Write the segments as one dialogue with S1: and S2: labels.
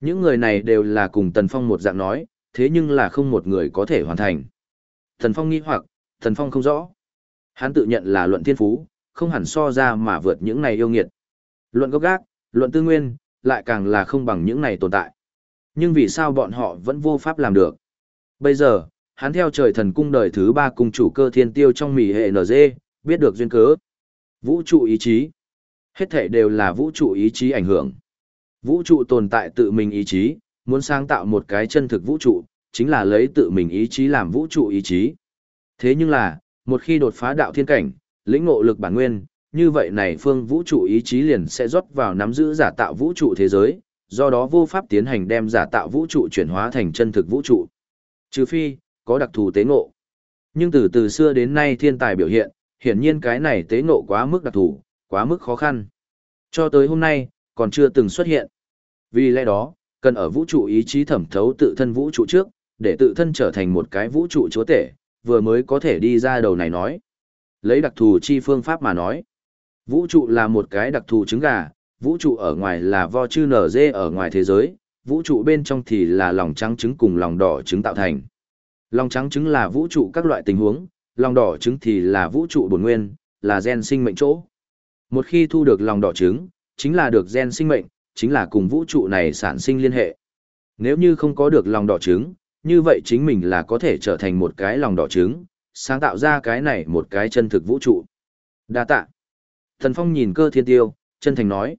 S1: Những người này đều là cùng Tần Phong một dạng nói, thế nhưng là không một người có thể hoàn thành. Tần Phong nghi hoặc, Tần Phong không rõ. Hắn tự nhận là luận thiên phú, không hẳn so ra mà vượt những này yêu nghiệt. Luận gốc gác, luận tư nguyên, lại càng là không bằng những này tồn tại. Nhưng vì sao bọn họ vẫn vô pháp làm được? Bây giờ, hắn theo trời thần cung đời thứ ba cung chủ cơ thiên tiêu trong mỉ hệ NG, biết được duyên cớ. Vũ trụ ý chí. Hết thể đều là vũ trụ ý chí ảnh hưởng. Vũ trụ tồn tại tự mình ý chí, muốn sáng tạo một cái chân thực vũ trụ, chính là lấy tự mình ý chí làm vũ trụ ý chí. Thế nhưng là, một khi đột phá đạo thiên cảnh, lĩnh ngộ lực bản nguyên, như vậy này phương vũ trụ ý chí liền sẽ rót vào nắm giữ giả tạo vũ trụ thế giới, do đó vô pháp tiến hành đem giả tạo vũ trụ chuyển hóa thành chân thực vũ trụ. Trừ phi, có đặc thù tế ngộ. Nhưng từ từ xưa đến nay thiên tài biểu hiện, hiển nhiên cái này tế ngộ quá mức đặc thù, quá mức khó khăn. Cho tới hôm nay, còn chưa từng xuất hiện. Vì lẽ đó, cần ở vũ trụ ý chí thẩm thấu tự thân vũ trụ trước, để tự thân trở thành một cái vũ trụ chúa tể, vừa mới có thể đi ra đầu này nói. Lấy đặc thù chi phương pháp mà nói. Vũ trụ là một cái đặc thù trứng gà, vũ trụ ở ngoài là vo chư nở dê ở ngoài thế giới, vũ trụ bên trong thì là lòng trắng trứng cùng lòng đỏ trứng tạo thành. Lòng trắng trứng là vũ trụ các loại tình huống, lòng đỏ trứng thì là vũ trụ bổn nguyên, là gen sinh mệnh chỗ. Một khi thu được lòng đỏ trứng, chính là được gen sinh mệnh, chính là cùng vũ trụ này sản sinh liên hệ. Nếu như không có được lòng đỏ trứng, như vậy chính mình là có thể trở thành một cái lòng đỏ trứng, sáng tạo ra cái này một cái chân thực vũ trụ. Đa tạ. Thần Phong nhìn cơ thiên tiêu, chân thành nói.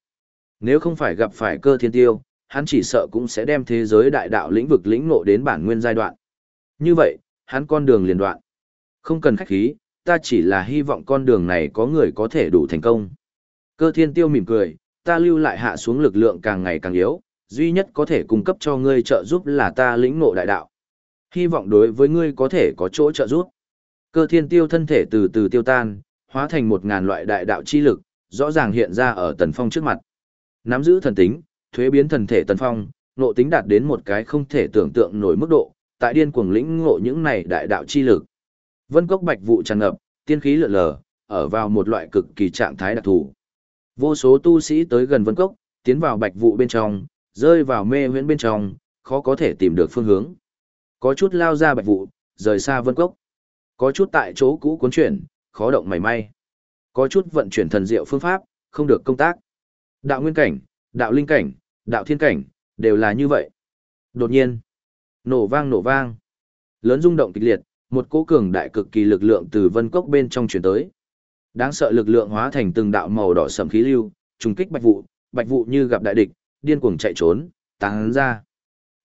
S1: Nếu không phải gặp phải cơ thiên tiêu, hắn chỉ sợ cũng sẽ đem thế giới đại đạo lĩnh vực lĩnh ngộ đến bản nguyên giai đoạn. Như vậy, hắn con đường liền đoạn. Không cần khách khí, ta chỉ là hy vọng con đường này có người có thể đủ thành công. Cơ thiên tiêu mỉm cười, ta lưu lại hạ xuống lực lượng càng ngày càng yếu, duy nhất có thể cung cấp cho ngươi trợ giúp là ta lĩnh ngộ đại đạo. Hy vọng đối với ngươi có thể có chỗ trợ giúp. Cơ thiên tiêu thân thể từ từ tiêu tan, hóa thành một ngàn loại đại đạo chi lực, rõ ràng hiện ra ở tần phong trước mặt. Nắm giữ thần tính, thuế biến thần thể tần phong, nộ tính đạt đến một cái không thể tưởng tượng nổi mức độ, tại điên cuồng lĩnh ngộ những này đại đạo chi lực. Vân cốc bạch vụ tràn ngập, tiên khí lượn lờ, ở vào một loại cực kỳ trạng thái đặc thù. Vô số tu sĩ tới gần vân cốc, tiến vào bạch vụ bên trong, rơi vào mê huyễn bên trong, khó có thể tìm được phương hướng. Có chút lao ra bạch vụ, rời xa vân cốc. Có chút tại chỗ cũ cuốn chuyển, khó động mảy may. Có chút vận chuyển thần diệu phương pháp, không được công tác. Đạo nguyên cảnh, đạo linh cảnh, đạo thiên cảnh, đều là như vậy. Đột nhiên, nổ vang nổ vang. Lớn rung động kịch liệt, một cỗ cường đại cực kỳ lực lượng từ vân cốc bên trong chuyển tới. Đáng sợ lực lượng hóa thành từng đạo màu đỏ sầm khí lưu, trùng kích bạch vụ, bạch vụ như gặp đại địch, điên cuồng chạy trốn, tán ra.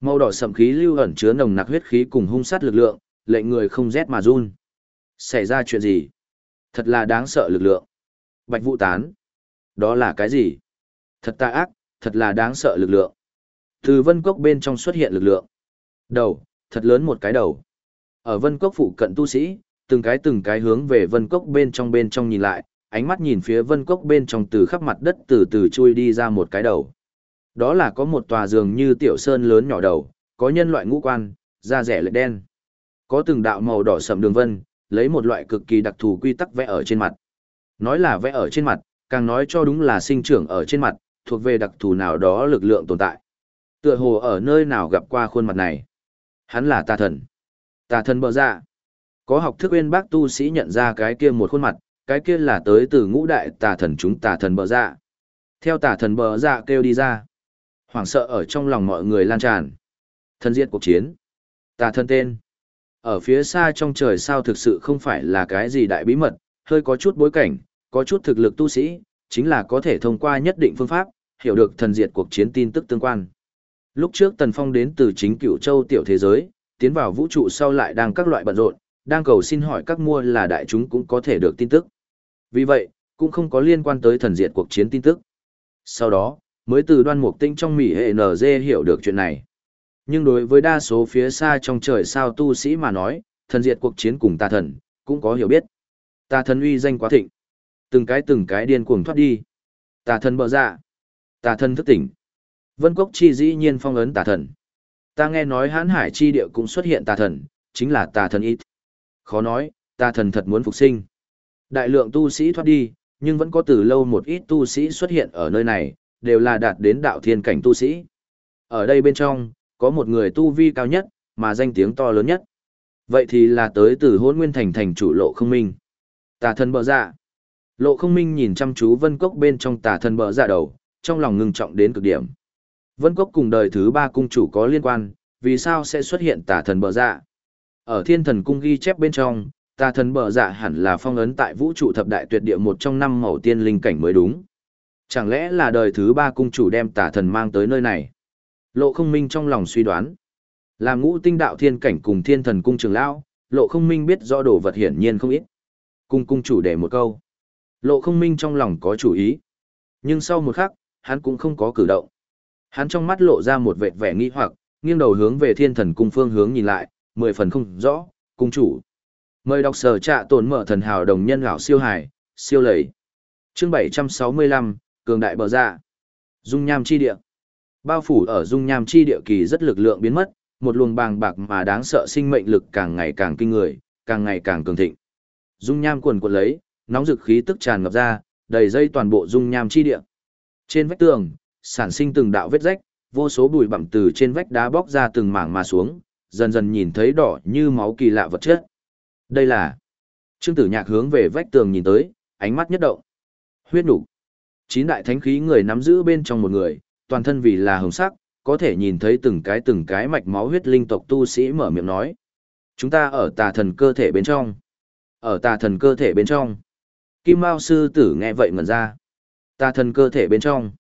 S1: Màu đỏ sầm khí lưu ẩn chứa nồng nặc huyết khí cùng hung sát lực lượng, lệnh người không rét mà run. Xảy ra chuyện gì? Thật là đáng sợ lực lượng. Bạch vụ tán. Đó là cái gì? Thật tà ác, thật là đáng sợ lực lượng. Từ vân cốc bên trong xuất hiện lực lượng. Đầu, thật lớn một cái đầu. Ở vân cốc phụ cận tu sĩ, từng cái từng cái hướng về vân cốc bên trong bên trong nhìn lại, ánh mắt nhìn phía vân cốc bên trong từ khắp mặt đất từ từ chui đi ra một cái đầu. Đó là có một tòa giường như tiểu sơn lớn nhỏ đầu, có nhân loại ngũ quan, da rẻ lệ đen. Có từng đạo màu đỏ sậm đường vân, lấy một loại cực kỳ đặc thù quy tắc vẽ ở trên mặt. Nói là vẽ ở trên mặt, càng nói cho đúng là sinh trưởng ở trên mặt, thuộc về đặc thù nào đó lực lượng tồn tại. Tựa hồ ở nơi nào gặp qua khuôn mặt này. Hắn là tà thần. Tà thần bờ dạ. Có học thức uyên bác tu sĩ nhận ra cái kia một khuôn mặt, cái kia là tới từ ngũ đại tà thần chúng tà thần bờ dạ. Theo tà thần bờ dạ kêu đi ra. Hoảng sợ ở trong lòng mọi người lan tràn. Thân diệt cuộc chiến. Tà thần tên. Ở phía xa trong trời sao thực sự không phải là cái gì đại bí mật, hơi có chút bối cảnh, có chút thực lực tu sĩ, chính là có thể thông qua nhất định phương pháp, hiểu được thần diệt cuộc chiến tin tức tương quan. Lúc trước Tần Phong đến từ chính cửu châu tiểu thế giới, tiến vào vũ trụ sau lại đang các loại bận rộn, đang cầu xin hỏi các mua là đại chúng cũng có thể được tin tức. Vì vậy, cũng không có liên quan tới thần diệt cuộc chiến tin tức. Sau đó, mới từ đoan mục tinh trong mỉ hệ NG hiểu được chuyện này. Nhưng đối với đa số phía xa trong trời sao tu sĩ mà nói, thần diệt cuộc chiến cùng tà thần, cũng có hiểu biết. Tà thần uy danh quá thịnh. Từng cái từng cái điên cuồng thoát đi. Tà thần bờ dạ. Tà thần thức tỉnh. Vân Cốc chi dĩ nhiên phong ấn tà thần. Ta nghe nói hãn hải chi địa cũng xuất hiện tà thần, chính là tà thần ít. Khó nói, ta thần thật muốn phục sinh. Đại lượng tu sĩ thoát đi, nhưng vẫn có từ lâu một ít tu sĩ xuất hiện ở nơi này, đều là đạt đến đạo thiên cảnh tu sĩ. Ở đây bên trong, có một người tu vi cao nhất, mà danh tiếng to lớn nhất. Vậy thì là tới từ hôn nguyên thành thành chủ lộ không minh. Tà thần bờ dạ. Lộ không minh nhìn chăm chú vân cốc bên trong tà thần bờ dạ đầu, trong lòng ngưng trọng đến cực điểm. Vân cốc cùng đời thứ ba cung chủ có liên quan, vì sao sẽ xuất hiện tà thần bờ dạ? Ở thiên thần cung ghi chép bên trong, tà thần bờ dạ hẳn là phong ấn tại vũ trụ thập đại tuyệt địa một trong năm màu tiên linh cảnh mới đúng. Chẳng lẽ là đời thứ ba cung chủ đem tà thần mang tới nơi này? Lộ không minh trong lòng suy đoán. Là ngũ tinh đạo thiên cảnh cùng thiên thần cung trường lão, lộ không minh biết rõ đồ vật hiển nhiên không ít. Cung cung chủ để một câu. Lộ không minh trong lòng có chủ ý. Nhưng sau một khắc, hắn cũng không có cử động. Hắn trong mắt lộ ra một vệt vẻ nghi hoặc, nghiêng đầu hướng về thiên thần cung phương hướng nhìn lại, mười phần không rõ, cung chủ. Mời đọc sở trạ tổn mở thần hào đồng nhân gạo siêu hải, siêu lầy. Chương 765, Cường Đại Bờ Dạ. Dung nham chi địa. Bao phủ ở dung nham chi địa kỳ rất lực lượng biến mất, một luồng bàng bạc mà đáng sợ sinh mệnh lực càng ngày càng kinh người, càng ngày càng cường thịnh. Dung nham quần quật lấy, nóng dực khí tức tràn ngập ra, đầy dây toàn bộ dung nham chi địa. Trên vách tường, sản sinh từng đạo vết rách, vô số bụi bặm từ trên vách đá bóc ra từng mảng mà xuống, dần dần nhìn thấy đỏ như máu kỳ lạ vật chất. Đây là Trương Tử Nhạc hướng về vách tường nhìn tới, ánh mắt nhất động. Huyết nục. Chín đại thánh khí người nắm giữ bên trong một người, toàn thân vì là hồng sắc, có thể nhìn thấy từng cái từng cái mạch máu huyết linh tộc tu sĩ mở miệng nói. Chúng ta ở tà thần cơ thể bên trong. Ở tà thần cơ thể bên trong. Kim Mao sư tử nghe vậy ngẩn ra. Tà thần cơ thể bên trong.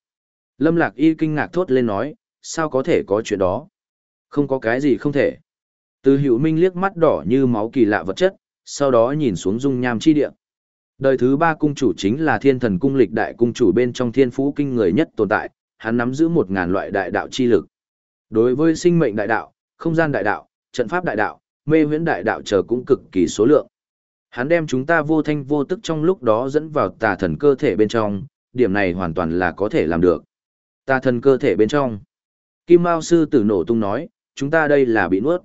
S1: Lâm Lạc Y kinh ngạc thốt lên nói, sao có thể có chuyện đó? Không có cái gì không thể. Từ hữu minh liếc mắt đỏ như máu kỳ lạ vật chất, sau đó nhìn xuống dung nham chi địa. Đời thứ ba cung chủ chính là thiên thần cung lịch đại cung chủ bên trong thiên phú kinh người nhất tồn tại, hắn nắm giữ một ngàn loại đại đạo chi lực. Đối với sinh mệnh đại đạo, không gian đại đạo, trận pháp đại đạo, mê huyễn đại đạo chờ cũng cực kỳ số lượng. Hắn đem chúng ta vô thanh vô tức trong lúc đó dẫn vào tà thần cơ thể bên trong, điểm này hoàn toàn là có thể làm được. Tà thần cơ thể bên trong. Kim Mao sư tử nổ tung nói, chúng ta đây là bị nuốt.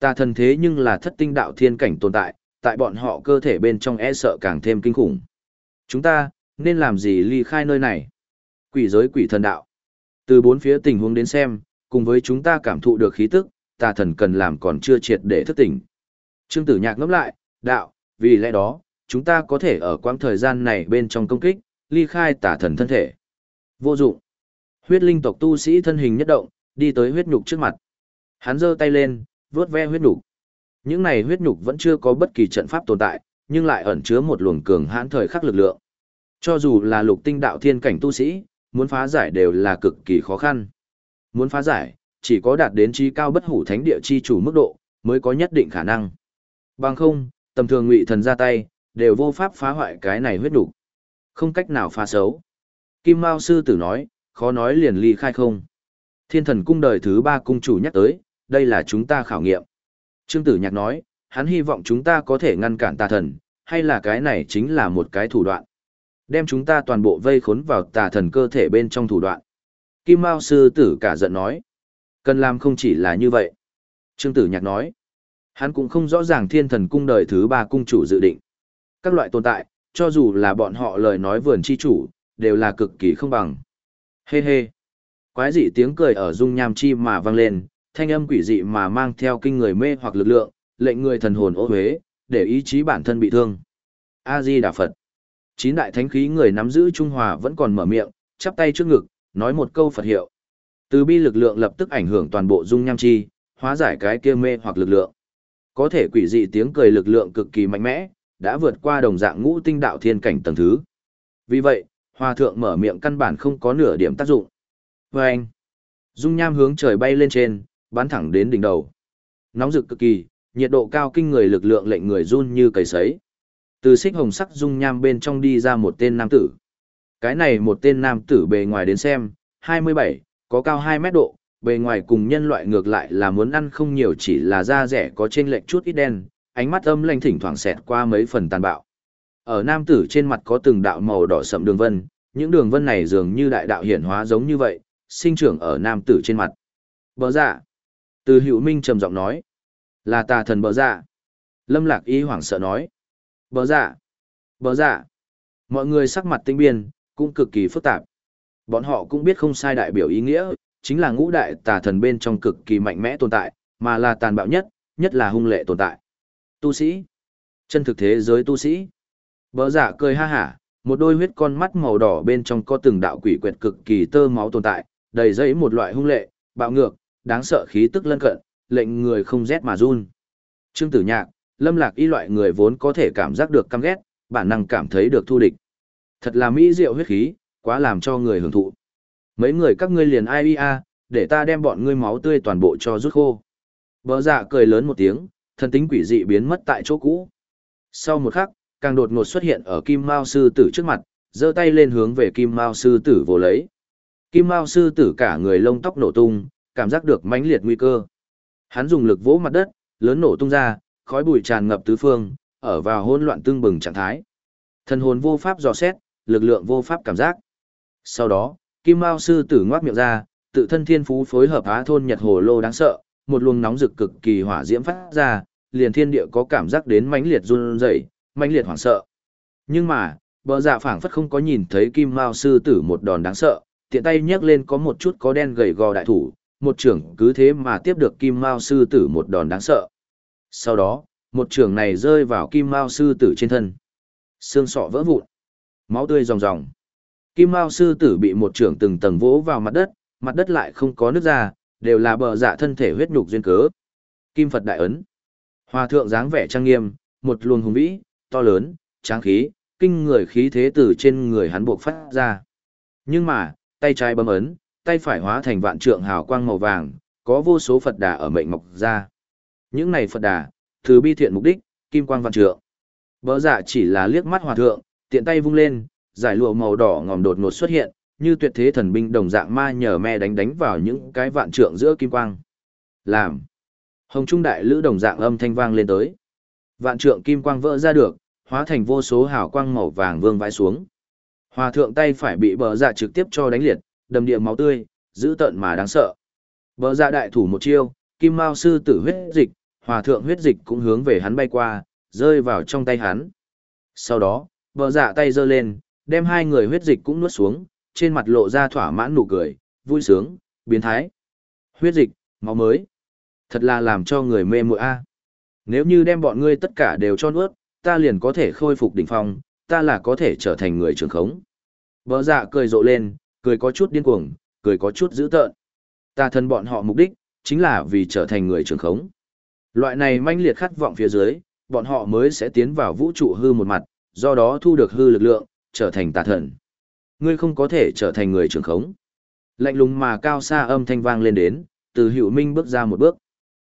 S1: Tà thần thế nhưng là thất tinh đạo thiên cảnh tồn tại, tại bọn họ cơ thể bên trong e sợ càng thêm kinh khủng. Chúng ta, nên làm gì ly khai nơi này? Quỷ giới quỷ thần đạo. Từ bốn phía tình huống đến xem, cùng với chúng ta cảm thụ được khí tức, tà thần cần làm còn chưa triệt để thức tỉnh. Trương Tử Nhạc ngẫm lại, đạo, vì lẽ đó, chúng ta có thể ở quãng thời gian này bên trong công kích, ly khai tà thần thân thể. Vô dụng. Huyết linh tộc tu sĩ thân hình nhất động, đi tới huyết nhục trước mặt. Hắn giơ tay lên, vuốt ve huyết nhục. Những này huyết nhục vẫn chưa có bất kỳ trận pháp tồn tại, nhưng lại ẩn chứa một luồng cường hãn thời khắc lực lượng. Cho dù là lục tinh đạo thiên cảnh tu sĩ, muốn phá giải đều là cực kỳ khó khăn. Muốn phá giải, chỉ có đạt đến trí cao bất hủ thánh địa chi chủ mức độ, mới có nhất định khả năng. Bằng không, tầm thường ngụy thần ra tay, đều vô pháp phá hoại cái này huyết đủ. Không cách nào phá xấu. Kim Mao sư tử nói, khó nói liền ly khai không. Thiên thần cung đời thứ ba cung chủ nhắc tới, đây là chúng ta khảo nghiệm. Trương tử nhạc nói, hắn hy vọng chúng ta có thể ngăn cản tà thần, hay là cái này chính là một cái thủ đoạn. Đem chúng ta toàn bộ vây khốn vào tà thần cơ thể bên trong thủ đoạn. Kim Mao sư tử cả giận nói. Cần làm không chỉ là như vậy. Trương tử nhạc nói. Hắn cũng không rõ ràng thiên thần cung đời thứ ba cung chủ dự định. Các loại tồn tại, cho dù là bọn họ lời nói vườn chi chủ, đều là cực kỳ không bằng. Hê hê. Quái dị tiếng cười ở dung nham chi mà vang lên, thanh âm quỷ dị mà mang theo kinh người mê hoặc lực lượng, lệnh người thần hồn ô huế, để ý chí bản thân bị thương. A-di Đà Phật. Chín đại thánh khí người nắm giữ Trung Hòa vẫn còn mở miệng, chắp tay trước ngực, nói một câu Phật hiệu. Từ bi lực lượng lập tức ảnh hưởng toàn bộ dung nham chi, hóa giải cái kia mê hoặc lực lượng. Có thể quỷ dị tiếng cười lực lượng cực kỳ mạnh mẽ, đã vượt qua đồng dạng ngũ tinh đạo thiên cảnh tầng thứ. Vì vậy, Hòa thượng mở miệng căn bản không có nửa điểm tác dụng. Và anh, dung nham hướng trời bay lên trên, bắn thẳng đến đỉnh đầu. Nóng rực cực kỳ, nhiệt độ cao kinh người lực lượng lệnh người run như cầy sấy. Từ xích hồng sắc dung nham bên trong đi ra một tên nam tử. Cái này một tên nam tử bề ngoài đến xem, 27, có cao 2 mét độ, bề ngoài cùng nhân loại ngược lại là muốn ăn không nhiều chỉ là da rẻ có trên lệch chút ít đen, ánh mắt âm lanh thỉnh thoảng xẹt qua mấy phần tàn bạo. Ở nam tử trên mặt có từng đạo màu đỏ sậm đường vân, những đường vân này dường như đại đạo hiển hóa giống như vậy, sinh trưởng ở nam tử trên mặt. Bờ dạ. Từ hữu minh trầm giọng nói. Là tà thần bờ dạ. Lâm lạc y hoảng sợ nói. Bờ dạ. Bờ dạ. Mọi người sắc mặt tinh biên, cũng cực kỳ phức tạp. Bọn họ cũng biết không sai đại biểu ý nghĩa, chính là ngũ đại tà thần bên trong cực kỳ mạnh mẽ tồn tại, mà là tàn bạo nhất, nhất là hung lệ tồn tại. Tu sĩ. Chân thực thế giới tu sĩ. bờ giả cười ha hả, một đôi huyết con mắt màu đỏ bên trong có từng đạo quỷ quyệt cực kỳ tơ máu tồn tại, đầy dẫy một loại hung lệ, bạo ngược, đáng sợ khí tức lân cận, lệnh người không rét mà run. Trương Tử Nhạc, Lâm Lạc y loại người vốn có thể cảm giác được căm ghét, bản năng cảm thấy được thu địch. Thật là mỹ diệu huyết khí, quá làm cho người hưởng thụ. Mấy người các ngươi liền ai a, để ta đem bọn ngươi máu tươi toàn bộ cho rút khô. Bỡ dạ cười lớn một tiếng, thần tính quỷ dị biến mất tại chỗ cũ. Sau một khắc, càng đột ngột xuất hiện ở Kim Mao sư tử trước mặt, giơ tay lên hướng về Kim Mao sư tử vồ lấy. Kim Mao sư tử cả người lông tóc nổ tung, cảm giác được mãnh liệt nguy cơ. Hắn dùng lực vỗ mặt đất, lớn nổ tung ra, khói bụi tràn ngập tứ phương, ở vào hỗn loạn tương bừng trạng thái. Thần hồn vô pháp dò xét, lực lượng vô pháp cảm giác. Sau đó, Kim Mao sư tử ngoác miệng ra, tự thân thiên phú phối hợp á thôn Nhật Hồ Lô đáng sợ, một luồng nóng rực cực kỳ hỏa diễm phát ra, liền thiên địa có cảm giác đến mãnh liệt run rẩy, mãnh liệt hoảng sợ. Nhưng mà, bờ dạ phảng phất không có nhìn thấy Kim Mao sư tử một đòn đáng sợ, tiện tay nhấc lên có một chút có đen gầy gò đại thủ, một trưởng cứ thế mà tiếp được Kim Mao sư tử một đòn đáng sợ. Sau đó, một trưởng này rơi vào Kim Mao sư tử trên thân. Xương sọ vỡ vụn, máu tươi ròng ròng. Kim Mao sư tử bị một trưởng từng tầng vỗ vào mặt đất, mặt đất lại không có nước ra, đều là bờ dạ thân thể huyết nhục duyên cớ. Kim Phật đại ấn. Hòa thượng dáng vẻ trang nghiêm, một luồng hùng vĩ, to lớn, tráng khí, kinh người khí thế từ trên người hắn buộc phát ra. Nhưng mà, tay trái bấm ấn, tay phải hóa thành vạn trượng hào quang màu vàng, có vô số Phật đà ở mệnh mọc ra. Những này Phật đà, từ bi thiện mục đích, kim quang vạn trượng. Bỡ dạ chỉ là liếc mắt hòa thượng, tiện tay vung lên, giải lụa màu đỏ ngòm đột ngột xuất hiện, như tuyệt thế thần binh đồng dạng ma nhờ me đánh đánh vào những cái vạn trượng giữa kim quang. Làm. Hồng trung đại lữ đồng dạng âm thanh vang lên tới. Vạn trượng kim quang vỡ ra được, hóa thành vô số hào quang màu vàng vương vãi xuống. Hòa thượng tay phải bị bờ dạ trực tiếp cho đánh liệt, đầm địa máu tươi, dữ tợn mà đáng sợ. Bờ dạ đại thủ một chiêu, kim mao sư tử huyết dịch, hòa thượng huyết dịch cũng hướng về hắn bay qua, rơi vào trong tay hắn. Sau đó, bờ dạ tay giơ lên, đem hai người huyết dịch cũng nuốt xuống, trên mặt lộ ra thỏa mãn nụ cười, vui sướng, biến thái. Huyết dịch, máu mới. Thật là làm cho người mê muội a. Nếu như đem bọn ngươi tất cả đều cho nuốt, ta liền có thể khôi phục đỉnh phong, ta là có thể trở thành người trưởng khống. Bờ dạ cười rộ lên, cười có chút điên cuồng, cười có chút dữ tợn. Ta thần bọn họ mục đích, chính là vì trở thành người trưởng khống. Loại này manh liệt khát vọng phía dưới, bọn họ mới sẽ tiến vào vũ trụ hư một mặt, do đó thu được hư lực lượng, trở thành tà thần. Ngươi không có thể trở thành người trưởng khống. Lạnh lùng mà cao xa âm thanh vang lên đến, từ hữu minh bước ra một bước.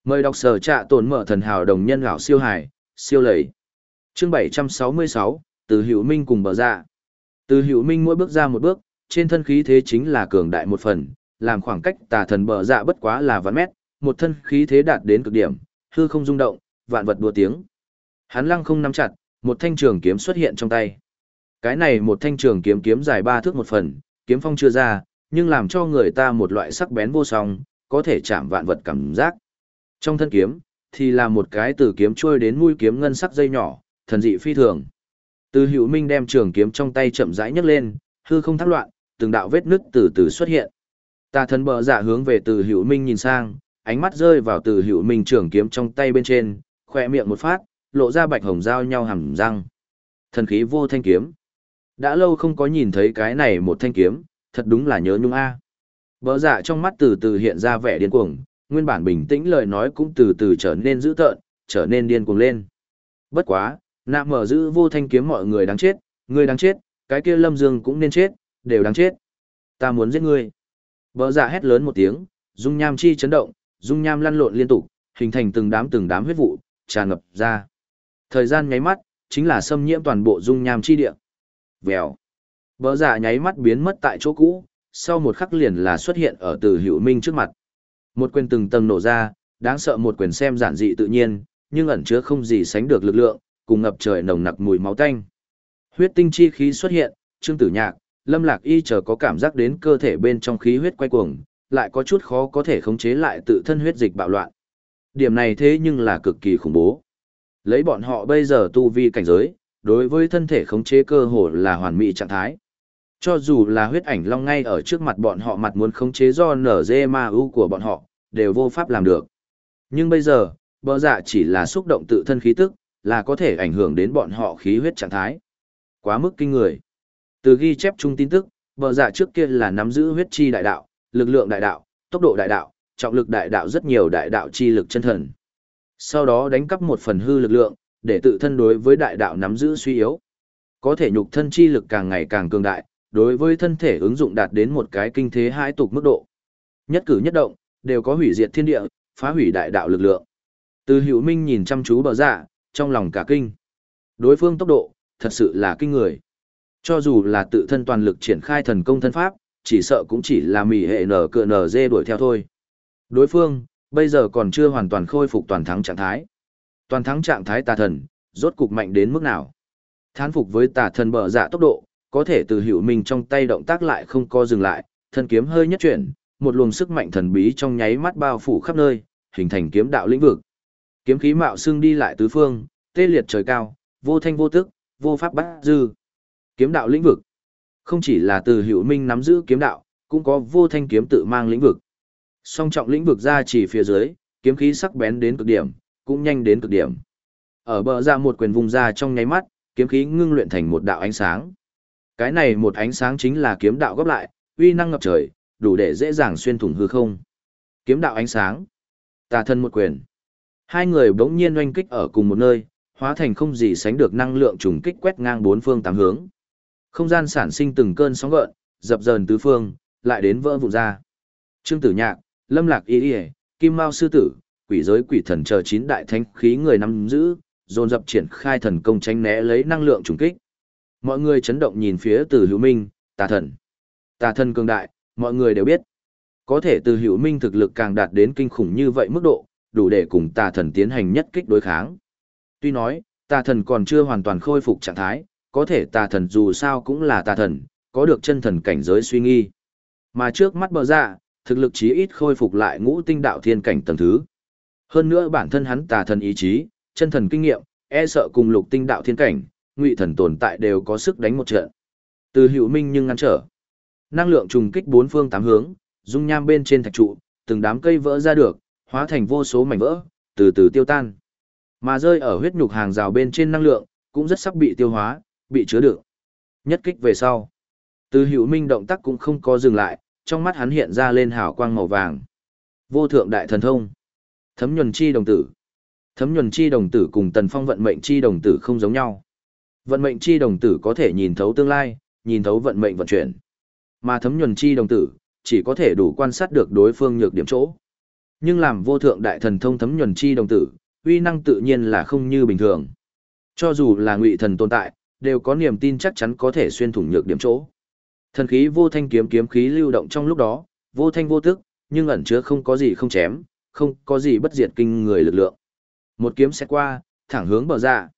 S1: Mời đọc sở trạ tổn mở thần hào đồng nhân gạo siêu hải, siêu lầy. Chương 766, từ hữu minh cùng bờ ra. Từ hữu minh mỗi bước ra một bước, trên thân khí thế chính là cường đại một phần, làm khoảng cách tà thần bờ dạ bất quá là vạn mét, một thân khí thế đạt đến cực điểm, hư không rung động, vạn vật đua tiếng. Hắn lăng không nắm chặt, một thanh trường kiếm xuất hiện trong tay. Cái này một thanh trường kiếm kiếm dài ba thước một phần, kiếm phong chưa ra, nhưng làm cho người ta một loại sắc bén vô song, có thể chạm vạn vật cảm giác. Trong thân kiếm, thì là một cái từ kiếm trôi đến mũi kiếm ngân sắc dây nhỏ, thần dị phi thường. Từ hữu minh đem trường kiếm trong tay chậm rãi nhấc lên, hư không thác loạn, từng đạo vết nứt từ từ xuất hiện. Tà thần bờ dạ hướng về từ hữu minh nhìn sang, ánh mắt rơi vào từ hữu minh trường kiếm trong tay bên trên, khỏe miệng một phát, lộ ra bạch hồng giao nhau hẳn răng. Thần khí vô thanh kiếm. Đã lâu không có nhìn thấy cái này một thanh kiếm, thật đúng là nhớ nhung a. Bờ dạ trong mắt từ từ hiện ra vẻ điên cuồng, nguyên bản bình tĩnh lời nói cũng từ từ trở nên dữ tợn, trở nên điên cuồng lên. Bất quá, nạm mở giữ vô thanh kiếm mọi người đáng chết, người đáng chết, cái kia lâm dương cũng nên chết, đều đáng chết. Ta muốn giết ngươi. Bờ dạ hét lớn một tiếng, dung nham chi chấn động, dung nham lăn lộn liên tục, hình thành từng đám từng đám huyết vụ, tràn ngập ra. Thời gian nháy mắt, chính là xâm nhiễm toàn bộ dung nham chi địa. Vèo. Bờ dạ nháy mắt biến mất tại chỗ cũ, sau một khắc liền là xuất hiện ở từ hữu minh trước mặt. Một quyền từng tầng nổ ra, đáng sợ một quyền xem giản dị tự nhiên, nhưng ẩn chứa không gì sánh được lực lượng, cùng ngập trời nồng nặc mùi máu tanh. Huyết tinh chi khí xuất hiện, Trương Tử Nhạc, Lâm Lạc Y chờ có cảm giác đến cơ thể bên trong khí huyết quay cuồng, lại có chút khó có thể khống chế lại tự thân huyết dịch bạo loạn. Điểm này thế nhưng là cực kỳ khủng bố. Lấy bọn họ bây giờ tu vi cảnh giới, đối với thân thể khống chế cơ hồ là hoàn mỹ trạng thái. Cho dù là huyết ảnh long ngay ở trước mặt bọn họ mặt muốn khống chế do nở dê ma ưu của bọn họ, đều vô pháp làm được. Nhưng bây giờ, bờ dạ chỉ là xúc động tự thân khí tức, là có thể ảnh hưởng đến bọn họ khí huyết trạng thái. Quá mức kinh người. Từ ghi chép chung tin tức, bờ dạ trước kia là nắm giữ huyết chi đại đạo, lực lượng đại đạo, tốc độ đại đạo, trọng lực đại đạo rất nhiều đại đạo chi lực chân thần. Sau đó đánh cắp một phần hư lực lượng, để tự thân đối với đại đạo nắm giữ suy yếu. Có thể nhục thân chi lực càng ngày càng cường đại, đối với thân thể ứng dụng đạt đến một cái kinh thế hai tục mức độ. Nhất cử nhất động, đều có hủy diệt thiên địa, phá hủy đại đạo lực lượng. Từ hữu minh nhìn chăm chú bờ dạ, trong lòng cả kinh. Đối phương tốc độ, thật sự là kinh người. Cho dù là tự thân toàn lực triển khai thần công thân pháp, chỉ sợ cũng chỉ là mỉ hệ nở cựa nở dê đuổi theo thôi. Đối phương, bây giờ còn chưa hoàn toàn khôi phục toàn thắng trạng thái. Toàn thắng trạng thái tà thần, rốt cục mạnh đến mức nào? Thán phục với tà thần bờ dạ tốc độ, có thể từ hữu minh trong tay động tác lại không co dừng lại, thân kiếm hơi nhất chuyển, một luồng sức mạnh thần bí trong nháy mắt bao phủ khắp nơi, hình thành kiếm đạo lĩnh vực. Kiếm khí mạo xương đi lại tứ phương, tê liệt trời cao, vô thanh vô tức, vô pháp bắt dư. Kiếm đạo lĩnh vực. Không chỉ là từ hữu minh nắm giữ kiếm đạo, cũng có vô thanh kiếm tự mang lĩnh vực. Song trọng lĩnh vực ra chỉ phía dưới, kiếm khí sắc bén đến cực điểm, cũng nhanh đến cực điểm. Ở bờ ra một quyền vùng ra trong nháy mắt, kiếm khí ngưng luyện thành một đạo ánh sáng. Cái này một ánh sáng chính là kiếm đạo góp lại, uy năng ngập trời, đủ để dễ dàng xuyên thủng hư không. Kiếm đạo ánh sáng. Tà thân một quyền. Hai người bỗng nhiên oanh kích ở cùng một nơi, hóa thành không gì sánh được năng lượng trùng kích quét ngang bốn phương tám hướng. Không gian sản sinh từng cơn sóng gợn, dập dờn tứ phương, lại đến vỡ vụn ra. Trương Tử Nhạc, Lâm Lạc Y Y, Kim Mao sư tử, quỷ giới quỷ thần chờ chín đại thánh khí người nắm giữ, dồn dập triển khai thần công tránh né lấy năng lượng trùng kích. Mọi người chấn động nhìn phía Từ Hữu Minh, Tà thần. Tà thần cường đại, mọi người đều biết. Có thể Từ Hữu Minh thực lực càng đạt đến kinh khủng như vậy mức độ, đủ để cùng Tà thần tiến hành nhất kích đối kháng. Tuy nói, Tà thần còn chưa hoàn toàn khôi phục trạng thái, có thể Tà thần dù sao cũng là Tà thần, có được chân thần cảnh giới suy nghi. Mà trước mắt bờ dạ, thực lực chí ít khôi phục lại ngũ tinh đạo thiên cảnh tầng thứ. Hơn nữa bản thân hắn tà thần ý chí, chân thần kinh nghiệm, e sợ cùng lục tinh đạo thiên cảnh, ngụy thần tồn tại đều có sức đánh một trận. Từ hữu minh nhưng ngăn trở. Năng lượng trùng kích bốn phương tám hướng, dung nham bên trên thạch trụ, từng đám cây vỡ ra được, hóa thành vô số mảnh vỡ, từ từ tiêu tan. Mà rơi ở huyết nhục hàng rào bên trên năng lượng, cũng rất sắp bị tiêu hóa, bị chứa đựng. Nhất kích về sau. Từ hữu minh động tác cũng không có dừng lại, trong mắt hắn hiện ra lên hào quang màu vàng. Vô thượng đại thần thông. Thấm nhuần chi đồng tử. Thấm nhuần chi đồng tử cùng tần phong vận mệnh chi đồng tử không giống nhau. Vận mệnh chi đồng tử có thể nhìn thấu tương lai, nhìn thấu vận mệnh vận chuyển. Mà thấm nhuần chi đồng tử, chỉ có thể đủ quan sát được đối phương nhược điểm chỗ. Nhưng làm vô thượng đại thần thông thấm nhuần chi đồng tử, uy năng tự nhiên là không như bình thường. Cho dù là ngụy thần tồn tại, đều có niềm tin chắc chắn có thể xuyên thủng nhược điểm chỗ. Thần khí vô thanh kiếm kiếm khí lưu động trong lúc đó, vô thanh vô tức, nhưng ẩn chứa không có gì không chém, không có gì bất diệt kinh người lực lượng. Một kiếm sẽ qua, thẳng hướng bờ dạ.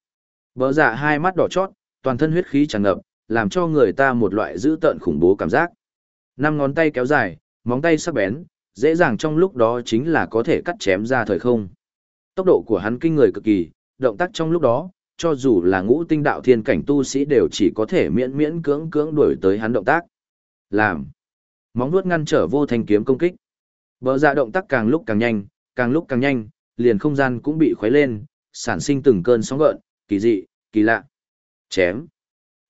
S1: Bờ dạ hai mắt đỏ chót, toàn thân huyết khí tràn ngập, làm cho người ta một loại dữ tợn khủng bố cảm giác. Năm ngón tay kéo dài, móng tay sắc bén, dễ dàng trong lúc đó chính là có thể cắt chém ra thời không. Tốc độ của hắn kinh người cực kỳ, động tác trong lúc đó, cho dù là ngũ tinh đạo thiên cảnh tu sĩ đều chỉ có thể miễn miễn cưỡng cưỡng đuổi tới hắn động tác. Làm. Móng nuốt ngăn trở vô thanh kiếm công kích. Bờ dạ động tác càng lúc càng nhanh, càng lúc càng nhanh, liền không gian cũng bị khuấy lên, sản sinh từng cơn sóng gợn, kỳ dị, kỳ lạ. Chém.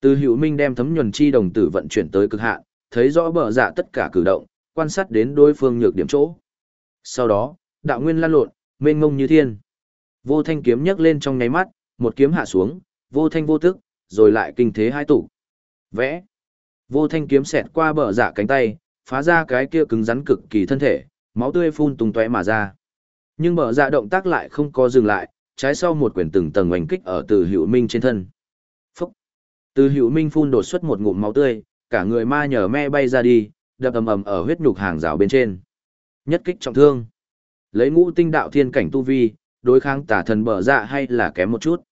S1: Từ hữu minh đem thấm nhuần chi đồng tử vận chuyển tới cực hạn, thấy rõ bờ dạ tất cả cử động, quan sát đến đối phương nhược điểm chỗ. Sau đó, đạo nguyên lan lộn, mênh ngông như thiên. Vô thanh kiếm nhấc lên trong nháy mắt, một kiếm hạ xuống, vô thanh vô tức, rồi lại kinh thế hai tủ. Vẽ. Vô thanh kiếm xẹt qua bờ dạ cánh tay, phá ra cái kia cứng rắn cực kỳ thân thể, máu tươi phun tung tóe mà ra. Nhưng bờ dạ động tác lại không có dừng lại, trái sau một quyển từng tầng oanh kích ở từ hữu minh trên thân. Phúc. Từ hữu minh phun đột xuất một ngụm máu tươi, cả người ma nhờ me bay ra đi, đập ầm ầm ở huyết nhục hàng rào bên trên. Nhất kích trọng thương. Lấy ngũ tinh đạo thiên cảnh tu vi, đối kháng tả thần bờ dạ hay là kém một chút.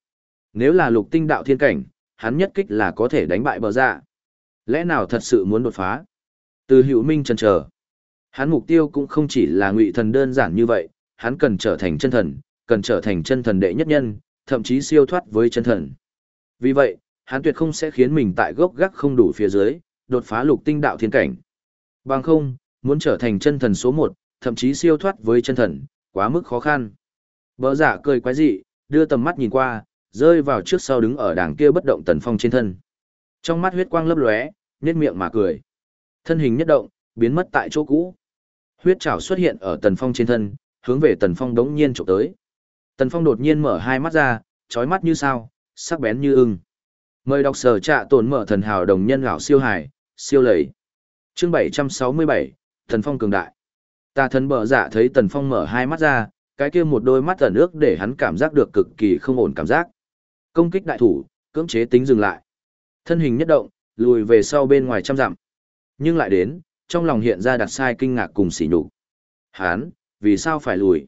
S1: Nếu là lục tinh đạo thiên cảnh, hắn nhất kích là có thể đánh bại bờ dạ. Lẽ nào thật sự muốn đột phá? Từ hữu minh chần chờ. Hắn mục tiêu cũng không chỉ là ngụy thần đơn giản như vậy, hắn cần trở thành chân thần, cần trở thành chân thần đệ nhất nhân, thậm chí siêu thoát với chân thần. Vì vậy, hắn tuyệt không sẽ khiến mình tại gốc gác không đủ phía dưới, đột phá lục tinh đạo thiên cảnh. Bằng không, muốn trở thành chân thần số 1, thậm chí siêu thoát với chân thần, quá mức khó khăn. Bỡ giả dạ cười quái dị, đưa tầm mắt nhìn qua, rơi vào trước sau đứng ở đàng kia bất động tần phong trên thân. Trong mắt huyết quang lấp lóe, nét miệng mà cười. Thân hình nhất động, biến mất tại chỗ cũ. Huyết trảo xuất hiện ở tần phong trên thân, hướng về tần phong đống nhiên trộm tới. Tần phong đột nhiên mở hai mắt ra, trói mắt như sao, sắc bén như ưng. Mời đọc sở trạ tồn mở thần hào đồng nhân gạo siêu hải, siêu lầy. Chương 767, Tần Phong cường đại. Tà thần bợ dạ thấy Tần Phong mở hai mắt ra, cái kia một đôi mắt ẩn ước để hắn cảm giác được cực kỳ không ổn cảm giác. Công kích đại thủ, cưỡng chế tính dừng lại. Thân hình nhất động, lùi về sau bên ngoài trăm dặm. Nhưng lại đến, trong lòng hiện ra đặt sai kinh ngạc cùng sỉ nhục. Hắn, vì sao phải lùi?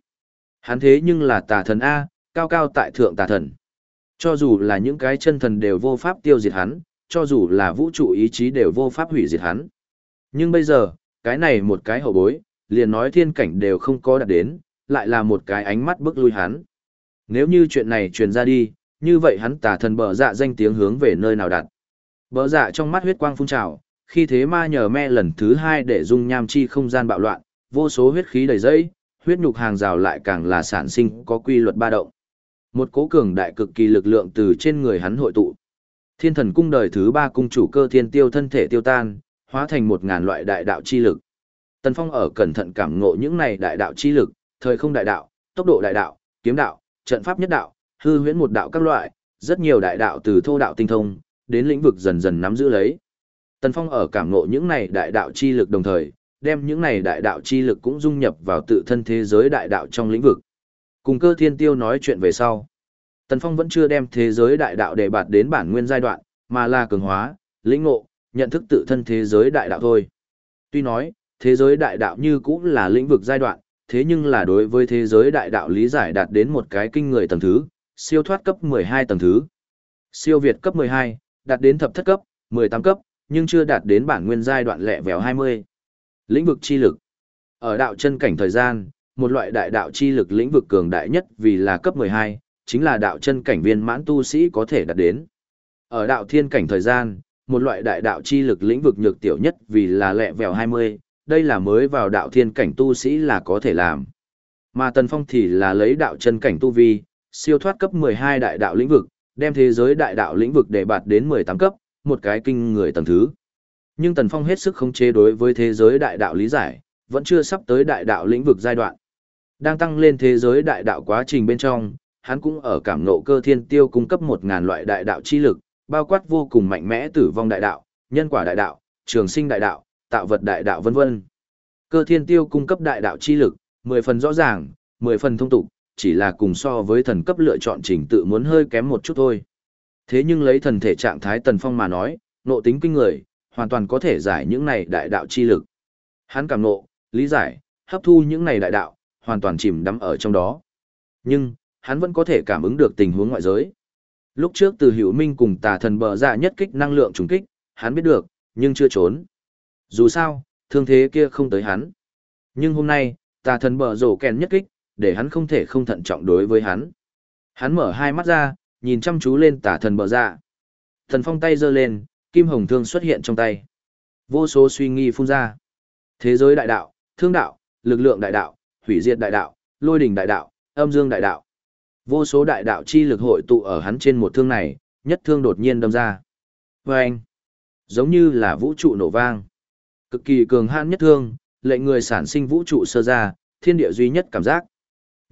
S1: Hắn thế nhưng là tà thần A, cao cao tại thượng tà thần. Cho dù là những cái chân thần đều vô pháp tiêu diệt hắn, cho dù là vũ trụ ý chí đều vô pháp hủy diệt hắn. Nhưng bây giờ, cái này một cái hậu bối, liền nói thiên cảnh đều không có đạt đến, lại là một cái ánh mắt bức lui hắn. Nếu như chuyện này truyền ra đi, như vậy hắn tà thần bờ dạ danh tiếng hướng về nơi nào đặt. Bờ dạ trong mắt huyết quang phun trào, khi thế ma nhờ me lần thứ hai để dung nham chi không gian bạo loạn, vô số huyết khí đầy dẫy, huyết nhục hàng rào lại càng là sản sinh có quy luật ba động. Một cố cường đại cực kỳ lực lượng từ trên người hắn hội tụ. Thiên thần cung đời thứ ba cung chủ cơ thiên tiêu thân thể tiêu tan, hóa thành một ngàn loại đại đạo chi lực. Tần Phong ở cẩn thận cảm ngộ những này đại đạo chi lực, thời không đại đạo, tốc độ đại đạo, kiếm đạo, trận pháp nhất đạo, hư huyễn một đạo các loại, rất nhiều đại đạo từ thô đạo tinh thông, đến lĩnh vực dần dần nắm giữ lấy. Tần Phong ở cảm ngộ những này đại đạo chi lực đồng thời, đem những này đại đạo chi lực cũng dung nhập vào tự thân thế giới đại đạo trong lĩnh vực. Cùng cơ thiên tiêu nói chuyện về sau. Tần Phong vẫn chưa đem thế giới đại đạo để bạt đến bản nguyên giai đoạn, mà là cường hóa, lĩnh ngộ, nhận thức tự thân thế giới đại đạo thôi. Tuy nói, thế giới đại đạo như cũng là lĩnh vực giai đoạn, thế nhưng là đối với thế giới đại đạo lý giải đạt đến một cái kinh người tầng thứ, siêu thoát cấp 12 tầng thứ. Siêu việt cấp 12, đạt đến thập thất cấp, 18 cấp, nhưng chưa đạt đến bản nguyên giai đoạn lẹ vèo 20. Lĩnh vực chi lực. Ở đạo chân cảnh thời gian, một loại đại đạo chi lực lĩnh vực cường đại nhất vì là cấp 12, chính là đạo chân cảnh viên mãn tu sĩ có thể đạt đến. Ở đạo thiên cảnh thời gian, một loại đại đạo chi lực lĩnh vực nhược tiểu nhất vì là lẹ vèo 20, đây là mới vào đạo thiên cảnh tu sĩ là có thể làm. Mà Tần Phong thì là lấy đạo chân cảnh tu vi, siêu thoát cấp 12 đại đạo lĩnh vực, đem thế giới đại đạo lĩnh vực để bạt đến 18 cấp, một cái kinh người tầng thứ. Nhưng Tần Phong hết sức khống chế đối với thế giới đại đạo lý giải, vẫn chưa sắp tới đại đạo lĩnh vực giai đoạn. Đang tăng lên thế giới đại đạo quá trình bên trong, hắn cũng ở cảm ngộ cơ thiên tiêu cung cấp 1000 loại đại đạo chi lực, bao quát vô cùng mạnh mẽ tử vong đại đạo, nhân quả đại đạo, trường sinh đại đạo, tạo vật đại đạo vân vân. Cơ thiên tiêu cung cấp đại đạo chi lực, 10 phần rõ ràng, 10 phần thông tục, chỉ là cùng so với thần cấp lựa chọn trình tự muốn hơi kém một chút thôi. Thế nhưng lấy thần thể trạng thái tần phong mà nói, nộ tính kinh người, hoàn toàn có thể giải những này đại đạo chi lực. Hắn cảm nộ, lý giải, hấp thu những này đại đạo, hoàn toàn chìm đắm ở trong đó. Nhưng, hắn vẫn có thể cảm ứng được tình huống ngoại giới. Lúc trước từ hữu minh cùng tà thần bờ ra nhất kích năng lượng trùng kích, hắn biết được, nhưng chưa trốn. Dù sao, thương thế kia không tới hắn. Nhưng hôm nay, tà thần bờ rổ kèn nhất kích, để hắn không thể không thận trọng đối với hắn. Hắn mở hai mắt ra, nhìn chăm chú lên tả thần bờ dạ. Thần phong tay giơ lên, kim hồng thương xuất hiện trong tay. Vô số suy nghi phun ra. Thế giới đại đạo, thương đạo, lực lượng đại đạo, hủy diệt đại đạo, lôi đỉnh đại đạo, âm dương đại đạo. Vô số đại đạo chi lực hội tụ ở hắn trên một thương này, nhất thương đột nhiên đâm ra. Vâng! giống như là vũ trụ nổ vang. Cực kỳ cường hãn nhất thương, lệnh người sản sinh vũ trụ sơ ra, thiên địa duy nhất cảm giác.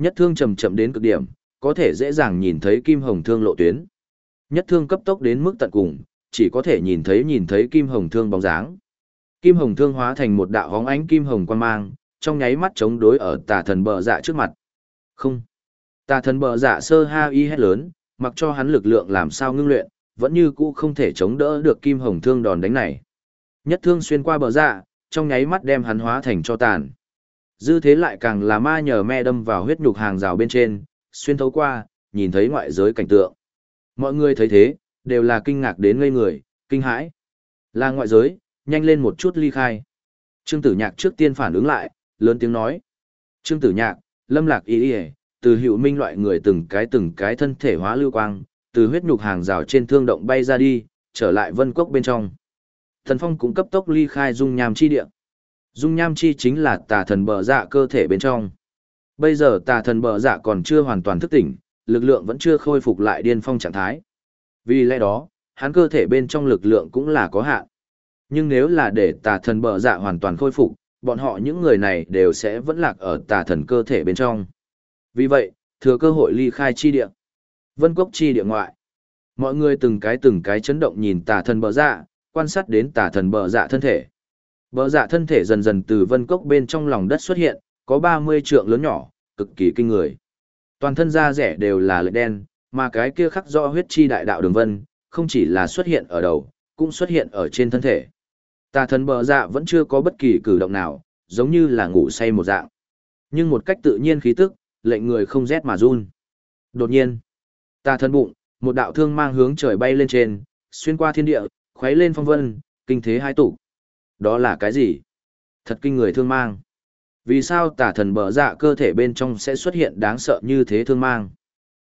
S1: Nhất thương chậm chậm đến cực điểm, có thể dễ dàng nhìn thấy kim hồng thương lộ tuyến. Nhất thương cấp tốc đến mức tận cùng, chỉ có thể nhìn thấy nhìn thấy kim hồng thương bóng dáng. Kim hồng thương hóa thành một đạo hóng ánh kim hồng quan mang, trong nháy mắt chống đối ở tà thần bờ dạ trước mặt. Không. Tà thần bờ dạ sơ ha y hét lớn, mặc cho hắn lực lượng làm sao ngưng luyện, vẫn như cũ không thể chống đỡ được kim hồng thương đòn đánh này. Nhất thương xuyên qua bờ dạ, trong nháy mắt đem hắn hóa thành cho tàn. Dư thế lại càng là ma nhờ me đâm vào huyết nhục hàng rào bên trên, xuyên thấu qua, nhìn thấy ngoại giới cảnh tượng. Mọi người thấy thế, đều là kinh ngạc đến ngây người, kinh hãi. Là ngoại giới, nhanh lên một chút ly khai. Trương Tử Nhạc trước tiên phản ứng lại, lớn tiếng nói. Trương Tử Nhạc, Lâm Lạc Y Y, từ hữu minh loại người từng cái từng cái thân thể hóa lưu quang, từ huyết nhục hàng rào trên thương động bay ra đi, trở lại vân cốc bên trong. Thần Phong cũng cấp tốc ly khai dung nhàm chi địa. Dung nham chi chính là tà thần bờ dạ cơ thể bên trong. Bây giờ tà thần bờ dạ còn chưa hoàn toàn thức tỉnh, lực lượng vẫn chưa khôi phục lại điên phong trạng thái. Vì lẽ đó, hắn cơ thể bên trong lực lượng cũng là có hạn. Nhưng nếu là để tà thần bờ dạ hoàn toàn khôi phục, bọn họ những người này đều sẽ vẫn lạc ở tà thần cơ thể bên trong. Vì vậy, thừa cơ hội ly khai chi địa. Vân cốc chi địa ngoại. Mọi người từng cái từng cái chấn động nhìn tà thần bờ dạ, quan sát đến tà thần bờ dạ thân thể. Bờ dạ thân thể dần dần từ vân cốc bên trong lòng đất xuất hiện, có 30 trượng lớn nhỏ, cực kỳ kinh người. Toàn thân da rẻ đều là lệ đen, mà cái kia khắc rõ huyết chi đại đạo đường vân, không chỉ là xuất hiện ở đầu, cũng xuất hiện ở trên thân thể. Tà thần bờ dạ vẫn chưa có bất kỳ cử động nào, giống như là ngủ say một dạng. Nhưng một cách tự nhiên khí tức, lệnh người không rét mà run. Đột nhiên, tà thần bụng, một đạo thương mang hướng trời bay lên trên, xuyên qua thiên địa, khuấy lên phong vân, kinh thế hai tụ. Đó là cái gì? Thật kinh người thương mang. Vì sao tả thần bờ dạ cơ thể bên trong sẽ xuất hiện đáng sợ như thế thương mang?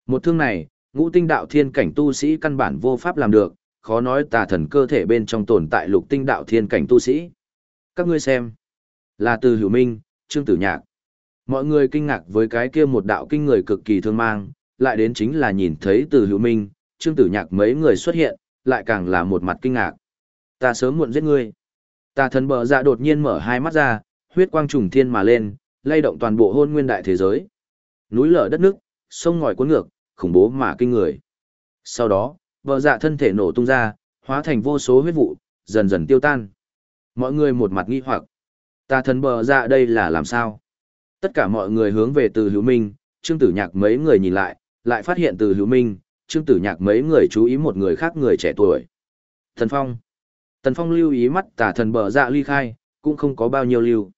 S1: Một thương này, ngũ tinh đạo thiên cảnh tu sĩ căn bản vô pháp làm được, khó nói tà thần cơ thể bên trong tồn tại lục tinh đạo thiên cảnh tu sĩ. Các ngươi xem, là từ hữu minh, trương tử nhạc. Mọi người kinh ngạc với cái kia một đạo kinh người cực kỳ thương mang, lại đến chính là nhìn thấy từ hữu minh, trương tử nhạc mấy người xuất hiện, lại càng là một mặt kinh ngạc. Ta sớm muộn giết ngươi. Tà thần bờ dạ đột nhiên mở hai mắt ra, huyết quang trùng thiên mà lên, lay động toàn bộ hôn nguyên đại thế giới. Núi lở đất nước, sông ngòi cuốn ngược, khủng bố mà kinh người. Sau đó, vợ dạ thân thể nổ tung ra, hóa thành vô số huyết vụ, dần dần tiêu tan. Mọi người một mặt nghi hoặc. Ta thần bờ dạ đây là làm sao? Tất cả mọi người hướng về từ hữu minh, trương tử nhạc mấy người nhìn lại, lại phát hiện từ hữu minh, trương tử nhạc mấy người chú ý một người khác người trẻ tuổi. Thần Phong. Tần Phong lưu ý mắt tà thần bờ dạ ly khai, cũng không có bao nhiêu lưu.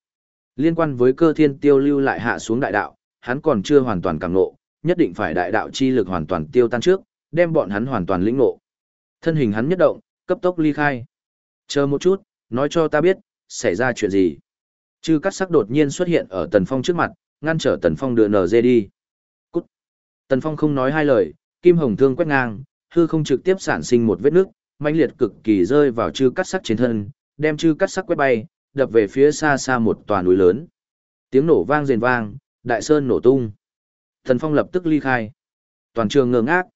S1: Liên quan với cơ thiên tiêu lưu lại hạ xuống đại đạo, hắn còn chưa hoàn toàn càng nộ, nhất định phải đại đạo chi lực hoàn toàn tiêu tan trước, đem bọn hắn hoàn toàn lĩnh nộ. Thân hình hắn nhất động, cấp tốc ly khai. Chờ một chút, nói cho ta biết, xảy ra chuyện gì. Chư cắt sắc đột nhiên xuất hiện ở Tần Phong trước mặt, ngăn trở Tần Phong đưa NG đi. Cút. Tần Phong không nói hai lời, kim hồng thương quét ngang, hư không trực tiếp sản sinh một vết nước, mãnh liệt cực kỳ rơi vào chư cắt sắc trên thân, đem chư cắt sắc quét bay, đập về phía xa xa một tòa núi lớn. Tiếng nổ vang rền vang, đại sơn nổ tung. Thần Phong lập tức ly khai. Toàn trường ngơ ngác.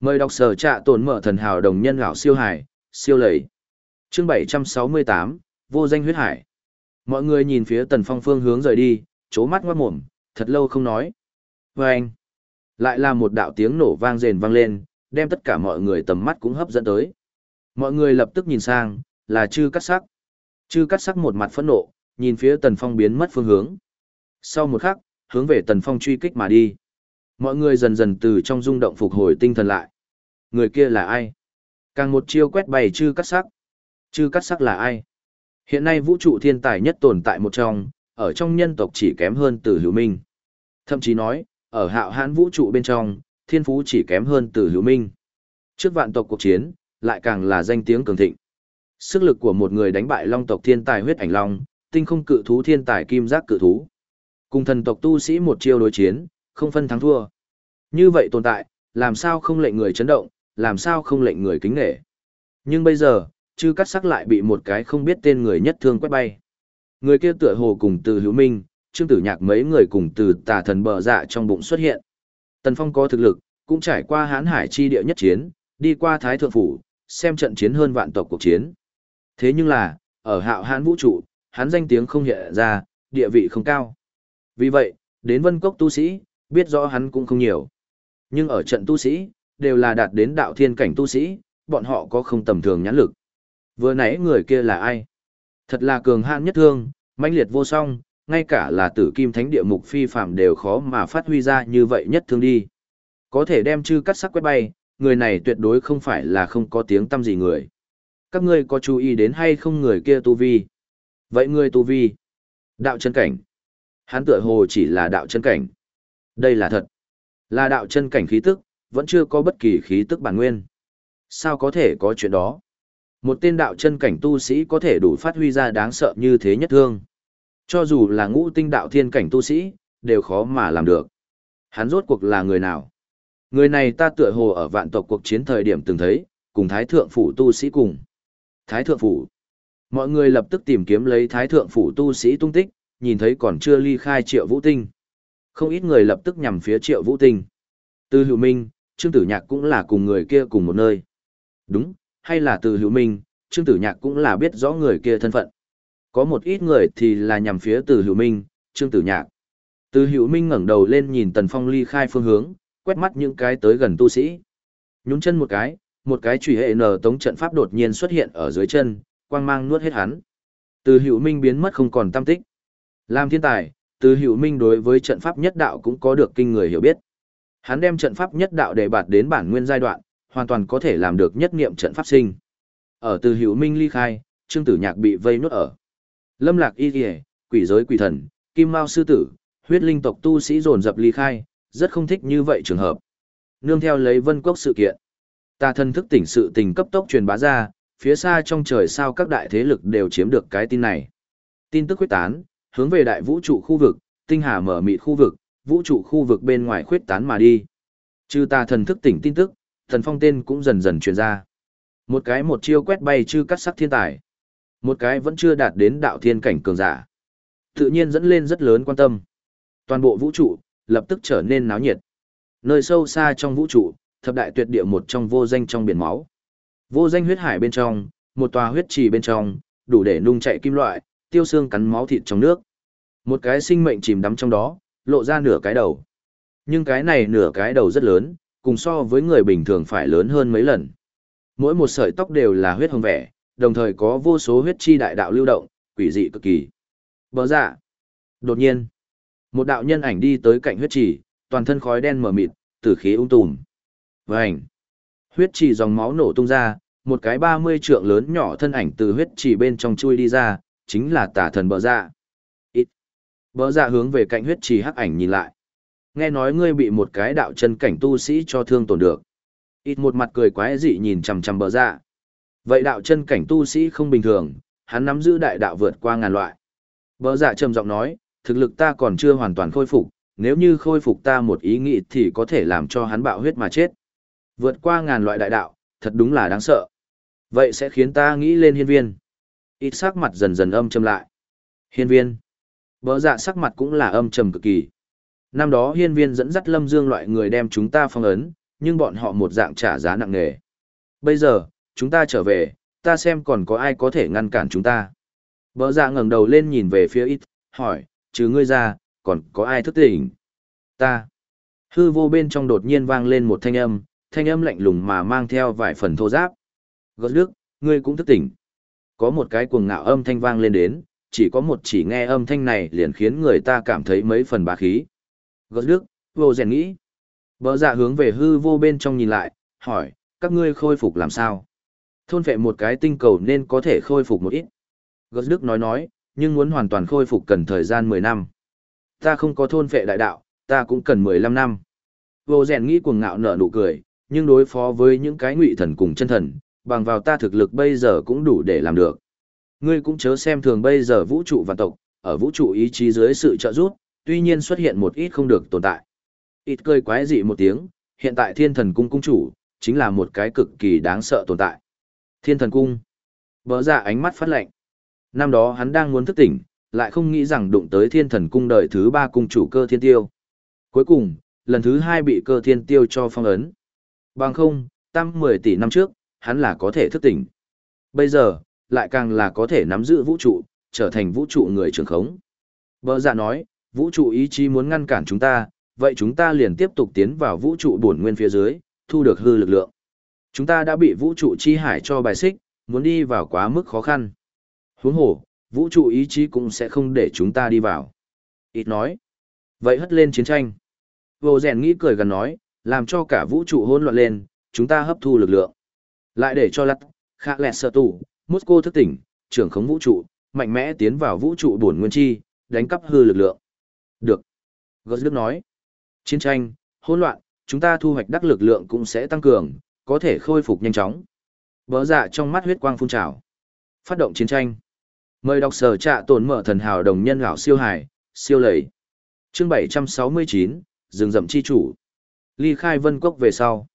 S1: Mời đọc sở trạ tổn mở thần hào đồng nhân gạo siêu hải, siêu lầy. Chương 768, vô danh huyết hải. Mọi người nhìn phía Tần Phong phương hướng rời đi, chố mắt ngoát mồm, thật lâu không nói. Và anh, lại là một đạo tiếng nổ vang rền vang lên, đem tất cả mọi người tầm mắt cũng hấp dẫn tới. Mọi người lập tức nhìn sang, là chư cắt sắc. Chư cắt sắc một mặt phẫn nộ, nhìn phía Tần Phong biến mất phương hướng. Sau một khắc, hướng về Tần Phong truy kích mà đi. Mọi người dần dần từ trong rung động phục hồi tinh thần lại. Người kia là ai? Càng một chiêu quét bày chư cắt sắc. Chư cắt sắc là ai? Hiện nay vũ trụ thiên tài nhất tồn tại một trong, ở trong nhân tộc chỉ kém hơn từ hữu minh. Thậm chí nói, ở hạo hãn vũ trụ bên trong, thiên phú chỉ kém hơn từ hữu minh. Trước vạn tộc cuộc chiến, lại càng là danh tiếng cường thịnh. Sức lực của một người đánh bại long tộc thiên tài huyết ảnh long, tinh không cự thú thiên tài kim giác cự thú. Cùng thần tộc tu sĩ một chiêu đối chiến, không phân thắng thua. Như vậy tồn tại, làm sao không lệnh người chấn động, làm sao không lệnh người kính nể. Nhưng bây giờ, chư cắt sắc lại bị một cái không biết tên người nhất thương quét bay. Người kia tựa hồ cùng từ hữu minh, trương tử nhạc mấy người cùng từ tà thần bờ dạ trong bụng xuất hiện. Tần Phong có thực lực, cũng trải qua hán hải chi địa nhất chiến, đi qua Thái Thượng Phủ, xem trận chiến hơn vạn tộc cuộc chiến. Thế nhưng là, ở hạo hãn vũ trụ, hắn danh tiếng không hiện ra, địa vị không cao. Vì vậy, đến vân cốc tu sĩ, biết rõ hắn cũng không nhiều. Nhưng ở trận tu sĩ, đều là đạt đến đạo thiên cảnh tu sĩ, bọn họ có không tầm thường nhãn lực. Vừa nãy người kia là ai? Thật là cường hãn nhất thương, mãnh liệt vô song, ngay cả là tử kim thánh địa mục phi phạm đều khó mà phát huy ra như vậy nhất thương đi. Có thể đem chư cắt sắc quét bay, người này tuyệt đối không phải là không có tiếng tâm gì người. Các ngươi có chú ý đến hay không người kia tu vi? Vậy người tu vi? Đạo chân cảnh. Hắn tựa hồ chỉ là đạo chân cảnh. Đây là thật. Là đạo chân cảnh khí tức, vẫn chưa có bất kỳ khí tức bản nguyên. Sao có thể có chuyện đó? Một tên đạo chân cảnh tu sĩ có thể đủ phát huy ra đáng sợ như thế nhất thương. Cho dù là ngũ tinh đạo thiên cảnh tu sĩ, đều khó mà làm được. Hắn rốt cuộc là người nào? Người này ta tựa hồ ở vạn tộc cuộc chiến thời điểm từng thấy, cùng Thái Thượng Phủ tu sĩ cùng. Thái Thượng Phủ. Mọi người lập tức tìm kiếm lấy thái thượng phủ tu sĩ tung tích, nhìn thấy còn chưa ly khai triệu vũ tinh. Không ít người lập tức nhằm phía triệu vũ tinh. Từ hữu minh, Trương Tử Nhạc cũng là cùng người kia cùng một nơi. Đúng, hay là từ hữu minh, Trương Tử Nhạc cũng là biết rõ người kia thân phận. Có một ít người thì là nhằm phía từ hữu minh, Trương Tử Nhạc. Từ hữu minh ngẩng đầu lên nhìn Tần Phong ly khai phương hướng, quét mắt những cái tới gần tu sĩ. Nhún chân một cái, một cái chủy hệ nở tống trận pháp đột nhiên xuất hiện ở dưới chân, quang mang nuốt hết hắn. Từ hữu minh biến mất không còn tâm tích. Làm thiên tài, từ hữu minh đối với trận pháp nhất đạo cũng có được kinh người hiểu biết. Hắn đem trận pháp nhất đạo để bạt đến bản nguyên giai đoạn, hoàn toàn có thể làm được nhất niệm trận pháp sinh. Ở từ hữu minh ly khai, trương tử nhạc bị vây nuốt ở. Lâm lạc y kìa, quỷ giới quỷ thần, kim mao sư tử, huyết linh tộc tu sĩ dồn dập ly khai, rất không thích như vậy trường hợp. Nương theo lấy vân quốc sự kiện. Ta thân thức tỉnh sự tình cấp tốc truyền bá ra, phía xa trong trời sao các đại thế lực đều chiếm được cái tin này. Tin tức quyết tán, hướng về đại vũ trụ khu vực, tinh hà mở mịt khu vực, vũ trụ khu vực bên ngoài khuyết tán mà đi. Trừ ta thần thức tỉnh tin tức, thần phong tên cũng dần dần truyền ra. Một cái một chiêu quét bay chư cắt sắc thiên tài. Một cái vẫn chưa đạt đến đạo thiên cảnh cường giả. Tự nhiên dẫn lên rất lớn quan tâm. Toàn bộ vũ trụ, lập tức trở nên náo nhiệt. Nơi sâu xa trong vũ trụ, thập đại tuyệt địa một trong vô danh trong biển máu. Vô danh huyết hải bên trong, một tòa huyết trì bên trong, đủ để nung chạy kim loại, tiêu xương cắn máu thịt trong nước. Một cái sinh mệnh chìm đắm trong đó, lộ ra nửa cái đầu. Nhưng cái này nửa cái đầu rất lớn, cùng so với người bình thường phải lớn hơn mấy lần. Mỗi một sợi tóc đều là huyết hồng vẻ, đồng thời có vô số huyết chi đại đạo lưu động, quỷ dị cực kỳ. Bờ dạ. Đột nhiên, một đạo nhân ảnh đi tới cạnh huyết trì, toàn thân khói đen mờ mịt, tử khí ung tùm. Vành. Huyết trì dòng máu nổ tung ra, một cái 30 trượng lớn nhỏ thân ảnh từ huyết trì bên trong chui đi ra, chính là tà thần bờ dạ. Ít. Bờ dạ hướng về cạnh huyết trì hắc ảnh nhìn lại. Nghe nói ngươi bị một cái đạo chân cảnh tu sĩ cho thương tổn được. Ít một mặt cười quái dị nhìn chằm chằm bờ dạ. Vậy đạo chân cảnh tu sĩ không bình thường, hắn nắm giữ đại đạo vượt qua ngàn loại. Bờ dạ trầm giọng nói, thực lực ta còn chưa hoàn toàn khôi phục, nếu như khôi phục ta một ý nghĩ thì có thể làm cho hắn bạo huyết mà chết. Vượt qua ngàn loại đại đạo, thật đúng là đáng sợ. Vậy sẽ khiến ta nghĩ lên hiên viên. Ít sắc mặt dần dần âm trầm lại. Hiên viên. Bỡ dạ sắc mặt cũng là âm trầm cực kỳ. Năm đó hiên viên dẫn dắt lâm dương loại người đem chúng ta phong ấn, nhưng bọn họ một dạng trả giá nặng nề. Bây giờ, chúng ta trở về, ta xem còn có ai có thể ngăn cản chúng ta. Bỡ dạ ngẩng đầu lên nhìn về phía ít, hỏi, trừ ngươi ra, còn có ai thức tỉnh? Ta. Hư vô bên trong đột nhiên vang lên một thanh âm, thanh âm lạnh lùng mà mang theo vài phần thô giáp. Gớt đức, ngươi cũng thức tỉnh. Có một cái cuồng ngạo âm thanh vang lên đến, chỉ có một chỉ nghe âm thanh này liền khiến người ta cảm thấy mấy phần bá khí. Gớt đức, vô rèn nghĩ. Bờ dạ hướng về hư vô bên trong nhìn lại, hỏi, các ngươi khôi phục làm sao? Thôn vệ một cái tinh cầu nên có thể khôi phục một ít. Gớt đức nói nói, nhưng muốn hoàn toàn khôi phục cần thời gian 10 năm. Ta không có thôn vệ đại đạo, ta cũng cần 15 năm. Vô rèn nghĩ cuồng ngạo nở nụ cười, nhưng đối phó với những cái ngụy thần cùng chân thần, bằng vào ta thực lực bây giờ cũng đủ để làm được. Ngươi cũng chớ xem thường bây giờ vũ trụ và tộc, ở vũ trụ ý chí dưới sự trợ giúp, tuy nhiên xuất hiện một ít không được tồn tại. Ít cười quái dị một tiếng, hiện tại thiên thần cung cung chủ, chính là một cái cực kỳ đáng sợ tồn tại. Thiên thần cung. Bỡ ra dạ ánh mắt phát lạnh. Năm đó hắn đang muốn thức tỉnh, lại không nghĩ rằng đụng tới thiên thần cung đời thứ ba cung chủ cơ thiên tiêu. Cuối cùng, lần thứ hai bị cơ thiên tiêu cho phong ấn. Bằng không, tăng 10 tỷ năm trước, hắn là có thể thức tỉnh. Bây giờ, lại càng là có thể nắm giữ vũ trụ, trở thành vũ trụ người trưởng khống. Bờ dạ nói, vũ trụ ý chí muốn ngăn cản chúng ta, vậy chúng ta liền tiếp tục tiến vào vũ trụ bổn nguyên phía dưới, thu được hư lực lượng. Chúng ta đã bị vũ trụ chi hải cho bài xích, muốn đi vào quá mức khó khăn. Huống hồ, vũ trụ ý chí cũng sẽ không để chúng ta đi vào. Ít nói. Vậy hất lên chiến tranh. Vô rèn nghĩ cười gần nói, làm cho cả vũ trụ hỗn loạn lên, chúng ta hấp thu lực lượng. Lại để cho lặt, khạ lẹt sợ tủ, mosco thức tỉnh, trưởng khống vũ trụ, mạnh mẽ tiến vào vũ trụ bổn nguyên chi, đánh cắp hư lực lượng. Được. Gớt Đức nói. Chiến tranh, hỗn loạn, chúng ta thu hoạch đắc lực lượng cũng sẽ tăng cường, có thể khôi phục nhanh chóng. Bỡ dạ trong mắt huyết quang phun trào. Phát động chiến tranh. Mời đọc sở trạ tổn mở thần hào đồng nhân gạo siêu hải, siêu lầy. Chương 769, rừng rậm chi chủ. Ly khai vân quốc về sau.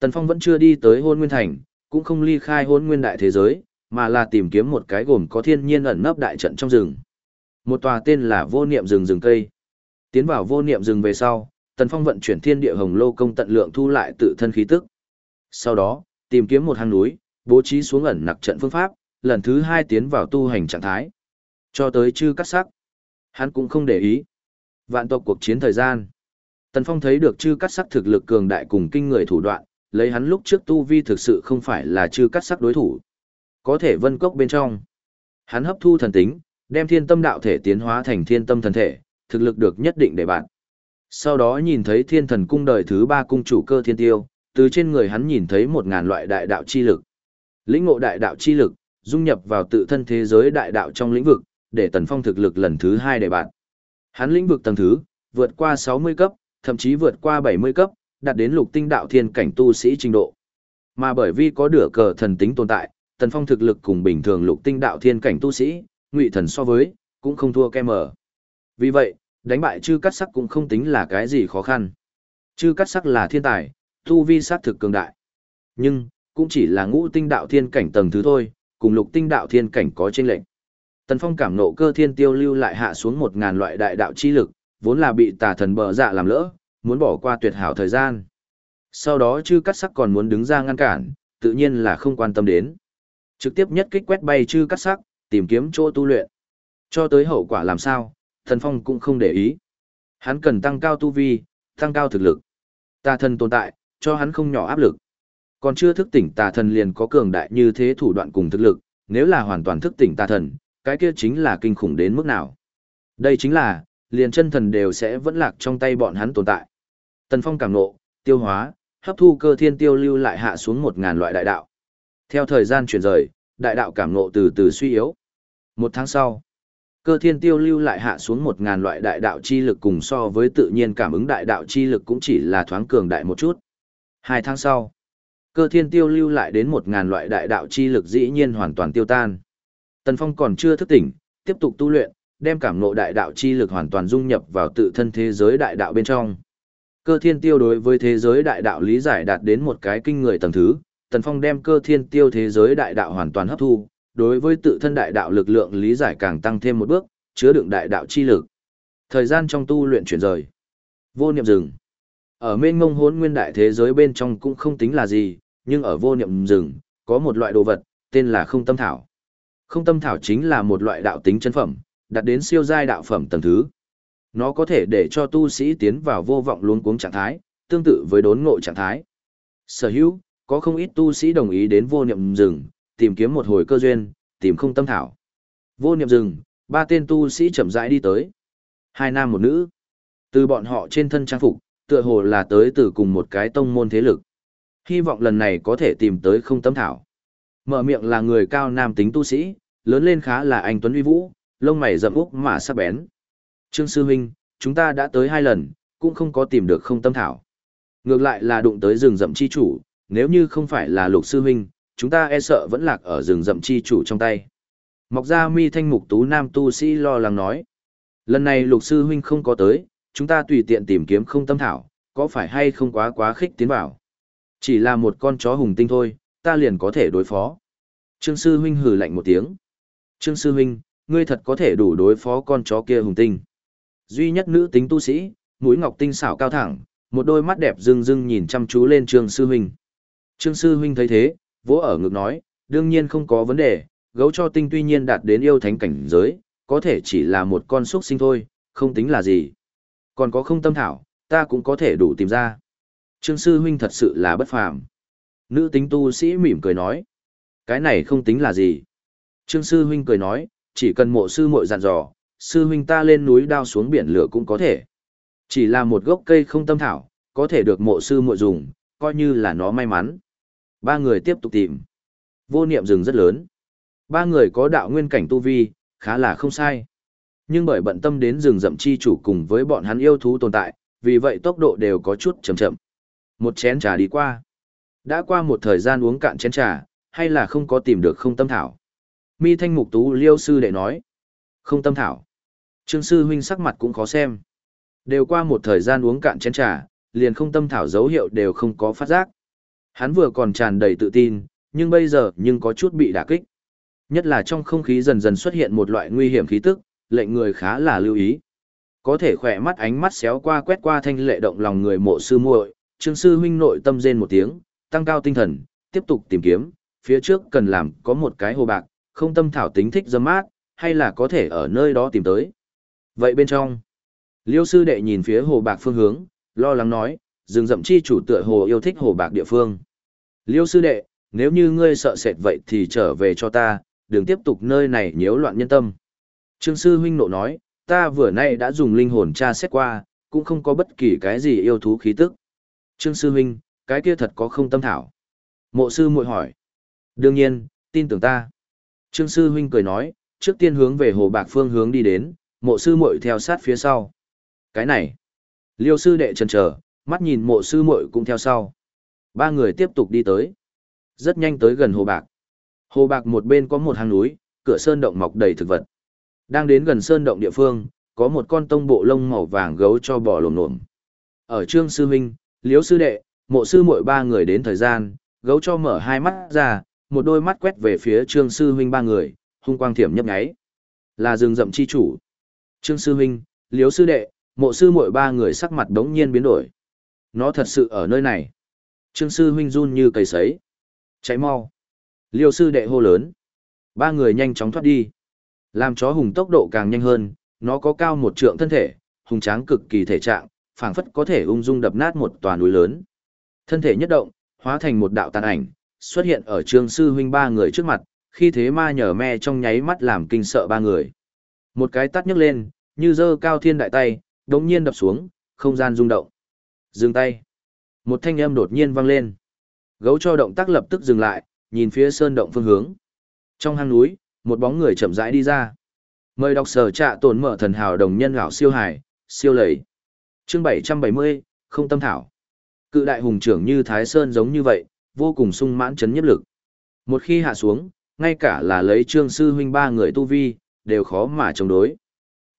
S1: Tần Phong vẫn chưa đi tới hôn nguyên thành, cũng không ly khai hôn nguyên đại thế giới, mà là tìm kiếm một cái gồm có thiên nhiên ẩn nấp đại trận trong rừng. Một tòa tên là vô niệm rừng rừng cây. Tiến vào vô niệm rừng về sau, Tần Phong vận chuyển thiên địa hồng lô công tận lượng thu lại tự thân khí tức. Sau đó, tìm kiếm một hang núi, bố trí xuống ẩn nặc trận phương pháp, lần thứ hai tiến vào tu hành trạng thái. Cho tới chư cắt sắc. Hắn cũng không để ý. Vạn tộc cuộc chiến thời gian. Tần Phong thấy được chư cắt sắc thực lực cường đại cùng kinh người thủ đoạn, lấy hắn lúc trước tu vi thực sự không phải là chư cắt sắc đối thủ. Có thể vân cốc bên trong. Hắn hấp thu thần tính, đem thiên tâm đạo thể tiến hóa thành thiên tâm thần thể, thực lực được nhất định để bạn. Sau đó nhìn thấy thiên thần cung đời thứ ba cung chủ cơ thiên tiêu, từ trên người hắn nhìn thấy một ngàn loại đại đạo chi lực. Lĩnh ngộ đại đạo chi lực, dung nhập vào tự thân thế giới đại đạo trong lĩnh vực, để tần phong thực lực lần thứ hai để bạn. Hắn lĩnh vực tầng thứ, vượt qua 60 cấp, thậm chí vượt qua 70 cấp, đạt đến lục tinh đạo thiên cảnh tu sĩ trình độ. Mà bởi vì có đửa cờ thần tính tồn tại, tần phong thực lực cùng bình thường lục tinh đạo thiên cảnh tu sĩ, ngụy thần so với, cũng không thua kem ở. Vì vậy, đánh bại chư cắt sắc cũng không tính là cái gì khó khăn. Chư cắt sắc là thiên tài, tu vi sát thực cường đại. Nhưng, cũng chỉ là ngũ tinh đạo thiên cảnh tầng thứ thôi, cùng lục tinh đạo thiên cảnh có chênh lệnh. Tần Phong cảm nộ cơ thiên tiêu lưu lại hạ xuống một ngàn loại đại đạo chi lực, vốn là bị tà thần bờ dạ làm lỡ, muốn bỏ qua tuyệt hảo thời gian. Sau đó chư cắt sắc còn muốn đứng ra ngăn cản, tự nhiên là không quan tâm đến. Trực tiếp nhất kích quét bay chư cắt sắc, tìm kiếm chỗ tu luyện. Cho tới hậu quả làm sao, Thần Phong cũng không để ý. Hắn cần tăng cao tu vi, tăng cao thực lực. Tà thần tồn tại, cho hắn không nhỏ áp lực. Còn chưa thức tỉnh tà thần liền có cường đại như thế thủ đoạn cùng thực lực, nếu là hoàn toàn thức tỉnh tà thần, cái kia chính là kinh khủng đến mức nào. Đây chính là, liền chân thần đều sẽ vẫn lạc trong tay bọn hắn tồn tại. Tần Phong cảm nộ, tiêu hóa, hấp thu cơ thiên tiêu lưu lại hạ xuống một ngàn loại đại đạo. Theo thời gian chuyển rời, đại đạo cảm nộ từ từ suy yếu. Một tháng sau, cơ thiên tiêu lưu lại hạ xuống một ngàn loại đại đạo chi lực cùng so với tự nhiên cảm ứng đại đạo chi lực cũng chỉ là thoáng cường đại một chút. Hai tháng sau, cơ thiên tiêu lưu lại đến một ngàn loại đại đạo chi lực dĩ nhiên hoàn toàn tiêu tan. Tần Phong còn chưa thức tỉnh, tiếp tục tu luyện, đem cảm ngộ đại đạo chi lực hoàn toàn dung nhập vào tự thân thế giới đại đạo bên trong. Cơ thiên tiêu đối với thế giới đại đạo lý giải đạt đến một cái kinh người tầng thứ, Tần Phong đem cơ thiên tiêu thế giới đại đạo hoàn toàn hấp thu, đối với tự thân đại đạo lực lượng lý giải càng tăng thêm một bước, chứa đựng đại đạo chi lực. Thời gian trong tu luyện chuyển rời. Vô niệm dừng. Ở mênh mông hốn nguyên đại thế giới bên trong cũng không tính là gì, nhưng ở vô niệm rừng, có một loại đồ vật, tên là không tâm thảo. Không tâm thảo chính là một loại đạo tính chân phẩm, đạt đến siêu giai đạo phẩm tầng thứ. Nó có thể để cho tu sĩ tiến vào vô vọng luống cuống trạng thái, tương tự với đốn ngộ trạng thái. Sở hữu, có không ít tu sĩ đồng ý đến vô niệm rừng, tìm kiếm một hồi cơ duyên, tìm không tâm thảo. Vô niệm rừng, ba tên tu sĩ chậm rãi đi tới. Hai nam một nữ. Từ bọn họ trên thân trang phục, tựa hồ là tới từ cùng một cái tông môn thế lực. Hy vọng lần này có thể tìm tới không tâm thảo. Mở miệng là người cao nam tính tu sĩ, lớn lên khá là anh Tuấn Uy Vũ, lông mày rậm úc mà sắc bén. Trương Sư Huynh, chúng ta đã tới hai lần, cũng không có tìm được không tâm thảo. Ngược lại là đụng tới rừng rậm chi chủ, nếu như không phải là lục sư huynh, chúng ta e sợ vẫn lạc ở rừng rậm chi chủ trong tay. Mọc ra mi thanh mục tú nam tu sĩ lo lắng nói. Lần này lục sư huynh không có tới, chúng ta tùy tiện tìm kiếm không tâm thảo, có phải hay không quá quá khích tiến vào. Chỉ là một con chó hùng tinh thôi, ta liền có thể đối phó. Trương sư huynh hừ lạnh một tiếng. Trương sư huynh, ngươi thật có thể đủ đối phó con chó kia hùng tinh. Duy nhất nữ tính tu sĩ, mũi ngọc tinh xảo cao thẳng, một đôi mắt đẹp rưng rưng nhìn chăm chú lên Trương sư huynh. Trương sư huynh thấy thế, vỗ ở ngực nói, đương nhiên không có vấn đề, gấu cho tinh tuy nhiên đạt đến yêu thánh cảnh giới, có thể chỉ là một con xuất sinh thôi, không tính là gì. Còn có không tâm thảo, ta cũng có thể đủ tìm ra. Trương sư huynh thật sự là bất phàm. Nữ tính tu sĩ mỉm cười nói, cái này không tính là gì. Trương sư huynh cười nói, chỉ cần mộ sư muội dặn dò, sư huynh ta lên núi đao xuống biển lửa cũng có thể. Chỉ là một gốc cây không tâm thảo, có thể được mộ sư muội dùng, coi như là nó may mắn. Ba người tiếp tục tìm. Vô niệm rừng rất lớn. Ba người có đạo nguyên cảnh tu vi, khá là không sai. Nhưng bởi bận tâm đến rừng rậm chi chủ cùng với bọn hắn yêu thú tồn tại, vì vậy tốc độ đều có chút chậm chậm. Một chén trà đi qua. Đã qua một thời gian uống cạn chén trà, hay là không có tìm được không tâm thảo. Mi thanh mục tú liêu sư đệ nói. Không tâm thảo. Trương sư huynh sắc mặt cũng khó xem. Đều qua một thời gian uống cạn chén trà, liền không tâm thảo dấu hiệu đều không có phát giác. Hắn vừa còn tràn đầy tự tin, nhưng bây giờ nhưng có chút bị đả kích. Nhất là trong không khí dần dần xuất hiện một loại nguy hiểm khí tức, lệnh người khá là lưu ý. Có thể khỏe mắt ánh mắt xéo qua quét qua thanh lệ động lòng người mộ sư muội, Trương sư huynh nội tâm rên một tiếng, tăng cao tinh thần, tiếp tục tìm kiếm, phía trước cần làm có một cái hồ bạc, không tâm thảo tính thích dâm mát, hay là có thể ở nơi đó tìm tới. Vậy bên trong, Liêu sư đệ nhìn phía hồ bạc phương hướng, lo lắng nói, rừng rậm chi chủ tựa hồ yêu thích hồ bạc địa phương. Liêu sư đệ, nếu như ngươi sợ sệt vậy thì trở về cho ta, đừng tiếp tục nơi này nhiễu loạn nhân tâm. Trương sư huynh nộ nói, ta vừa nay đã dùng linh hồn tra xét qua, cũng không có bất kỳ cái gì yêu thú khí tức. Trương sư huynh, cái kia thật có không tâm thảo. Mộ sư muội hỏi. Đương nhiên, tin tưởng ta. Trương sư huynh cười nói, trước tiên hướng về hồ bạc phương hướng đi đến, mộ sư muội theo sát phía sau. Cái này. Liêu sư đệ chần trở, mắt nhìn mộ sư muội cũng theo sau. Ba người tiếp tục đi tới. Rất nhanh tới gần hồ bạc. Hồ bạc một bên có một hang núi, cửa sơn động mọc đầy thực vật. Đang đến gần sơn động địa phương, có một con tông bộ lông màu vàng gấu cho bò lồm lồm. Ở trương sư huynh, liếu sư đệ, mộ sư muội ba người đến thời gian, gấu cho mở hai mắt ra, một đôi mắt quét về phía trương sư huynh ba người, hung quang thiểm nhấp nháy. Là rừng rậm chi chủ. Trương sư huynh, liếu sư đệ, mộ sư muội ba người sắc mặt đống nhiên biến đổi. Nó thật sự ở nơi này. Trương sư huynh run như cầy sấy. Cháy mau. Liêu sư đệ hô lớn. Ba người nhanh chóng thoát đi. Làm chó hùng tốc độ càng nhanh hơn, nó có cao một trượng thân thể, hùng tráng cực kỳ thể trạng, phảng phất có thể ung dung đập nát một tòa núi lớn. Thân thể nhất động, hóa thành một đạo tàn ảnh, xuất hiện ở trương sư huynh ba người trước mặt, khi thế ma nhở me trong nháy mắt làm kinh sợ ba người. Một cái tắt nhấc lên, như dơ cao thiên đại tay, đống nhiên đập xuống, không gian rung động. Dừng tay. Một thanh âm đột nhiên vang lên. Gấu cho động tác lập tức dừng lại, nhìn phía sơn động phương hướng. Trong hang núi, một bóng người chậm rãi đi ra. Mời đọc sở trạ tổn mở thần hào đồng nhân gạo siêu hải, siêu lầy. Chương 770, không tâm thảo. Cự đại hùng trưởng như Thái Sơn giống như vậy, vô cùng sung mãn chấn nhất lực. Một khi hạ xuống, ngay cả là lấy trương sư huynh ba người tu vi, đều khó mà chống đối.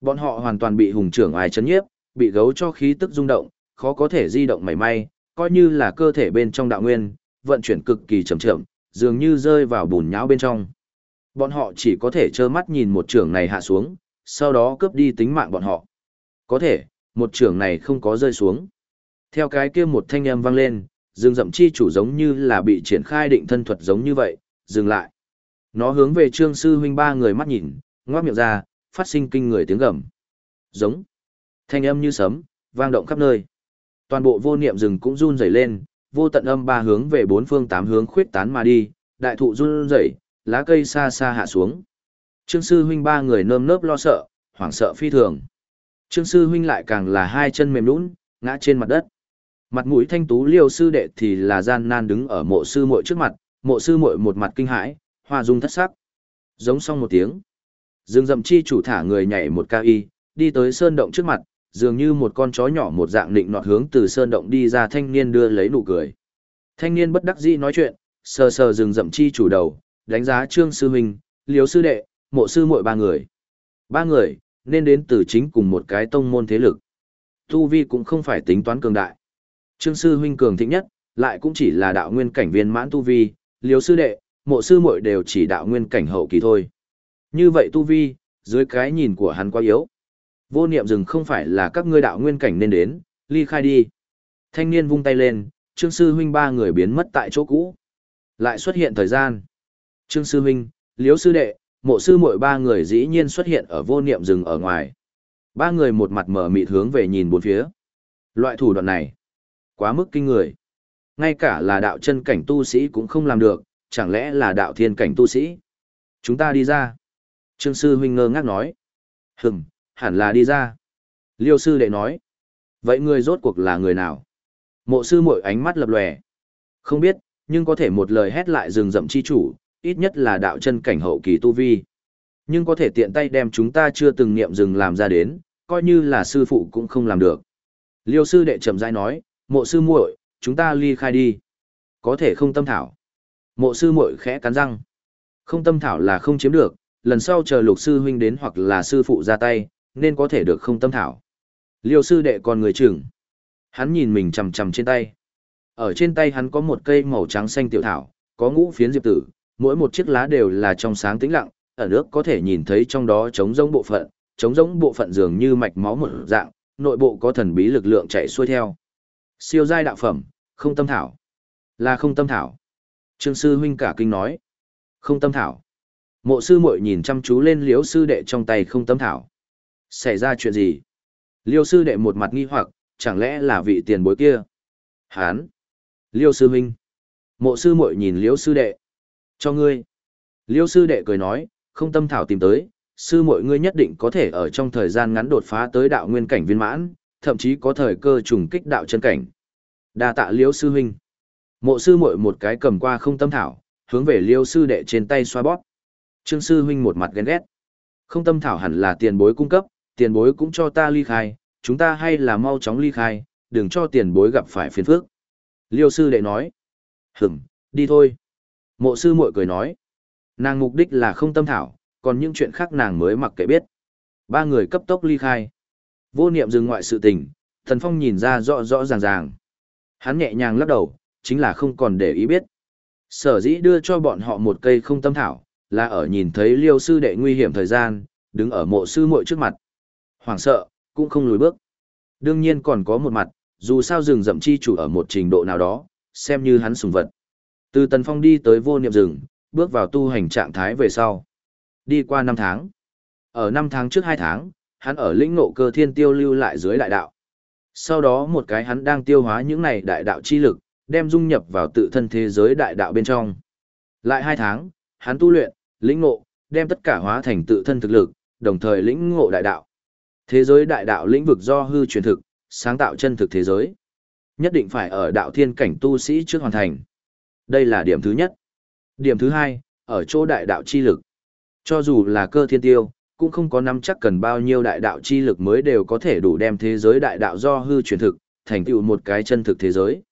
S1: Bọn họ hoàn toàn bị hùng trưởng ai chấn nhiếp, bị gấu cho khí tức rung động, khó có thể di động mảy may, coi như là cơ thể bên trong đạo nguyên, vận chuyển cực kỳ chậm chậm, dường như rơi vào bùn nhão bên trong. Bọn họ chỉ có thể trơ mắt nhìn một trưởng này hạ xuống, sau đó cướp đi tính mạng bọn họ. Có thể, một trưởng này không có rơi xuống. Theo cái kia một thanh âm vang lên, rừng rậm chi chủ giống như là bị triển khai định thân thuật giống như vậy, dừng lại. Nó hướng về trương sư huynh ba người mắt nhìn, ngoác miệng ra, phát sinh kinh người tiếng gầm. Giống. Thanh âm như sấm, vang động khắp nơi. Toàn bộ vô niệm rừng cũng run rẩy lên, vô tận âm ba hướng về bốn phương tám hướng khuyết tán mà đi, đại thụ run rẩy, lá cây xa xa hạ xuống. Trương sư huynh ba người nơm nớp lo sợ, hoảng sợ phi thường. Trương sư huynh lại càng là hai chân mềm nhũn, ngã trên mặt đất. Mặt mũi thanh tú liêu sư đệ thì là gian nan đứng ở mộ sư muội trước mặt, mộ sư muội một mặt kinh hãi, hoa dung thất sắc. Giống xong một tiếng. Dương dậm chi chủ thả người nhảy một cao y, đi tới sơn động trước mặt, dường như một con chó nhỏ một dạng định nọt hướng từ sơn động đi ra thanh niên đưa lấy nụ cười. Thanh niên bất đắc dĩ nói chuyện, sờ sờ rừng rậm chi chủ đầu, đánh giá trương sư huynh, liếu sư đệ, mộ sư muội ba người. Ba người, nên đến từ chính cùng một cái tông môn thế lực. Tu vi cũng không phải tính toán cường đại. Trương sư huynh cường thịnh nhất, lại cũng chỉ là đạo nguyên cảnh viên mãn tu vi, liếu sư đệ, mộ sư muội đều chỉ đạo nguyên cảnh hậu kỳ thôi. Như vậy tu vi, dưới cái nhìn của hắn quá yếu. Vô niệm rừng không phải là các ngươi đạo nguyên cảnh nên đến, ly khai đi. Thanh niên vung tay lên, trương sư huynh ba người biến mất tại chỗ cũ. Lại xuất hiện thời gian. Trương sư huynh, liếu sư đệ, mộ sư muội ba người dĩ nhiên xuất hiện ở vô niệm rừng ở ngoài. Ba người một mặt mở mịt hướng về nhìn bốn phía. Loại thủ đoạn này, quá mức kinh người. Ngay cả là đạo chân cảnh tu sĩ cũng không làm được, chẳng lẽ là đạo thiên cảnh tu sĩ. Chúng ta đi ra. Trương sư huynh ngơ ngác nói. Hừm, hẳn là đi ra. Liêu sư đệ nói. Vậy người rốt cuộc là người nào? Mộ sư mội ánh mắt lập lòe. Không biết, nhưng có thể một lời hét lại rừng rậm chi chủ, ít nhất là đạo chân cảnh hậu kỳ tu vi. Nhưng có thể tiện tay đem chúng ta chưa từng niệm rừng làm ra đến, coi như là sư phụ cũng không làm được. Liêu sư đệ chậm rãi nói, mộ sư muội, chúng ta ly khai đi. Có thể không tâm thảo. Mộ sư muội khẽ cắn răng. Không tâm thảo là không chiếm được, lần sau chờ lục sư huynh đến hoặc là sư phụ ra tay, nên có thể được không tâm thảo. Liêu sư đệ còn người trưởng, Hắn nhìn mình chầm chầm trên tay. Ở trên tay hắn có một cây màu trắng xanh tiểu thảo, có ngũ phiến diệp tử, mỗi một chiếc lá đều là trong sáng tĩnh lặng, ở nước có thể nhìn thấy trong đó trống rỗng bộ phận, trống rỗng bộ phận dường như mạch máu một dạng, nội bộ có thần bí lực lượng chạy xuôi theo. Siêu giai đạo phẩm, không tâm thảo. Là không tâm thảo. Trương sư huynh cả kinh nói. Không tâm thảo. Mộ sư muội nhìn chăm chú lên liếu sư đệ trong tay không tâm thảo. Xảy ra chuyện gì? Liêu sư đệ một mặt nghi hoặc, chẳng lẽ là vị tiền bối kia? Hán! Liêu sư huynh! Mộ sư muội nhìn liếu sư đệ. Cho ngươi! Liêu sư đệ cười nói, không tâm thảo tìm tới, sư muội ngươi nhất định có thể ở trong thời gian ngắn đột phá tới đạo nguyên cảnh viên mãn, thậm chí có thời cơ trùng kích đạo chân cảnh. Đa tạ liêu sư huynh! Mộ sư muội một cái cầm qua không tâm thảo, hướng về liêu sư đệ trên tay xoa bóp. Trương sư huynh một mặt ghen ghét. Không tâm thảo hẳn là tiền bối cung cấp, tiền bối cũng cho ta ly khai, chúng ta hay là mau chóng ly khai, đừng cho tiền bối gặp phải phiền phức. Liêu sư đệ nói. Hửm, đi thôi. Mộ sư muội cười nói. Nàng mục đích là không tâm thảo, còn những chuyện khác nàng mới mặc kệ biết. Ba người cấp tốc ly khai. Vô niệm dừng ngoại sự tình, thần phong nhìn ra rõ rõ ràng ràng. Hắn nhẹ nhàng lắc đầu, chính là không còn để ý biết. Sở dĩ đưa cho bọn họ một cây không tâm thảo, là ở nhìn thấy liêu sư đệ nguy hiểm thời gian, đứng ở mộ sư muội trước mặt. Hoảng sợ, cũng không lùi bước. Đương nhiên còn có một mặt, dù sao rừng rậm chi chủ ở một trình độ nào đó, xem như hắn sùng vật. Từ Tần Phong đi tới vô niệm rừng, bước vào tu hành trạng thái về sau. Đi qua năm tháng. Ở năm tháng trước hai tháng, hắn ở lĩnh ngộ cơ thiên tiêu lưu lại dưới đại đạo. Sau đó một cái hắn đang tiêu hóa những này đại đạo chi lực, đem dung nhập vào tự thân thế giới đại đạo bên trong. Lại hai tháng, hắn tu luyện, lĩnh ngộ, đem tất cả hóa thành tự thân thực lực, đồng thời lĩnh ngộ đại đạo. Thế giới đại đạo lĩnh vực do hư truyền thực, sáng tạo chân thực thế giới. Nhất định phải ở đạo thiên cảnh tu sĩ trước hoàn thành. Đây là điểm thứ nhất. Điểm thứ hai, ở chỗ đại đạo chi lực. Cho dù là cơ thiên tiêu, cũng không có nắm chắc cần bao nhiêu đại đạo chi lực mới đều có thể đủ đem thế giới đại đạo do hư truyền thực, thành tựu một cái chân thực thế giới.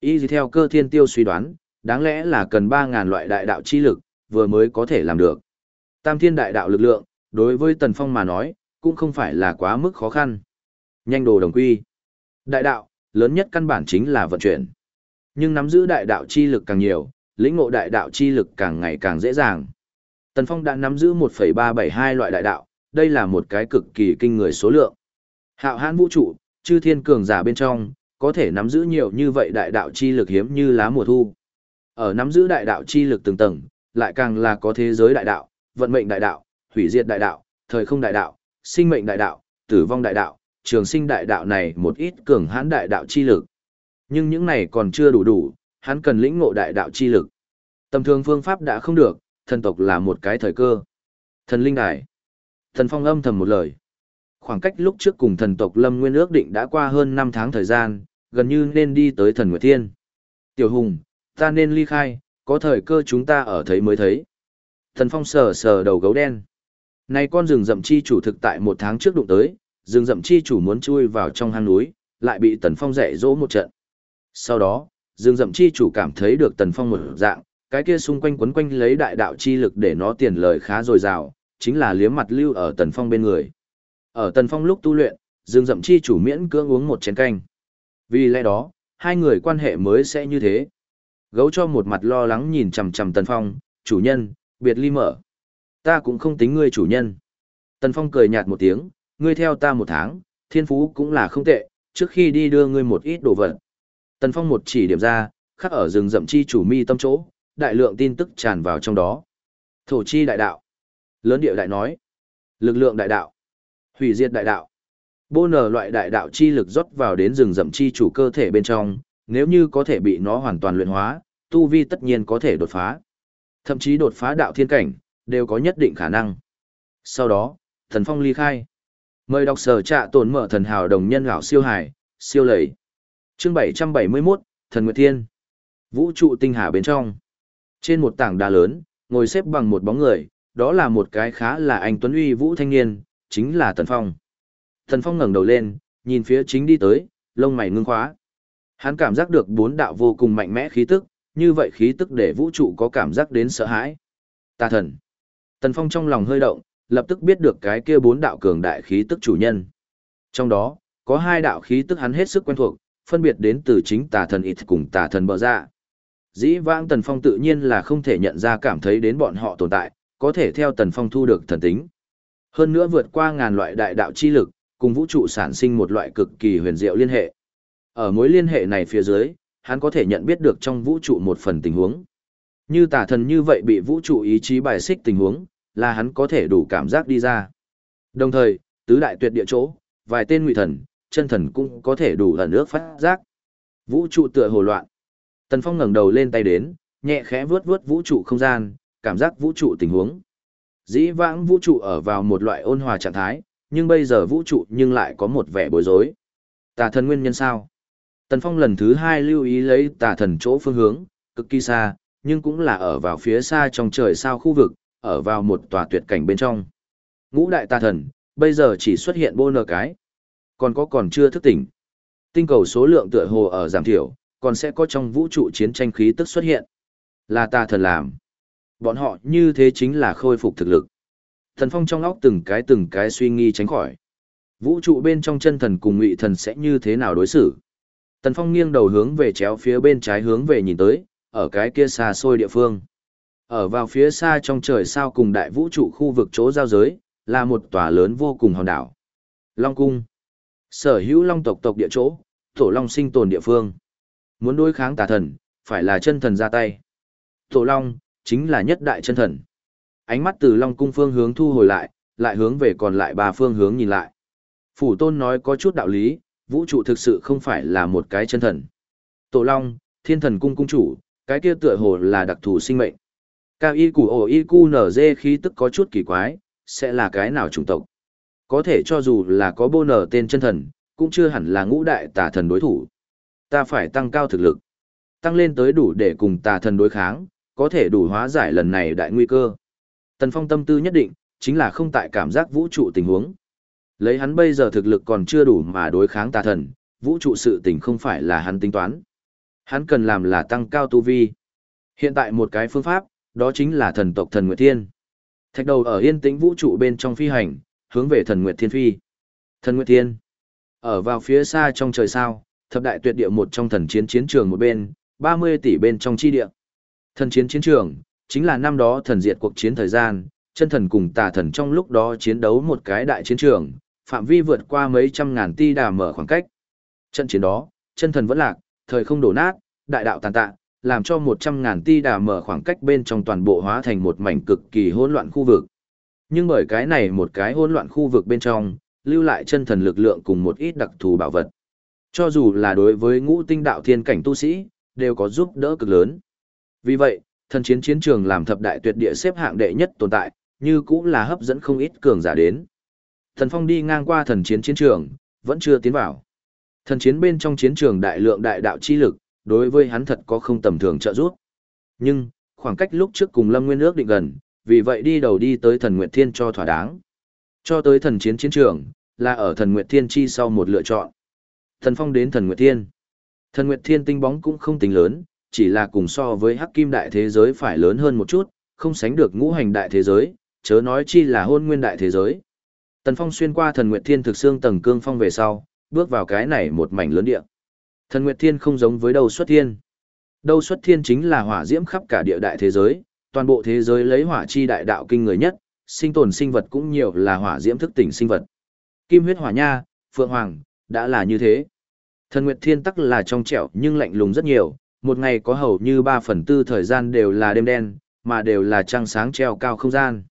S1: Y gì theo cơ thiên tiêu suy đoán, đáng lẽ là cần 3.000 loại đại đạo chi lực, vừa mới có thể làm được. Tam thiên đại đạo lực lượng, đối với Tần Phong mà nói, cũng không phải là quá mức khó khăn. Nhanh đồ đồng quy. Đại đạo, lớn nhất căn bản chính là vận chuyển. Nhưng nắm giữ đại đạo chi lực càng nhiều, lĩnh ngộ đại đạo chi lực càng ngày càng dễ dàng. Tần Phong đã nắm giữ 1,372 loại đại đạo, đây là một cái cực kỳ kinh người số lượng. Hạo hãn vũ trụ, chư thiên cường giả bên trong, có thể nắm giữ nhiều như vậy đại đạo chi lực hiếm như lá mùa thu. Ở nắm giữ đại đạo chi lực từng tầng, lại càng là có thế giới đại đạo, vận mệnh đại đạo, hủy diệt đại đạo, thời không đại đạo, sinh mệnh đại đạo, tử vong đại đạo, trường sinh đại đạo này một ít cường hãn đại đạo chi lực. Nhưng những này còn chưa đủ đủ, hắn cần lĩnh ngộ đại đạo chi lực. Tầm thường phương pháp đã không được, thần tộc là một cái thời cơ. Thần linh đài. Thần phong âm thầm một lời. Khoảng cách lúc trước cùng thần tộc Lâm Nguyên ước định đã qua hơn 5 tháng thời gian, gần như nên đi tới thần Nguyệt Thiên. Tiểu Hùng, ta nên ly khai, có thời cơ chúng ta ở thấy mới thấy. Thần phong sờ sờ đầu gấu đen. Này con rừng rậm chi chủ thực tại một tháng trước đụng tới, rừng rậm chi chủ muốn chui vào trong hang núi, lại bị Tần Phong dạy dỗ một trận. Sau đó, rừng rậm chi chủ cảm thấy được Tần Phong một dạng, cái kia xung quanh quấn quanh lấy đại đạo chi lực để nó tiền lời khá dồi dào, chính là liếm mặt lưu ở Tần Phong bên người. Ở Tần Phong lúc tu luyện, rừng rậm chi chủ miễn cưỡng uống một chén canh. Vì lẽ đó, hai người quan hệ mới sẽ như thế. Gấu cho một mặt lo lắng nhìn chằm chằm Tần Phong, chủ nhân, biệt ly mở. Ta cũng không tính ngươi chủ nhân. Tần Phong cười nhạt một tiếng, ngươi theo ta một tháng, thiên phú cũng là không tệ, trước khi đi đưa ngươi một ít đồ vật. Tần Phong một chỉ điểm ra, khắc ở rừng rậm chi chủ mi tâm chỗ, đại lượng tin tức tràn vào trong đó. Thổ chi đại đạo, lớn địa đại nói, lực lượng đại đạo, hủy diệt đại đạo. Bô nở loại đại đạo chi lực rót vào đến rừng rậm chi chủ cơ thể bên trong, nếu như có thể bị nó hoàn toàn luyện hóa, tu vi tất nhiên có thể đột phá. Thậm chí đột phá đạo thiên cảnh, đều có nhất định khả năng. Sau đó, thần phong ly khai. Mời đọc sở trạ tồn mở thần hào đồng nhân lão siêu hải, siêu lầy. Chương 771, Thần Nguyệt Thiên. Vũ trụ tinh hà bên trong. Trên một tảng đá lớn, ngồi xếp bằng một bóng người, đó là một cái khá là anh Tuấn Uy Vũ thanh niên, chính là Tần Phong. Tần Phong ngẩng đầu lên, nhìn phía chính đi tới, lông mày ngưng khóa. Hắn cảm giác được bốn đạo vô cùng mạnh mẽ khí tức, như vậy khí tức để vũ trụ có cảm giác đến sợ hãi. Tà thần. Tần Phong trong lòng hơi động, lập tức biết được cái kia bốn đạo cường đại khí tức chủ nhân. Trong đó, có hai đạo khí tức hắn hết sức quen thuộc, phân biệt đến từ chính tà thần ít cùng tà thần bờ dạ. Dĩ vãng Tần Phong tự nhiên là không thể nhận ra cảm thấy đến bọn họ tồn tại, có thể theo Tần Phong thu được thần tính. Hơn nữa vượt qua ngàn loại đại đạo chi lực, cùng vũ trụ sản sinh một loại cực kỳ huyền diệu liên hệ. Ở mối liên hệ này phía dưới, hắn có thể nhận biết được trong vũ trụ một phần tình huống. Như tà thần như vậy bị vũ trụ ý chí bài xích tình huống, là hắn có thể đủ cảm giác đi ra. Đồng thời, tứ đại tuyệt địa chỗ, vài tên ngụy thần, chân thần cũng có thể đủ ẩn nước phát giác. Vũ trụ tựa hồ loạn. Tần Phong ngẩng đầu lên tay đến, nhẹ khẽ vuốt vuốt vũ trụ không gian, cảm giác vũ trụ tình huống. Dĩ vãng vũ trụ ở vào một loại ôn hòa trạng thái, nhưng bây giờ vũ trụ nhưng lại có một vẻ bối rối. Tà thần nguyên nhân sao? Tần Phong lần thứ hai lưu ý lấy tà thần chỗ phương hướng, cực kỳ xa, nhưng cũng là ở vào phía xa trong trời sao khu vực, ở vào một tòa tuyệt cảnh bên trong. Ngũ đại tà thần, bây giờ chỉ xuất hiện bô nờ cái. Còn có còn chưa thức tỉnh. Tinh cầu số lượng tựa hồ ở giảm thiểu, còn sẽ có trong vũ trụ chiến tranh khí tức xuất hiện. Là ta thần làm. Bọn họ như thế chính là khôi phục thực lực. Thần Phong trong óc từng cái từng cái suy nghi tránh khỏi. Vũ trụ bên trong chân thần cùng ngụy thần sẽ như thế nào đối xử? Tần Phong nghiêng đầu hướng về chéo phía bên trái hướng về nhìn tới, ở cái kia xa xôi địa phương. Ở vào phía xa trong trời sao cùng đại vũ trụ khu vực chỗ giao giới, là một tòa lớn vô cùng hòn đảo. Long Cung. Sở hữu long tộc tộc địa chỗ, tổ long sinh tồn địa phương. Muốn đối kháng tà thần, phải là chân thần ra tay. Tổ long, chính là nhất đại chân thần. Ánh mắt từ long cung phương hướng thu hồi lại, lại hướng về còn lại ba phương hướng nhìn lại. Phủ tôn nói có chút đạo lý, vũ trụ thực sự không phải là một cái chân thần. Tổ long, thiên thần cung cung chủ, cái kia tựa hồ là đặc thù sinh mệnh. Cao y củ ổ y cu nở dê khí tức có chút kỳ quái, sẽ là cái nào chủng tộc. Có thể cho dù là có bô nở tên chân thần, cũng chưa hẳn là ngũ đại tà thần đối thủ. Ta phải tăng cao thực lực. Tăng lên tới đủ để cùng tà thần đối kháng, có thể đủ hóa giải lần này đại nguy cơ. Tần Phong tâm tư nhất định, chính là không tại cảm giác vũ trụ tình huống. Lấy hắn bây giờ thực lực còn chưa đủ mà đối kháng tà thần, vũ trụ sự tình không phải là hắn tính toán. Hắn cần làm là tăng cao tu vi. Hiện tại một cái phương pháp, đó chính là thần tộc thần Nguyệt Thiên. Thạch đầu ở yên tĩnh vũ trụ bên trong phi hành, hướng về thần Nguyệt Thiên phi. Thần Nguyệt Thiên. Ở vào phía xa trong trời sao, thập đại tuyệt địa một trong thần chiến chiến trường một bên, 30 tỷ bên trong chi địa. Thần chiến chiến trường, chính là năm đó thần diệt cuộc chiến thời gian, chân thần cùng tà thần trong lúc đó chiến đấu một cái đại chiến trường, phạm vi vượt qua mấy trăm ngàn ti đà mở khoảng cách. Trận chiến đó, chân thần vẫn lạc, thời không đổ nát, đại đạo tàn tạ, làm cho một trăm ngàn ti đà mở khoảng cách bên trong toàn bộ hóa thành một mảnh cực kỳ hỗn loạn khu vực. Nhưng bởi cái này một cái hỗn loạn khu vực bên trong, lưu lại chân thần lực lượng cùng một ít đặc thù bảo vật. Cho dù là đối với ngũ tinh đạo thiên cảnh tu sĩ, đều có giúp đỡ cực lớn. Vì vậy, thần chiến chiến trường làm thập đại tuyệt địa xếp hạng đệ nhất tồn tại, như cũng là hấp dẫn không ít cường giả đến. Thần Phong đi ngang qua thần chiến chiến trường, vẫn chưa tiến vào. Thần chiến bên trong chiến trường đại lượng đại đạo chi lực, đối với hắn thật có không tầm thường trợ giúp. Nhưng, khoảng cách lúc trước cùng Lâm Nguyên ước định gần, vì vậy đi đầu đi tới thần Nguyệt Thiên cho thỏa đáng. Cho tới thần chiến chiến trường, là ở thần Nguyệt Thiên chi sau một lựa chọn. Thần Phong đến thần Nguyệt Thiên. Thần Nguyệt Thiên tinh bóng cũng không tính lớn, chỉ là cùng so với hắc kim đại thế giới phải lớn hơn một chút, không sánh được ngũ hành đại thế giới, chớ nói chi là hôn nguyên đại thế giới. Tần Phong xuyên qua thần Nguyệt Thiên thực xương tầng cương phong về sau, bước vào cái này một mảnh lớn địa. Thần Nguyệt Thiên không giống với Đâu Xuất Thiên. Đâu Xuất Thiên chính là hỏa diễm khắp cả địa đại thế giới, toàn bộ thế giới lấy hỏa chi đại đạo kinh người nhất, sinh tồn sinh vật cũng nhiều là hỏa diễm thức tỉnh sinh vật. Kim huyết hỏa nha, Phượng Hoàng, đã là như thế. Thần Nguyệt Thiên tắc là trong trẻo nhưng lạnh lùng rất nhiều, một ngày có hầu như 3 phần tư thời gian đều là đêm đen, mà đều là trăng sáng treo cao không gian.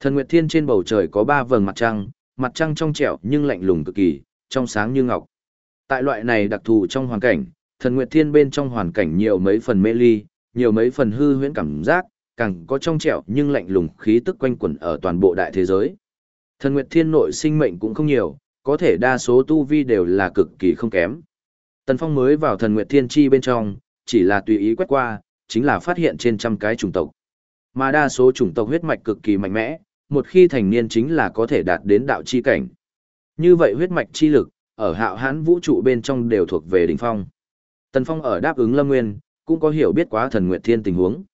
S1: Thần Nguyệt Thiên trên bầu trời có ba vầng mặt trăng, mặt trăng trong trẻo nhưng lạnh lùng cực kỳ, trong sáng như ngọc. Tại loại này đặc thù trong hoàn cảnh, Thần Nguyệt Thiên bên trong hoàn cảnh nhiều mấy phần mê ly, nhiều mấy phần hư huyễn cảm giác, càng có trong trẻo nhưng lạnh lùng khí tức quanh quẩn ở toàn bộ đại thế giới. Thần Nguyệt Thiên nội sinh mệnh cũng không nhiều, có thể đa số tu vi đều là cực kỳ không kém. Tần Phong mới vào Thần Nguyệt Thiên chi bên trong, chỉ là tùy ý quét qua, chính là phát hiện trên trăm cái chủng tộc. Mà đa số chủng tộc huyết mạch cực kỳ mạnh mẽ, một khi thành niên chính là có thể đạt đến đạo chi cảnh. Như vậy huyết mạch chi lực, ở hạo hán vũ trụ bên trong đều thuộc về đỉnh phong. Tần Phong ở đáp ứng Lâm Nguyên, cũng có hiểu biết quá thần Nguyệt Thiên tình huống.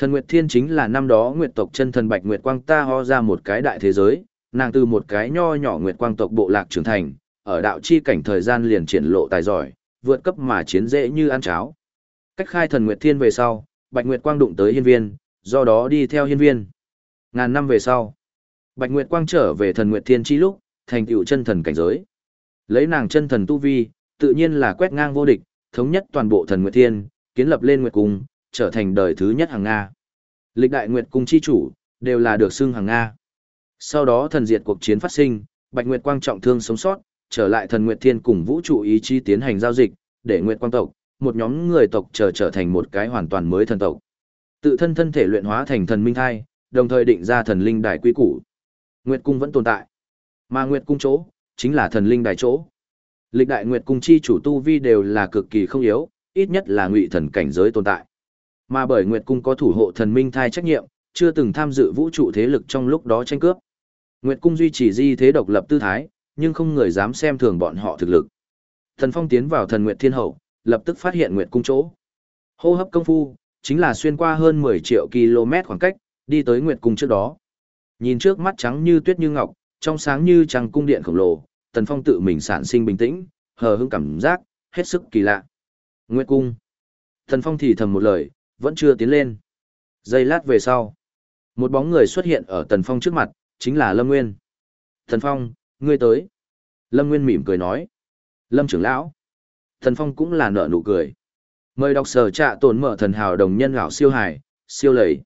S1: Thần Nguyệt Thiên chính là năm đó Nguyệt tộc chân thần Bạch Nguyệt Quang ta ho ra một cái đại thế giới, nàng từ một cái nho nhỏ Nguyệt Quang tộc bộ lạc trưởng thành, ở đạo chi cảnh thời gian liền triển lộ tài giỏi, vượt cấp mà chiến dễ như ăn cháo. Cách khai thần Nguyệt Thiên về sau, Bạch Nguyệt Quang đụng tới hiên viên, do đó đi theo hiên viên. Ngàn năm về sau, Bạch Nguyệt Quang trở về thần Nguyệt Thiên chi lúc, thành tựu chân thần cảnh giới. Lấy nàng chân thần tu vi, tự nhiên là quét ngang vô địch, thống nhất toàn bộ thần Nguyệt Thiên, kiến lập lên Nguyệt Cung, trở thành đời thứ nhất hàng Nga. Lịch đại Nguyệt Cung chi chủ, đều là được xưng hàng Nga. Sau đó thần diệt cuộc chiến phát sinh, Bạch Nguyệt Quang trọng thương sống sót, trở lại thần Nguyệt Thiên cùng vũ trụ ý chí tiến hành giao dịch, để Nguyệt Quang tộc, một nhóm người tộc trở trở thành một cái hoàn toàn mới thần tộc. Tự thân thân thể luyện hóa thành thần minh thai, đồng thời định ra thần linh đài quy củ. Nguyệt cung vẫn tồn tại. Mà Nguyệt cung chỗ, chính là thần linh đài chỗ. Lịch đại Nguyệt cung chi chủ tu vi đều là cực kỳ không yếu, ít nhất là ngụy thần cảnh giới tồn tại. Mà bởi Nguyệt cung có thủ hộ thần minh thai trách nhiệm, chưa từng tham dự vũ trụ thế lực trong lúc đó tranh cướp. Nguyệt cung duy trì di thế độc lập tư thái, nhưng không người dám xem thường bọn họ thực lực. Thần Phong tiến vào thần Nguyệt Thiên Hậu, lập tức phát hiện Nguyệt cung chỗ. Hô hấp công phu, chính là xuyên qua hơn 10 triệu km khoảng cách, đi tới Nguyệt cung trước đó. Nhìn trước mắt trắng như tuyết như ngọc, trong sáng như trăng cung điện khổng lồ, Tần Phong tự mình sản sinh bình tĩnh, hờ hững cảm giác, hết sức kỳ lạ. Nguyệt cung. Tần Phong thì thầm một lời, vẫn chưa tiến lên. Giây lát về sau, một bóng người xuất hiện ở Tần Phong trước mặt, chính là Lâm Nguyên. Tần Phong, ngươi tới. Lâm Nguyên mỉm cười nói. Lâm trưởng lão. Tần Phong cũng là nở nụ cười. Mời đọc sở trạ tồn mở thần hào đồng nhân lão siêu hải, siêu lầy.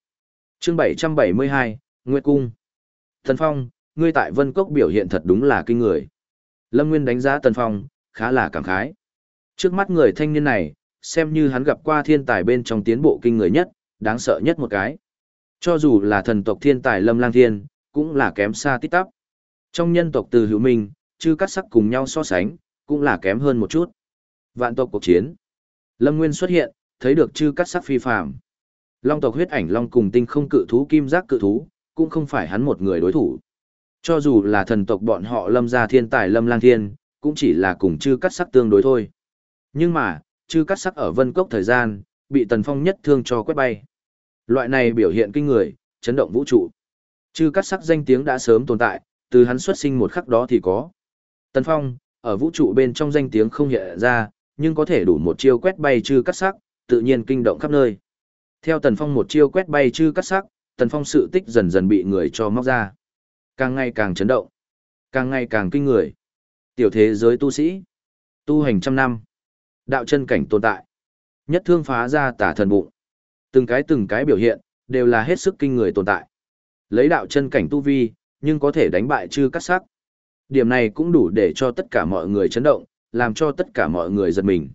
S1: Chương 772, Nguyệt Cung. Tần Phong, ngươi tại Vân Cốc biểu hiện thật đúng là kinh người. Lâm Nguyên đánh giá Tần Phong, khá là cảm khái. Trước mắt người thanh niên này, xem như hắn gặp qua thiên tài bên trong tiến bộ kinh người nhất, đáng sợ nhất một cái. Cho dù là thần tộc thiên tài Lâm Lang Thiên, cũng là kém xa tít tắp. Trong nhân tộc từ hữu minh, chư cắt sắc cùng nhau so sánh, cũng là kém hơn một chút. Vạn tộc cuộc chiến. Lâm Nguyên xuất hiện, thấy được chư cắt sắc phi phàm. Long tộc huyết ảnh long cùng tinh không cự thú kim giác cự thú, cũng không phải hắn một người đối thủ. Cho dù là thần tộc bọn họ lâm gia thiên tài lâm lang thiên, cũng chỉ là cùng chư cắt sắc tương đối thôi. Nhưng mà, chư cắt sắc ở vân cốc thời gian, bị tần phong nhất thương cho quét bay. Loại này biểu hiện kinh người, chấn động vũ trụ. Chư cắt sắc danh tiếng đã sớm tồn tại, từ hắn xuất sinh một khắc đó thì có. Tần phong, ở vũ trụ bên trong danh tiếng không hiện ra, nhưng có thể đủ một chiêu quét bay chư cắt sắc, tự nhiên kinh động khắp nơi. Theo tần phong một chiêu quét bay chư cắt sắc, tần phong sự tích dần dần bị người cho móc ra. Càng ngày càng chấn động, càng ngày càng kinh người. Tiểu thế giới tu sĩ, tu hành trăm năm, đạo chân cảnh tồn tại. Nhất thương phá ra tả thần bụng. Từng cái từng cái biểu hiện, đều là hết sức kinh người tồn tại. Lấy đạo chân cảnh tu vi, nhưng có thể đánh bại chư cắt sắc. Điểm này cũng đủ để cho tất cả mọi người chấn động, làm cho tất cả mọi người giật mình.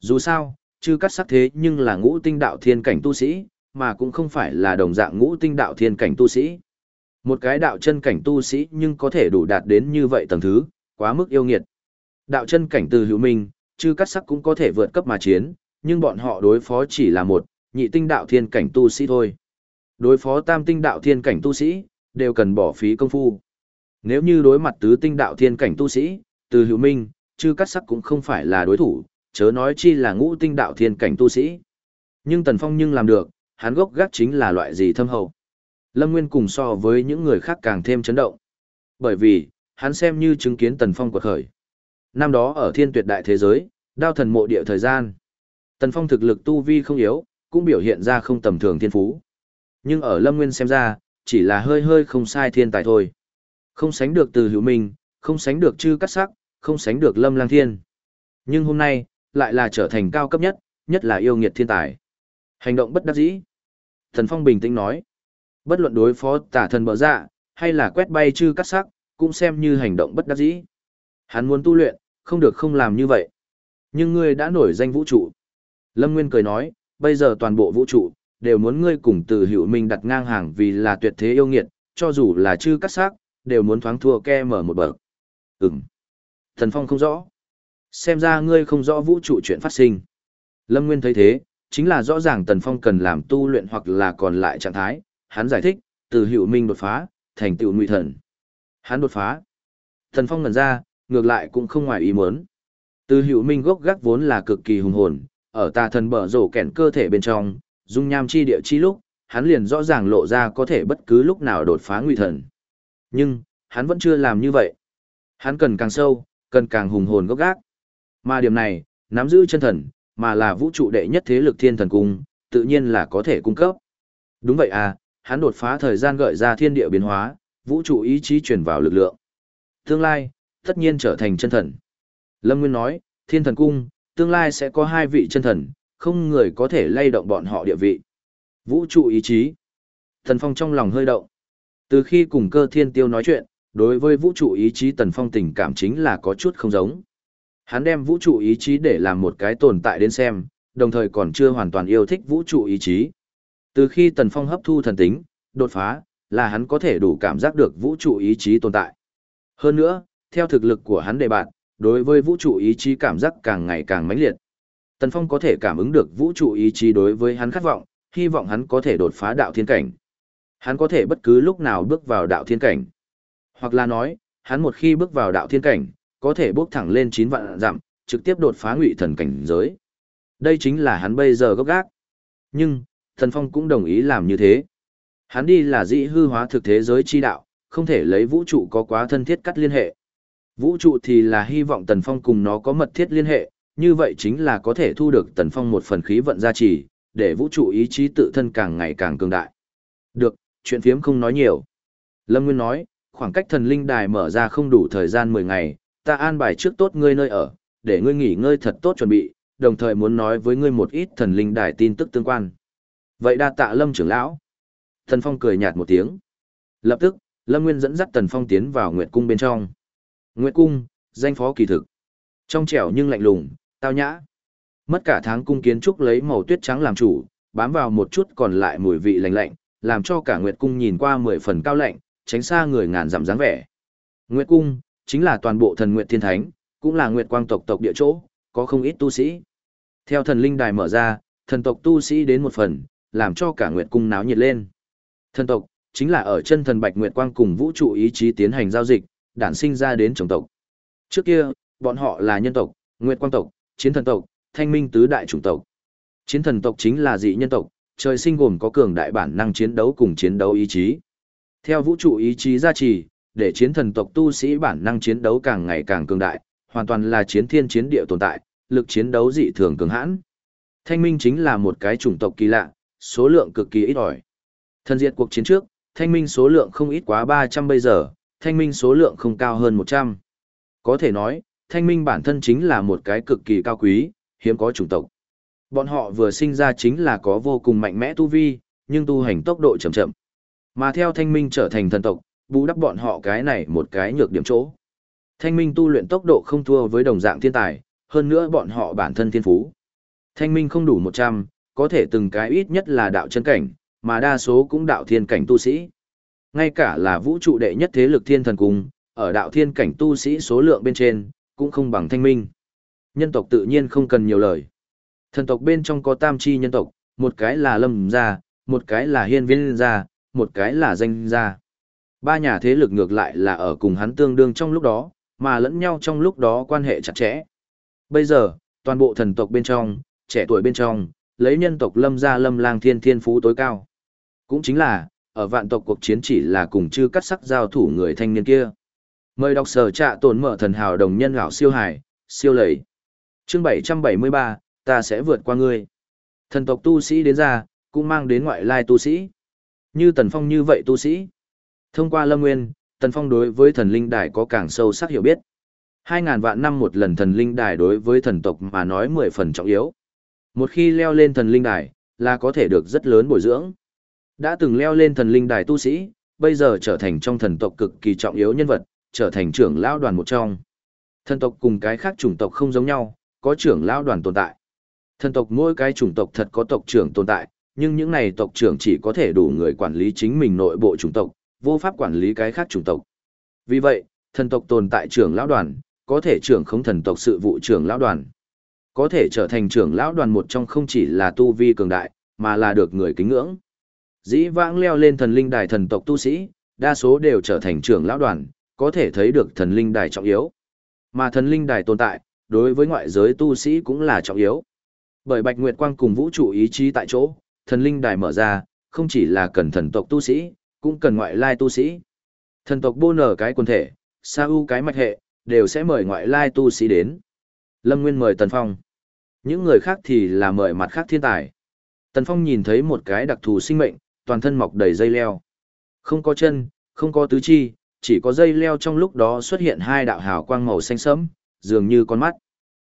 S1: Dù sao, chư cắt sắc thế nhưng là ngũ tinh đạo thiên cảnh tu sĩ, mà cũng không phải là đồng dạng ngũ tinh đạo thiên cảnh tu sĩ. Một cái đạo chân cảnh tu sĩ nhưng có thể đủ đạt đến như vậy tầng thứ, quá mức yêu nghiệt. Đạo chân cảnh từ hữu minh, chư cắt sắc cũng có thể vượt cấp mà chiến, nhưng bọn họ đối phó chỉ là một, nhị tinh đạo thiên cảnh tu sĩ thôi. Đối phó tam tinh đạo thiên cảnh tu sĩ, đều cần bỏ phí công phu. Nếu như đối mặt tứ tinh đạo thiên cảnh tu sĩ, từ hữu minh, chư cắt sắc cũng không phải là đối thủ, chớ nói chi là ngũ tinh đạo thiên cảnh tu sĩ. Nhưng Tần Phong nhưng làm được, hắn gốc gác chính là loại gì thâm hậu. Lâm Nguyên cùng so với những người khác càng thêm chấn động. Bởi vì, hắn xem như chứng kiến Tần Phong quật khởi. Năm đó ở thiên tuyệt đại thế giới, đao thần mộ địa thời gian. Tần Phong thực lực tu vi không yếu, cũng biểu hiện ra không tầm thường thiên phú. Nhưng ở Lâm Nguyên xem ra, chỉ là hơi hơi không sai thiên tài thôi. Không sánh được từ hữu minh, không sánh được chư cắt sắc, không sánh được lâm lang thiên. Nhưng hôm nay, lại là trở thành cao cấp nhất, nhất là yêu nghiệt thiên tài. Hành động bất đắc dĩ. Thần Phong bình tĩnh nói. Bất luận đối phó tả thần bỡ dạ, hay là quét bay chư cắt sắc, cũng xem như hành động bất đắc dĩ. Hắn muốn tu luyện, không được không làm như vậy. Nhưng ngươi đã nổi danh vũ trụ. Lâm Nguyên cười nói, bây giờ toàn bộ vũ trụ, đều muốn ngươi cùng từ hữu minh đặt ngang hàng vì là tuyệt thế yêu nghiệt, cho dù là chư cắt xác, đều muốn thoáng thua ke mở một bậc. Ừm. Thần Phong không rõ. Xem ra ngươi không rõ vũ trụ chuyện phát sinh. Lâm Nguyên thấy thế, chính là rõ ràng Tần Phong cần làm tu luyện hoặc là còn lại trạng thái. Hắn giải thích, từ hữu minh đột phá, thành tựu ngụy thần. Hắn đột phá. Tần Phong ngần ra, ngược lại cũng không ngoài ý muốn. Từ hữu minh gốc gác vốn là cực kỳ hùng hồn, ở tà thần bở rổ kẹn cơ thể bên trong, dung nham chi địa chi lúc, hắn liền rõ ràng lộ ra có thể bất cứ lúc nào đột phá ngụy thần. Nhưng, hắn vẫn chưa làm như vậy. Hắn cần càng sâu, cần càng hùng hồn gốc gác. Mà điểm này, nắm giữ chân thần, mà là vũ trụ đệ nhất thế lực thiên thần cung, tự nhiên là có thể cung cấp. Đúng vậy à, hắn đột phá thời gian gợi ra thiên địa biến hóa, vũ trụ ý chí truyền vào lực lượng. Tương lai, tất nhiên trở thành chân thần. Lâm Nguyên nói, thiên thần cung, tương lai sẽ có hai vị chân thần, không người có thể lay động bọn họ địa vị. Vũ trụ ý chí. Thần Phong trong lòng hơi động. Từ khi cùng cơ thiên tiêu nói chuyện, đối với vũ trụ ý chí Tần Phong tình cảm chính là có chút không giống. Hắn đem vũ trụ ý chí để làm một cái tồn tại đến xem, đồng thời còn chưa hoàn toàn yêu thích vũ trụ ý chí. Từ khi Tần Phong hấp thu thần tính, đột phá, là hắn có thể đủ cảm giác được vũ trụ ý chí tồn tại. Hơn nữa, theo thực lực của hắn đề bạn, đối với vũ trụ ý chí cảm giác càng ngày càng mãnh liệt. Tần Phong có thể cảm ứng được vũ trụ ý chí đối với hắn khát vọng, hy vọng hắn có thể đột phá đạo thiên cảnh. Hắn có thể bất cứ lúc nào bước vào đạo thiên cảnh. Hoặc là nói, hắn một khi bước vào đạo thiên cảnh, có thể bước thẳng lên 9 vạn dặm, trực tiếp đột phá ngụy thần cảnh giới. Đây chính là hắn bây giờ gốc gác. Nhưng, Tần Phong cũng đồng ý làm như thế. Hắn đi là dị hư hóa thực thế giới chi đạo, không thể lấy vũ trụ có quá thân thiết cắt liên hệ. Vũ trụ thì là hy vọng Tần Phong cùng nó có mật thiết liên hệ, như vậy chính là có thể thu được Tần Phong một phần khí vận gia trì, để vũ trụ ý chí tự thân càng ngày càng cường đại. Được, chuyện phiếm không nói nhiều. Lâm Nguyên nói, khoảng cách thần linh đài mở ra không đủ thời gian 10 ngày, ta an bài trước tốt ngươi nơi ở, để ngươi nghỉ ngơi thật tốt chuẩn bị, đồng thời muốn nói với ngươi một ít thần linh đài tin tức tương quan. Vậy đa tạ Lâm trưởng lão. Tần Phong cười nhạt một tiếng. Lập tức, Lâm Nguyên dẫn dắt Tần Phong tiến vào Nguyệt Cung bên trong. Nguyệt Cung, danh phó kỳ thực. Trong trẻo nhưng lạnh lùng, tao nhã. Mất cả tháng cung kiến trúc lấy màu tuyết trắng làm chủ, bám vào một chút còn lại mùi vị lạnh lạnh, làm cho cả Nguyệt Cung nhìn qua mười phần cao lạnh, tránh xa người ngàn dặm dáng vẻ. Nguyệt Cung, chính là toàn bộ thần Nguyệt Thiên Thánh, cũng là Nguyệt Quang tộc tộc địa chỗ, có không ít tu sĩ. Theo thần linh đài mở ra, thần tộc tu sĩ đến một phần, làm cho cả Nguyệt Cung náo nhiệt lên. Thần tộc, chính là ở chân thần Bạch Nguyệt Quang cùng vũ trụ ý chí tiến hành giao dịch, đản sinh ra đến chủng tộc. Trước kia, bọn họ là nhân tộc, Nguyệt Quang tộc, chiến thần tộc, thanh minh tứ đại chủng tộc. Chiến thần tộc chính là dị nhân tộc, trời sinh gồm có cường đại bản năng chiến đấu cùng chiến đấu ý chí. Theo vũ trụ ý chí gia trì, để chiến thần tộc tu sĩ bản năng chiến đấu càng ngày càng cường đại, hoàn toàn là chiến thiên chiến địa tồn tại, lực chiến đấu dị thường cường hãn. Thanh minh chính là một cái chủng tộc kỳ lạ, số lượng cực kỳ ít ỏi. Thần diệt cuộc chiến trước, thanh minh số lượng không ít quá 300 bây giờ, thanh minh số lượng không cao hơn 100. Có thể nói, thanh minh bản thân chính là một cái cực kỳ cao quý, hiếm có chủng tộc. Bọn họ vừa sinh ra chính là có vô cùng mạnh mẽ tu vi, nhưng tu hành tốc độ chậm chậm. Mà theo thanh minh trở thành thần tộc, bù đắp bọn họ cái này một cái nhược điểm chỗ. Thanh minh tu luyện tốc độ không thua với đồng dạng thiên tài, hơn nữa bọn họ bản thân thiên phú. Thanh minh không đủ 100, có thể từng cái ít nhất là đạo chân cảnh, mà đa số cũng đạo thiên cảnh tu sĩ. Ngay cả là vũ trụ đệ nhất thế lực thiên thần cung, ở đạo thiên cảnh tu sĩ số lượng bên trên, cũng không bằng thanh minh. Nhân tộc tự nhiên không cần nhiều lời. Thần tộc bên trong có tam chi nhân tộc, một cái là lâm gia, một cái là hiên viên gia, một cái là danh gia. Ba nhà thế lực ngược lại là ở cùng hắn tương đương trong lúc đó, mà lẫn nhau trong lúc đó quan hệ chặt chẽ. Bây giờ, toàn bộ thần tộc bên trong, trẻ tuổi bên trong, lấy nhân tộc lâm gia lâm lang thiên thiên phú tối cao. Cũng chính là, ở vạn tộc cuộc chiến chỉ là cùng chư cắt sắc giao thủ người thanh niên kia. Mời đọc sở trạ tổn mở thần hào đồng nhân gạo siêu hải, siêu lầy. Chương 773, ta sẽ vượt qua ngươi. Thần tộc tu sĩ đến ra, cũng mang đến ngoại lai tu sĩ. Như Tần Phong như vậy tu sĩ. Thông qua Lâm Nguyên, Tần Phong đối với thần linh đài có càng sâu sắc hiểu biết. Hai ngàn vạn năm một lần thần linh đài đối với thần tộc mà nói mười phần trọng yếu. Một khi leo lên thần linh đài, là có thể được rất lớn bồi dưỡng. Đã từng leo lên thần linh đài tu sĩ, bây giờ trở thành trong thần tộc cực kỳ trọng yếu nhân vật, trở thành trưởng lão đoàn một trong. Thần tộc cùng cái khác chủng tộc không giống nhau, có trưởng lão đoàn tồn tại. Thần tộc mỗi cái chủng tộc thật có tộc trưởng tồn tại, nhưng những này tộc trưởng chỉ có thể đủ người quản lý chính mình nội bộ chủng tộc, vô pháp quản lý cái khác chủng tộc. Vì vậy, thần tộc tồn tại trưởng lão đoàn, có thể trưởng không thần tộc sự vụ trưởng lão đoàn. Có thể trở thành trưởng lão đoàn một trong không chỉ là tu vi cường đại, mà là được người kính ngưỡng. Dĩ vãng leo lên thần linh đài thần tộc tu sĩ, đa số đều trở thành trưởng lão đoàn, có thể thấy được thần linh đài trọng yếu. Mà thần linh đài tồn tại, đối với ngoại giới tu sĩ cũng là trọng yếu. Bởi Bạch Nguyệt Quang cùng vũ trụ ý chí tại chỗ, thần linh đài mở ra, không chỉ là cần thần tộc tu sĩ, cũng cần ngoại lai tu sĩ. Thần tộc bô nở cái quần thể, sa u cái mạch hệ, đều sẽ mời ngoại lai tu sĩ đến. Lâm Nguyên mời Tần Phong. Những người khác thì là mời mặt khác thiên tài. Tần Phong nhìn thấy một cái đặc thù sinh mệnh, toàn thân mọc đầy dây leo. Không có chân, không có tứ chi, chỉ có dây leo trong lúc đó xuất hiện hai đạo hào quang màu xanh sẫm, dường như con mắt.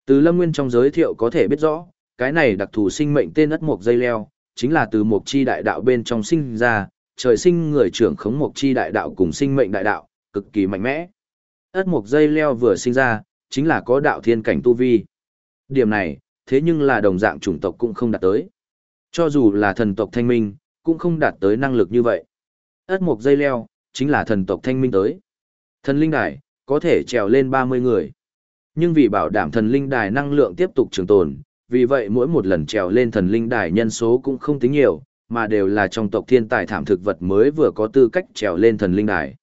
S1: Từ Lâm Nguyên trong giới thiệu có thể biết rõ, cái này đặc thù sinh mệnh tên ất mộc dây leo, chính là từ mộc chi đại đạo bên trong sinh ra, trời sinh người trưởng khống mộc chi đại đạo cùng sinh mệnh đại đạo, cực kỳ mạnh mẽ. Ất mộc dây leo vừa sinh ra, chính là có đạo thiên cảnh tu vi. Điểm này, thế nhưng là đồng dạng chủng tộc cũng không đạt tới. Cho dù là thần tộc thanh minh, cũng không đạt tới năng lực như vậy. Ất mục dây leo, chính là thần tộc thanh minh tới. Thần linh đài, có thể trèo lên 30 người. Nhưng vì bảo đảm thần linh đài năng lượng tiếp tục trường tồn, vì vậy mỗi một lần trèo lên thần linh đài nhân số cũng không tính nhiều, mà đều là trong tộc thiên tài thảm thực vật mới vừa có tư cách trèo lên thần linh đài.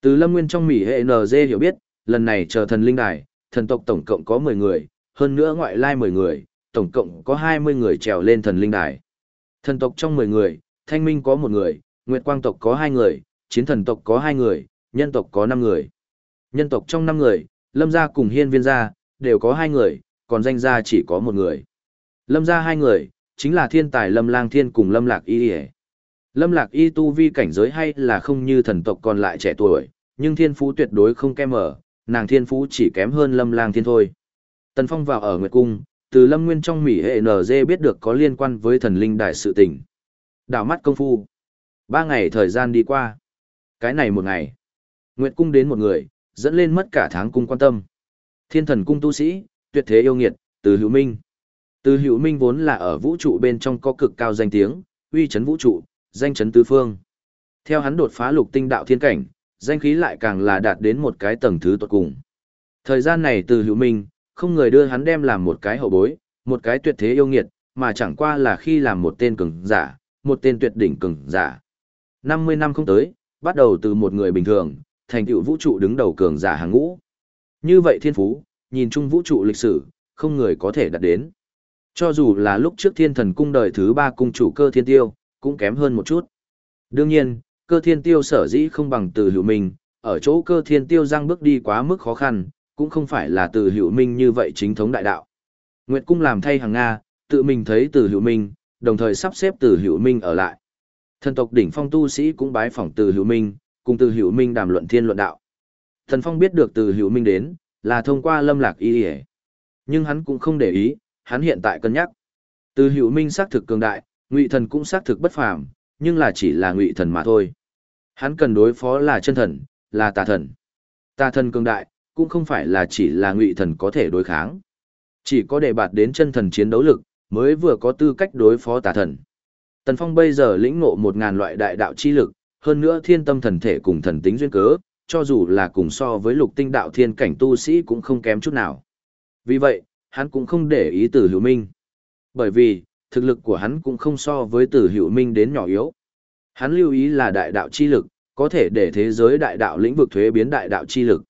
S1: Từ lâm nguyên trong Mỹ hệ NG hiểu biết, lần này chờ thần linh đài, thần tộc tổng cộng có 10 người, hơn nữa ngoại lai 10 người, tổng cộng có 20 người trèo lên thần linh đài. Thần tộc trong 10 người, thanh minh có một người, nguyệt quang tộc có hai người, chiến thần tộc có hai người, nhân tộc có năm người. Nhân tộc trong năm người, lâm gia cùng hiên viên gia, đều có hai người, còn danh gia chỉ có một người. Lâm gia hai người, chính là thiên tài Lâm Lang Thiên cùng Lâm Lạc Y Lâm Lạc Y tu vi cảnh giới hay là không như thần tộc còn lại trẻ tuổi, nhưng thiên phú tuyệt đối không kém ở, nàng thiên phú chỉ kém hơn Lâm Lang Thiên thôi. Tần Phong vào ở Nguyệt Cung, từ Lâm Nguyên trong Mỹ hệ NG biết được có liên quan với thần linh đại sự tình. Đảo mắt công phu. Ba ngày thời gian đi qua. Cái này một ngày. Nguyệt Cung đến một người, dẫn lên mất cả tháng cung quan tâm. Thiên thần cung tu sĩ, tuyệt thế yêu nghiệt, từ hữu minh. Từ hữu minh vốn là ở vũ trụ bên trong có cực cao danh tiếng, uy chấn vũ trụ, danh chấn tứ phương. Theo hắn đột phá lục tinh đạo thiên cảnh, danh khí lại càng là đạt đến một cái tầng thứ tột cùng. Thời gian này từ hữu minh, không người đưa hắn đem làm một cái hậu bối, một cái tuyệt thế yêu nghiệt, mà chẳng qua là khi làm một tên cường giả, một tên tuyệt đỉnh cường giả. 50 năm không tới, bắt đầu từ một người bình thường, thành tựu vũ trụ đứng đầu cường giả hàng ngũ. Như vậy thiên phú, nhìn chung vũ trụ lịch sử, không người có thể đạt đến. Cho dù là lúc trước thiên thần cung đời thứ ba cung chủ cơ thiên tiêu, cũng kém hơn một chút. Đương nhiên, cơ thiên tiêu sở dĩ không bằng từ hữu minh, ở chỗ cơ thiên tiêu răng bước đi quá mức khó khăn, cũng không phải là từ hữu minh như vậy chính thống đại đạo. Nguyệt cung làm thay hàng Nga, tự mình thấy từ hữu minh, đồng thời sắp xếp từ hữu minh ở lại. Thần tộc đỉnh phong tu sĩ cũng bái phỏng từ hữu minh, cùng từ hữu minh đàm luận thiên luận đạo. Thần phong biết được từ hữu minh đến, là thông qua lâm lạc y ỉa nhưng hắn cũng không để ý hắn hiện tại cân nhắc. Từ hữu minh xác thực cường đại ngụy thần cũng xác thực bất phàm nhưng là chỉ là ngụy thần mà thôi. Hắn cần đối phó là chân thần là tà thần. Tà thần cường đại cũng không phải là chỉ là ngụy thần có thể đối kháng. Chỉ có để bạt đến chân thần chiến đấu lực mới vừa có tư cách đối phó tà thần tần phong bây giờ lĩnh ngộ một ngàn loại đại đạo chi lực hơn nữa thiên tâm thần thể cùng thần tính duyên cớ cho dù là cùng so với lục tinh đạo thiên cảnh tu sĩ cũng không kém chút nào. Vì vậy, hắn cũng không để ý tử hữu minh. Bởi vì, thực lực của hắn cũng không so với tử hữu minh đến nhỏ yếu. Hắn lưu ý là đại đạo chi lực, có thể để thế giới đại đạo lĩnh vực thuế biến đại đạo chi lực.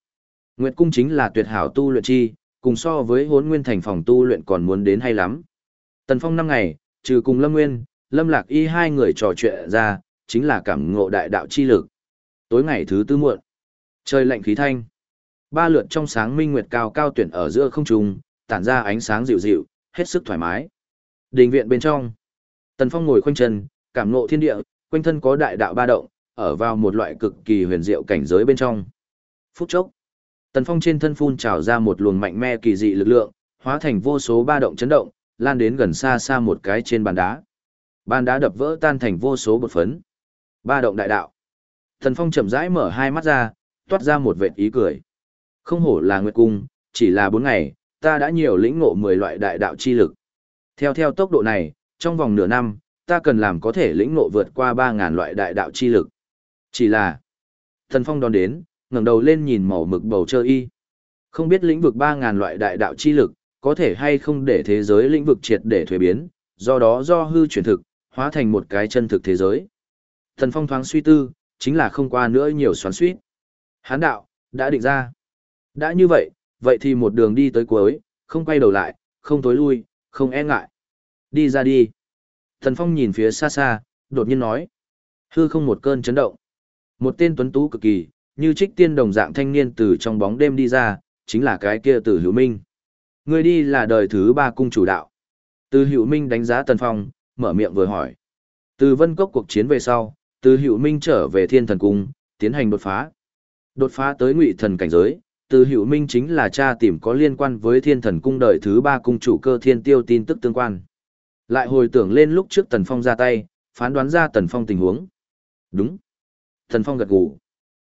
S1: Nguyệt cung chính là tuyệt hảo tu luyện chi, cùng so với hốn nguyên thành phòng tu luyện còn muốn đến hay lắm. Tần Phong năm ngày, trừ cùng Lâm Nguyên, Lâm Lạc Y hai người trò chuyện ra, chính là cảm ngộ đại đạo chi lực. Tối ngày thứ tư muộn, Trời lạnh khí thanh. Ba lượt trong sáng minh nguyệt cao cao tuyển ở giữa không trung, tản ra ánh sáng dịu dịu, hết sức thoải mái. Đình viện bên trong, Tần Phong ngồi khoanh chân, cảm ngộ thiên địa, quanh thân có đại đạo ba động, ở vào một loại cực kỳ huyền diệu cảnh giới bên trong. Phút chốc, Tần Phong trên thân phun trào ra một luồng mạnh mẽ kỳ dị lực lượng, hóa thành vô số ba động chấn động, lan đến gần xa xa một cái trên bàn đá. Bàn đá đập vỡ tan thành vô số bột phấn. Ba động đại đạo. thần Phong chậm rãi mở hai mắt ra, toát ra một vệt ý cười. Không hổ là Nguyệt Cung, chỉ là bốn ngày, ta đã nhiều lĩnh ngộ 10 loại đại đạo chi lực. Theo theo tốc độ này, trong vòng nửa năm, ta cần làm có thể lĩnh ngộ vượt qua 3.000 loại đại đạo chi lực. Chỉ là, thần phong đón đến, ngẩng đầu lên nhìn màu mực bầu trời y. Không biết lĩnh vực 3.000 loại đại đạo chi lực, có thể hay không để thế giới lĩnh vực triệt để thuế biến, do đó do hư chuyển thực, hóa thành một cái chân thực thế giới. Thần phong thoáng suy tư, chính là không qua nữa nhiều xoắn suýt. Hán đạo, đã định ra. Đã như vậy, vậy thì một đường đi tới cuối, không quay đầu lại, không tối lui, không e ngại. Đi ra đi. Thần Phong nhìn phía xa xa, đột nhiên nói. Hư không một cơn chấn động. Một tên tuấn tú cực kỳ, như trích tiên đồng dạng thanh niên từ trong bóng đêm đi ra, chính là cái kia tử hữu minh. Người đi là đời thứ ba cung chủ đạo. Từ Hữu Minh đánh giá Tần Phong, mở miệng vừa hỏi. Từ Vân Cốc cuộc chiến về sau, Từ Hữu Minh trở về Thiên Thần Cung, tiến hành đột phá. Đột phá tới Ngụy Thần cảnh giới, Từ Hữu Minh chính là cha tìm có liên quan với Thiên Thần Cung đời thứ ba cung chủ cơ Thiên Tiêu tin tức tương quan. Lại hồi tưởng lên lúc trước Tần Phong ra tay, phán đoán ra Tần Phong tình huống. Đúng. Tần Phong gật gù.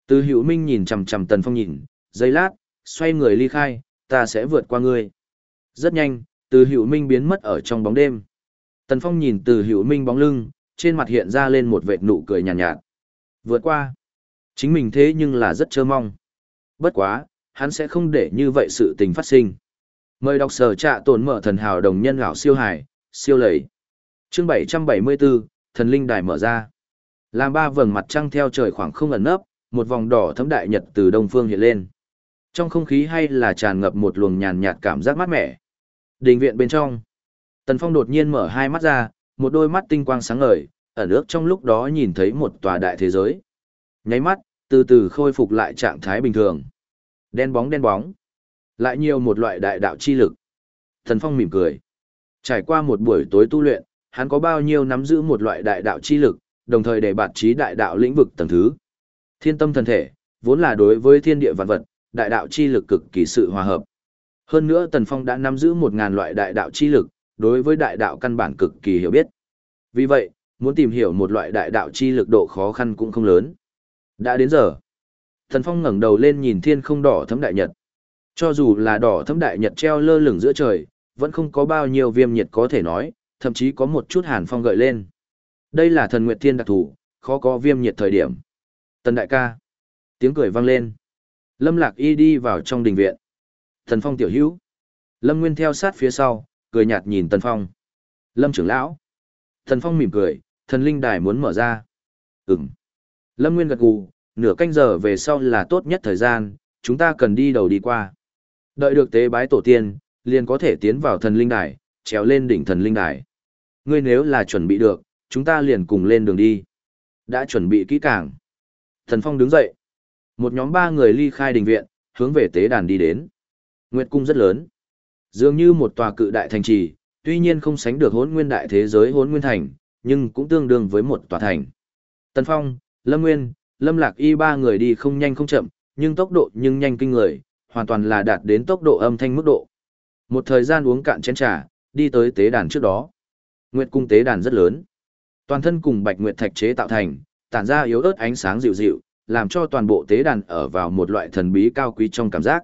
S1: Từ Hữu Minh nhìn chằm chằm Tần Phong nhìn, giây lát, xoay người ly khai, ta sẽ vượt qua ngươi. Rất nhanh, Từ Hữu Minh biến mất ở trong bóng đêm. Tần Phong nhìn Từ Hữu Minh bóng lưng, trên mặt hiện ra lên một vệt nụ cười nhàn nhạt, nhạt. Vượt qua. Chính mình thế nhưng là rất chơ mong. Bất quá, hắn sẽ không để như vậy sự tình phát sinh. Mời đọc sở trạ tổn mở thần hào đồng nhân gạo siêu hải, siêu lầy. Chương 774, thần linh đài mở ra. Làm ba vầng mặt trăng theo trời khoảng không ẩn nấp, một vòng đỏ thấm đại nhật từ đông phương hiện lên. Trong không khí hay là tràn ngập một luồng nhàn nhạt cảm giác mát mẻ. Đình viện bên trong, Tần Phong đột nhiên mở hai mắt ra, một đôi mắt tinh quang sáng ngời, ẩn ước trong lúc đó nhìn thấy một tòa đại thế giới. Nháy mắt, từ từ khôi phục lại trạng thái bình thường. Đen bóng đen bóng. Lại nhiều một loại đại đạo chi lực. Tần Phong mỉm cười. Trải qua một buổi tối tu luyện, hắn có bao nhiêu nắm giữ một loại đại đạo chi lực, đồng thời để bạt trí đại đạo lĩnh vực tầng thứ. Thiên tâm thần thể, vốn là đối với thiên địa vạn vật, đại đạo chi lực cực kỳ sự hòa hợp. Hơn nữa Tần Phong đã nắm giữ một ngàn loại đại đạo chi lực, đối với đại đạo căn bản cực kỳ hiểu biết. Vì vậy, muốn tìm hiểu một loại đại đạo chi lực độ khó khăn cũng không lớn. Đã đến giờ. Tần Phong ngẩng đầu lên nhìn thiên không đỏ thấm đại nhật. Cho dù là đỏ thấm đại nhật treo lơ lửng giữa trời, vẫn không có bao nhiêu viêm nhiệt có thể nói, thậm chí có một chút hàn phong gợi lên. Đây là thần nguyệt thiên đặc thủ, khó có viêm nhiệt thời điểm. Tần đại ca. Tiếng cười vang lên. Lâm Lạc Y đi vào trong đình viện. Thần Phong tiểu hữu. Lâm Nguyên theo sát phía sau, cười nhạt nhìn Tần Phong. Lâm trưởng lão. Thần Phong mỉm cười, thần linh đài muốn mở ra. Ừm. Lâm Nguyên gật gù, nửa canh giờ về sau là tốt nhất thời gian, chúng ta cần đi đầu đi qua. Đợi được tế bái tổ tiên, liền có thể tiến vào thần linh đài, trèo lên đỉnh thần linh đài. Ngươi nếu là chuẩn bị được, chúng ta liền cùng lên đường đi. Đã chuẩn bị kỹ càng. Thần Phong đứng dậy. Một nhóm ba người ly khai đình viện, hướng về tế đàn đi đến. Nguyệt cung rất lớn. Dường như một tòa cự đại thành trì, tuy nhiên không sánh được hốn nguyên đại thế giới hốn nguyên thành, nhưng cũng tương đương với một tòa thành. Tần Phong, Lâm Nguyên, Lâm Lạc Y ba người đi không nhanh không chậm, nhưng tốc độ nhưng nhanh kinh người, hoàn toàn là đạt đến tốc độ âm thanh mức độ. Một thời gian uống cạn chén trà, đi tới tế đàn trước đó. Nguyệt cung tế đàn rất lớn. Toàn thân cùng bạch nguyệt thạch chế tạo thành, tản ra yếu ớt ánh sáng dịu dịu, làm cho toàn bộ tế đàn ở vào một loại thần bí cao quý trong cảm giác.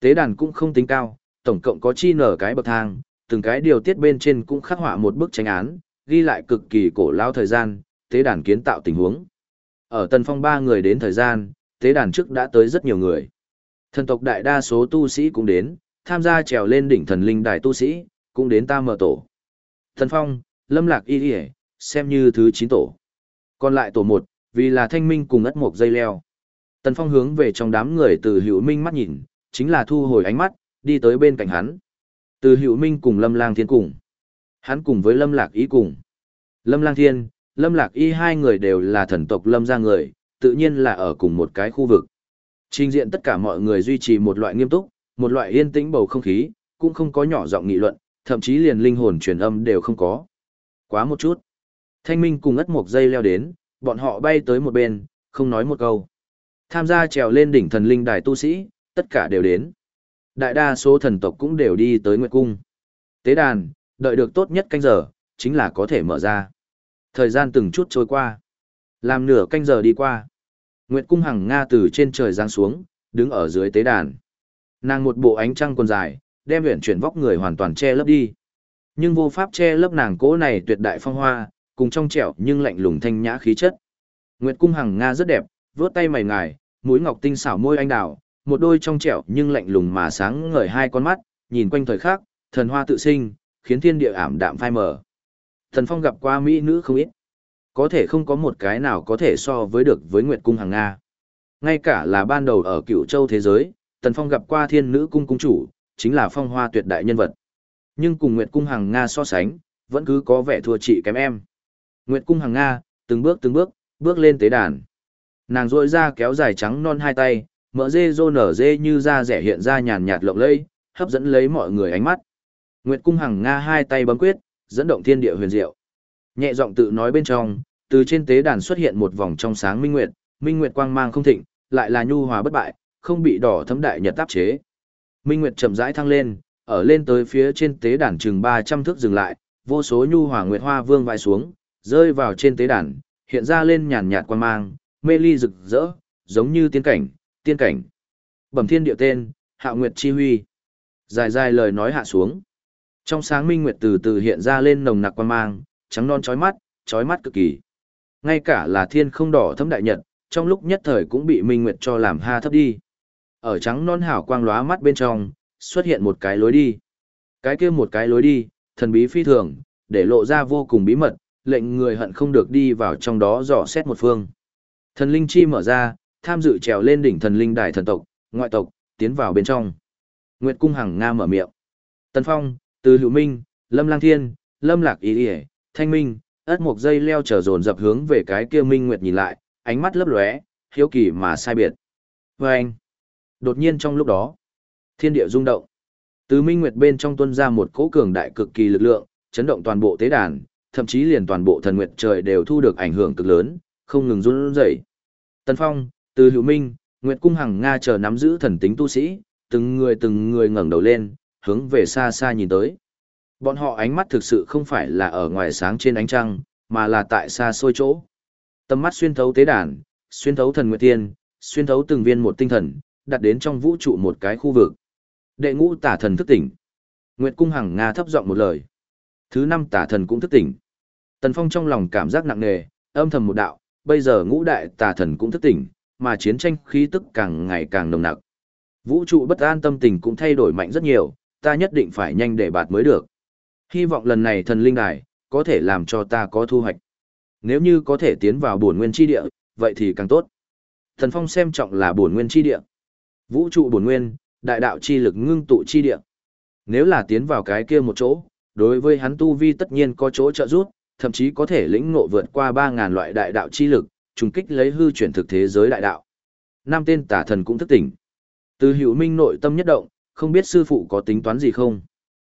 S1: Tế đàn cũng không tính cao, tổng cộng có chi nở cái bậc thang, từng cái điều tiết bên trên cũng khắc họa một bức tranh án, ghi lại cực kỳ cổ lao thời gian, tế đàn kiến tạo tình huống. Ở Tần Phong ba người đến thời gian, tế đàn trước đã tới rất nhiều người. Thần tộc đại đa số tu sĩ cũng đến, tham gia trèo lên đỉnh thần linh đài tu sĩ, cũng đến ta mở tổ. Thần Phong, Lâm Lạc Y Y, xem như thứ 9 tổ. Còn lại tổ 1, vì là thanh minh cùng ất mộc dây leo. Tần Phong hướng về trong đám người từ hữu minh mắt nhìn, chính là thu hồi ánh mắt, đi tới bên cạnh hắn. Từ hữu minh cùng Lâm Lang Thiên cùng. Hắn cùng với Lâm Lạc Y cùng. Lâm Lang Thiên, Lâm Lạc Y hai người đều là thần tộc Lâm gia người, tự nhiên là ở cùng một cái khu vực. Trình diện tất cả mọi người duy trì một loại nghiêm túc, một loại yên tĩnh bầu không khí, cũng không có nhỏ giọng nghị luận, thậm chí liền linh hồn truyền âm đều không có. Quá một chút. Thanh minh cùng ất một dây leo đến, bọn họ bay tới một bên, không nói một câu. Tham gia trèo lên đỉnh thần linh đài tu sĩ, tất cả đều đến. Đại đa số thần tộc cũng đều đi tới Nguyệt Cung. Tế đàn, đợi được tốt nhất canh giờ, chính là có thể mở ra. Thời gian từng chút trôi qua. Làm nửa canh giờ đi qua. Nguyệt Cung hằng Nga từ trên trời giáng xuống, đứng ở dưới tế đàn. Nàng một bộ ánh trăng quần dài, đem luyện chuyển vóc người hoàn toàn che lấp đi. Nhưng vô pháp che lấp nàng cố này tuyệt đại phong hoa, cùng trong trẻo nhưng lạnh lùng thanh nhã khí chất. Nguyệt cung hằng nga rất đẹp, vướt tay mày ngài, mũi ngọc tinh xảo môi anh đào, một đôi trong trẻo nhưng lạnh lùng mà sáng ngời hai con mắt, nhìn quanh thời khắc, thần hoa tự sinh, khiến thiên địa ảm đạm phai mờ. Thần Phong gặp qua mỹ nữ không ít, có thể không có một cái nào có thể so với được với Nguyệt cung hàng nga. Ngay cả là ban đầu ở Cựu Châu thế giới, Tần Phong gặp qua thiên nữ cung cung chủ, chính là phong hoa tuyệt đại nhân vật. Nhưng cùng Nguyệt cung hàng nga so sánh, vẫn cứ có vẻ thua chị kém em. Nguyệt cung hàng Nga, từng bước từng bước, bước lên tế đàn. Nàng rỗi ra kéo dài trắng non hai tay, mỡ dê rô nở dê như da rẻ hiện ra nhàn nhạt lộng lẫy, hấp dẫn lấy mọi người ánh mắt. Nguyệt cung hằng nga hai tay bấm quyết, dẫn động thiên địa huyền diệu. Nhẹ giọng tự nói bên trong, từ trên tế đàn xuất hiện một vòng trong sáng minh nguyệt, minh nguyệt quang mang không thịnh, lại là nhu hòa bất bại, không bị đỏ thấm đại nhật áp chế. Minh nguyệt chậm rãi thăng lên, ở lên tới phía trên tế đàn chừng 300 thước dừng lại, vô số nhu hòa nguyệt hoa vương vai xuống, rơi vào trên tế đàn, hiện ra lên nhàn nhạt quang mang, mê ly rực rỡ, giống như tiên cảnh, tiên cảnh. Bẩm thiên điệu tên, Hạo Nguyệt chi huy. Dài dài lời nói hạ xuống. Trong sáng minh nguyệt từ từ hiện ra lên nồng nặc quang mang, trắng non chói mắt, chói mắt cực kỳ. Ngay cả là thiên không đỏ thấm đại nhật, trong lúc nhất thời cũng bị minh nguyệt cho làm ha thấp đi. Ở trắng non hảo quang lóa mắt bên trong, xuất hiện một cái lối đi. Cái kia một cái lối đi, thần bí phi thường, để lộ ra vô cùng bí mật, lệnh người hận không được đi vào trong đó dò xét một phương. Thần linh chi mở ra, tham dự trèo lên đỉnh thần linh đài thần tộc, ngoại tộc, tiến vào bên trong. Nguyệt cung hằng nga mở miệng. Tần Phong, Từ Hữu Minh, Lâm Lang Thiên, Lâm Lạc Ý Điệp, Thanh Minh, ất một dây leo trở dồn dập hướng về cái kia Minh Nguyệt nhìn lại, ánh mắt lấp lóe, hiếu kỳ mà sai biệt. Và anh, đột nhiên trong lúc đó, thiên địa rung động. Từ Minh Nguyệt bên trong tuôn ra một cỗ cường đại cực kỳ lực lượng, chấn động toàn bộ tế đàn, thậm chí liền toàn bộ thần nguyệt trời đều thu được ảnh hưởng cực lớn, không ngừng run rẩy. Tần Phong, từ Hữu Minh, Nguyệt Cung Hằng Nga chờ nắm giữ thần tính tu sĩ, từng người từng người ngẩng đầu lên, hướng về xa xa nhìn tới. Bọn họ ánh mắt thực sự không phải là ở ngoài sáng trên ánh trăng, mà là tại xa xôi chỗ. Tầm mắt xuyên thấu tế đàn, xuyên thấu thần nguyệt tiên, xuyên thấu từng viên một tinh thần, đặt đến trong vũ trụ một cái khu vực. Đệ ngũ tả thần thức tỉnh. Nguyệt cung hằng Nga thấp giọng một lời. Thứ năm tả thần cũng thức tỉnh. Tần Phong trong lòng cảm giác nặng nề, âm thầm một đạo, bây giờ ngũ đại tả thần cũng thức tỉnh, mà chiến tranh khí tức càng ngày càng nồng nặc. Vũ trụ bất an tâm tình cũng thay đổi mạnh rất nhiều, ta nhất định phải nhanh để bạt mới được. Hy vọng lần này thần linh đài, có thể làm cho ta có thu hoạch. Nếu như có thể tiến vào bổn nguyên chi địa, vậy thì càng tốt. Thần Phong xem trọng là bổn nguyên chi địa. Vũ trụ bổn nguyên, đại đạo chi lực ngưng tụ chi địa. Nếu là tiến vào cái kia một chỗ, đối với hắn tu vi tất nhiên có chỗ trợ giúp, thậm chí có thể lĩnh ngộ vượt qua 3000 loại đại đạo chi lực, trùng kích lấy hư chuyển thực thế giới đại đạo. Năm tên tả thần cũng thức tỉnh. Từ Hữu Minh nội tâm nhất động, không biết sư phụ có tính toán gì không.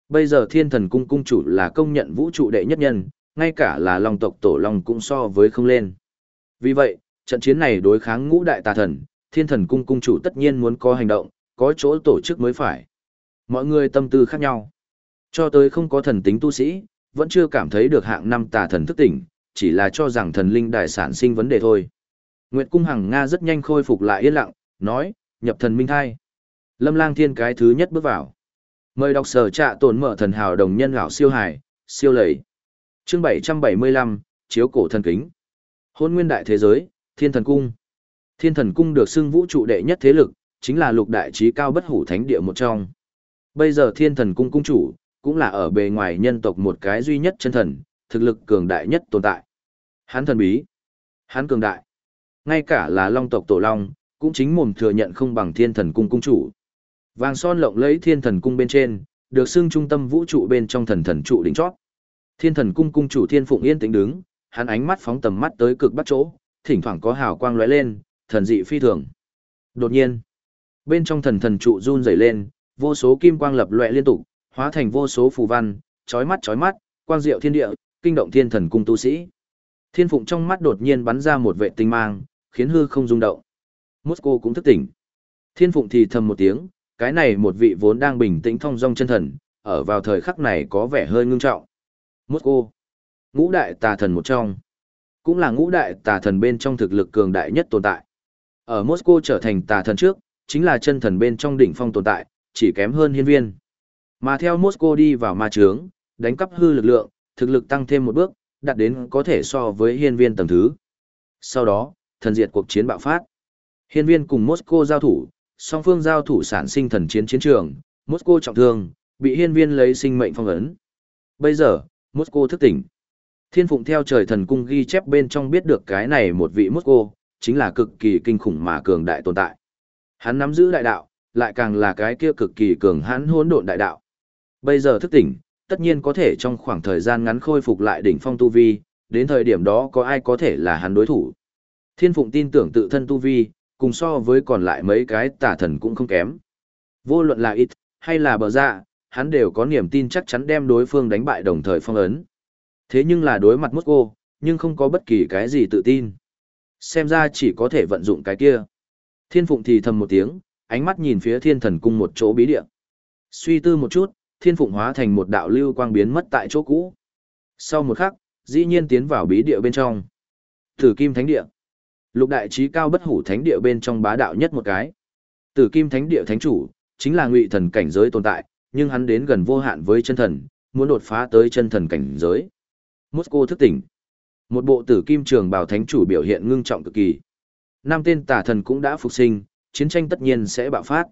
S1: Bây giờ Thiên Thần cung cung chủ là công nhận vũ trụ đệ nhất nhân, ngay cả là Long tộc tổ long cũng so với không lên. Vì vậy, trận chiến này đối kháng ngũ đại tà thần, Thiên Thần cung cung chủ tất nhiên muốn có hành động, có chỗ tổ chức mới phải. Mọi người tâm tư khác nhau. Cho tới không có thần tính tu sĩ, vẫn chưa cảm thấy được hạng năm tà thần thức tỉnh, chỉ là cho rằng thần linh đài sản sinh vấn đề thôi. Nguyệt cung hằng Nga rất nhanh khôi phục lại yên lặng, nói, nhập thần minh thai. Lâm lang thiên cái thứ nhất bước vào. Mời đọc sở trạ tổn mở thần hào đồng nhân gạo siêu hải, siêu lầy. Chương 775, Chiếu cổ thần kính. Hôn nguyên đại thế giới, thiên thần cung. Thiên thần cung được xưng vũ trụ đệ nhất thế lực, chính là lục đại trí cao bất hủ thánh địa một trong. Bây giờ thiên thần cung cung chủ, cũng là ở bề ngoài nhân tộc một cái duy nhất chân thần, thực lực cường đại nhất tồn tại. Hắn thần bí. Hắn cường đại. Ngay cả là long tộc tổ long, cũng chính mồm thừa nhận không bằng thiên thần cung cung chủ. Vàng son lộng lấy thiên thần cung bên trên, được xưng trung tâm vũ trụ bên trong thần thần trụ đỉnh chót. Thiên thần cung cung chủ thiên phụng yên tĩnh đứng, hắn ánh mắt phóng tầm mắt tới cực bắc chỗ, thỉnh thoảng có hào quang lóe lên, thần dị phi thường. Đột nhiên, bên trong thần thần trụ run rẩy lên, vô số kim quang lập loè liên tục, hóa thành vô số phù văn, chói mắt chói mắt, quang diệu thiên địa, kinh động thiên thần cung tu sĩ. Thiên phụng trong mắt đột nhiên bắn ra một vệ tinh mang, khiến hư không rung động. Moscow cũng thức tỉnh. Thiên phụng thì thầm một tiếng, cái này một vị vốn đang bình tĩnh thong dong chân thần, ở vào thời khắc này có vẻ hơi ngưng trọng. Moscow, ngũ đại tà thần một trong, cũng là ngũ đại tà thần bên trong thực lực cường đại nhất tồn tại. Ở Moscow trở thành tà thần trước, chính là chân thần bên trong đỉnh phong tồn tại, chỉ kém hơn hiên viên. Mà theo Moscow đi vào ma trướng, đánh cắp hư lực lượng, thực lực tăng thêm một bước, đạt đến có thể so với hiên viên tầng thứ. Sau đó, thần diệt cuộc chiến bạo phát. Hiên viên cùng Moscow giao thủ, song phương giao thủ sản sinh thần chiến chiến trường, Moscow trọng thương, bị hiên viên lấy sinh mệnh phong ấn. Bây giờ, Moscow thức tỉnh. Thiên phụng theo trời thần cung ghi chép bên trong biết được cái này một vị Moscow, chính là cực kỳ kinh khủng mà cường đại tồn tại. Hắn nắm giữ đại đạo, lại càng là cái kia cực kỳ cường hãn hỗn độn đại đạo. Bây giờ thức tỉnh, tất nhiên có thể trong khoảng thời gian ngắn khôi phục lại đỉnh phong tu vi, đến thời điểm đó có ai có thể là hắn đối thủ. Thiên Phụng tin tưởng tự thân tu vi, cùng so với còn lại mấy cái tà thần cũng không kém. Vô luận là ít, hay là bờ dạ, hắn đều có niềm tin chắc chắn đem đối phương đánh bại đồng thời phong ấn. Thế nhưng là đối mặt Moscow, nhưng không có bất kỳ cái gì tự tin. Xem ra chỉ có thể vận dụng cái kia. Thiên Phụng thì thầm một tiếng, ánh mắt nhìn phía thiên thần cung một chỗ bí địa. Suy tư một chút, thiên phụng hóa thành một đạo lưu quang biến mất tại chỗ cũ. Sau một khắc, dĩ nhiên tiến vào bí địa bên trong. Tử Kim Thánh Địa. Lục đại trí cao bất hủ thánh địa bên trong bá đạo nhất một cái. Tử Kim Thánh Địa thánh chủ, chính là ngụy thần cảnh giới tồn tại, nhưng hắn đến gần vô hạn với chân thần, muốn đột phá tới chân thần cảnh giới. Moscow thức tỉnh. Một bộ tử kim trường bào thánh chủ biểu hiện ngưng trọng cực kỳ. Năm tên tà thần cũng đã phục sinh, chiến tranh tất nhiên sẽ bạo phát.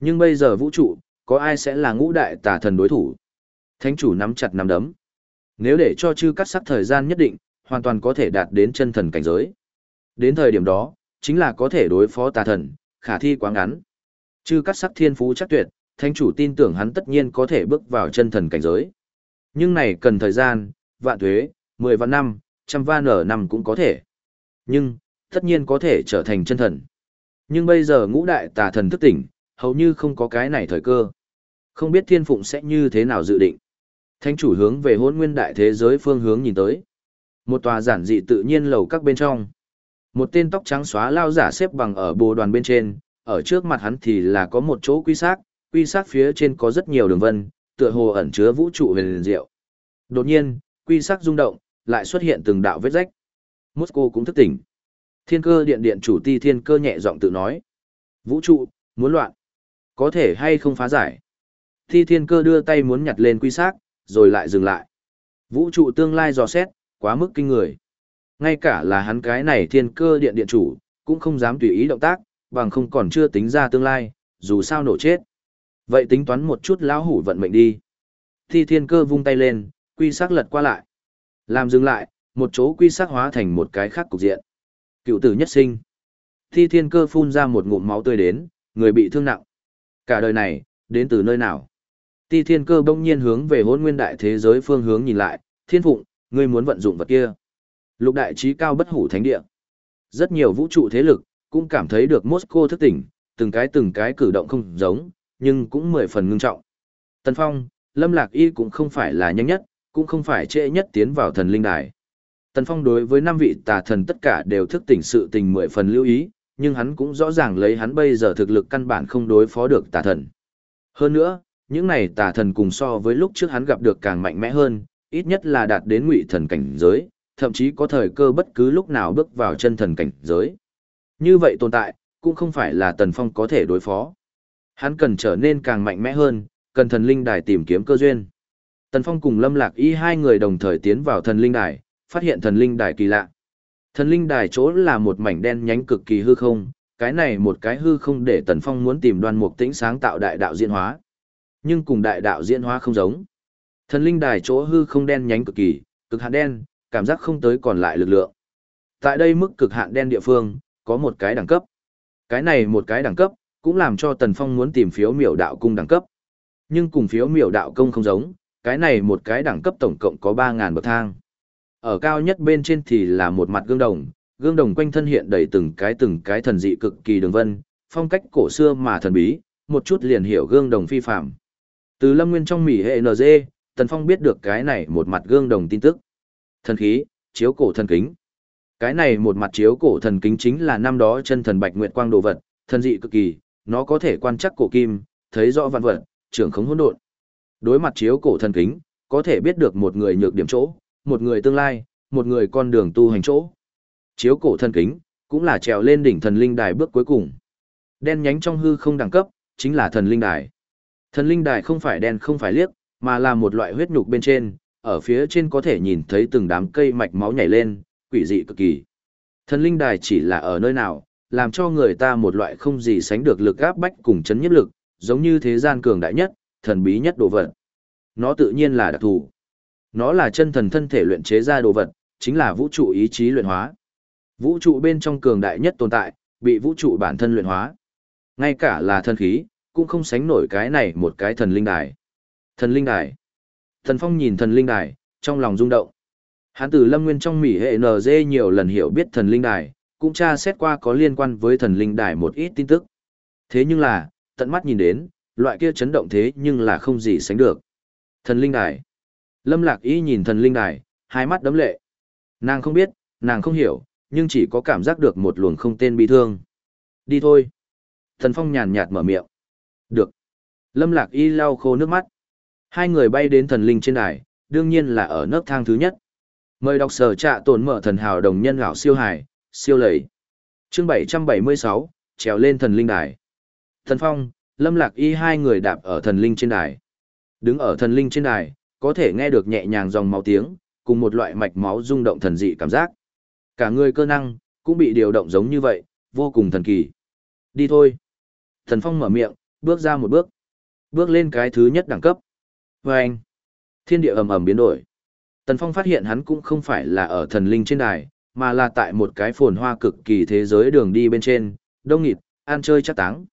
S1: Nhưng bây giờ vũ trụ, có ai sẽ là ngũ đại tà thần đối thủ? Thánh chủ nắm chặt nắm đấm. Nếu để cho chư cắt sắc thời gian nhất định, hoàn toàn có thể đạt đến chân thần cảnh giới. Đến thời điểm đó, chính là có thể đối phó tà thần, khả thi quá ngắn. Chư cắt sắc thiên phú chắc tuyệt, thánh chủ tin tưởng hắn tất nhiên có thể bước vào chân thần cảnh giới. Nhưng này cần thời gian, vạn thuế, mười vạn năm, trăm vạn nở năm cũng có thể. Nhưng, tất nhiên có thể trở thành chân thần. Nhưng bây giờ ngũ đại tà thần thức tỉnh, hầu như không có cái này thời cơ. Không biết thiên phụng sẽ như thế nào dự định. Thánh chủ hướng về hôn nguyên đại thế giới phương hướng nhìn tới. Một tòa giản dị tự nhiên lầu các bên trong. Một tên tóc trắng xóa lao giả xếp bằng ở bồ đoàn bên trên, ở trước mặt hắn thì là có một chỗ quy xác, quy xác phía trên có rất nhiều đường vân, tựa hồ ẩn chứa vũ trụ huyền diệu. Đột nhiên, quy xác rung động, lại xuất hiện từng đạo vết rách. Moscow cũng thức tỉnh. Thiên cơ điện điện chủ ti thiên cơ nhẹ giọng tự nói. Vũ trụ, muốn loạn. Có thể hay không phá giải. Thi thiên cơ đưa tay muốn nhặt lên quy xác, rồi lại dừng lại. Vũ trụ tương lai dò xét, quá mức kinh người. Ngay cả là hắn cái này thiên cơ điện điện chủ, cũng không dám tùy ý động tác, bằng không còn chưa tính ra tương lai, dù sao nổ chết. Vậy tính toán một chút lão hủ vận mệnh đi. Thi thiên cơ vung tay lên, quy sắc lật qua lại. Làm dừng lại, một chỗ quy sắc hóa thành một cái khác cục diện. Cựu tử nhất sinh. Thi thiên cơ phun ra một ngụm máu tươi đến, người bị thương nặng. Cả đời này, đến từ nơi nào? Ti thiên cơ bỗng nhiên hướng về hôn nguyên đại thế giới phương hướng nhìn lại, thiên phụng, ngươi muốn vận dụng vật kia. Lục đại trí cao bất hủ thánh địa. Rất nhiều vũ trụ thế lực, cũng cảm thấy được Moscow thức tỉnh, từng cái từng cái cử động không giống, nhưng cũng mười phần ngưng trọng. Tần Phong, Lâm Lạc Y cũng không phải là nhanh nhất, cũng không phải trễ nhất tiến vào thần linh đài. Tần Phong đối với năm vị tà thần tất cả đều thức tỉnh sự tình mười phần lưu ý, nhưng hắn cũng rõ ràng lấy hắn bây giờ thực lực căn bản không đối phó được tà thần. Hơn nữa, những này tà thần cùng so với lúc trước hắn gặp được càng mạnh mẽ hơn, ít nhất là đạt đến ngụy thần cảnh giới, thậm chí có thời cơ bất cứ lúc nào bước vào chân thần cảnh giới. Như vậy tồn tại, cũng không phải là Tần Phong có thể đối phó. Hắn cần trở nên càng mạnh mẽ hơn, cần thần linh đài tìm kiếm cơ duyên. Tần Phong cùng Lâm Lạc Y hai người đồng thời tiến vào thần linh đài, phát hiện thần linh đài kỳ lạ. Thần linh đài chỗ là một mảnh đen nhánh cực kỳ hư không, cái này một cái hư không để Tần Phong muốn tìm đoan mục tĩnh sáng tạo đại đạo diễn hóa. Nhưng cùng đại đạo diễn hóa không giống. Thần linh đài chỗ hư không đen nhánh cực kỳ, cực hạn đen, cảm giác không tới còn lại lực lượng. Tại đây mức cực hạn đen địa phương, có một cái đẳng cấp. Cái này một cái đẳng cấp, cũng làm cho Tần Phong muốn tìm phiếu miểu đạo cung đẳng cấp. Nhưng cùng phiếu miểu đạo công không giống, cái này một cái đẳng cấp tổng cộng có 3.000 bậc thang. Ở cao nhất bên trên thì là một mặt gương đồng, gương đồng quanh thân hiện đầy từng cái từng cái thần dị cực kỳ đường vân, phong cách cổ xưa mà thần bí, một chút liền hiểu gương đồng phi phạm. Từ lâm nguyên trong mỉ hệ NG, Tần Phong biết được cái này một mặt gương đồng tin tức. Thần khí, chiếu cổ thần kính. Cái này một mặt chiếu cổ thần kính chính là năm đó chân thần bạch nguyệt quang đồ vật, thần dị cực kỳ, nó có thể quan chắc cổ kim, thấy rõ vạn vật, trưởng khống hỗn độn. Đối mặt chiếu cổ thần kính, có thể biết được một người nhược điểm chỗ, một người tương lai, một người con đường tu hành chỗ. Chiếu cổ thần kính, cũng là trèo lên đỉnh thần linh đài bước cuối cùng. Đen nhánh trong hư không đẳng cấp, chính là thần linh đài. Thần linh đài không phải đen không phải liếc, mà là một loại huyết nhục bên trên, ở phía trên có thể nhìn thấy từng đám cây mạch máu nhảy lên, quỷ dị cực kỳ. Thần linh đài chỉ là ở nơi nào, làm cho người ta một loại không gì sánh được lực áp bách cùng chấn nhất lực, giống như thế gian cường đại nhất, thần bí nhất đồ vật. Nó tự nhiên là đặc thù. Nó là chân thần thân thể luyện chế ra đồ vật, chính là vũ trụ ý chí luyện hóa. Vũ trụ bên trong cường đại nhất tồn tại, bị vũ trụ bản thân luyện hóa. Ngay cả là thân khí, cũng không sánh nổi cái này một cái thần linh đài. Thần linh đài. Thần Phong nhìn thần linh đài, trong lòng rung động. hán tử Lâm Nguyên trong mỉ hệ NG nhiều lần hiểu biết thần linh đài, cũng tra xét qua có liên quan với thần linh đài một ít tin tức. Thế nhưng là, tận mắt nhìn đến, loại kia chấn động thế nhưng là không gì sánh được. Thần linh đài. Lâm Lạc Y nhìn thần linh đài, hai mắt đấm lệ. Nàng không biết, nàng không hiểu, nhưng chỉ có cảm giác được một luồng không tên bi thương. Đi thôi. Thần Phong nhàn nhạt mở miệng. Được. Lâm Lạc Y lau khô nước mắt. Hai người bay đến thần linh trên đài, đương nhiên là ở nấc thang thứ nhất. Mời đọc sở trạ tổn mở thần hào đồng nhân gạo siêu hải, siêu lầy. Chương 776, trèo lên thần linh đài. Thần Phong, Lâm Lạc Y hai người đạp ở thần linh trên đài. Đứng ở thần linh trên đài, có thể nghe được nhẹ nhàng dòng máu tiếng, cùng một loại mạch máu rung động thần dị cảm giác. Cả người cơ năng, cũng bị điều động giống như vậy, vô cùng thần kỳ. Đi thôi. Thần Phong mở miệng, bước ra một bước. Bước lên cái thứ nhất đẳng cấp. Và anh. Thiên địa ầm ầm biến đổi. Tần Phong phát hiện hắn cũng không phải là ở thần linh trên đài, mà là tại một cái phồn hoa cực kỳ thế giới đường đi bên trên, đông nghịt, ăn chơi chắc táng.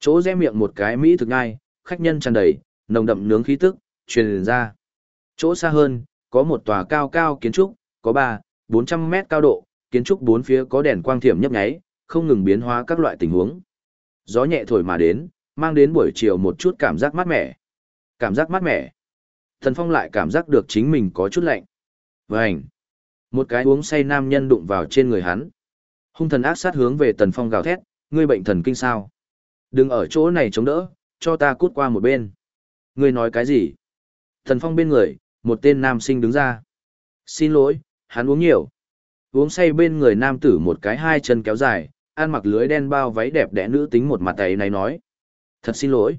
S1: Chỗ rẽ miệng một cái mỹ thực ngai, khách nhân tràn đầy, nồng đậm nướng khí tức, truyền ra. Chỗ xa hơn, có một tòa cao cao kiến trúc, có 3, 400 mét cao độ, kiến trúc bốn phía có đèn quang thiểm nhấp nháy, không ngừng biến hóa các loại tình huống. Gió nhẹ thổi mà đến, mang đến buổi chiều một chút cảm giác mát mẻ. Cảm giác mát mẻ. Thần Phong lại cảm giác được chính mình có chút lạnh. Vành. Một cái uống say nam nhân đụng vào trên người hắn. Hung thần ác sát hướng về Tần Phong gào thét, ngươi bệnh thần kinh sao? Đừng ở chỗ này chống đỡ, cho ta cút qua một bên. Ngươi nói cái gì? thần Phong bên người, một tên nam sinh đứng ra. Xin lỗi, hắn uống nhiều. Uống say bên người nam tử một cái hai chân kéo dài, ăn mặc lưới đen bao váy đẹp đẽ nữ tính một mặt tay này nói. Thật xin lỗi.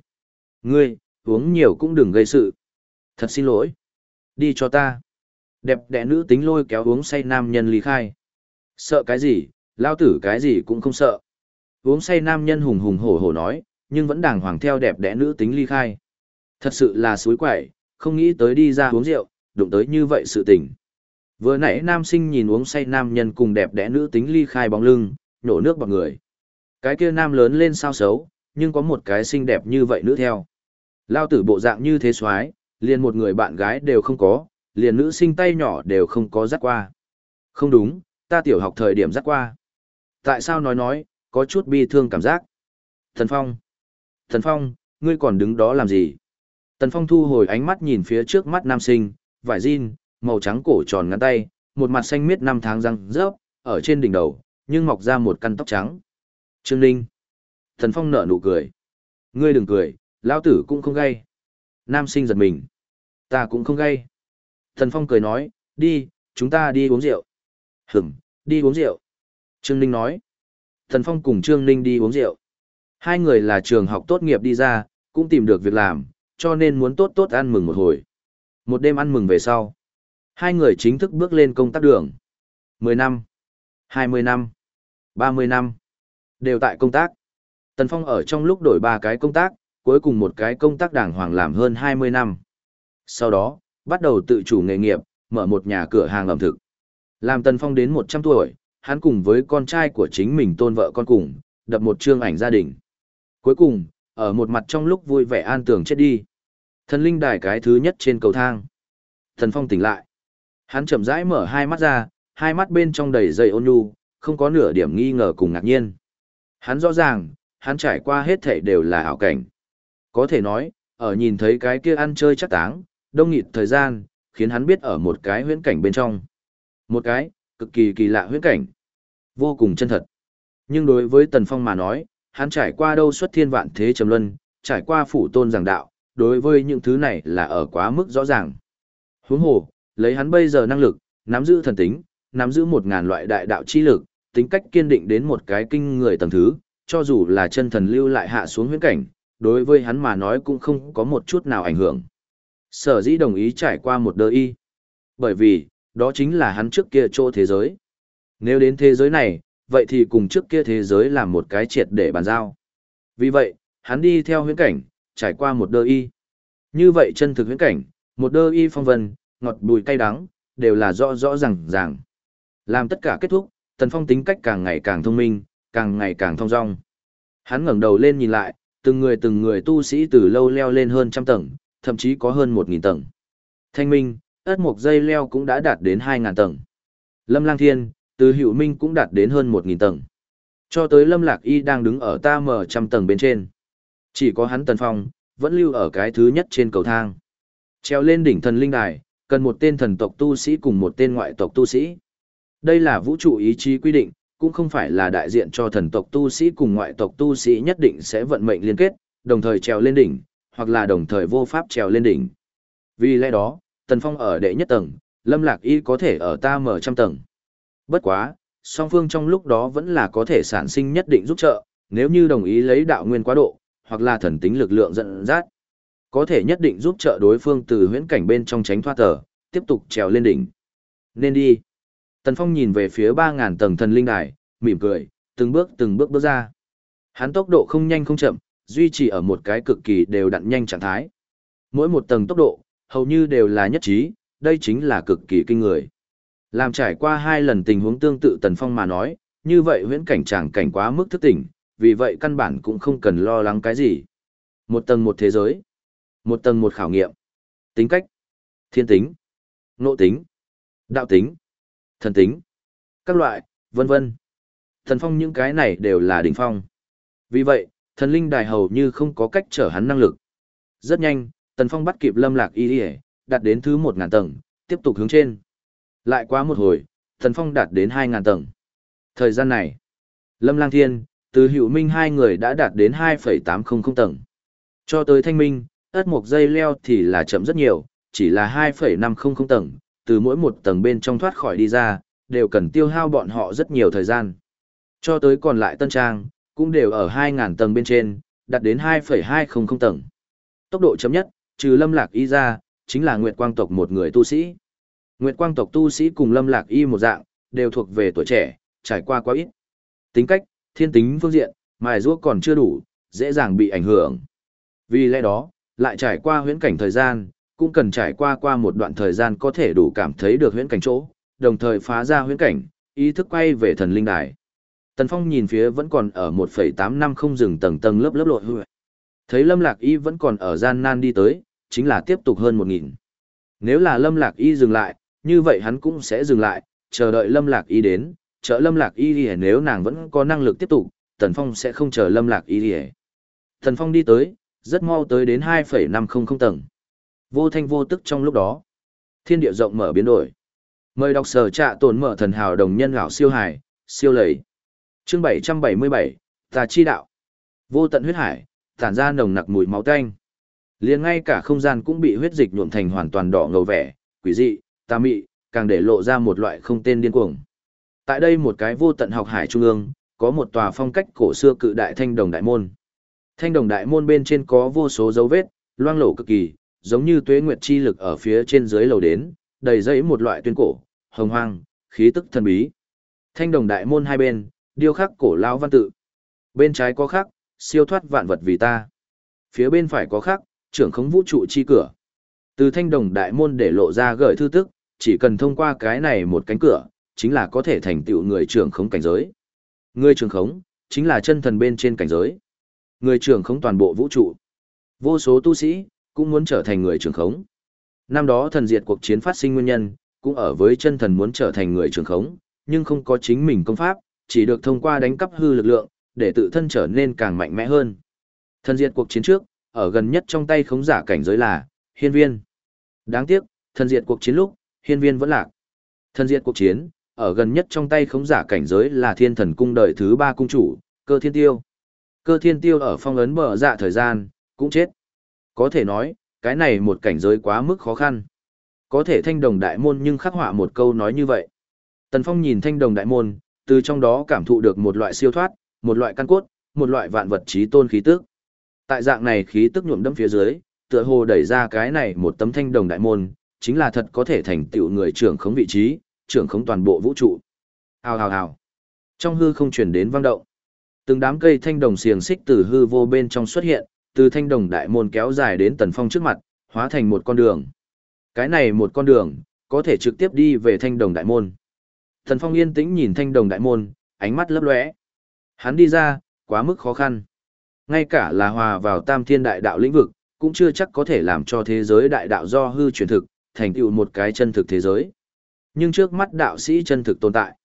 S1: Ngươi, uống nhiều cũng đừng gây sự. Thật xin lỗi. Đi cho ta. Đẹp đẽ nữ tính lôi kéo uống say nam nhân lý khai. Sợ cái gì, lao tử cái gì cũng không sợ. Uống say nam nhân hùng hùng hổ hổ nói, nhưng vẫn đàng hoàng theo đẹp đẽ nữ tính ly khai. Thật sự là suối quậy, không nghĩ tới đi ra uống rượu, đụng tới như vậy sự tình. Vừa nãy nam sinh nhìn uống say nam nhân cùng đẹp đẽ nữ tính ly khai bóng lưng, nổ nước vào người. Cái kia nam lớn lên sao xấu, nhưng có một cái xinh đẹp như vậy nữ theo. Lao tử bộ dạng như thế xoái, liền một người bạn gái đều không có, liền nữ sinh tay nhỏ đều không có dắt qua. Không đúng, ta tiểu học thời điểm dắt qua. Tại sao nói nói, có chút bi thương cảm giác. Thần Phong. Thần Phong, ngươi còn đứng đó làm gì? Tần Phong thu hồi ánh mắt nhìn phía trước mắt nam sinh, vải jean, màu trắng cổ tròn ngắn tay, một mặt xanh miết năm tháng răng rớp, ở trên đỉnh đầu, nhưng mọc ra một căn tóc trắng. Trương Ninh. Tần Phong nở nụ cười. Ngươi đừng cười, lão tử cũng không gay. Nam sinh giật mình. Ta cũng không gay. Tần Phong cười nói, đi, chúng ta đi uống rượu. Hửm, đi uống rượu. Trương Ninh nói. Tần Phong cùng Trương Ninh đi uống rượu. Hai người là trường học tốt nghiệp đi ra, cũng tìm được việc làm, cho nên muốn tốt tốt ăn mừng một hồi. Một đêm ăn mừng về sau. Hai người chính thức bước lên công tác đường. 10 năm, 20 năm, 30 năm, đều tại công tác. Tần Phong ở trong lúc đổi ba cái công tác, cuối cùng một cái công tác đàng hoàng làm hơn 20 năm. Sau đó, bắt đầu tự chủ nghề nghiệp, mở một nhà cửa hàng ẩm thực. Làm Tần Phong đến 100 tuổi, hắn cùng với con trai của chính mình tôn vợ con cùng, đập một chương ảnh gia đình. Cuối cùng, ở một mặt trong lúc vui vẻ an tường chết đi. Thần linh đài cái thứ nhất trên cầu thang. Thần Phong tỉnh lại. Hắn chậm rãi mở hai mắt ra, hai mắt bên trong đầy dây ôn nhu, không có nửa điểm nghi ngờ cùng ngạc nhiên. Hắn rõ ràng, hắn trải qua hết thảy đều là ảo cảnh. Có thể nói, ở nhìn thấy cái kia ăn chơi chắc táng, đông nghịt thời gian, khiến hắn biết ở một cái huyễn cảnh bên trong. Một cái, cực kỳ kỳ lạ huyễn cảnh. Vô cùng chân thật. Nhưng đối với Tần Phong mà nói, hắn trải qua đâu xuất thiên vạn thế trầm luân, trải qua phủ tôn giảng đạo, đối với những thứ này là ở quá mức rõ ràng. Huống hồ, lấy hắn bây giờ năng lực, nắm giữ thần tính, nắm giữ một ngàn loại đại đạo chi lực, tính cách kiên định đến một cái kinh người tầng thứ, cho dù là chân thần lưu lại hạ xuống huyễn cảnh, đối với hắn mà nói cũng không có một chút nào ảnh hưởng. Sở dĩ đồng ý trải qua một đời y. Bởi vì, đó chính là hắn trước kia chỗ thế giới. Nếu đến thế giới này, vậy thì cùng trước kia thế giới làm một cái triệt để bàn giao. Vì vậy, hắn đi theo huyễn cảnh, trải qua một đơ y. Như vậy chân thực huyễn cảnh, một đơ y phong vân, ngọt bùi cay đắng, đều là rõ rõ ràng ràng. Làm tất cả kết thúc, Tần Phong tính cách càng ngày càng thông minh, càng ngày càng thông dong. Hắn ngẩng đầu lên nhìn lại, từng người từng người tu sĩ từ lâu leo lên hơn trăm tầng, thậm chí có hơn một nghìn tầng. Thanh minh, ất mục dây leo cũng đã đạt đến hai ngàn tầng. Lâm Lang Thiên, từ Hữu Minh cũng đạt đến hơn một nghìn tầng. Cho tới Lâm Lạc Y đang đứng ở ta mở trăm tầng bên trên. Chỉ có hắn Tần Phong, vẫn lưu ở cái thứ nhất trên cầu thang. Treo lên đỉnh thần linh đài, cần một tên thần tộc tu sĩ cùng một tên ngoại tộc tu sĩ. Đây là vũ trụ ý chí quy định, cũng không phải là đại diện cho thần tộc tu sĩ cùng ngoại tộc tu sĩ nhất định sẽ vận mệnh liên kết, đồng thời trèo lên đỉnh, hoặc là đồng thời vô pháp trèo lên đỉnh. Vì lẽ đó, Tần Phong ở đệ nhất tầng, Lâm Lạc Y có thể ở ta mở trăm tầng. Bất quá, song phương trong lúc đó vẫn là có thể sản sinh nhất định giúp trợ, nếu như đồng ý lấy đạo nguyên quá độ, hoặc là thần tính lực lượng dẫn dắt, có thể nhất định giúp trợ đối phương từ huyễn cảnh bên trong tránh thoát tờ, tiếp tục trèo lên đỉnh. Nên đi. Tần Phong nhìn về phía 3.000 tầng thần linh đài, mỉm cười, từng bước từng bước bước ra. Hắn tốc độ không nhanh không chậm, duy trì ở một cái cực kỳ đều đặn nhanh trạng thái. Mỗi một tầng tốc độ, hầu như đều là nhất trí, đây chính là cực kỳ kinh người. Làm trải qua hai lần tình huống tương tự Tần Phong mà nói, như vậy huyễn cảnh chẳng cảnh quá mức thức tỉnh, vì vậy căn bản cũng không cần lo lắng cái gì. Một tầng một thế giới, một tầng một khảo nghiệm, tính cách, thiên tính, nộ tính, đạo tính, thần tính, các loại, vân vân. Thần phong những cái này đều là đỉnh phong. Vì vậy, thần linh đài hầu như không có cách trở hắn năng lực. Rất nhanh, tần phong bắt kịp lâm lạc y đi đạt đến thứ một ngàn tầng, tiếp tục hướng trên. Lại quá một hồi, thần phong đạt đến 2.000 tầng. Thời gian này, lâm lang thiên, từ hữu minh hai người đã đạt đến hai phẩy tám không không tầng. Cho tới thanh minh, ớt một dây leo thì là chậm rất nhiều, chỉ là hai phẩy năm không không tầng, từ mỗi một tầng bên trong thoát khỏi đi ra, đều cần tiêu hao bọn họ rất nhiều thời gian. Cho tới còn lại tân trang, cũng đều ở 2.000 tầng bên trên, đạt đến 2,200 tầng. Tốc độ chấm nhất, trừ lâm lạc y ra, chính là Nguyệt Quang tộc một người tu sĩ. Nguyệt Quang tộc tu sĩ cùng lâm lạc y một dạng, đều thuộc về tuổi trẻ, trải qua quá ít. Tính cách, thiên tính phương diện, mài ruốc còn chưa đủ, dễ dàng bị ảnh hưởng. Vì lẽ đó, lại trải qua huyễn cảnh thời gian, cũng cần trải qua qua một đoạn thời gian có thể đủ cảm thấy được huyễn cảnh chỗ, đồng thời phá ra huyễn cảnh, ý thức quay về thần linh đài. Tần Phong nhìn phía vẫn còn ở 1,8 năm không dừng tầng tầng lớp lớp lội hư. Thấy Lâm Lạc Y vẫn còn ở gian nan đi tới, chính là tiếp tục hơn 1.000. Nếu là Lâm Lạc Y dừng lại, như vậy hắn cũng sẽ dừng lại, chờ đợi Lâm Lạc Y đến, chờ Lâm Lạc Y đi nếu nàng vẫn có năng lực tiếp tục, Tần Phong sẽ không chờ Lâm Lạc Y đi Tần Phong đi tới, rất mau tới đến 2,500 tầng. Vô thanh vô tức trong lúc đó, thiên địa rộng mở biến đổi. Mời đọc sở trạ tồn mở thần hào đồng nhân gạo siêu hải, siêu lầy. Chương 777, Tà chi đạo. Vô tận huyết hải, tản ra nồng nặc mùi máu tanh. Liền ngay cả không gian cũng bị huyết dịch nhuộm thành hoàn toàn đỏ ngầu vẻ, quỷ dị, tà mị, càng để lộ ra một loại không tên điên cuồng. Tại đây một cái vô tận học hải trung ương, có một tòa phong cách cổ xưa cự đại thanh đồng đại môn. Thanh đồng đại môn bên trên có vô số dấu vết, loang lổ cực kỳ, giống như tuế nguyệt chi lực ở phía trên dưới lầu đến, đầy dẫy một loại tuyên cổ, hồng hoang, khí tức thần bí. Thanh đồng đại môn hai bên, điêu khắc cổ lão văn tự. Bên trái có khắc, siêu thoát vạn vật vì ta. Phía bên phải có khắc, trưởng khống vũ trụ chi cửa. Từ thanh đồng đại môn để lộ ra gửi thư tức, chỉ cần thông qua cái này một cánh cửa, chính là có thể thành tựu người trưởng khống cảnh giới. Người trưởng khống, chính là chân thần bên trên cảnh giới. Người trưởng khống toàn bộ vũ trụ. Vô số tu sĩ, cũng muốn trở thành người trưởng khống. Năm đó thần diệt cuộc chiến phát sinh nguyên nhân, cũng ở với chân thần muốn trở thành người trưởng khống, nhưng không có chính mình công pháp, chỉ được thông qua đánh cắp hư lực lượng, để tự thân trở nên càng mạnh mẽ hơn. Thần diệt cuộc chiến trước, ở gần nhất trong tay khống giả cảnh giới là Hiên Viên. Đáng tiếc, thần diệt cuộc chiến lúc, Hiên Viên vẫn lạc. thân diệt cuộc chiến, ở gần nhất trong tay khống giả cảnh giới là Thiên Thần cung đời thứ ba cung chủ, Cơ Thiên Tiêu. Cơ Thiên Tiêu ở phong ấn bờ dạ thời gian, cũng chết. Có thể nói, cái này một cảnh giới quá mức khó khăn. Có thể thanh đồng đại môn nhưng khắc họa một câu nói như vậy. Tần Phong nhìn thanh đồng đại môn, từ trong đó cảm thụ được một loại siêu thoát, một loại căn cốt, một loại vạn vật trí tôn khí tức. Tại dạng này khí tức nhuộm đẫm phía dưới, tựa hồ đẩy ra cái này một tấm thanh đồng đại môn, chính là thật có thể thành tựu người trưởng khống vị trí, trưởng khống toàn bộ vũ trụ. Hào hào hào. Trong hư không truyền đến vang động. Từng đám cây thanh đồng xiềng xích từ hư vô bên trong xuất hiện, từ thanh đồng đại môn kéo dài đến tần phong trước mặt, hóa thành một con đường. Cái này một con đường, có thể trực tiếp đi về thanh đồng đại môn. Tần phong yên tĩnh nhìn thanh đồng đại môn, ánh mắt lấp lóe. Hắn đi ra, quá mức khó khăn. Ngay cả là hòa vào tam thiên đại đạo lĩnh vực, cũng chưa chắc có thể làm cho thế giới đại đạo do hư truyền thực, thành tựu một cái chân thực thế giới. Nhưng trước mắt đạo sĩ chân thực tồn tại.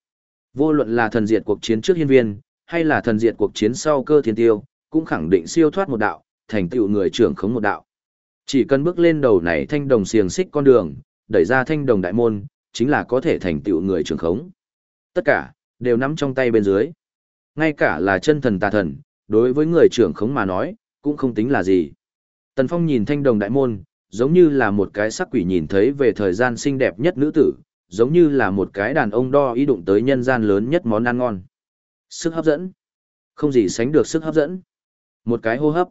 S1: Vô luận là thần diệt cuộc chiến trước hiên viên, hay là thần diệt cuộc chiến sau cơ thiên tiêu, cũng khẳng định siêu thoát một đạo, thành tựu người trưởng khống một đạo. Chỉ cần bước lên đầu này thanh đồng xiềng xích con đường, đẩy ra thanh đồng đại môn, chính là có thể thành tựu người trưởng khống. Tất cả, đều nắm trong tay bên dưới. Ngay cả là chân thần tà thần, đối với người trưởng khống mà nói, cũng không tính là gì. Tần Phong nhìn thanh đồng đại môn, giống như là một cái sắc quỷ nhìn thấy về thời gian xinh đẹp nhất nữ tử, giống như là một cái đàn ông đo ý đụng tới nhân gian lớn nhất món ăn ngon. Sức hấp dẫn. Không gì sánh được sức hấp dẫn. Một cái hô hấp.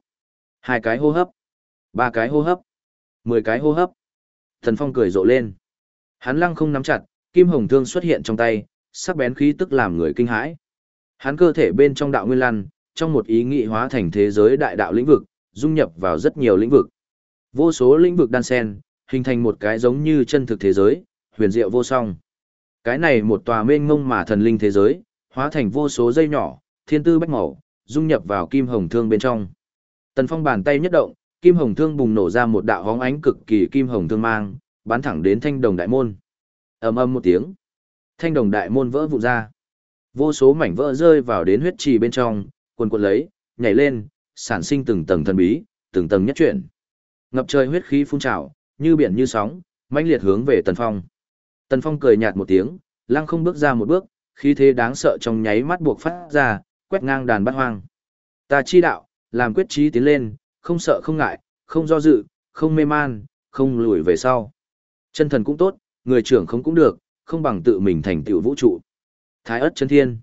S1: Hai cái hô hấp. Ba cái hô hấp. Mười cái hô hấp. Thần Phong cười rộ lên. Hắn lăng không nắm chặt, kim hồng thương xuất hiện trong tay, sắc bén khí tức làm người kinh hãi. Hắn cơ thể bên trong đạo nguyên lăn, trong một ý nghĩ hóa thành thế giới đại đạo lĩnh vực, dung nhập vào rất nhiều lĩnh vực. Vô số lĩnh vực đan xen, hình thành một cái giống như chân thực thế giới, huyền diệu vô song. Cái này một tòa mênh mông mà thần linh thế giới, hóa thành vô số dây nhỏ, thiên tư bách màu, dung nhập vào kim hồng thương bên trong. Tần Phong bàn tay nhất động, kim hồng thương bùng nổ ra một đạo hóng ánh cực kỳ kim hồng thương mang, bắn thẳng đến thanh đồng đại môn. ầm ầm một tiếng, thanh đồng đại môn vỡ vụn ra. Vô số mảnh vỡ rơi vào đến huyết trì bên trong, cuồn cuộn lấy, nhảy lên, sản sinh từng tầng thần bí, từng tầng nhất chuyển. Ngập trời huyết khí phun trào, như biển như sóng, mãnh liệt hướng về Tần Phong. Tần Phong cười nhạt một tiếng, lăng không bước ra một bước, khí thế đáng sợ trong nháy mắt buộc phát ra, quét ngang đàn bát hoang. Ta chi đạo, làm quyết chí tiến lên, không sợ không ngại, không do dự, không mê man, không lùi về sau. Chân thần cũng tốt, người trưởng không cũng được, không bằng tự mình thành tựu vũ trụ. Thái ớt chân thiên.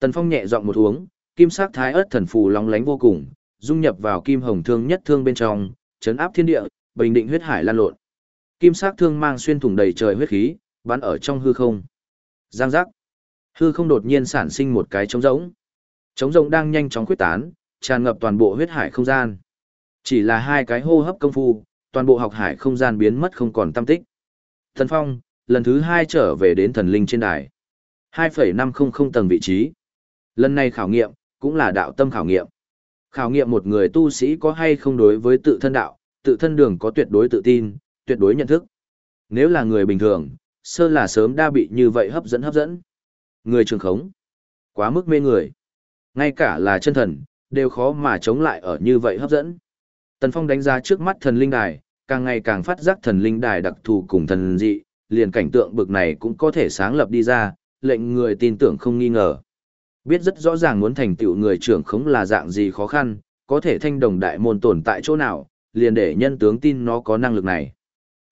S1: Tần Phong nhẹ giọng một uống, kim sắc thái ớt thần phù long lánh vô cùng, dung nhập vào kim hồng thương nhất thương bên trong, chấn áp thiên địa, bình định huyết hải lan lộn. Kim sắc thương mang xuyên thủng đầy trời huyết khí, bắn ở trong hư không. Giang giác. Hư không đột nhiên sản sinh một cái trống rỗng. Trống rỗng đang nhanh chóng khuyết tán, tràn ngập toàn bộ huyết hải không gian. Chỉ là hai cái hô hấp công phu, toàn bộ học hải không gian biến mất không còn tâm tích. Thần Phong, lần thứ hai trở về đến thần linh trên đài. 2,500 tầng vị trí. Lần này khảo nghiệm, cũng là đạo tâm khảo nghiệm. Khảo nghiệm một người tu sĩ có hay không đối với tự thân đạo, tự thân đường có tuyệt đối tự tin, tuyệt đối nhận thức. Nếu là người bình thường, sơ là sớm đa bị như vậy hấp dẫn hấp dẫn. Người trường khống, quá mức mê người. Ngay cả là chân thần, đều khó mà chống lại ở như vậy hấp dẫn. Tần Phong đánh giá trước mắt thần linh đài, càng ngày càng phát giác thần linh đài đặc thù cùng thần dị, liền cảnh tượng bực này cũng có thể sáng lập đi ra, lệnh người tin tưởng không nghi ngờ. Biết rất rõ ràng muốn thành tựu người trưởng khống là dạng gì khó khăn, có thể thanh đồng đại môn tồn tại chỗ nào, liền để nhân tướng tin nó có năng lực này.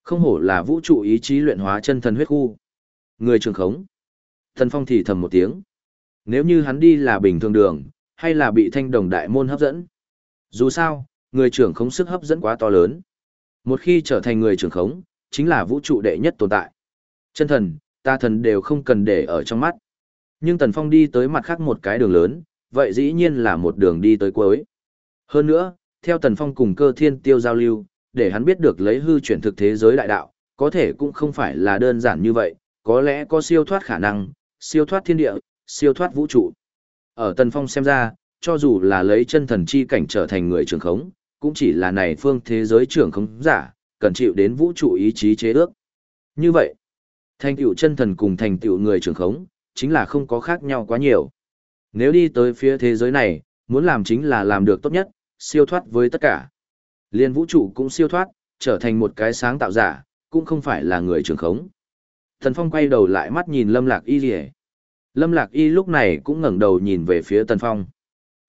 S1: Không hổ là vũ trụ ý chí luyện hóa chân thần huyết khu. Người trưởng khống. Thần Phong thì thầm một tiếng. Nếu như hắn đi là bình thường đường, hay là bị thanh đồng đại môn hấp dẫn. Dù sao, người trưởng khống sức hấp dẫn quá to lớn. Một khi trở thành người trưởng khống, chính là vũ trụ đệ nhất tồn tại. Chân thần, ta thần đều không cần để ở trong mắt. Nhưng Tần Phong đi tới mặt khác một cái đường lớn, vậy dĩ nhiên là một đường đi tới cuối. Hơn nữa, theo Tần Phong cùng cơ thiên tiêu giao lưu, để hắn biết được lấy hư chuyển thực thế giới đại đạo, có thể cũng không phải là đơn giản như vậy, có lẽ có siêu thoát khả năng, siêu thoát thiên địa, siêu thoát vũ trụ. Ở Tần Phong xem ra, cho dù là lấy chân thần chi cảnh trở thành người trưởng khống, cũng chỉ là này phương thế giới trưởng khống giả, cần chịu đến vũ trụ ý chí chế ước. Như vậy, thành tựu chân thần cùng thành tựu người trưởng khống, chính là không có khác nhau quá nhiều. Nếu đi tới phía thế giới này, muốn làm chính là làm được tốt nhất, siêu thoát với tất cả. Liên vũ trụ cũng siêu thoát, trở thành một cái sáng tạo giả, cũng không phải là người trưởng khống. Thần Phong quay đầu lại mắt nhìn Lâm Lạc Y Lìa. Lâm Lạc Y lúc này cũng ngẩng đầu nhìn về phía Tần Phong.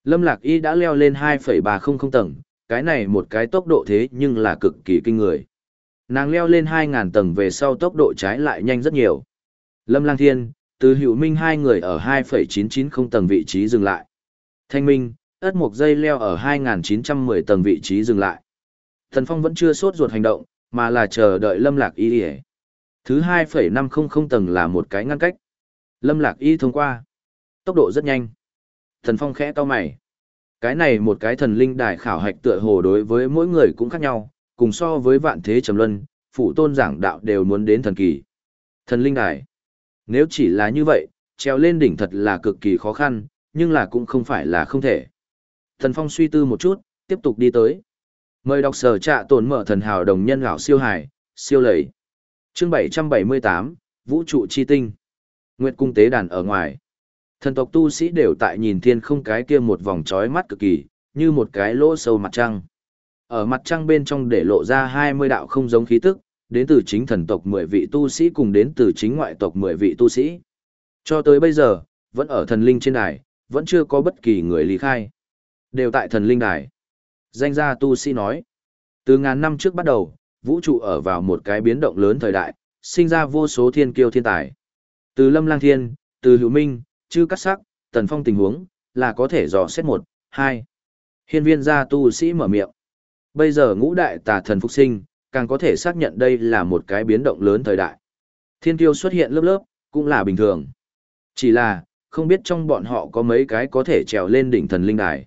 S1: Lâm Lạc Y đã leo lên 2,300 tầng, cái này một cái tốc độ thế nhưng là cực kỳ kinh người. Nàng leo lên 2.000 tầng về sau tốc độ trái lại nhanh rất nhiều. Lâm Lang Thiên, từ hữu minh hai người ở 2,990 tầng vị trí dừng lại. Thanh Minh, ất một dây leo ở 2.910 tầng vị trí dừng lại. Thần Phong vẫn chưa sốt ruột hành động, mà là chờ đợi Lâm Lạc Y đi Thứ 2,500 tầng là một cái ngăn cách. Lâm Lạc Y thông qua. Tốc độ rất nhanh. Thần Phong khẽ to mày. Cái này một cái thần linh đài khảo hạch tựa hồ đối với mỗi người cũng khác nhau, cùng so với vạn thế trầm luân, phụ tôn giảng đạo đều muốn đến thần kỳ. Thần linh đài. Nếu chỉ là như vậy, treo lên đỉnh thật là cực kỳ khó khăn, nhưng là cũng không phải là không thể. Thần Phong suy tư một chút, tiếp tục đi tới. Mời đọc sở trạ tổn mở thần hào đồng nhân gạo siêu hải, siêu lầy. Chương 778, Vũ trụ chi tinh. Nguyệt cung tế đàn ở ngoài. Thần tộc tu sĩ đều tại nhìn thiên không cái kia một vòng trói mắt cực kỳ, như một cái lỗ sâu mặt trăng. Ở mặt trăng bên trong để lộ ra 20 đạo không giống khí tức, đến từ chính thần tộc 10 vị tu sĩ cùng đến từ chính ngoại tộc 10 vị tu sĩ. Cho tới bây giờ, vẫn ở thần linh trên đài, vẫn chưa có bất kỳ người lý khai. Đều tại thần linh đài. Danh gia tu sĩ nói, từ ngàn năm trước bắt đầu, vũ trụ ở vào một cái biến động lớn thời đại, sinh ra vô số thiên kiêu thiên tài. Từ lâm lang thiên, từ hữu minh, chư cắt sắc, tần phong tình huống, là có thể dò xét một, hai. Hiên viên gia tu sĩ mở miệng. Bây giờ ngũ đại tà thần phục sinh, càng có thể xác nhận đây là một cái biến động lớn thời đại. Thiên tiêu xuất hiện lớp lớp, cũng là bình thường. Chỉ là, không biết trong bọn họ có mấy cái có thể trèo lên đỉnh thần linh đài.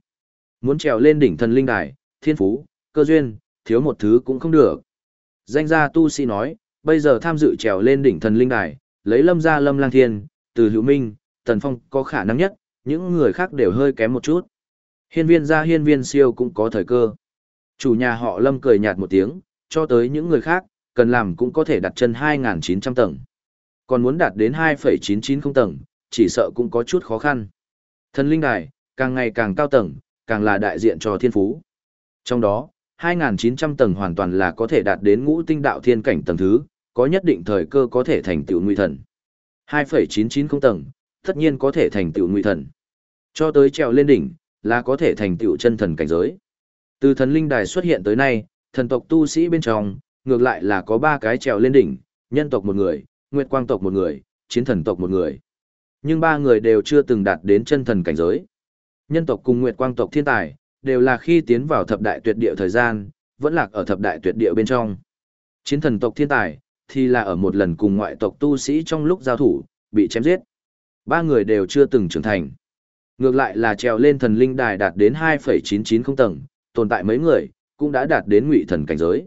S1: Muốn trèo lên đỉnh thần linh đài, thiên phú, cơ duyên, thiếu một thứ cũng không được. Danh gia tu sĩ nói, bây giờ tham dự trèo lên đỉnh thần linh đài, lấy lâm gia lâm lang thiên, từ hữu minh, tần phong có khả năng nhất, những người khác đều hơi kém một chút. Hiên viên gia hiên viên siêu cũng có thời cơ. Chủ nhà họ lâm cười nhạt một tiếng, cho tới những người khác, cần làm cũng có thể đặt chân 2.900 tầng. Còn muốn đạt đến 2,990 tầng, chỉ sợ cũng có chút khó khăn. Thần linh đài, càng ngày càng cao tầng, càng là đại diện cho thiên phú. Trong đó, 2.900 tầng hoàn toàn là có thể đạt đến ngũ tinh đạo thiên cảnh tầng thứ, có nhất định thời cơ có thể thành tựu nguy thần. 2,990 tầng, tất nhiên có thể thành tựu nguy thần. Cho tới trèo lên đỉnh, là có thể thành tựu chân thần cảnh giới. Từ thần linh đài xuất hiện tới nay, thần tộc tu sĩ bên trong, ngược lại là có ba cái trèo lên đỉnh, nhân tộc một người, nguyệt quang tộc một người, chiến thần tộc một người. Nhưng ba người đều chưa từng đạt đến chân thần cảnh giới. Nhân tộc cùng nguyệt quang tộc thiên tài, đều là khi tiến vào thập đại tuyệt địa thời gian, vẫn lạc ở thập đại tuyệt địa bên trong. Chiến thần tộc thiên tài, thì là ở một lần cùng ngoại tộc tu sĩ trong lúc giao thủ, bị chém giết. Ba người đều chưa từng trưởng thành. Ngược lại là trèo lên thần linh đài đạt đến 2,990 tầng, tồn tại mấy người, cũng đã đạt đến ngụy thần cảnh giới.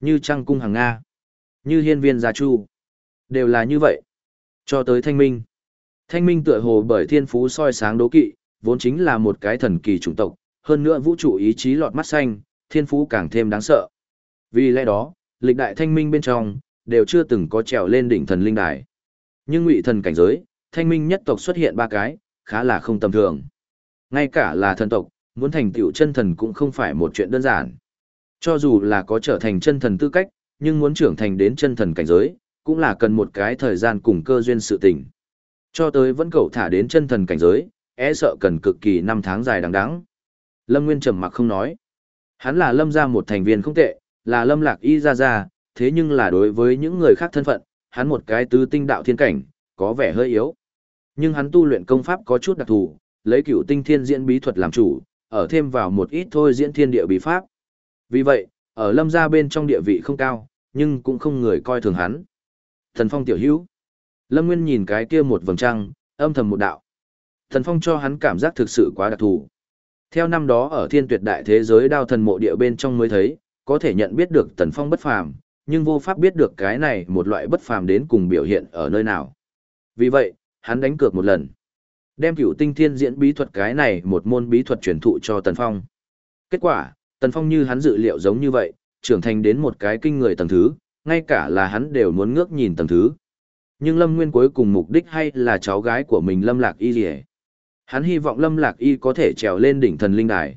S1: Như Trăng Cung Hàng Nga, như Hiên Viên Gia Chu. Đều là như vậy. Cho tới Thanh Minh. Thanh Minh tựa hồ bởi thiên phú soi sáng đố kỵ, vốn chính là một cái thần kỳ chủng tộc, hơn nữa vũ trụ ý chí lọt mắt xanh, thiên phú càng thêm đáng sợ. Vì lẽ đó, lịch đại Thanh Minh bên trong, đều chưa từng có trèo lên đỉnh thần linh đài. Nhưng ngụy thần cảnh giới, Thanh Minh nhất tộc xuất hiện ba cái, khá là không tầm thường. Ngay cả là thần tộc, muốn thành tựu chân thần cũng không phải một chuyện đơn giản. Cho dù là có trở thành chân thần tư cách, nhưng muốn trưởng thành đến chân thần cảnh giới, cũng là cần một cái thời gian cùng cơ duyên sự tình. Cho tới vẫn cầu thả đến chân thần cảnh giới, e sợ cần cực kỳ năm tháng dài đằng đẵng. Lâm Nguyên trầm mặc không nói. Hắn là Lâm gia một thành viên không tệ, là Lâm Lạc Y gia gia, thế nhưng là đối với những người khác thân phận, hắn một cái tứ tinh đạo thiên cảnh, có vẻ hơi yếu. Nhưng hắn tu luyện công pháp có chút đặc thù, lấy cửu tinh thiên diễn bí thuật làm chủ, ở thêm vào một ít thôi diễn thiên địa bí pháp. Vì vậy, ở lâm gia bên trong địa vị không cao, nhưng cũng không người coi thường hắn. Thần Phong tiểu hữu. Lâm Nguyên nhìn cái kia một vầng trăng, âm thầm một đạo. Thần Phong cho hắn cảm giác thực sự quá đặc thù. Theo năm đó ở thiên tuyệt đại thế giới đao thần mộ địa bên trong mới thấy, có thể nhận biết được Thần Phong bất phàm, nhưng vô pháp biết được cái này một loại bất phàm đến cùng biểu hiện ở nơi nào. Vì vậy, hắn đánh cược một lần. Đem cửu tinh thiên diễn bí thuật cái này một môn bí thuật truyền thụ cho Tần Phong. Kết quả, Tần Phong như hắn dự liệu giống như vậy, trưởng thành đến một cái kinh người tầng thứ, ngay cả là hắn đều muốn ngước nhìn tầng thứ. Nhưng Lâm Nguyên cuối cùng mục đích hay là cháu gái của mình Lâm Lạc Y lìa, Hắn hy vọng Lâm Lạc Y có thể trèo lên đỉnh thần linh đài.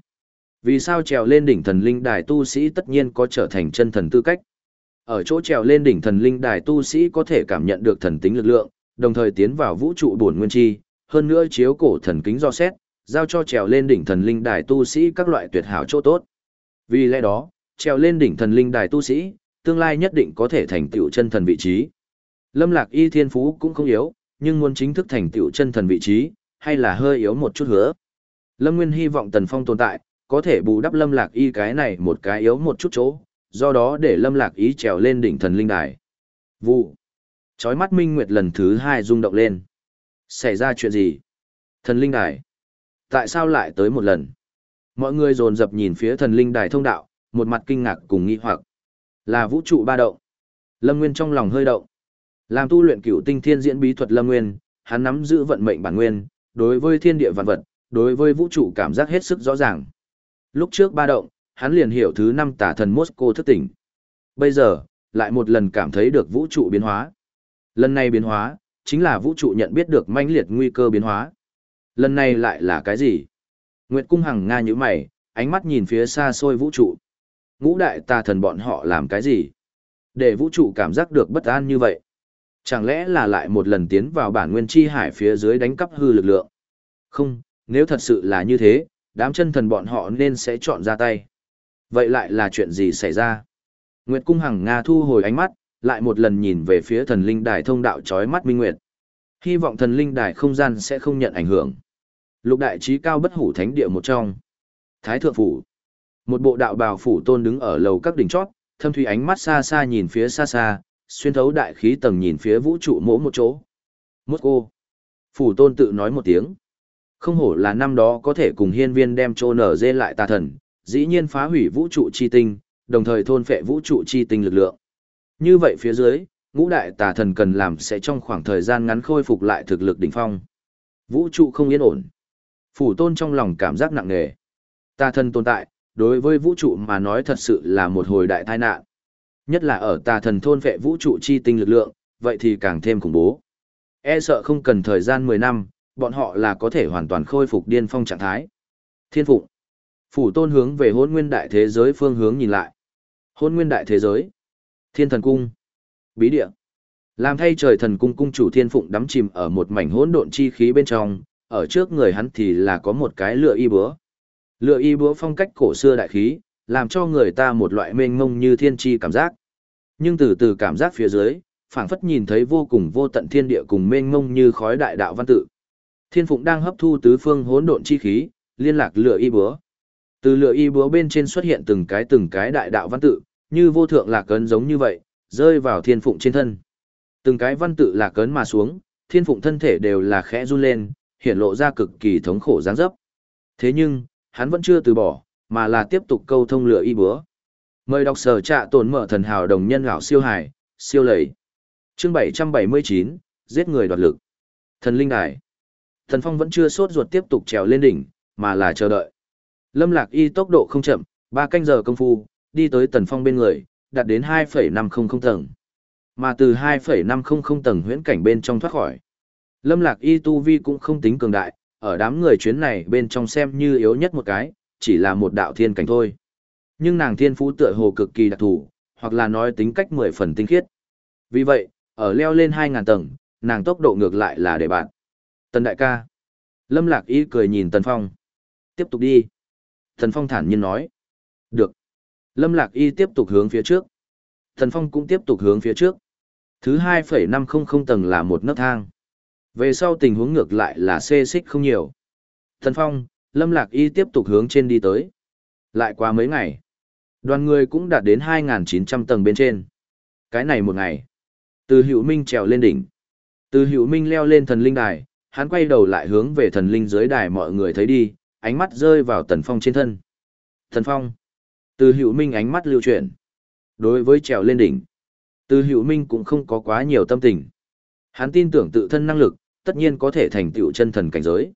S1: Vì sao trèo lên đỉnh thần linh đài tu sĩ tất nhiên có trở thành chân thần tư cách. Ở chỗ trèo lên đỉnh thần linh đài tu sĩ có thể cảm nhận được thần tính lực lượng, đồng thời tiến vào vũ trụ bổn nguyên chi, hơn nữa chiếu cổ thần kính do xét, giao cho trèo lên đỉnh thần linh đài tu sĩ các loại tuyệt hảo chỗ tốt. Vì lẽ đó, trèo lên đỉnh thần linh đài tu sĩ, tương lai nhất định có thể thành tựu chân thần vị trí. Lâm Lạc Y thiên phú cũng không yếu, nhưng muốn chính thức thành tựu chân thần vị trí, hay là hơi yếu một chút hứa. Lâm Nguyên hy vọng Tần Phong tồn tại, có thể bù đắp Lâm Lạc Y cái này một cái yếu một chút chỗ, do đó để Lâm Lạc Y trèo lên đỉnh thần linh đài. Vụ. Chói mắt minh nguyệt lần thứ hai rung động lên. Xảy ra chuyện gì? Thần linh đài. Tại sao lại tới một lần? Mọi người dồn dập nhìn phía thần linh đài thông đạo, một mặt kinh ngạc cùng nghi hoặc. Là vũ trụ ba động. Lâm Nguyên trong lòng hơi động. Làm tu luyện cửu tinh thiên diễn bí thuật Lâm Nguyên, hắn nắm giữ vận mệnh bản nguyên, đối với thiên địa vạn vật, đối với vũ trụ cảm giác hết sức rõ ràng. Lúc trước ba động, hắn liền hiểu thứ năm tả thần mosco thất tỉnh. Bây giờ, lại một lần cảm thấy được vũ trụ biến hóa. Lần này biến hóa, chính là vũ trụ nhận biết được manh liệt nguy cơ biến hóa. Lần này lại là cái gì? Nguyệt cung hằng nga như mày, ánh mắt nhìn phía xa xôi vũ trụ. Ngũ đại tà thần bọn họ làm cái gì? Để vũ trụ cảm giác được bất an như vậy. Chẳng lẽ là lại một lần tiến vào bản nguyên chi hải phía dưới đánh cắp hư lực lượng? Không, nếu thật sự là như thế, đám chân thần bọn họ nên sẽ chọn ra tay. Vậy lại là chuyện gì xảy ra? Nguyệt Cung Hằng Nga thu hồi ánh mắt, lại một lần nhìn về phía thần linh đài thông đạo chói mắt minh nguyệt. Hy vọng thần linh đài không gian sẽ không nhận ảnh hưởng. Lục đại trí cao bất hủ thánh địa một trong. Thái thượng phủ. Một bộ đạo bào phủ tôn đứng ở lầu các đỉnh chót, thâm thủy ánh mắt xa xa nhìn phía xa xa, xuyên thấu đại khí tầng nhìn phía vũ trụ mỗ một chỗ. Mốt cô. Phủ tôn tự nói một tiếng. Không hổ là năm đó có thể cùng hiên viên đem trô nở dê lại tà thần, dĩ nhiên phá hủy vũ trụ chi tinh, đồng thời thôn phệ vũ trụ chi tinh lực lượng. Như vậy phía dưới, ngũ đại tà thần cần làm sẽ trong khoảng thời gian ngắn khôi phục lại thực lực đỉnh phong. Vũ trụ không yên ổn. Phủ tôn trong lòng cảm giác nặng nề. Tà thần tồn tại, đối với vũ trụ mà nói thật sự là một hồi đại tai nạn. Nhất là ở tà thần thôn vệ vũ trụ chi tinh lực lượng, vậy thì càng thêm khủng bố. E sợ không cần thời gian 10 năm, bọn họ là có thể hoàn toàn khôi phục điên phong trạng thái. Thiên Phụng. Phủ tôn hướng về hôn nguyên đại thế giới phương hướng nhìn lại. Hôn nguyên đại thế giới. Thiên thần cung. Bí địa. Làm thay trời thần cung cung chủ thiên phụng đắm chìm ở một mảnh hỗn độn chi khí bên trong, ở trước người hắn thì là có một cái lựa y búa. Lựa y búa phong cách cổ xưa đại khí, làm cho người ta một loại mênh mông như thiên chi cảm giác. Nhưng từ từ cảm giác phía dưới, phảng phất nhìn thấy vô cùng vô tận thiên địa cùng mênh mông như khói đại đạo văn tự. Thiên phụng đang hấp thu tứ phương hỗn độn chi khí, liên lạc lựa y búa. Từ lựa y búa bên trên xuất hiện từng cái từng cái đại đạo văn tự, như vô thượng lạc cấn giống như vậy, rơi vào thiên phụng trên thân. Từng cái văn tự lạc cấn mà xuống, thiên phụng thân thể đều là khẽ run lên, hiện lộ ra cực kỳ thống khổ giáng dấp. Thế nhưng, hắn vẫn chưa từ bỏ, mà là tiếp tục câu thông lựa y bữa Mời đọc sở trạ tổn mở thần hào đồng nhân lão siêu hải, siêu lầy. Chương 779, giết người đoạt lực. Thần linh đài. Thần Phong vẫn chưa sốt ruột tiếp tục trèo lên đỉnh, mà là chờ đợi. Lâm Lạc Y tốc độ không chậm, ba canh giờ công phu, đi tới Tần Phong bên người, đạt đến 2,500 tầng. Mà từ 2,500 tầng huyễn cảnh bên trong thoát khỏi. Lâm Lạc Y tu vi cũng không tính cường đại, ở đám người chuyến này bên trong xem như yếu nhất một cái, chỉ là một đạo thiên cảnh thôi. Nhưng nàng thiên phú tựa hồ cực kỳ đặc thù, hoặc là nói tính cách 10 phần tinh khiết. Vì vậy, ở leo lên 2.000 tầng, nàng tốc độ ngược lại là để bạn. Tần đại ca. Lâm Lạc Y cười nhìn Tần Phong. Tiếp tục đi. Tần Phong thản nhiên nói. Được. Lâm Lạc Y tiếp tục hướng phía trước. Thần Phong cũng tiếp tục hướng phía trước. Thứ 2,500 tầng là một nấc thang. Về sau tình huống ngược lại là xê xích không nhiều. Thần Phong, Lâm Lạc Y tiếp tục hướng trên đi tới. Lại qua mấy ngày, đoàn người cũng đạt đến 2.900 tầng bên trên. Cái này một ngày, từ hữu minh trèo lên đỉnh. Từ hữu minh leo lên thần linh đài, hắn quay đầu lại hướng về thần linh dưới đài mọi người thấy đi, ánh mắt rơi vào tần phong trên thân. Thần phong. Từ hữu minh ánh mắt lưu chuyển. Đối với trèo lên đỉnh, từ hữu minh cũng không có quá nhiều tâm tình. Hắn tin tưởng tự thân năng lực, tất nhiên có thể thành tựu chân thần cảnh giới.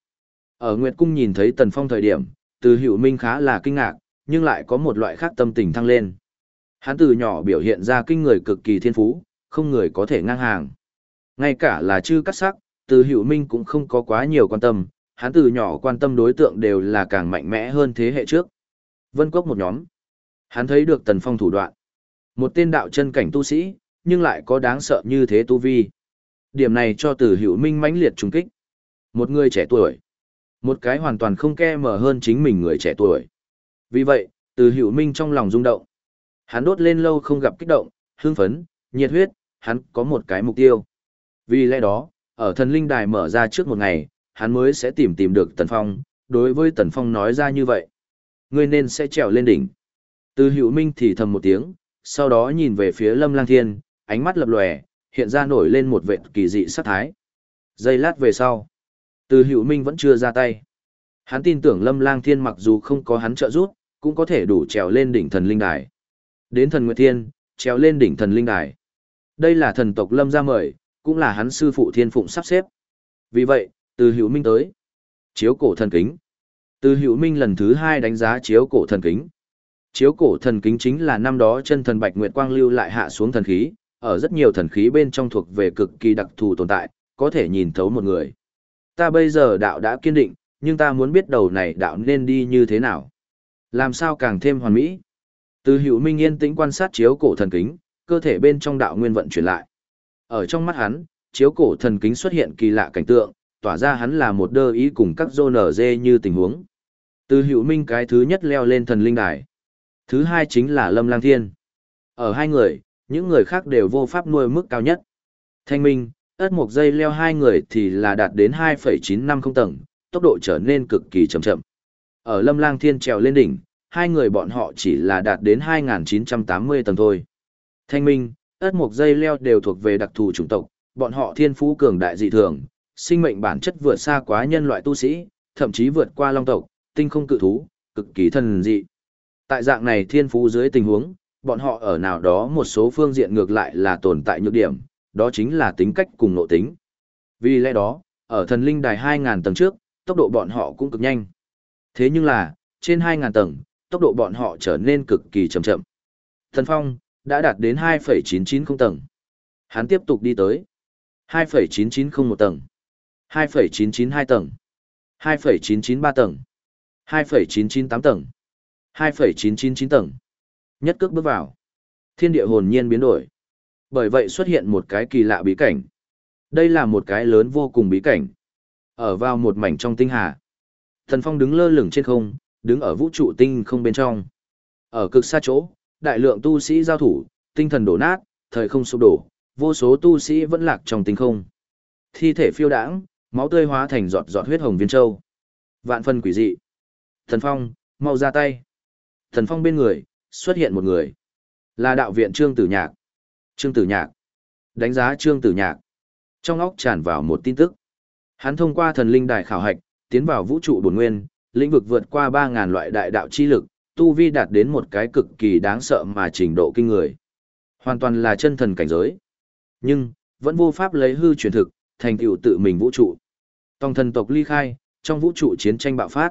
S1: Ở Nguyệt Cung nhìn thấy Tần Phong thời điểm, từ hữu minh khá là kinh ngạc, nhưng lại có một loại khác tâm tình thăng lên. Hắn từ nhỏ biểu hiện ra kinh người cực kỳ thiên phú, không người có thể ngang hàng. Ngay cả là chư cắt sắc, từ hữu minh cũng không có quá nhiều quan tâm, hắn từ nhỏ quan tâm đối tượng đều là càng mạnh mẽ hơn thế hệ trước. Vân Cốc một nhóm. Hắn thấy được Tần Phong thủ đoạn. Một tên đạo chân cảnh tu sĩ, nhưng lại có đáng sợ như thế tu vi. Điểm này cho từ hữu minh mãnh liệt trùng kích. Một người trẻ tuổi. Một cái hoàn toàn không ke mở hơn chính mình người trẻ tuổi. Vì vậy, từ hữu minh trong lòng rung động. Hắn đốt lên lâu không gặp kích động, hương phấn, nhiệt huyết, hắn có một cái mục tiêu. Vì lẽ đó, ở thần linh đài mở ra trước một ngày, hắn mới sẽ tìm tìm được Tần Phong, đối với Tần Phong nói ra như vậy. Ngươi nên sẽ trèo lên đỉnh. Từ hữu minh thì thầm một tiếng, sau đó nhìn về phía lâm lang thiên, ánh mắt lập lòe, hiện ra nổi lên một vệt kỳ dị sát thái. Giây lát về sau, từ hữu minh vẫn chưa ra tay. Hắn tin tưởng lâm lang thiên mặc dù không có hắn trợ giúp, cũng có thể đủ trèo lên đỉnh thần linh đài. Đến thần Nguyệt Thiên, trèo lên đỉnh thần linh đài. Đây là thần tộc lâm ra mời, cũng là hắn sư phụ thiên phụng sắp xếp. Vì vậy, từ hữu minh tới. Chiếu cổ thần kính. Từ hữu minh lần thứ hai đánh giá chiếu cổ thần kính. Chiếu cổ thần kính chính là năm đó chân thần Bạch Nguyệt Quang lưu lại hạ xuống thần khí, ở rất nhiều thần khí bên trong thuộc về cực kỳ đặc thù tồn tại, có thể nhìn thấu một người. Ta bây giờ đạo đã kiên định, nhưng ta muốn biết đầu này đạo nên đi như thế nào. Làm sao càng thêm hoàn mỹ. Từ hữu minh yên tĩnh quan sát chiếu cổ thần kính, cơ thể bên trong đạo nguyên vận chuyển lại. Ở trong mắt hắn, chiếu cổ thần kính xuất hiện kỳ lạ cảnh tượng, tỏa ra hắn là một đơ ý cùng các dô nở dê như tình huống. Từ hữu minh cái thứ nhất leo lên thần linh đài. Thứ hai chính là lâm lang thiên. Ở hai người, những người khác đều vô pháp nuôi mức cao nhất. Thanh minh, ất một giây leo hai người thì là đạt đến 2,950 tầng, tốc độ trở nên cực kỳ chậm chậm. Ở lâm lang thiên trèo lên đỉnh, hai người bọn họ chỉ là đạt đến 2.980 tầng thôi. Thanh minh, ất một giây leo đều thuộc về đặc thù chủng tộc, bọn họ thiên phú cường đại dị thường, sinh mệnh bản chất vượt xa quá nhân loại tu sĩ, thậm chí vượt qua long tộc, tinh không cự thú, cực kỳ thần dị. Tại dạng này thiên phú dưới tình huống, bọn họ ở nào đó một số phương diện ngược lại là tồn tại nhược điểm, đó chính là tính cách cùng nội tính. Vì lẽ đó, ở thần linh đài 2.000 tầng trước, tốc độ bọn họ cũng cực nhanh. Thế nhưng là, trên 2.000 tầng, tốc độ bọn họ trở nên cực kỳ chậm chậm. Thần Phong, đã đạt đến 2,990 tầng. Hắn tiếp tục đi tới. 2,9901 tầng. 2,992 tầng. 2,993 tầng. 2,998 tầng. 2,999 tầng. Nhất cước bước vào. Thiên địa hồn nhiên biến đổi. Bởi vậy xuất hiện một cái kỳ lạ bí cảnh. Đây là một cái lớn vô cùng bí cảnh. Ở vào một mảnh trong tinh hà. Thần Phong đứng lơ lửng trên không, đứng ở vũ trụ tinh không bên trong. Ở cực xa chỗ, đại lượng tu sĩ giao thủ, tinh thần đổ nát, thời không sụp đổ, vô số tu sĩ vẫn lạc trong tinh không. Thi thể phiêu đãng, máu tươi hóa thành giọt giọt huyết hồng viên châu. Vạn phân quỷ dị. Thần Phong, mau ra tay. Thần Phong bên người, xuất hiện một người. Là đạo viện Trương Tử Nhạc. Trương Tử Nhạc. Đánh giá Trương Tử Nhạc. Trong óc tràn vào một tin tức. Hắn thông qua thần linh đài khảo hạch, tiến vào vũ trụ bổn nguyên, lĩnh vực vượt qua ba ngàn loại đại đạo chi lực, tu vi đạt đến một cái cực kỳ đáng sợ mà trình độ kinh người. Hoàn toàn là chân thần cảnh giới. Nhưng, vẫn vô pháp lấy hư truyền thực, thành tựu tự mình vũ trụ. Tòng thần tộc ly khai, trong vũ trụ chiến tranh bạo phát.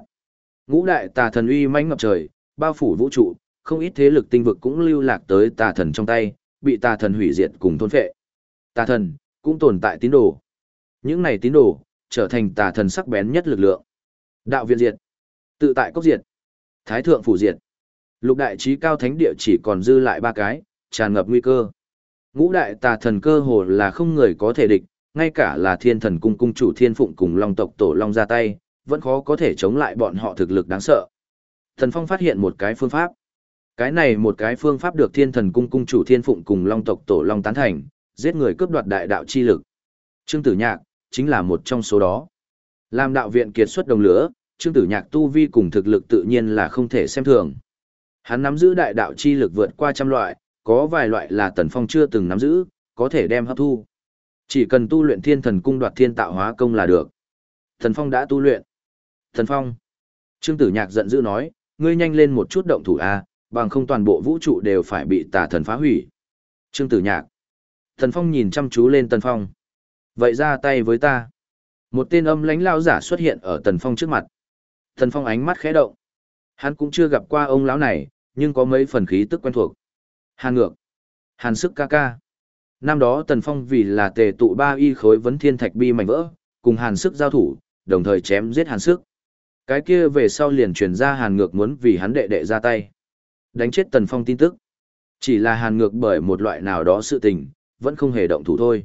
S1: Ngũ đại tà thần uy mãnh ngập trời, bao phủ vũ trụ, không ít thế lực tinh vực cũng lưu lạc tới tà thần trong tay, bị tà thần hủy diệt cùng thôn phệ. Tà thần cũng tồn tại tín đồ. Những này tín đồ trở thành tà thần sắc bén nhất lực lượng. Đạo viện diệt, tự tại cốc diệt, thái thượng phủ diệt. Lục đại trí cao thánh địa chỉ còn dư lại ba cái, tràn ngập nguy cơ. Ngũ đại tà thần cơ hồ là không người có thể địch, ngay cả là thiên thần cung cung chủ thiên phụng cùng long tộc tổ long ra tay, vẫn khó có thể chống lại bọn họ thực lực đáng sợ. Thần Phong phát hiện một cái phương pháp. Cái này một cái phương pháp được thiên thần cung cung chủ thiên phụng cùng long tộc tổ long tán thành, giết người cướp đoạt đại đạo chi lực. Trương Tử Nhạc, chính là một trong số đó. Làm đạo viện kiệt xuất đồng lửa, Trương Tử Nhạc tu vi cùng thực lực tự nhiên là không thể xem thường. Hắn nắm giữ đại đạo chi lực vượt qua trăm loại, có vài loại là Tần Phong chưa từng nắm giữ, có thể đem hấp thu. Chỉ cần tu luyện thiên thần cung đoạt thiên tạo hóa công là được. Thần Phong đã tu luyện. Thần Phong. Trương Tử Nhạc giận dữ nói, ngươi nhanh lên một chút động thủ a, bằng không toàn bộ vũ trụ đều phải bị tà thần phá hủy. Trương Tử Nhạc. Thần Phong nhìn chăm chú lên Tần Phong. Vậy ra tay với ta. Một tên âm lãnh lao giả xuất hiện ở Tần Phong trước mặt. Tần Phong ánh mắt khẽ động. Hắn cũng chưa gặp qua ông lão này, nhưng có mấy phần khí tức quen thuộc. Hàn ngược. Hàn sức ca ca. Năm đó Tần Phong vì là tề tụ ba y khối vấn thiên thạch bi mảnh vỡ, cùng Hàn sức giao thủ, đồng thời chém giết Hàn sức. Cái kia về sau liền truyền ra Hàn ngược muốn vì hắn đệ đệ ra tay. Đánh chết Tần Phong tin tức. Chỉ là Hàn ngược bởi một loại nào đó sự tình, vẫn không hề động thủ thôi.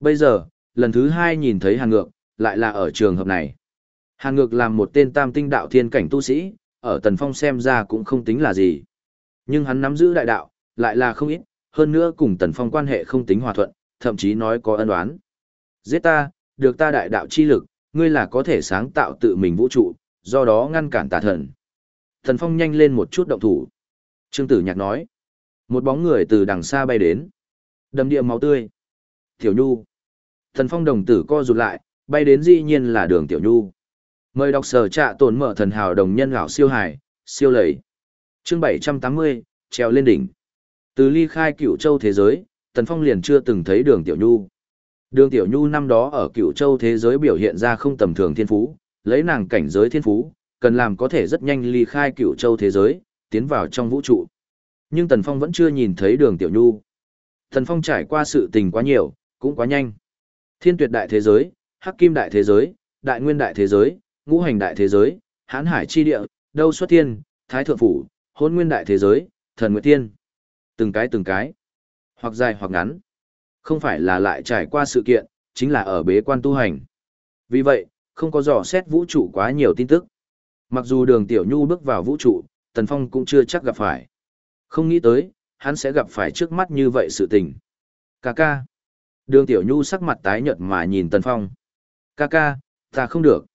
S1: Bây giờ, lần thứ hai nhìn thấy Hàn ngược, lại là ở trường hợp này. Hàn ngược làm một tên tam tinh đạo thiên cảnh tu sĩ, ở Tần Phong xem ra cũng không tính là gì. Nhưng hắn nắm giữ đại đạo, lại là không ít, hơn nữa cùng Tần Phong quan hệ không tính hòa thuận, thậm chí nói có ân oán. Giết ta, được ta đại đạo chi lực, ngươi là có thể sáng tạo tự mình vũ trụ, do đó ngăn cản tà thần. Thần Phong nhanh lên một chút động thủ. Trương Tử Nhạc nói. Một bóng người từ đằng xa bay đến. Đầm địa máu tươi. Tiểu Nhu. Thần Phong đồng tử co rụt lại, bay đến dĩ nhiên là đường Tiểu Nhu. Mời đọc sở trạ tổn mở thần hào đồng nhân gạo siêu hải, siêu lầy. Chương 780, treo lên đỉnh. Từ ly khai cựu châu thế giới, Tần Phong liền chưa từng thấy đường Tiểu Nhu. Đường Tiểu Nhu năm đó ở cựu châu thế giới biểu hiện ra không tầm thường thiên phú, lấy nàng cảnh giới thiên phú, cần làm có thể rất nhanh ly khai cựu châu thế giới, tiến vào trong vũ trụ. Nhưng Tần Phong vẫn chưa nhìn thấy đường Tiểu Nhu. Tần Phong trải qua sự tình quá nhiều, cũng quá nhanh. Thiên tuyệt đại thế giới, hắc kim đại thế giới, đại nguyên đại thế giới, ngũ hành đại thế giới, hãn hải chi địa, đâu xuất thiên, thái thượng phủ, hôn nguyên đại thế giới, thần nguyệt tiên. Từng cái từng cái, hoặc dài hoặc ngắn. Không phải là lại trải qua sự kiện, chính là ở bế quan tu hành. Vì vậy, không có dò xét vũ trụ quá nhiều tin tức. Mặc dù đường Tiểu Nhu bước vào vũ trụ, Tần Phong cũng chưa chắc gặp phải. Không nghĩ tới, hắn sẽ gặp phải trước mắt như vậy sự tình. Cà ca. Đường Tiểu Nhu sắc mặt tái nhợt mà nhìn Tần Phong. Cà ca, ta không được.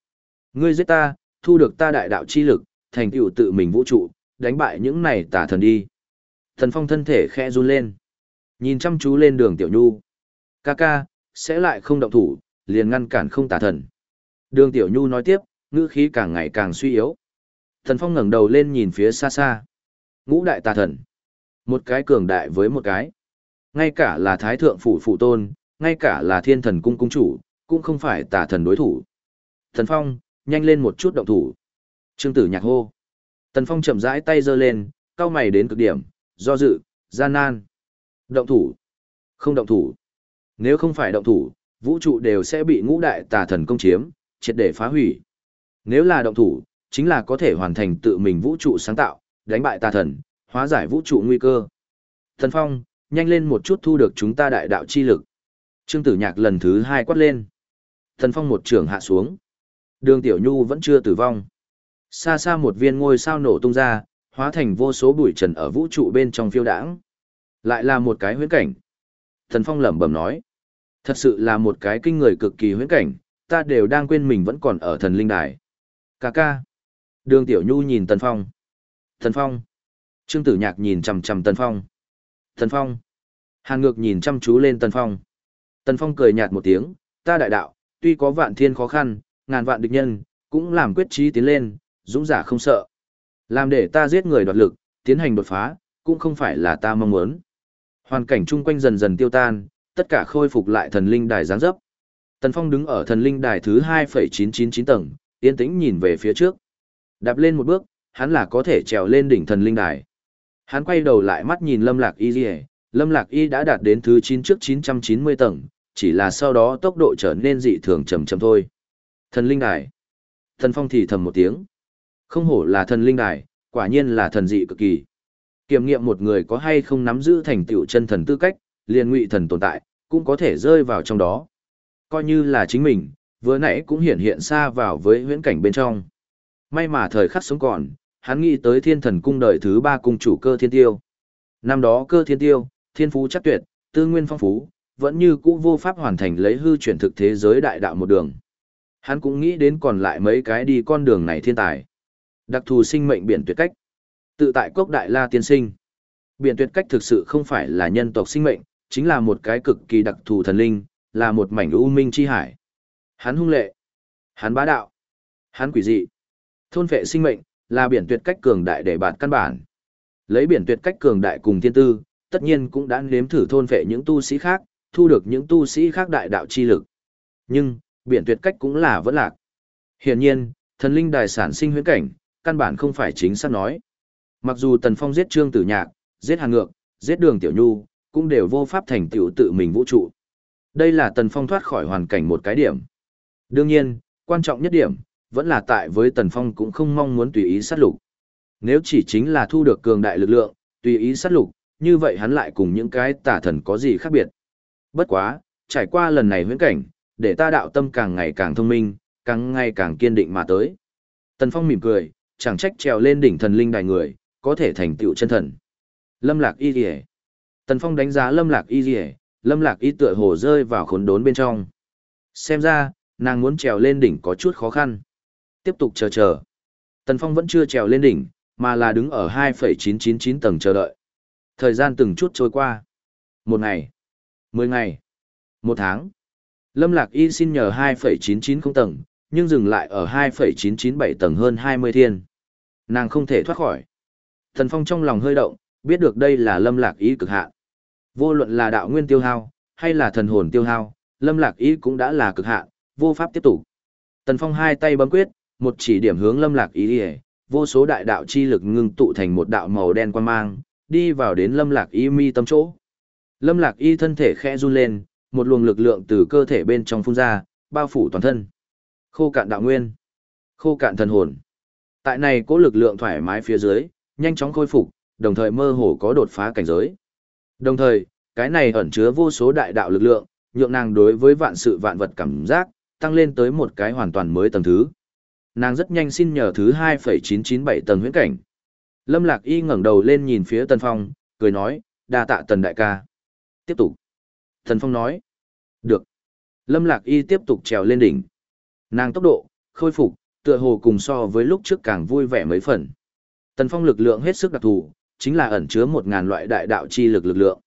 S1: Ngươi giết ta, thu được ta đại đạo chi lực, thành tựu tự mình vũ trụ, đánh bại những này tà thần đi. Tần Phong thân thể khẽ run lên. Nhìn chăm chú lên đường Tiểu Nhu. Cà ca, sẽ lại không động thủ, liền ngăn cản không tà thần. Đường Tiểu Nhu nói tiếp, ngữ khí càng ngày càng suy yếu. Thần Phong ngẩng đầu lên nhìn phía xa xa. Ngũ đại tà thần. Một cái cường đại với một cái. Ngay cả là Thái Thượng Phủ Phụ Tôn, ngay cả là Thiên Thần Cung Cung Chủ, cũng không phải tà thần đối thủ. Thần Phong, nhanh lên một chút động thủ. Trương Tử nhạc hô. Tần Phong chậm rãi tay giơ lên, cao mày đến cực điểm, do dự, gian nan. Động thủ. Không động thủ. Nếu không phải động thủ, vũ trụ đều sẽ bị ngũ đại tà thần công chiếm, triệt để phá hủy. Nếu là động thủ, chính là có thể hoàn thành tự mình vũ trụ sáng tạo, đánh bại tà thần, hóa giải vũ trụ nguy cơ. Thần Phong, nhanh lên một chút thu được chúng ta đại đạo chi lực. Trương Tử Nhạc lần thứ hai quát lên. Thần Phong một trường hạ xuống. Đường Tiểu Nhu vẫn chưa tử vong. Xa xa một viên ngôi sao nổ tung ra, hóa thành vô số bụi trần ở vũ trụ bên trong phiêu đãng. Lại là một cái huyễn cảnh. Thần Phong lẩm bẩm nói. Thật sự là một cái kinh người cực kỳ huyễn cảnh, ta đều đang quên mình vẫn còn ở thần linh đài. Cà ca. Đường Tiểu Nhu nhìn Tần Phong. Tần Phong. Trương Tử Nhạc nhìn chằm chằm Tần Phong. Tần Phong. Hàn Ngược nhìn chăm chú lên Tần Phong. Tần Phong cười nhạt một tiếng, ta đại đạo, tuy có vạn thiên khó khăn, ngàn vạn địch nhân, cũng làm quyết trí tiến lên, dũng giả không sợ. Làm để ta giết người đoạt lực, tiến hành đột phá, cũng không phải là ta mong muốn. Hoàn cảnh chung quanh dần dần tiêu tan, tất cả khôi phục lại thần linh đài giáng dấp. Tần Phong đứng ở thần linh đài thứ 2,999 tầng, yên tĩnh nhìn về phía trước. Đạp lên một bước, hắn là có thể trèo lên đỉnh thần linh đài. Hắn quay đầu lại mắt nhìn Lâm Lạc Y Liễu, Lâm Lạc Y đã đạt đến thứ 9 trước 990 tầng, chỉ là sau đó tốc độ trở nên dị thường chậm chậm thôi. Thần linh đài. Thần Phong thì thầm một tiếng. Không hổ là thần linh đài, quả nhiên là thần dị cực kỳ. Kiểm nghiệm một người có hay không nắm giữ thành tựu chân thần tư cách, liền ngụy thần tồn tại, cũng có thể rơi vào trong đó. Coi như là chính mình, vừa nãy cũng hiện hiện xa vào với huyễn cảnh bên trong. May mà thời khắc sống còn, hắn nghĩ tới thiên thần cung đời thứ ba cung chủ cơ thiên tiêu. Năm đó cơ thiên tiêu, thiên phú chắc tuyệt, tư nguyên phong phú, vẫn như cũ vô pháp hoàn thành lấy hư chuyển thực thế giới đại đạo một đường. Hắn cũng nghĩ đến còn lại mấy cái đi con đường này thiên tài. Đặc thù sinh mệnh biển tuyệt cách. Tự tại cốc đại la tiên sinh. Biển tuyệt cách thực sự không phải là nhân tộc sinh mệnh, chính là một cái cực kỳ đặc thù thần linh, là một mảnh u minh chi hải. Hắn hung lệ, hắn bá đạo, hắn quỷ dị. Thôn phệ sinh mệnh, là biển tuyệt cách cường đại để bạn căn bản. Lấy biển tuyệt cách cường đại cùng thiên tư, tất nhiên cũng đã nếm thử thôn phệ những tu sĩ khác, thu được những tu sĩ khác đại đạo chi lực. Nhưng, biển tuyệt cách cũng là vẫn lạc. Hiển nhiên, thần linh đài sản sinh huyễn cảnh, căn bản không phải chính xác nói. Mặc dù Tần Phong giết Trương Tử Nhạc, giết Hàn Ngược, giết Đường Tiểu Nhu, cũng đều vô pháp thành tựu tự mình vũ trụ. Đây là Tần Phong thoát khỏi hoàn cảnh một cái điểm. Đương nhiên, quan trọng nhất điểm, vẫn là tại với Tần Phong cũng không mong muốn tùy ý sát lục. Nếu chỉ chính là thu được cường đại lực lượng, tùy ý sát lục, như vậy hắn lại cùng những cái tả thần có gì khác biệt. Bất quá, trải qua lần này huyễn cảnh, để ta đạo tâm càng ngày càng thông minh, càng ngày càng kiên định mà tới. Tần Phong mỉm cười, chẳng trách trèo lên đỉnh thần linh đài người, có thể thành tựu chân thần. Lâm Lạc Y Liễu. Tần Phong đánh giá Lâm Lạc Y Liễu, Lâm Lạc Y tựa hồ rơi vào khốn đốn bên trong. Xem ra, nàng muốn trèo lên đỉnh có chút khó khăn. Tiếp tục chờ chờ. Tần Phong vẫn chưa trèo lên đỉnh, mà là đứng ở 2,999 tầng chờ đợi. Thời gian từng chút trôi qua. Một ngày. Mười ngày. Một tháng. Lâm Lạc Y xin nhờ 2,990 tầng, nhưng dừng lại ở 2,997 tầng hơn 20 thiên. Nàng không thể thoát khỏi. Thần Phong trong lòng hơi động, biết được đây là Lâm Lạc Y cực hạn. Vô luận là đạo nguyên tiêu hao, hay là thần hồn tiêu hao, Lâm Lạc Y cũng đã là cực hạn, vô pháp tiếp tục. Tần Phong hai tay bấm quyết, một chỉ điểm hướng Lâm Lạc Y, vô số đại đạo chi lực ngưng tụ thành một đạo màu đen quan mang, đi vào đến Lâm Lạc Y mi tâm chỗ. Lâm Lạc Y thân thể khẽ run lên, một luồng lực lượng từ cơ thể bên trong phun ra, bao phủ toàn thân. Khô cạn đạo nguyên, khô cạn thần hồn. Tại này có lực lượng thoải mái phía dưới, nhanh chóng khôi phục, đồng thời mơ hồ có đột phá cảnh giới. Đồng thời, cái này ẩn chứa vô số đại đạo lực lượng, nhượng nàng đối với vạn sự vạn vật cảm giác, tăng lên tới một cái hoàn toàn mới tầng thứ. Nàng rất nhanh xin nhờ thứ 2.997 tầng huyễn cảnh. Lâm Lạc Y ngẩng đầu lên nhìn phía Tần Phong, cười nói, đa tạ Tần đại ca. Tiếp tục. Tần Phong nói, được. Lâm Lạc Y tiếp tục trèo lên đỉnh. Nàng tốc độ, khôi phục, tựa hồ cùng so với lúc trước càng vui vẻ mấy phần. Tần Phong lực lượng hết sức đặc thù, chính là ẩn chứa một ngàn loại đại đạo chi lực lực lượng.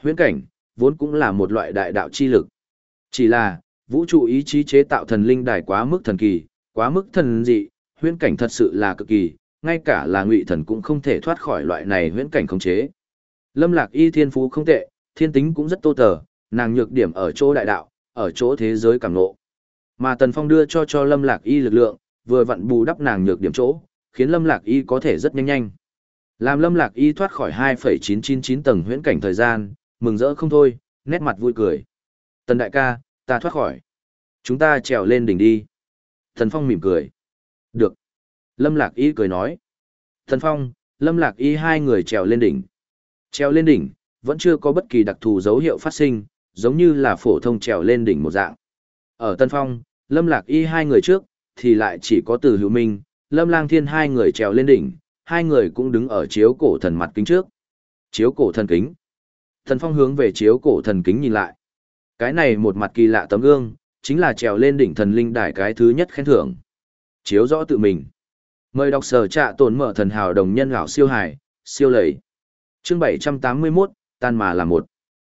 S1: Huyễn cảnh, vốn cũng là một loại đại đạo chi lực. Chỉ là, vũ trụ ý chí chế tạo thần linh đài quá mức thần kỳ, quá mức thần dị, huyễn cảnh thật sự là cực kỳ, ngay cả là ngụy thần cũng không thể thoát khỏi loại này huyễn cảnh khống chế. Lâm Lạc Y thiên phú không tệ, thiên tính cũng rất tô tờ, nàng nhược điểm ở chỗ đại đạo, ở chỗ thế giới cảm ngộ. Mà Tần Phong đưa cho cho Lâm Lạc Y lực lượng, vừa vặn bù đắp nàng nhược điểm chỗ, khiến Lâm Lạc Y có thể rất nhanh nhanh. Làm Lâm Lạc Y thoát khỏi 2,999 tầng huyễn cảnh thời gian, mừng rỡ không thôi, nét mặt vui cười. Tần đại ca, ta thoát khỏi. Chúng ta trèo lên đỉnh đi. Thần Phong mỉm cười. Được. Lâm Lạc Y cười nói. Thần Phong, Lâm Lạc Y hai người trèo lên đỉnh. Trèo lên đỉnh, vẫn chưa có bất kỳ đặc thù dấu hiệu phát sinh, giống như là phổ thông trèo lên đỉnh một dạng. Ở Tân Phong, Lâm Lạc Y hai người trước, thì lại chỉ có từ hữu minh, Lâm Lang Thiên hai người trèo lên đỉnh, hai người cũng đứng ở chiếu cổ thần mặt kính trước. Chiếu cổ thần kính. Thần Phong hướng về chiếu cổ thần kính nhìn lại. Cái này một mặt kỳ lạ tấm gương, chính là trèo lên đỉnh thần linh đài cái thứ nhất khen thưởng. Chiếu rõ tự mình. Mời đọc sở trạ tổn mở thần hào đồng nhân gạo siêu hải, siêu lầy. Chương 781, tan mà là một.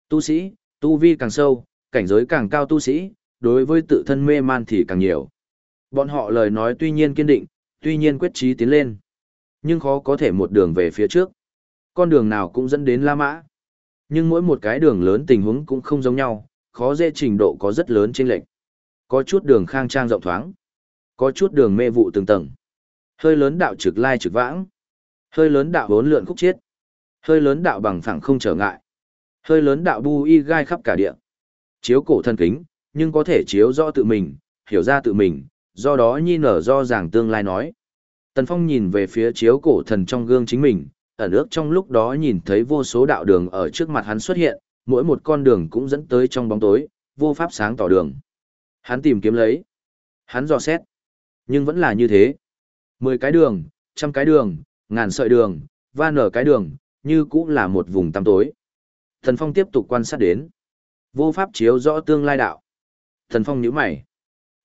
S1: Tu sĩ, tu vi càng sâu, cảnh giới càng cao tu sĩ, đối với tự thân mê man thì càng nhiều. Bọn họ lời nói tuy nhiên kiên định, tuy nhiên quyết chí tiến lên. Nhưng khó có thể một đường về phía trước. Con đường nào cũng dẫn đến La Mã. Nhưng mỗi một cái đường lớn tình huống cũng không giống nhau, khó dễ trình độ có rất lớn chênh lệch. Có chút đường khang trang rộng thoáng, có chút đường mê vụ từng tầng. Hơi lớn đạo trực lai trực vãng, hơi lớn đạo bốn lượn khúc chiết, hơi lớn đạo bằng phẳng không trở ngại, hơi lớn đạo bu y gai khắp cả địa. Chiếu cổ thân kính, nhưng có thể chiếu rõ tự mình, hiểu ra tự mình, do đó nhi nở do giảng tương lai nói. Tần Phong nhìn về phía chiếu cổ thần trong gương chính mình, ẩn ước trong lúc đó nhìn thấy vô số đạo đường ở trước mặt hắn xuất hiện, mỗi một con đường cũng dẫn tới trong bóng tối, vô pháp sáng tỏ đường. Hắn tìm kiếm lấy. Hắn dò xét. Nhưng vẫn là như thế. Mười cái đường, trăm cái đường, ngàn sợi đường, va nở cái đường, như cũng là một vùng tăm tối. Thần Phong tiếp tục quan sát đến. Vô pháp chiếu rõ tương lai đạo. Thần Phong nhíu mày.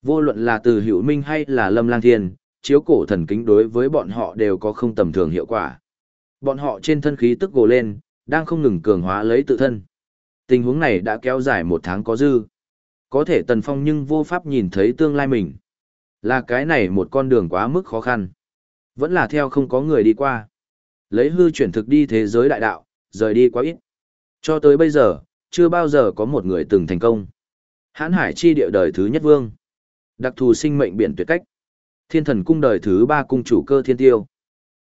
S1: Vô luận là từ hữu minh hay là lâm lang thiên, chiếu cổ thần kính đối với bọn họ đều có không tầm thường hiệu quả. Bọn họ trên thân khí tức gồ lên, đang không ngừng cường hóa lấy tự thân. Tình huống này đã kéo dài một tháng có dư. Có thể Tần Phong nhưng vô pháp nhìn thấy tương lai mình. Là cái này một con đường quá mức khó khăn. Vẫn là theo không có người đi qua. Lấy hư chuyển thực đi thế giới đại đạo, rời đi quá ít. Cho tới bây giờ, chưa bao giờ có một người từng thành công. Hãn hải chi địa đời thứ nhất vương. Đặc thù sinh mệnh biển tuyệt cách. Thiên thần cung đời thứ ba cung chủ cơ thiên tiêu.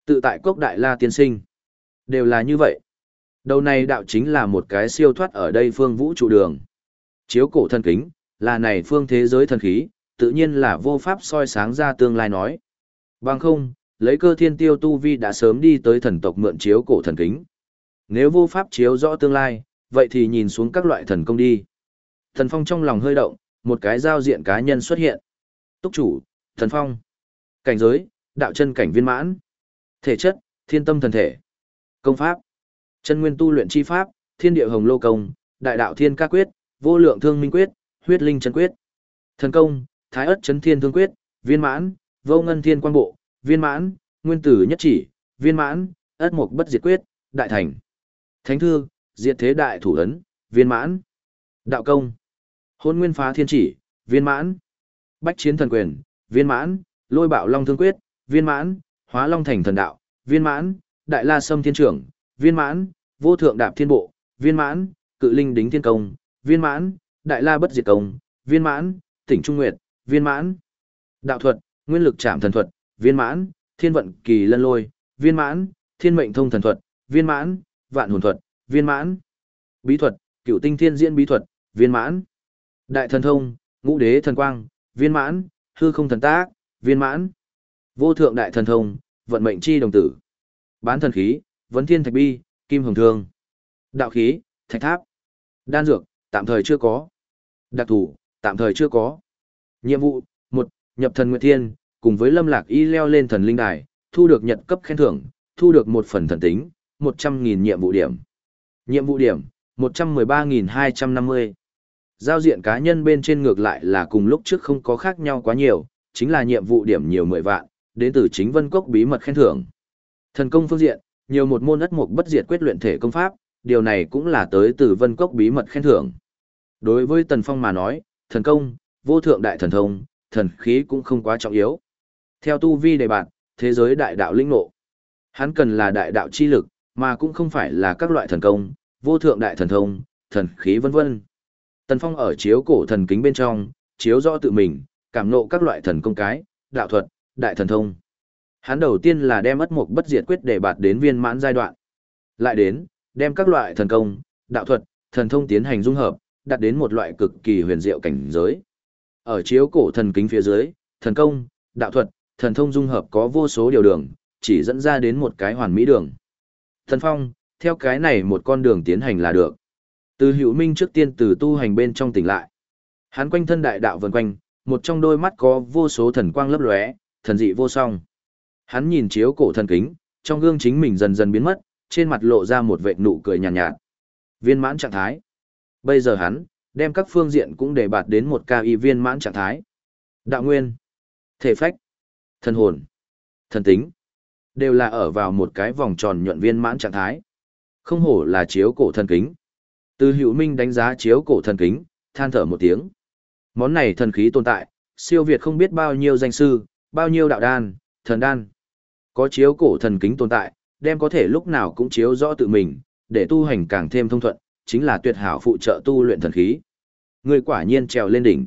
S1: Tự tại cốc đại la tiên sinh. Đều là như vậy. Đầu này đạo chính là một cái siêu thoát ở đây phương vũ trụ đường. Chiếu cổ thần kính, là này phương thế giới thần khí, tự nhiên là vô pháp soi sáng ra tương lai nói. Bằng không, lấy cơ thiên tiêu tu vi đã sớm đi tới thần tộc mượn chiếu cổ thần kính. Nếu vô pháp chiếu rõ tương lai, vậy thì nhìn xuống các loại thần công đi. Thần Phong trong lòng hơi động, một cái giao diện cá nhân xuất hiện. Túc chủ, Thần Phong. Cảnh giới, đạo chân cảnh viên mãn. Thể chất, thiên tâm thần thể. Công pháp, chân nguyên tu luyện chi pháp, thiên địa hồng lô công, đại đạo thiên ca quyết, vô lượng thương minh quyết, huyết linh chân quyết. Thần công, thái ất chấn thiên thương quyết, viên mãn, vô ngân thiên quan bộ, viên mãn, nguyên tử nhất chỉ, viên mãn, ất mục bất diệt quyết, đại thành. Thánh thư, diệt thế đại thủ ấn, viên mãn. Đạo công, hôn nguyên phá thiên chỉ, viên mãn. Bách chiến thần quyền, viên mãn, lôi bạo long thương quyết, viên mãn, hóa long thành thần đạo, viên mãn, đại la sâm thiên trưởng, viên mãn, vô thượng đạp thiên bộ, viên mãn, cự linh đính thiên công, viên mãn, đại la bất diệt công, viên mãn, tỉnh trung nguyệt, viên mãn. Đạo thuật, nguyên lực trảm thần thuật, viên mãn, thiên vận kỳ lân lôi, viên mãn, thiên mệnh thông thần thuật, viên mãn, vạn hồn thuật, viên mãn. Bí thuật, cựu tinh thiên diễn bí thuật, viên mãn. Đại thần thông, ngũ đế thần quang, viên mãn, hư không thần tác, viên mãn. Vô thượng đại thần thông, vận mệnh chi đồng tử. Bán thần khí, vấn thiên thạch bi, kim hồng thương. Đạo khí, thạch tháp. Đan dược, tạm thời chưa có. Đặc thủ, tạm thời chưa có. Nhiệm vụ, một Nhập thần Nguyệt Thiên, cùng với Lâm Lạc Y leo lên thần linh đài, thu được nhận cấp khen thưởng, thu được một phần thần tính, một trăm nghìn nhiệm vụ điểm. Nhiệm vụ điểm, một trăm mười ba nghìn hai trăm năm mươi Giao diện cá nhân bên trên ngược lại là cùng lúc trước không có khác nhau quá nhiều, chính là nhiệm vụ điểm nhiều mười vạn, đến từ chính vân cốc bí mật khen thưởng. Thần công phương diện, nhiều một môn ất mục bất diệt quyết luyện thể công pháp, điều này cũng là tới từ vân cốc bí mật khen thưởng. Đối với Tần Phong mà nói, thần công, vô thượng đại thần thông, thần khí cũng không quá trọng yếu. Theo tu vi đề bạn, thế giới đại đạo linh ngộ. Hắn cần là đại đạo chi lực, mà cũng không phải là các loại thần công, vô thượng đại thần thông, thần khí vân vân. Tần Phong ở chiếu cổ thần kính bên trong, chiếu rõ tự mình, cảm nộ các loại thần công cái, đạo thuật, đại thần thông. Hắn đầu tiên là đem ất mục bất diệt quyết để bạt đến viên mãn giai đoạn. Lại đến, đem các loại thần công, đạo thuật, thần thông tiến hành dung hợp, đạt đến một loại cực kỳ huyền diệu cảnh giới. Ở chiếu cổ thần kính phía dưới, thần công, đạo thuật, thần thông dung hợp có vô số điều đường, chỉ dẫn ra đến một cái hoàn mỹ đường. Thần Phong, theo cái này một con đường tiến hành là được. Từ hữu minh trước tiên từ tu hành bên trong tỉnh lại. Hắn quanh thân đại đạo vần quanh, một trong đôi mắt có vô số thần quang lấp lóe, thần dị vô song. Hắn nhìn chiếu cổ thần kính, trong gương chính mình dần dần biến mất, trên mặt lộ ra một vệt nụ cười nhàn nhạt, nhạt. Viên mãn trạng thái. Bây giờ hắn, đem các phương diện cũng để bạt đến một cao y viên mãn trạng thái. Đạo nguyên, thể phách, thần hồn, thần tính, đều là ở vào một cái vòng tròn nhuận viên mãn trạng thái. Không hổ là chiếu cổ thần kính. Từ hữu minh đánh giá chiếu cổ thần kính, than thở một tiếng. Món này thần khí tồn tại, siêu việt không biết bao nhiêu danh sư, bao nhiêu đạo đan, thần đan. Có chiếu cổ thần kính tồn tại, đem có thể lúc nào cũng chiếu rõ tự mình, để tu hành càng thêm thông thuận, chính là tuyệt hảo phụ trợ tu luyện thần khí. Người quả nhiên trèo lên đỉnh.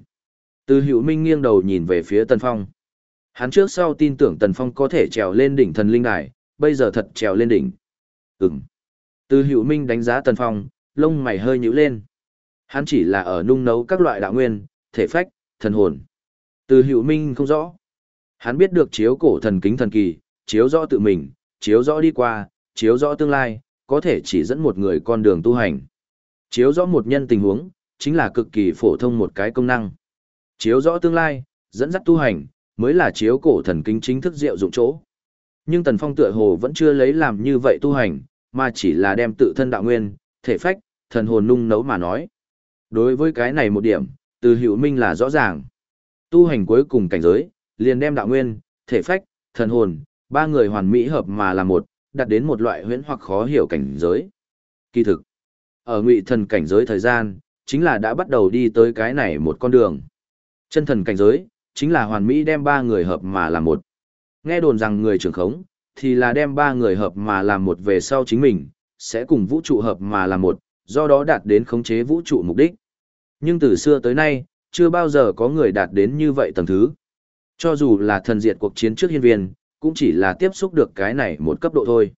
S1: Từ hữu minh nghiêng đầu nhìn về phía Tần Phong. Hắn trước sau tin tưởng Tần Phong có thể trèo lên đỉnh thần linh đài, bây giờ thật trèo lên đỉnh. Ừm. Từ hữu minh đánh giá Tần Phong, lông mày hơi nhíu lên. Hắn chỉ là ở nung nấu các loại đạo nguyên, thể phách, thần hồn. Từ hữu minh không rõ. Hắn biết được chiếu cổ thần kính thần kỳ, chiếu rõ tự mình, chiếu rõ đi qua, chiếu rõ tương lai, có thể chỉ dẫn một người con đường tu hành. Chiếu rõ một nhân tình huống, chính là cực kỳ phổ thông một cái công năng. Chiếu rõ tương lai, dẫn dắt tu hành, mới là chiếu cổ thần kính chính thức diệu dụng chỗ. Nhưng Tần Phong tựa hồ vẫn chưa lấy làm như vậy tu hành, mà chỉ là đem tự thân đạo nguyên, thể phách, thần hồn nung nấu mà nói. Đối với cái này một điểm, từ hữu minh là rõ ràng. Tu hành cuối cùng cảnh giới, liền đem đạo nguyên, thể phách, thần hồn, ba người hoàn mỹ hợp mà là một, đạt đến một loại huyễn hoặc khó hiểu cảnh giới. Kỳ thực, ở ngụy thần cảnh giới thời gian, chính là đã bắt đầu đi tới cái này một con đường. Chân thần cảnh giới, chính là hoàn mỹ đem ba người hợp mà làm một. Nghe đồn rằng người trưởng khống, thì là đem ba người hợp mà làm một về sau chính mình, sẽ cùng vũ trụ hợp mà làm một, do đó đạt đến khống chế vũ trụ mục đích. Nhưng từ xưa tới nay, chưa bao giờ có người đạt đến như vậy tầng thứ. Cho dù là thần diệt cuộc chiến trước hiên viên, cũng chỉ là tiếp xúc được cái này một cấp độ thôi.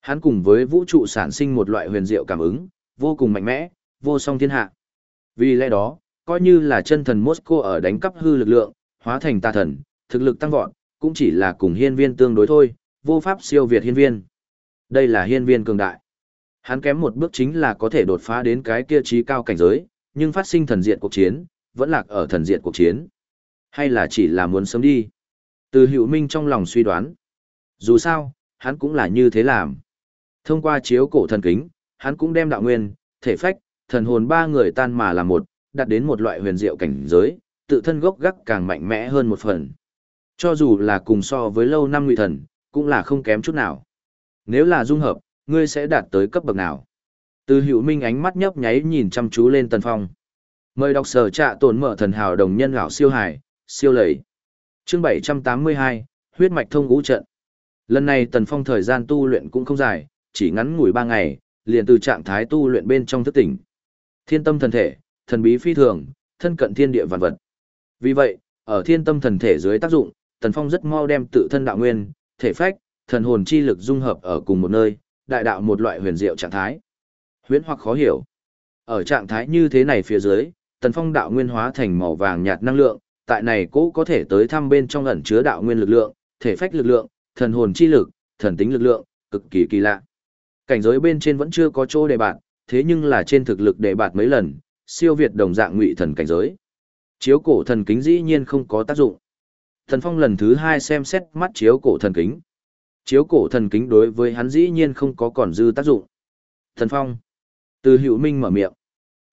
S1: Hắn cùng với vũ trụ sản sinh một loại huyền diệu cảm ứng, vô cùng mạnh mẽ, vô song thiên hạ. Vì lẽ đó, coi như là chân thần Moscow ở đánh cắp hư lực lượng, hóa thành tà thần, thực lực tăng vọt, cũng chỉ là cùng hiên viên tương đối thôi, vô pháp siêu việt hiên viên. Đây là hiên viên cường đại. Hắn kém một bước chính là có thể đột phá đến cái kia trí cao cảnh giới, nhưng phát sinh thần diện cuộc chiến, vẫn lạc ở thần diện cuộc chiến. Hay là chỉ là muốn sớm đi? Từ hữu minh trong lòng suy đoán. Dù sao, hắn cũng là như thế làm. Thông qua chiếu cổ thần kính, hắn cũng đem đạo nguyên, thể phách, thần hồn ba người tan mà là một, đạt đến một loại huyền diệu cảnh giới, tự thân gốc gác càng mạnh mẽ hơn một phần. Cho dù là cùng so với lâu năm ngụy thần, cũng là không kém chút nào. Nếu là dung hợp, ngươi sẽ đạt tới cấp bậc nào? Từ hữu minh ánh mắt nhấp nháy nhìn chăm chú lên tần phong. Mời đọc sở trạ tổn mở thần hào đồng nhân gạo siêu hải, siêu lầy. Chương 782, huyết mạch thông ngũ trận. Lần này tần phong thời gian tu luyện cũng không dài, chỉ ngắn ngủi 3 ngày, liền từ trạng thái tu luyện bên trong thức tỉnh. Thiên tâm thần thể, thần bí phi thường, thân cận thiên địa vạn vật. Vì vậy, ở thiên tâm thần thể dưới tác dụng, tần phong rất mau đem tự thân đạo nguyên, thể phách, thần hồn chi lực dung hợp ở cùng một nơi, đại đạo một loại huyền diệu trạng thái. Huyễn hoặc khó hiểu. Ở trạng thái như thế này phía dưới, tần phong đạo nguyên hóa thành màu vàng nhạt năng lượng, tại này cố có thể tới thăm bên trong ẩn chứa đạo nguyên lực lượng, thể phách lực lượng, thần hồn chi lực, thần tính lực lượng, cực kỳ kỳ lạ. Cảnh giới bên trên vẫn chưa có chỗ đề bạt, thế nhưng là trên thực lực đề bạt mấy lần, siêu việt đồng dạng ngụy thần cảnh giới. Chiếu cổ thần kính dĩ nhiên không có tác dụng. Thần Phong lần thứ hai xem xét mắt chiếu cổ thần kính. Chiếu cổ thần kính đối với hắn dĩ nhiên không có còn dư tác dụng. Thần Phong. Từ Hữu Minh mở miệng.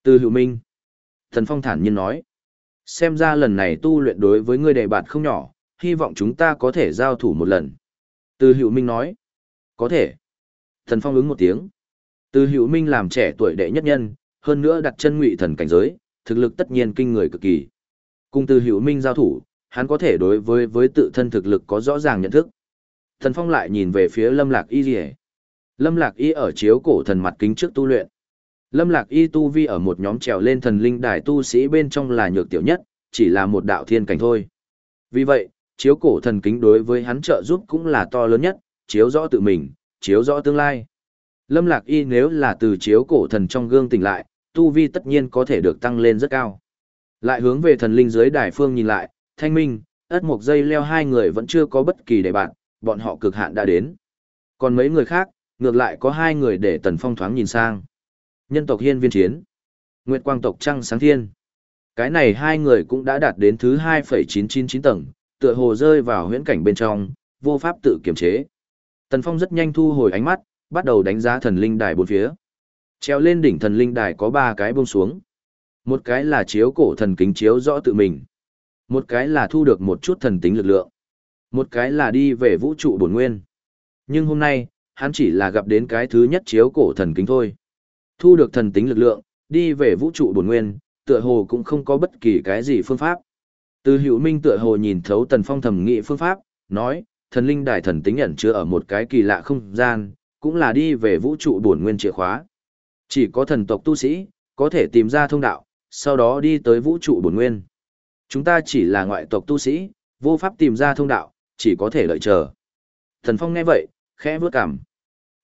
S1: Từ Hữu Minh. Thần Phong thản nhiên nói. Xem ra lần này tu luyện đối với ngươi đề bạt không nhỏ, hy vọng chúng ta có thể giao thủ một lần. Từ Hữu Minh nói. Có thể. Thần Phong ứng một tiếng. Từ Hữu Minh làm trẻ tuổi đệ nhất nhân, hơn nữa đặt chân ngụy thần cảnh giới, thực lực tất nhiên kinh người cực kỳ. Cùng Từ Hữu Minh giao thủ, hắn có thể đối với với tự thân thực lực có rõ ràng nhận thức. Thần Phong lại nhìn về phía Lâm Lạc Y Liễu. Lâm Lạc Y ở chiếu cổ thần mặt kính trước tu luyện. Lâm Lạc Y tu vi ở một nhóm trèo lên thần linh đài tu sĩ bên trong là nhược tiểu nhất, chỉ là một đạo thiên cảnh thôi. Vì vậy, chiếu cổ thần kính đối với hắn trợ giúp cũng là to lớn nhất, chiếu rõ tự mình, chiếu rõ tương lai. Lâm Lạc Y nếu là từ chiếu cổ thần trong gương tỉnh lại, tu vi tất nhiên có thể được tăng lên rất cao. Lại hướng về thần linh dưới đài phương nhìn lại, thanh minh, ất một dây leo hai người vẫn chưa có bất kỳ đề bạn, bọn họ cực hạn đã đến. Còn mấy người khác, ngược lại có hai người để tần phong thoáng nhìn sang. Nhân tộc hiên viên chiến. Nguyệt quang tộc trăng sáng thiên. Cái này hai người cũng đã đạt đến thứ 2,999 tầng, tựa hồ rơi vào huyễn cảnh bên trong, vô pháp tự kiềm chế. Tần Phong rất nhanh thu hồi ánh mắt, bắt đầu đánh giá thần linh đài bốn phía. Treo lên đỉnh thần linh đài có ba cái buông xuống. Một cái là chiếu cổ thần kính chiếu rõ tự mình. Một cái là thu được một chút thần tính lực lượng. Một cái là đi về vũ trụ bổn nguyên. Nhưng hôm nay, hắn chỉ là gặp đến cái thứ nhất chiếu cổ thần kính thôi. Thu được thần tính lực lượng, đi về vũ trụ bổn nguyên, tựa hồ cũng không có bất kỳ cái gì phương pháp. Từ hữu minh tựa hồ nhìn thấu tần phong thầm nghị phương pháp, nói, thần linh đài thần tính ẩn chứa ở một cái kỳ lạ không gian, cũng là đi về vũ trụ bổn nguyên chìa khóa. Chỉ có thần tộc tu sĩ, có thể tìm ra thông đạo, sau đó đi tới vũ trụ bổn nguyên. Chúng ta chỉ là ngoại tộc tu sĩ, vô pháp tìm ra thông đạo, chỉ có thể đợi chờ. Thần Phong nghe vậy, khẽ bước cảm.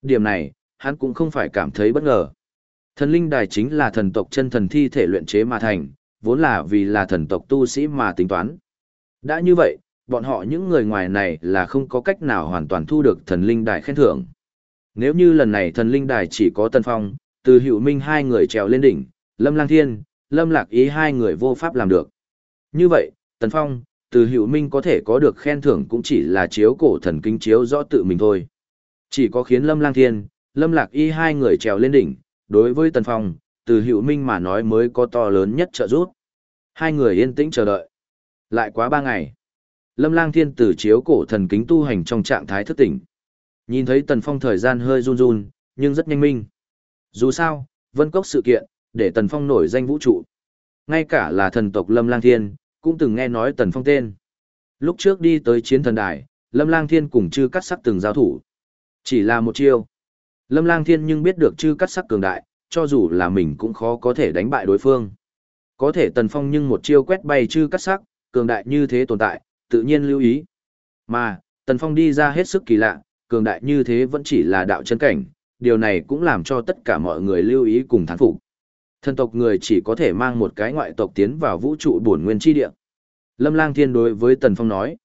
S1: Điểm này, hắn cũng không phải cảm thấy bất ngờ. Thần linh đài chính là thần tộc chân thần thi thể luyện chế mà thành, vốn là vì là thần tộc tu sĩ mà tính toán. Đã như vậy, bọn họ những người ngoài này là không có cách nào hoàn toàn thu được thần linh đài khen thưởng. Nếu như lần này thần linh đài chỉ có Tân Phong, từ hữu minh hai người trèo lên đỉnh, Lâm Lang Thiên, Lâm Lạc Ý hai người vô pháp làm được. Như vậy, Tần Phong, từ hữu minh có thể có được khen thưởng cũng chỉ là chiếu cổ thần kinh chiếu rõ tự mình thôi. Chỉ có khiến Lâm Lang Thiên, Lâm Lạc Y hai người trèo lên đỉnh, đối với Tần Phong, từ hữu minh mà nói mới có to lớn nhất trợ giúp. Hai người yên tĩnh chờ đợi. Lại quá ba ngày. Lâm Lang Thiên từ chiếu cổ thần kính tu hành trong trạng thái thức tỉnh. Nhìn thấy Tần Phong thời gian hơi run run, nhưng rất nhanh minh. Dù sao, Vân Cốc sự kiện, để Tần Phong nổi danh vũ trụ. Ngay cả là thần tộc Lâm Lang Thiên, cũng từng nghe nói Tần Phong tên. Lúc trước đi tới chiến thần đài, Lâm Lang Thiên cùng chư cắt sắc từng giao thủ. Chỉ là một chiêu. Lâm Lang Thiên nhưng biết được chư cắt sắc cường đại, cho dù là mình cũng khó có thể đánh bại đối phương. Có thể Tần Phong nhưng một chiêu quét bay chư cắt sắc, cường đại như thế tồn tại, tự nhiên lưu ý. Mà, Tần Phong đi ra hết sức kỳ lạ, cường đại như thế vẫn chỉ là đạo chân cảnh, điều này cũng làm cho tất cả mọi người lưu ý cùng thán phục. Thần tộc người chỉ có thể mang một cái ngoại tộc tiến vào vũ trụ bổn nguyên chi địa. Lâm Lang Thiên đối với Tần Phong nói.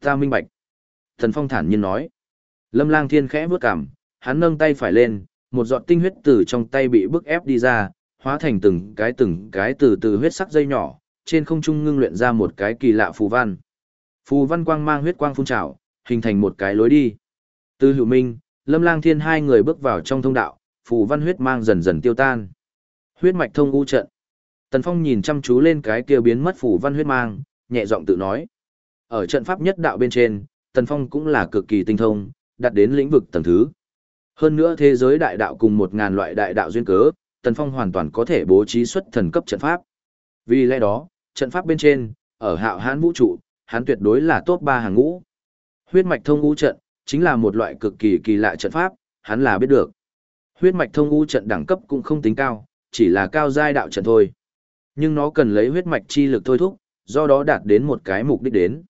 S1: Ta minh bạch. Tần Phong thản nhiên nói. Lâm Lang Thiên khẽ bước cằm, hắn nâng tay phải lên, một giọt tinh huyết từ trong tay bị bức ép đi ra, hóa thành từng cái từng cái từ từ huyết sắc dây nhỏ, trên không trung ngưng luyện ra một cái kỳ lạ phù văn. Phù văn quang mang huyết quang phun trào, hình thành một cái lối đi. Từ Hữu Minh, Lâm Lang Thiên hai người bước vào trong thông đạo, phù văn huyết mang dần dần tiêu tan. Huyết mạch thông u trận. Tần Phong nhìn chăm chú lên cái kia biến mất phù văn huyết mang, nhẹ giọng tự nói. Ở trận pháp nhất đạo bên trên, Tần Phong cũng là cực kỳ tinh thông, đạt đến lĩnh vực tầng thứ. Hơn nữa thế giới đại đạo cùng một ngàn loại đại đạo duyên cớ, Tần Phong hoàn toàn có thể bố trí xuất thần cấp trận pháp. Vì lẽ đó, trận pháp bên trên, ở hạo hán vũ trụ, hắn tuyệt đối là top 3 hàng ngũ. Huyết mạch thông ngũ trận, chính là một loại cực kỳ kỳ lạ trận pháp, hắn là biết được. Huyết mạch thông ngũ trận đẳng cấp cũng không tính cao, chỉ là cao giai đạo trận thôi. Nhưng nó cần lấy huyết mạch chi lực thôi thúc, do đó đạt đến một cái mục đích đến.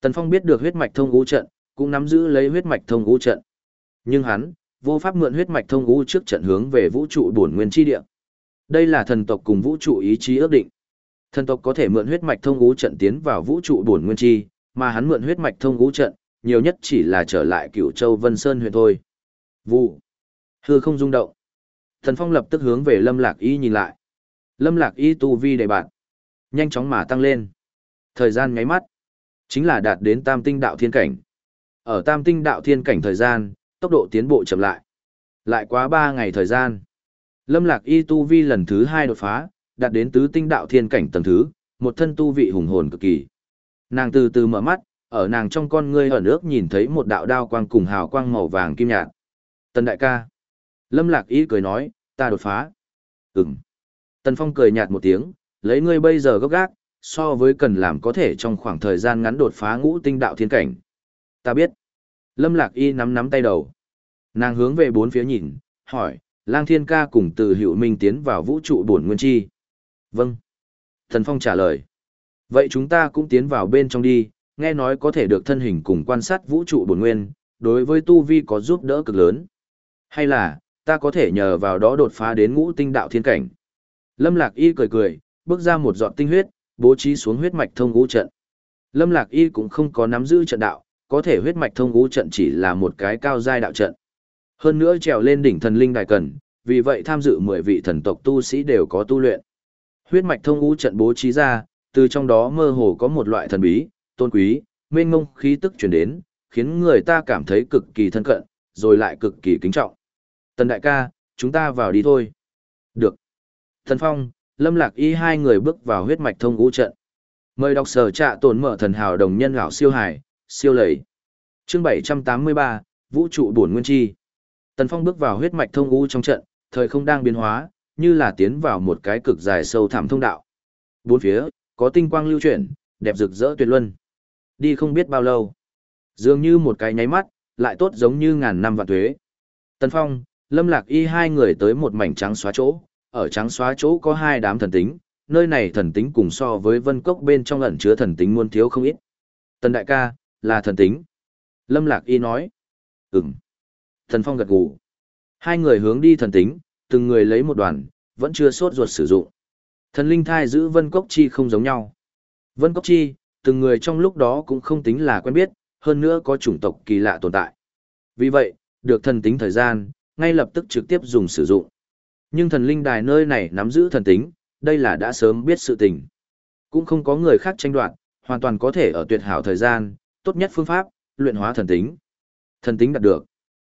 S1: Tần Phong biết được huyết mạch thông ngũ trận, cũng nắm giữ lấy huyết mạch thông ngũ trận. Nhưng hắn, vô pháp mượn huyết mạch thông ngũ trước trận hướng về vũ trụ bổn nguyên chi địa. Đây là thần tộc cùng vũ trụ ý chí ước định. Thần tộc có thể mượn huyết mạch thông ngũ trận tiến vào vũ trụ bổn nguyên chi, mà hắn mượn huyết mạch thông ngũ trận, nhiều nhất chỉ là trở lại Cửu Châu Vân Sơn huyện thôi. Vụ. Hư không rung động. Thần Phong lập tức hướng về Lâm Lạc Y nhìn lại. Lâm Lạc Y tu vi đầy bạn. Nhanh chóng mà tăng lên. Thời gian nháy mắt. Chính là đạt đến tam tinh đạo thiên cảnh. Ở tam tinh đạo thiên cảnh thời gian, tốc độ tiến bộ chậm lại. Lại quá 3 ngày thời gian. Lâm Lạc Y tu vi lần thứ 2 đột phá, đạt đến tứ tinh đạo thiên cảnh tầng thứ, một thân tu vị hùng hồn cực kỳ. Nàng từ từ mở mắt, ở nàng trong con ngươi ở nước nhìn thấy một đạo đao quang cùng hào quang màu vàng kim nhạt. Tần đại ca. Lâm Lạc Y cười nói, ta đột phá. Ừm. Tần Phong cười nhạt một tiếng, lấy ngươi bây giờ gấp gáp, so với cần làm có thể trong khoảng thời gian ngắn đột phá ngũ tinh đạo thiên cảnh. Ta biết. Lâm Lạc Y nắm nắm tay đầu. Nàng hướng về bốn phía nhìn, hỏi, Lang Thiên Ca cùng từ hiệu minh tiến vào vũ trụ bổn nguyên chi. Vâng. Thần Phong trả lời. Vậy chúng ta cũng tiến vào bên trong đi, nghe nói có thể được thân hình cùng quan sát vũ trụ bổn nguyên, đối với tu vi có giúp đỡ cực lớn. Hay là, ta có thể nhờ vào đó đột phá đến ngũ tinh đạo thiên cảnh. Lâm Lạc Y cười cười, bước ra một giọt tinh huyết, bố trí xuống huyết mạch thông ngũ trận. Lâm Lạc Y cũng không có nắm giữ trận đạo, có thể huyết mạch thông ngũ trận chỉ là một cái cao giai đạo trận. Hơn nữa trèo lên đỉnh thần linh đài cần, vì vậy tham dự 10 vị thần tộc tu sĩ đều có tu luyện. Huyết mạch thông ngũ trận bố trí ra, từ trong đó mơ hồ có một loại thần bí, tôn quý, mênh mông khí tức truyền đến, khiến người ta cảm thấy cực kỳ thân cận, rồi lại cực kỳ kính trọng. Tần đại ca, chúng ta vào đi thôi. Được. Thần Phong, Lâm Lạc Y hai người bước vào huyết mạch thông ngũ trận. Mời đọc sở trạ tổn mở thần hào đồng nhân gạo siêu hải, siêu lầy. Chương 783, Vũ trụ bổn nguyên chi. Tần Phong bước vào huyết mạch thông u trong trận, thời không đang biến hóa, như là tiến vào một cái cực dài sâu thẳm thông đạo. Bốn phía, có tinh quang lưu chuyển, đẹp rực rỡ tuyệt luân. Đi không biết bao lâu. Dường như một cái nháy mắt, lại tốt giống như ngàn năm vạn tuế. Tần Phong, Lâm Lạc Y hai người tới một mảnh trắng xóa chỗ, ở trắng xóa chỗ có hai đám thần tính, nơi này thần tính cùng so với vân cốc bên trong ẩn chứa thần tính muôn thiếu không ít. Tần đại ca, là thần tính. Lâm Lạc Y nói. Ừm. Thần Phong gật gù. Hai người hướng đi thần tính, từng người lấy một đoàn, vẫn chưa sốt ruột sử dụng. Thần linh thai giữ vân cốc chi không giống nhau. Vân cốc chi, từng người trong lúc đó cũng không tính là quen biết, hơn nữa có chủng tộc kỳ lạ tồn tại. Vì vậy, được thần tính thời gian, ngay lập tức trực tiếp dùng sử dụng. Nhưng thần linh đài nơi này nắm giữ thần tính, đây là đã sớm biết sự tình. Cũng không có người khác tranh đoạt, hoàn toàn có thể ở tuyệt hảo thời gian, tốt nhất phương pháp, luyện hóa thần tính. Thần tính đạt được.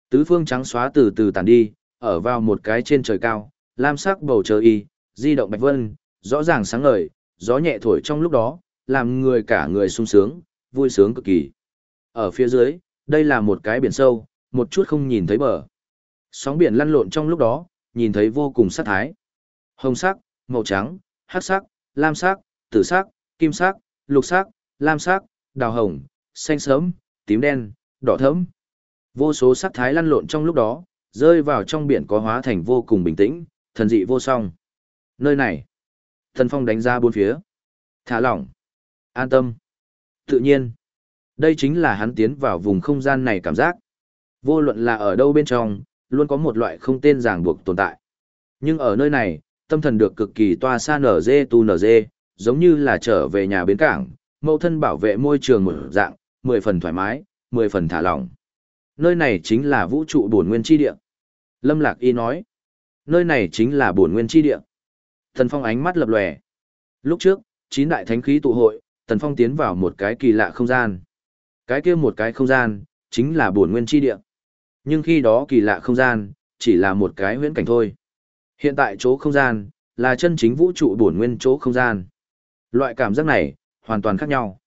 S1: Tứ phương trắng xóa từ từ tàn đi, ở vào một cái trên trời cao, lam sắc bầu trời y, di động bạch vân, rõ ràng sáng ngời, gió nhẹ thổi trong lúc đó, làm người cả người sung sướng, vui sướng cực kỳ. Ở phía dưới, đây là một cái biển sâu, một chút không nhìn thấy bờ. Sóng biển lăn lộn trong lúc đó, nhìn thấy vô cùng sắc thái. Hồng sắc, màu trắng, hắc sắc, lam sắc, tử sắc, kim sắc, lục sắc, lam sắc, đào hồng, xanh sớm, tím đen, đỏ thẫm. Vô số sắc thái lăn lộn trong lúc đó, rơi vào trong biển có hóa thành vô cùng bình tĩnh, thần dị vô song. Nơi này, thần phong đánh ra bốn phía. Thả lỏng, an tâm, tự nhiên. Đây chính là hắn tiến vào vùng không gian này cảm giác. Vô luận là ở đâu bên trong, luôn có một loại không tên ràng buộc tồn tại. Nhưng ở nơi này, tâm thần được cực kỳ toa xa nở dê tu nở dê, giống như là trở về nhà bến cảng, mẫu thân bảo vệ môi trường một dạng, mười phần thoải mái, mười phần thả lỏng. Nơi này chính là vũ trụ bổn nguyên chi địa. Lâm Lạc Y nói, nơi này chính là bổn nguyên chi địa. Thần Phong ánh mắt lập lòe. Lúc trước, chín đại thánh khí tụ hội, Thần Phong tiến vào một cái kỳ lạ không gian. Cái kia một cái không gian, chính là bổn nguyên chi địa. Nhưng khi đó kỳ lạ không gian, chỉ là một cái huyễn cảnh thôi. Hiện tại chỗ không gian, là chân chính vũ trụ bổn nguyên chỗ không gian. Loại cảm giác này, hoàn toàn khác nhau.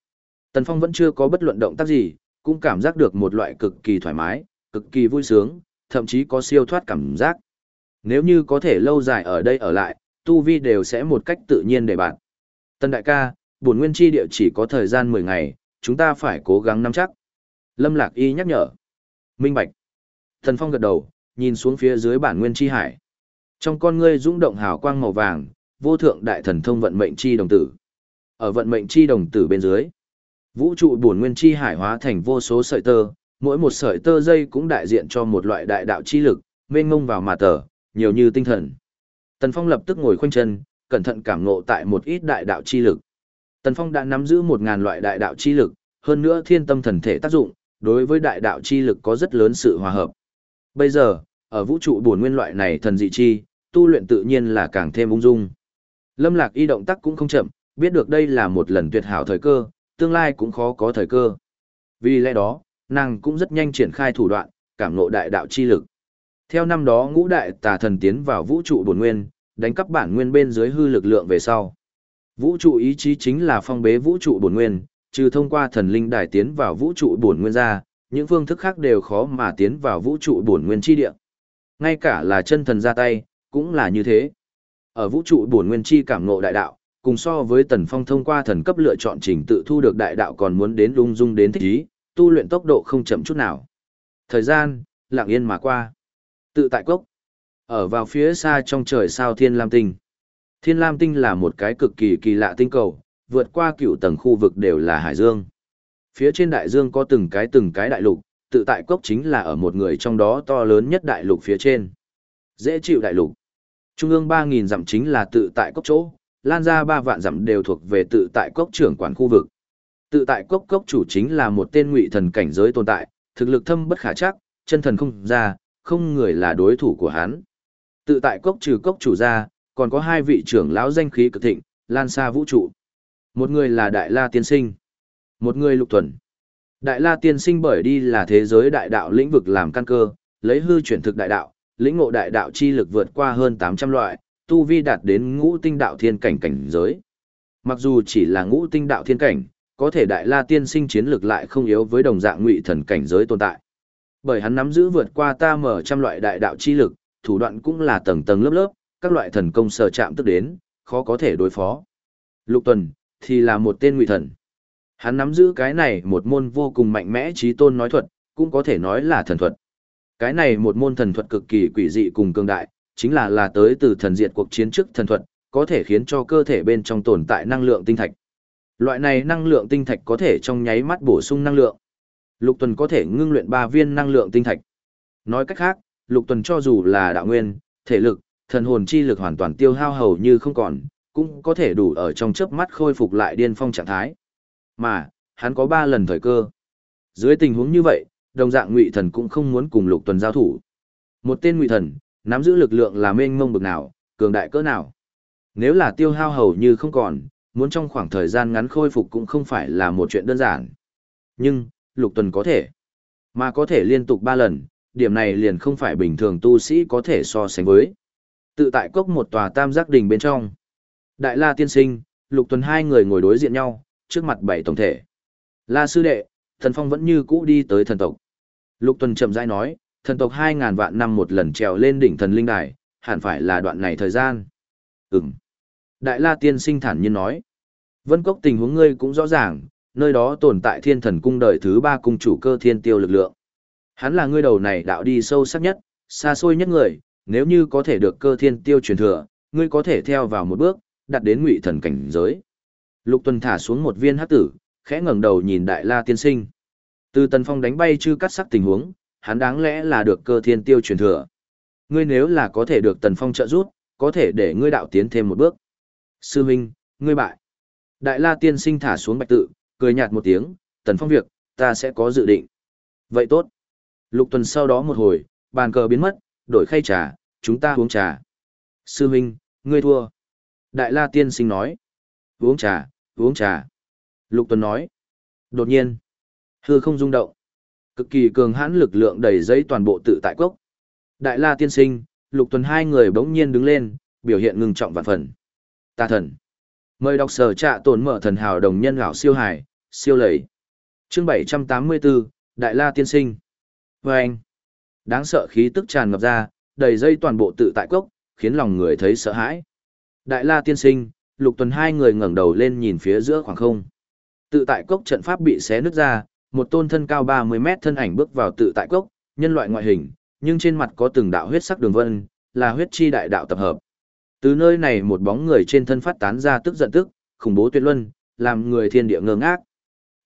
S1: Tần Phong vẫn chưa có bất luận động tác gì, cũng cảm giác được một loại cực kỳ thoải mái, cực kỳ vui sướng, thậm chí có siêu thoát cảm giác. Nếu như có thể lâu dài ở đây ở lại, tu vi đều sẽ một cách tự nhiên để bạn. Tần đại ca, buồn nguyên chi địa chỉ có thời gian 10 ngày, chúng ta phải cố gắng nắm chắc. Lâm Lạc Y nhắc nhở. Minh Bạch. Thần Phong gật đầu, nhìn xuống phía dưới bản nguyên chi hải. Trong con ngươi dũng động hào quang màu vàng, vô thượng đại thần thông vận mệnh chi đồng tử. Ở vận mệnh chi đồng tử bên dưới, vũ trụ bổn nguyên chi hải hóa thành vô số sợi tơ, mỗi một sợi tơ dây cũng đại diện cho một loại đại đạo chi lực, mênh mông vào mà tờ, nhiều như tinh thần. Tần Phong lập tức ngồi khoanh chân, cẩn thận cảm ngộ tại một ít đại đạo chi lực. Tần Phong đã nắm giữ một ngàn loại đại đạo chi lực, hơn nữa thiên tâm thần thể tác dụng, đối với đại đạo chi lực có rất lớn sự hòa hợp. Bây giờ, Ở vũ trụ bổn nguyên loại này thần dị chi, tu luyện tự nhiên là càng thêm ung dung. Lâm Lạc y động tác cũng không chậm, biết được đây là một lần tuyệt hảo thời cơ, tương lai cũng khó có thời cơ. Vì lẽ đó, nàng cũng rất nhanh triển khai thủ đoạn, cảm ngộ đại đạo chi lực. Theo năm đó ngũ đại tà thần tiến vào vũ trụ bổn nguyên, đánh cắp bản nguyên bên dưới hư lực lượng về sau. Vũ trụ ý chí chính là phong bế vũ trụ bổn nguyên, trừ thông qua thần linh đài tiến vào vũ trụ bổn nguyên ra, những phương thức khác đều khó mà tiến vào vũ trụ bổn nguyên chi địa. Ngay cả là chân thần ra tay, cũng là như thế. Ở vũ trụ bổn nguyên chi cảm ngộ đại đạo, cùng so với Tần Phong thông qua thần cấp lựa chọn trình tự thu được đại đạo còn muốn đến lung dung đến thích ý, tu luyện tốc độ không chậm chút nào. Thời gian, lặng yên mà qua. Tự tại cốc. Ở vào phía xa trong trời sao Thiên Lam Tinh. Thiên Lam Tinh là một cái cực kỳ kỳ lạ tinh cầu, vượt qua cựu tầng khu vực đều là hải dương. Phía trên đại dương có từng cái từng cái đại lục, tự tại cốc chính là ở một người trong đó to lớn nhất đại lục phía trên. Dễ chịu đại lục. Trung ương 3.000 dặm chính là tự tại cốc chỗ, lan ra ba vạn dặm đều thuộc về tự tại cốc trưởng quản khu vực. Tự tại cốc cốc chủ chính là một tên ngụy thần cảnh giới tồn tại, thực lực thâm bất khả chắc, chân thần không ra, không người là đối thủ của hắn. Tự tại cốc trừ cốc chủ ra, còn có hai vị trưởng lão danh khí cực thịnh, lan xa vũ trụ. Một người là Đại La Tiên Sinh, một người lục tuần. Đại La Tiên Sinh bởi đi là thế giới đại đạo lĩnh vực làm căn cơ, lấy hư chuyển thực đại đạo, lĩnh ngộ đại đạo chi lực vượt qua hơn 800 loại, tu vi đạt đến ngũ tinh đạo thiên cảnh cảnh giới. Mặc dù chỉ là ngũ tinh đạo thiên cảnh, có thể đại la tiên sinh chiến lực lại không yếu với đồng dạng ngụy thần cảnh giới tồn tại. Bởi hắn nắm giữ vượt qua ta mở trăm loại đại đạo chi lực, thủ đoạn cũng là tầng tầng lớp lớp, các loại thần công sở chạm tức đến, khó có thể đối phó. Lục Tuần thì là một tên ngụy thần. Hắn nắm giữ cái này một môn vô cùng mạnh mẽ trí tôn nói thuật, cũng có thể nói là thần thuật. Cái này một môn thần thuật cực kỳ quỷ dị cùng cường đại, chính là là tới từ thần diệt cuộc chiến trước thần thuật, có thể khiến cho cơ thể bên trong tồn tại năng lượng tinh thạch. Loại này năng lượng tinh thạch có thể trong nháy mắt bổ sung năng lượng. Lục Tuần có thể ngưng luyện 3 viên năng lượng tinh thạch. Nói cách khác, Lục Tuần cho dù là đạo nguyên, thể lực, thần hồn chi lực hoàn toàn tiêu hao hầu như không còn, cũng có thể đủ ở trong chớp mắt khôi phục lại điên phong trạng thái. Mà, hắn có 3 lần thời cơ. Dưới tình huống như vậy, đồng dạng Ngụy Thần cũng không muốn cùng Lục Tuần giao thủ. Một tên Ngụy Thần, nắm giữ lực lượng là mênh mông bực nào, cường đại cỡ nào. Nếu là tiêu hao hầu như không còn, muốn trong khoảng thời gian ngắn khôi phục cũng không phải là một chuyện đơn giản. Nhưng, lục tuần có thể. Mà có thể liên tục 3 lần, điểm này liền không phải bình thường tu sĩ có thể so sánh với. Tự tại cốc một tòa tam giác đình bên trong. Đại la tiên sinh, lục tuần hai người ngồi đối diện nhau, trước mặt bảy tổng thể. La sư đệ, thần phong vẫn như cũ đi tới thần tộc. Lục tuần chậm rãi nói, thần tộc 2.000 vạn năm một lần trèo lên đỉnh thần linh đài, hẳn phải là đoạn này thời gian. Ừm. Đại la tiên sinh thản nhiên nói. Vân cốc tình huống ngươi cũng rõ ràng, nơi đó tồn tại thiên thần cung đời thứ ba cung chủ cơ thiên tiêu lực lượng. Hắn là ngươi đầu này đạo đi sâu sắc nhất, xa xôi nhất người, nếu như có thể được cơ thiên tiêu truyền thừa, ngươi có thể theo vào một bước, đặt đến ngụy thần cảnh giới. Lục tuần thả xuống một viên hắc tử, khẽ ngẩng đầu nhìn đại la tiên sinh. Từ tần phong đánh bay chư cắt sắc tình huống, hắn đáng lẽ là được cơ thiên tiêu truyền thừa. Ngươi nếu là có thể được tần phong trợ giúp, có thể để ngươi đạo tiến thêm một bước. Sư huynh, ngươi bại. Đại la tiên sinh thả xuống bạch tự, cười nhạt một tiếng, tần phong việc, ta sẽ có dự định. Vậy tốt. Lục tuần sau đó một hồi, bàn cờ biến mất, đổi khay trà, chúng ta uống trà. Sư huynh, ngươi thua. Đại la tiên sinh nói. Uống trà, uống trà. Lục tuần nói. Đột nhiên, hư không rung động. Cực kỳ cường hãn lực lượng đầy giấy toàn bộ tự tại cốc. Đại la tiên sinh, lục tuần hai người bỗng nhiên đứng lên, biểu hiện ngưng trọng vạn phần. Ta thần. Mời đọc sở trạ tồn mở thần hào đồng nhân lão siêu hải, siêu lầy. Chương 784, Đại La Tiên Sinh. Và anh. Đáng sợ khí tức tràn ngập ra, đầy dây toàn bộ tự tại cốc, khiến lòng người thấy sợ hãi. Đại La Tiên Sinh, lục tuần hai người ngẩng đầu lên nhìn phía giữa khoảng không. Tự tại cốc trận pháp bị xé nứt ra, một tôn thân cao 30 mét thân ảnh bước vào tự tại cốc, nhân loại ngoại hình, nhưng trên mặt có từng đạo huyết sắc đường vân, là huyết chi đại đạo tập hợp. Từ nơi này một bóng người trên thân phát tán ra tức giận tức, khủng bố tuyệt luân, làm người thiên địa ngơ ngác.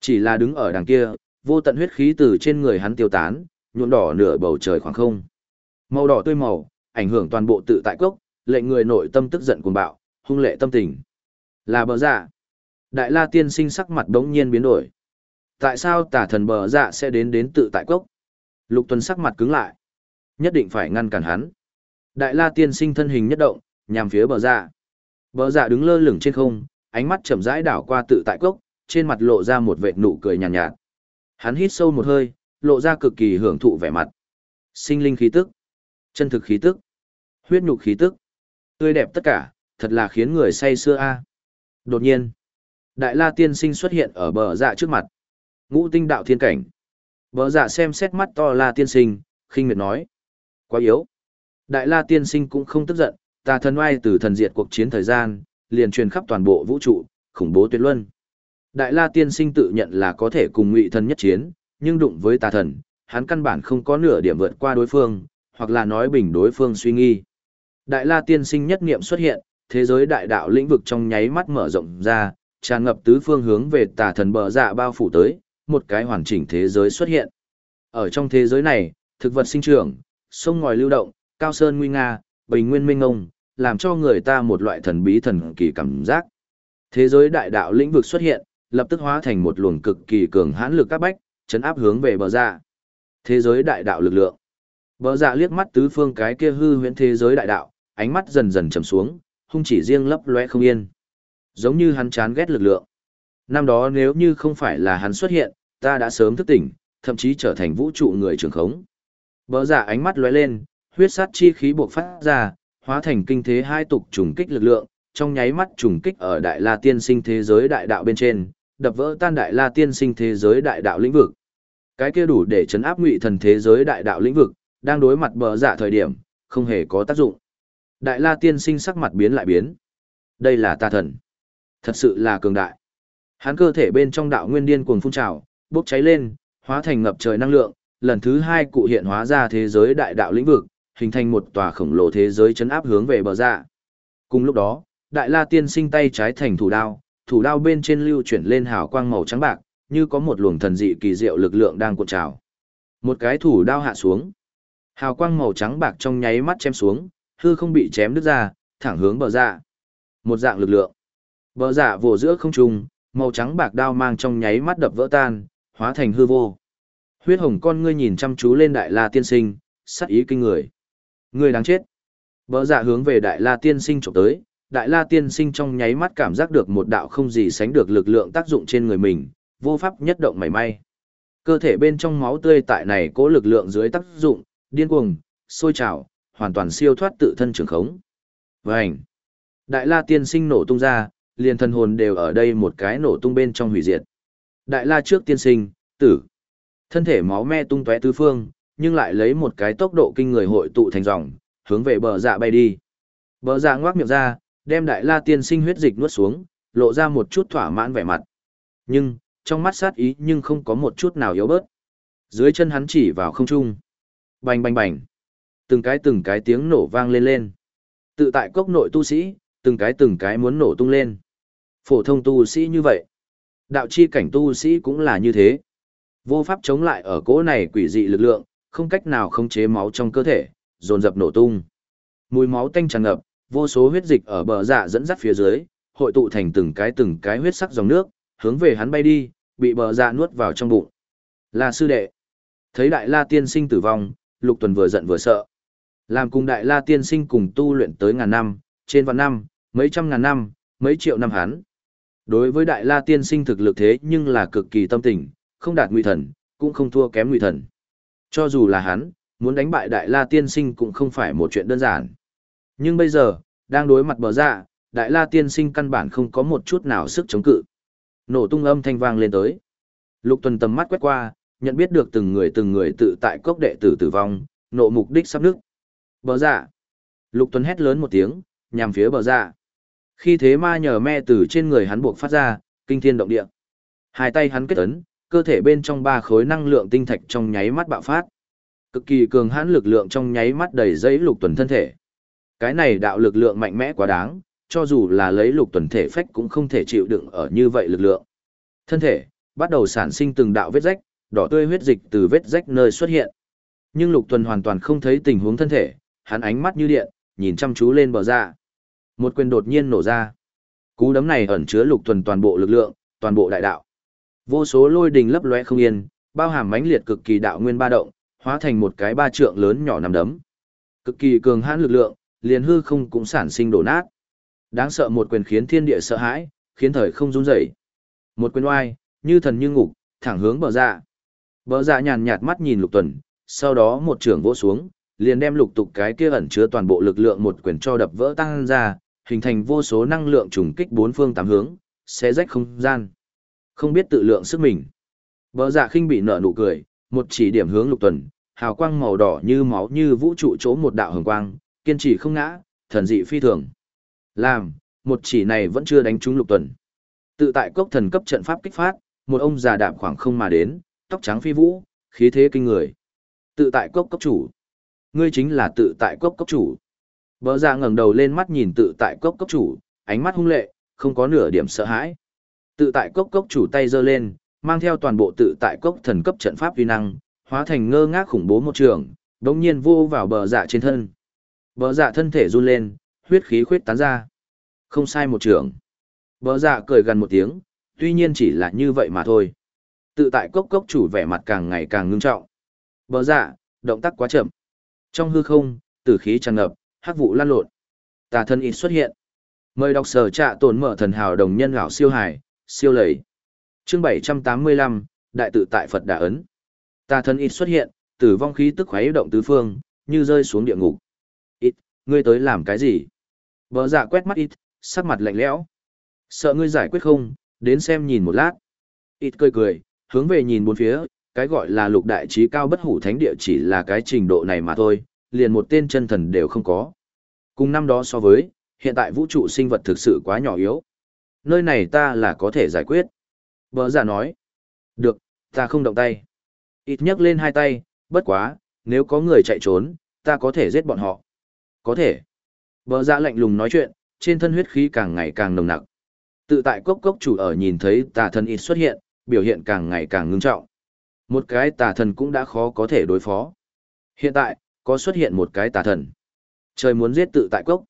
S1: Chỉ là đứng ở đằng kia, vô tận huyết khí từ trên người hắn tiêu tán, nhuộm đỏ nửa bầu trời khoảng không. Màu đỏ tươi màu, ảnh hưởng toàn bộ tự tại cốc, lệnh người nội tâm tức giận cuồng bạo, hung lệ tâm tình. Là bờ dạ. Đại la tiên sinh sắc mặt đống nhiên biến đổi. Tại sao tả thần bờ dạ sẽ đến đến tự tại cốc? Lục tuần sắc mặt cứng lại. Nhất định phải ngăn cản hắn. Đại la tiên sinh thân hình nhất động, nhằm phía bờ dạ. Bờ dạ đứng lơ lửng trên không, ánh mắt chậm rãi đảo qua tự tại cốc, trên mặt lộ ra một vệt nụ cười nhàn nhạt, nhạt. Hắn hít sâu một hơi, lộ ra cực kỳ hưởng thụ vẻ mặt. Sinh linh khí tức, chân thực khí tức, huyết nhục khí tức, tươi đẹp tất cả, thật là khiến người say sưa a. Đột nhiên, Đại La tiên sinh xuất hiện ở bờ dạ trước mặt. Ngũ tinh đạo thiên cảnh. Bờ dạ xem xét mắt to La tiên sinh, khinh miệt nói: "Quá yếu." Đại La tiên sinh cũng không tức giận, ta thần oai từ thần diệt cuộc chiến thời gian, liền truyền khắp toàn bộ vũ trụ, khủng bố tuyệt luân. Đại La tiên sinh tự nhận là có thể cùng Ngụy thần nhất chiến, nhưng đụng với tà thần, hắn căn bản không có nửa điểm vượt qua đối phương, hoặc là nói bình đối phương suy nghi. Đại La tiên sinh nhất niệm xuất hiện, thế giới đại đạo lĩnh vực trong nháy mắt mở rộng ra, tràn ngập tứ phương hướng về tà thần bờ dạ bao phủ tới, một cái hoàn chỉnh thế giới xuất hiện. Ở trong thế giới này, thực vật sinh trưởng, sông ngòi lưu động, cao sơn nguy nga, bình nguyên minh ngông, làm cho người ta một loại thần bí thần kỳ cảm giác. Thế giới đại đạo lĩnh vực xuất hiện, lập tức hóa thành một luồng cực kỳ cường hãn lực các bách, chấn áp hướng về bờ dạ. Thế giới đại đạo lực lượng. Bờ dạ liếc mắt tứ phương cái kia hư huyễn thế giới đại đạo, ánh mắt dần dần trầm xuống, hung chỉ riêng lấp lóe không yên. Giống như hắn chán ghét lực lượng. Năm đó nếu như không phải là hắn xuất hiện, ta đã sớm thức tỉnh, thậm chí trở thành vũ trụ người trường khống. Bờ giả ánh mắt lóe lên, huyết sát chi khí bộc phát ra, hóa thành kinh thế hai tục trùng kích lực lượng, trong nháy mắt trùng kích ở đại la tiên sinh thế giới đại đạo bên trên, đập vỡ tan đại la tiên sinh thế giới đại đạo lĩnh vực. Cái kia đủ để chấn áp ngụy thần thế giới đại đạo lĩnh vực, đang đối mặt bờ giả thời điểm, không hề có tác dụng. Đại la tiên sinh sắc mặt biến lại biến. Đây là tà thần. Thật sự là cường đại. Hắn cơ thể bên trong đạo nguyên điên cuồng phun trào, bốc cháy lên, hóa thành ngập trời năng lượng, lần thứ hai cụ hiện hóa ra thế giới đại đạo lĩnh vực, hình thành một tòa khổng lồ thế giới chấn áp hướng về bờ dạ. Cùng lúc đó, đại la tiên sinh tay trái thành thủ đao, thủ đao bên trên lưu chuyển lên hào quang màu trắng bạc, như có một luồng thần dị kỳ diệu lực lượng đang cuộn trào. Một cái thủ đao hạ xuống. Hào quang màu trắng bạc trong nháy mắt chém xuống, hư không bị chém đứt ra, thẳng hướng bờ dạ. Một dạng lực lượng. Bờ dạ vồ giữa không trung, màu trắng bạc đao mang trong nháy mắt đập vỡ tan, hóa thành hư vô. Huyết hồng con ngươi nhìn chăm chú lên đại la tiên sinh, sắc ý kinh người. Ngươi đáng chết. Bỡ dạ hướng về đại la tiên sinh chụp tới, đại la tiên sinh trong nháy mắt cảm giác được một đạo không gì sánh được lực lượng tác dụng trên người mình, vô pháp nhất động mảy may. Cơ thể bên trong máu tươi tại này cố lực lượng dưới tác dụng, điên cuồng, sôi trào, hoàn toàn siêu thoát tự thân trường khống. Vành! Đại la tiên sinh nổ tung ra, liền thần hồn đều ở đây một cái nổ tung bên trong hủy diệt. Đại la trước tiên sinh, tử. Thân thể máu me tung tóe tứ phương, nhưng lại lấy một cái tốc độ kinh người hội tụ thành dòng, hướng về bờ dạ bay đi. Bờ dạ ngoác miệng ra, đem đại la tiên sinh huyết dịch nuốt xuống, lộ ra một chút thỏa mãn vẻ mặt. Nhưng, trong mắt sát ý nhưng không có một chút nào yếu bớt. Dưới chân hắn chỉ vào không trung. Bành bành bành. Từng cái từng cái tiếng nổ vang lên lên. Tự tại cốc nội tu sĩ, từng cái từng cái muốn nổ tung lên. Phổ thông tu sĩ như vậy. Đạo chi cảnh tu sĩ cũng là như thế. Vô pháp chống lại ở cỗ này quỷ dị lực lượng, không cách nào khống chế máu trong cơ thể, dồn dập nổ tung. Mùi máu tanh tràn ngập, vô số huyết dịch ở bờ dạ dẫn dắt phía dưới, hội tụ thành từng cái từng cái huyết sắc dòng nước, hướng về hắn bay đi, bị bờ dạ nuốt vào trong bụng. Là sư đệ. Thấy đại la tiên sinh tử vong, lục tuần vừa giận vừa sợ. Làm cùng đại la tiên sinh cùng tu luyện tới ngàn năm, trên vạn năm, mấy trăm ngàn năm, mấy triệu năm hắn. Đối với đại la tiên sinh thực lực thế nhưng là cực kỳ tâm tình, không đạt nguy thần, cũng không thua kém nguy thần. Cho dù là hắn, muốn đánh bại đại la tiên sinh cũng không phải một chuyện đơn giản. Nhưng bây giờ, đang đối mặt bờ dạ, đại la tiên sinh căn bản không có một chút nào sức chống cự. Nổ tung âm thanh vang lên tới. Lục tuần tầm mắt quét qua, nhận biết được từng người từng người tự tại cốc đệ tử tử vong, nộ mục đích sắp nước. Bờ dạ. Lục tuần hét lớn một tiếng, nhằm phía bờ dạ. Khi thế ma nhờ me từ trên người hắn buộc phát ra, kinh thiên động địa. Hai tay hắn kết ấn, cơ thể bên trong ba khối năng lượng tinh thạch trong nháy mắt bạo phát. Cực kỳ cường hãn lực lượng trong nháy mắt đầy dẫy lục tuần thân thể. Cái này đạo lực lượng mạnh mẽ quá đáng, cho dù là lấy lục tuần thể phách cũng không thể chịu đựng ở như vậy lực lượng. Thân thể, bắt đầu sản sinh từng đạo vết rách, đỏ tươi huyết dịch từ vết rách nơi xuất hiện. Nhưng lục tuần hoàn toàn không thấy tình huống thân thể, hắn ánh mắt như điện, nhìn chăm chú lên bờ ra. Một quyền đột nhiên nổ ra. Cú đấm này ẩn chứa lục tuần toàn bộ lực lượng, toàn bộ đại đạo. Vô số lôi đình lấp lóe không yên, bao hàm mãnh liệt cực kỳ đạo nguyên ba động, hóa thành một cái ba trượng lớn nhỏ nằm đấm. Cực kỳ cường hãn lực lượng, liền hư không cũng sản sinh đổ nát. Đáng sợ một quyền khiến thiên địa sợ hãi, khiến thời không run rẩy. Một quyền oai, như thần như ngục, thẳng hướng bờ dạ. Bờ dạ nhàn nhạt mắt nhìn lục tuần, sau đó một trưởng vỗ xuống, liền đem lục tục cái kia ẩn chứa toàn bộ lực lượng một quyền cho đập vỡ tăng ra, hình thành vô số năng lượng trùng kích bốn phương tám hướng, xé rách không gian. Không biết tự lượng sức mình. Bờ dạ khinh bị nở nụ cười, một chỉ điểm hướng lục tuần, hào quang màu đỏ như máu như vũ trụ chỗ một đạo hồng quang, kiên trì không ngã, thần dị phi thường. Làm, một chỉ này vẫn chưa đánh trúng lục tuần. Tự tại cốc thần cấp trận pháp kích phát, một ông già đạp khoảng không mà đến, tóc trắng phi vũ, khí thế kinh người. Tự tại cốc cốc chủ. Ngươi chính là tự tại cốc cốc chủ. Bờ ra dạ ngẩng đầu lên mắt nhìn tự tại cốc cốc chủ, ánh mắt hung lệ, không có nửa điểm sợ hãi. Tự tại cốc cốc chủ tay giơ lên, mang theo toàn bộ tự tại cốc thần cấp trận pháp uy năng, hóa thành ngơ ngác khủng bố một trường, đống nhiên vô vào bờ dạ trên thân. Bờ dạ thân thể run lên, huyết khí khuyết tán ra. Không sai một trường. Bờ dạ cười gần một tiếng, tuy nhiên chỉ là như vậy mà thôi. Tự tại cốc cốc chủ vẻ mặt càng ngày càng ngưng trọng. Bờ dạ, động tác quá chậm. Trong hư không, tử khí tràn ngập, hắc vụ lan lộn. Tà thân ít xuất hiện. Mời đọc sở trạ tổn mở thần hào đồng nhân gạo siêu hải, siêu lầy. Chương 785, Đại tự tại Phật Đà Ấn. Tà thân ít xuất hiện, tử vong khí tức khoái động tứ phương, như rơi xuống địa ngục. Ít, ngươi tới làm cái gì? Bờ dạ quét mắt ít, sắc mặt lạnh lẽo. Sợ ngươi giải quyết không, đến xem nhìn một lát. Ít cười cười, hướng về nhìn bốn phía, cái gọi là lục đại trí cao bất hủ thánh địa chỉ là cái trình độ này mà thôi, liền một tên chân thần đều không có. Cùng năm đó so với, hiện tại vũ trụ sinh vật thực sự quá nhỏ yếu. Nơi này ta là có thể giải quyết. Bờ giả nói. Được, ta không động tay. Ít nhấc lên hai tay, bất quá, nếu có người chạy trốn, ta có thể giết bọn họ. Có thể. Bờ giả lạnh lùng nói chuyện, trên thân huyết khí càng ngày càng nồng nặc. Tự tại cốc cốc chủ ở nhìn thấy tà thần ít xuất hiện, biểu hiện càng ngày càng ngưng trọng. Một cái tà thần cũng đã khó có thể đối phó. Hiện tại, có xuất hiện một cái tà thần. Trời muốn giết tự tại cốc.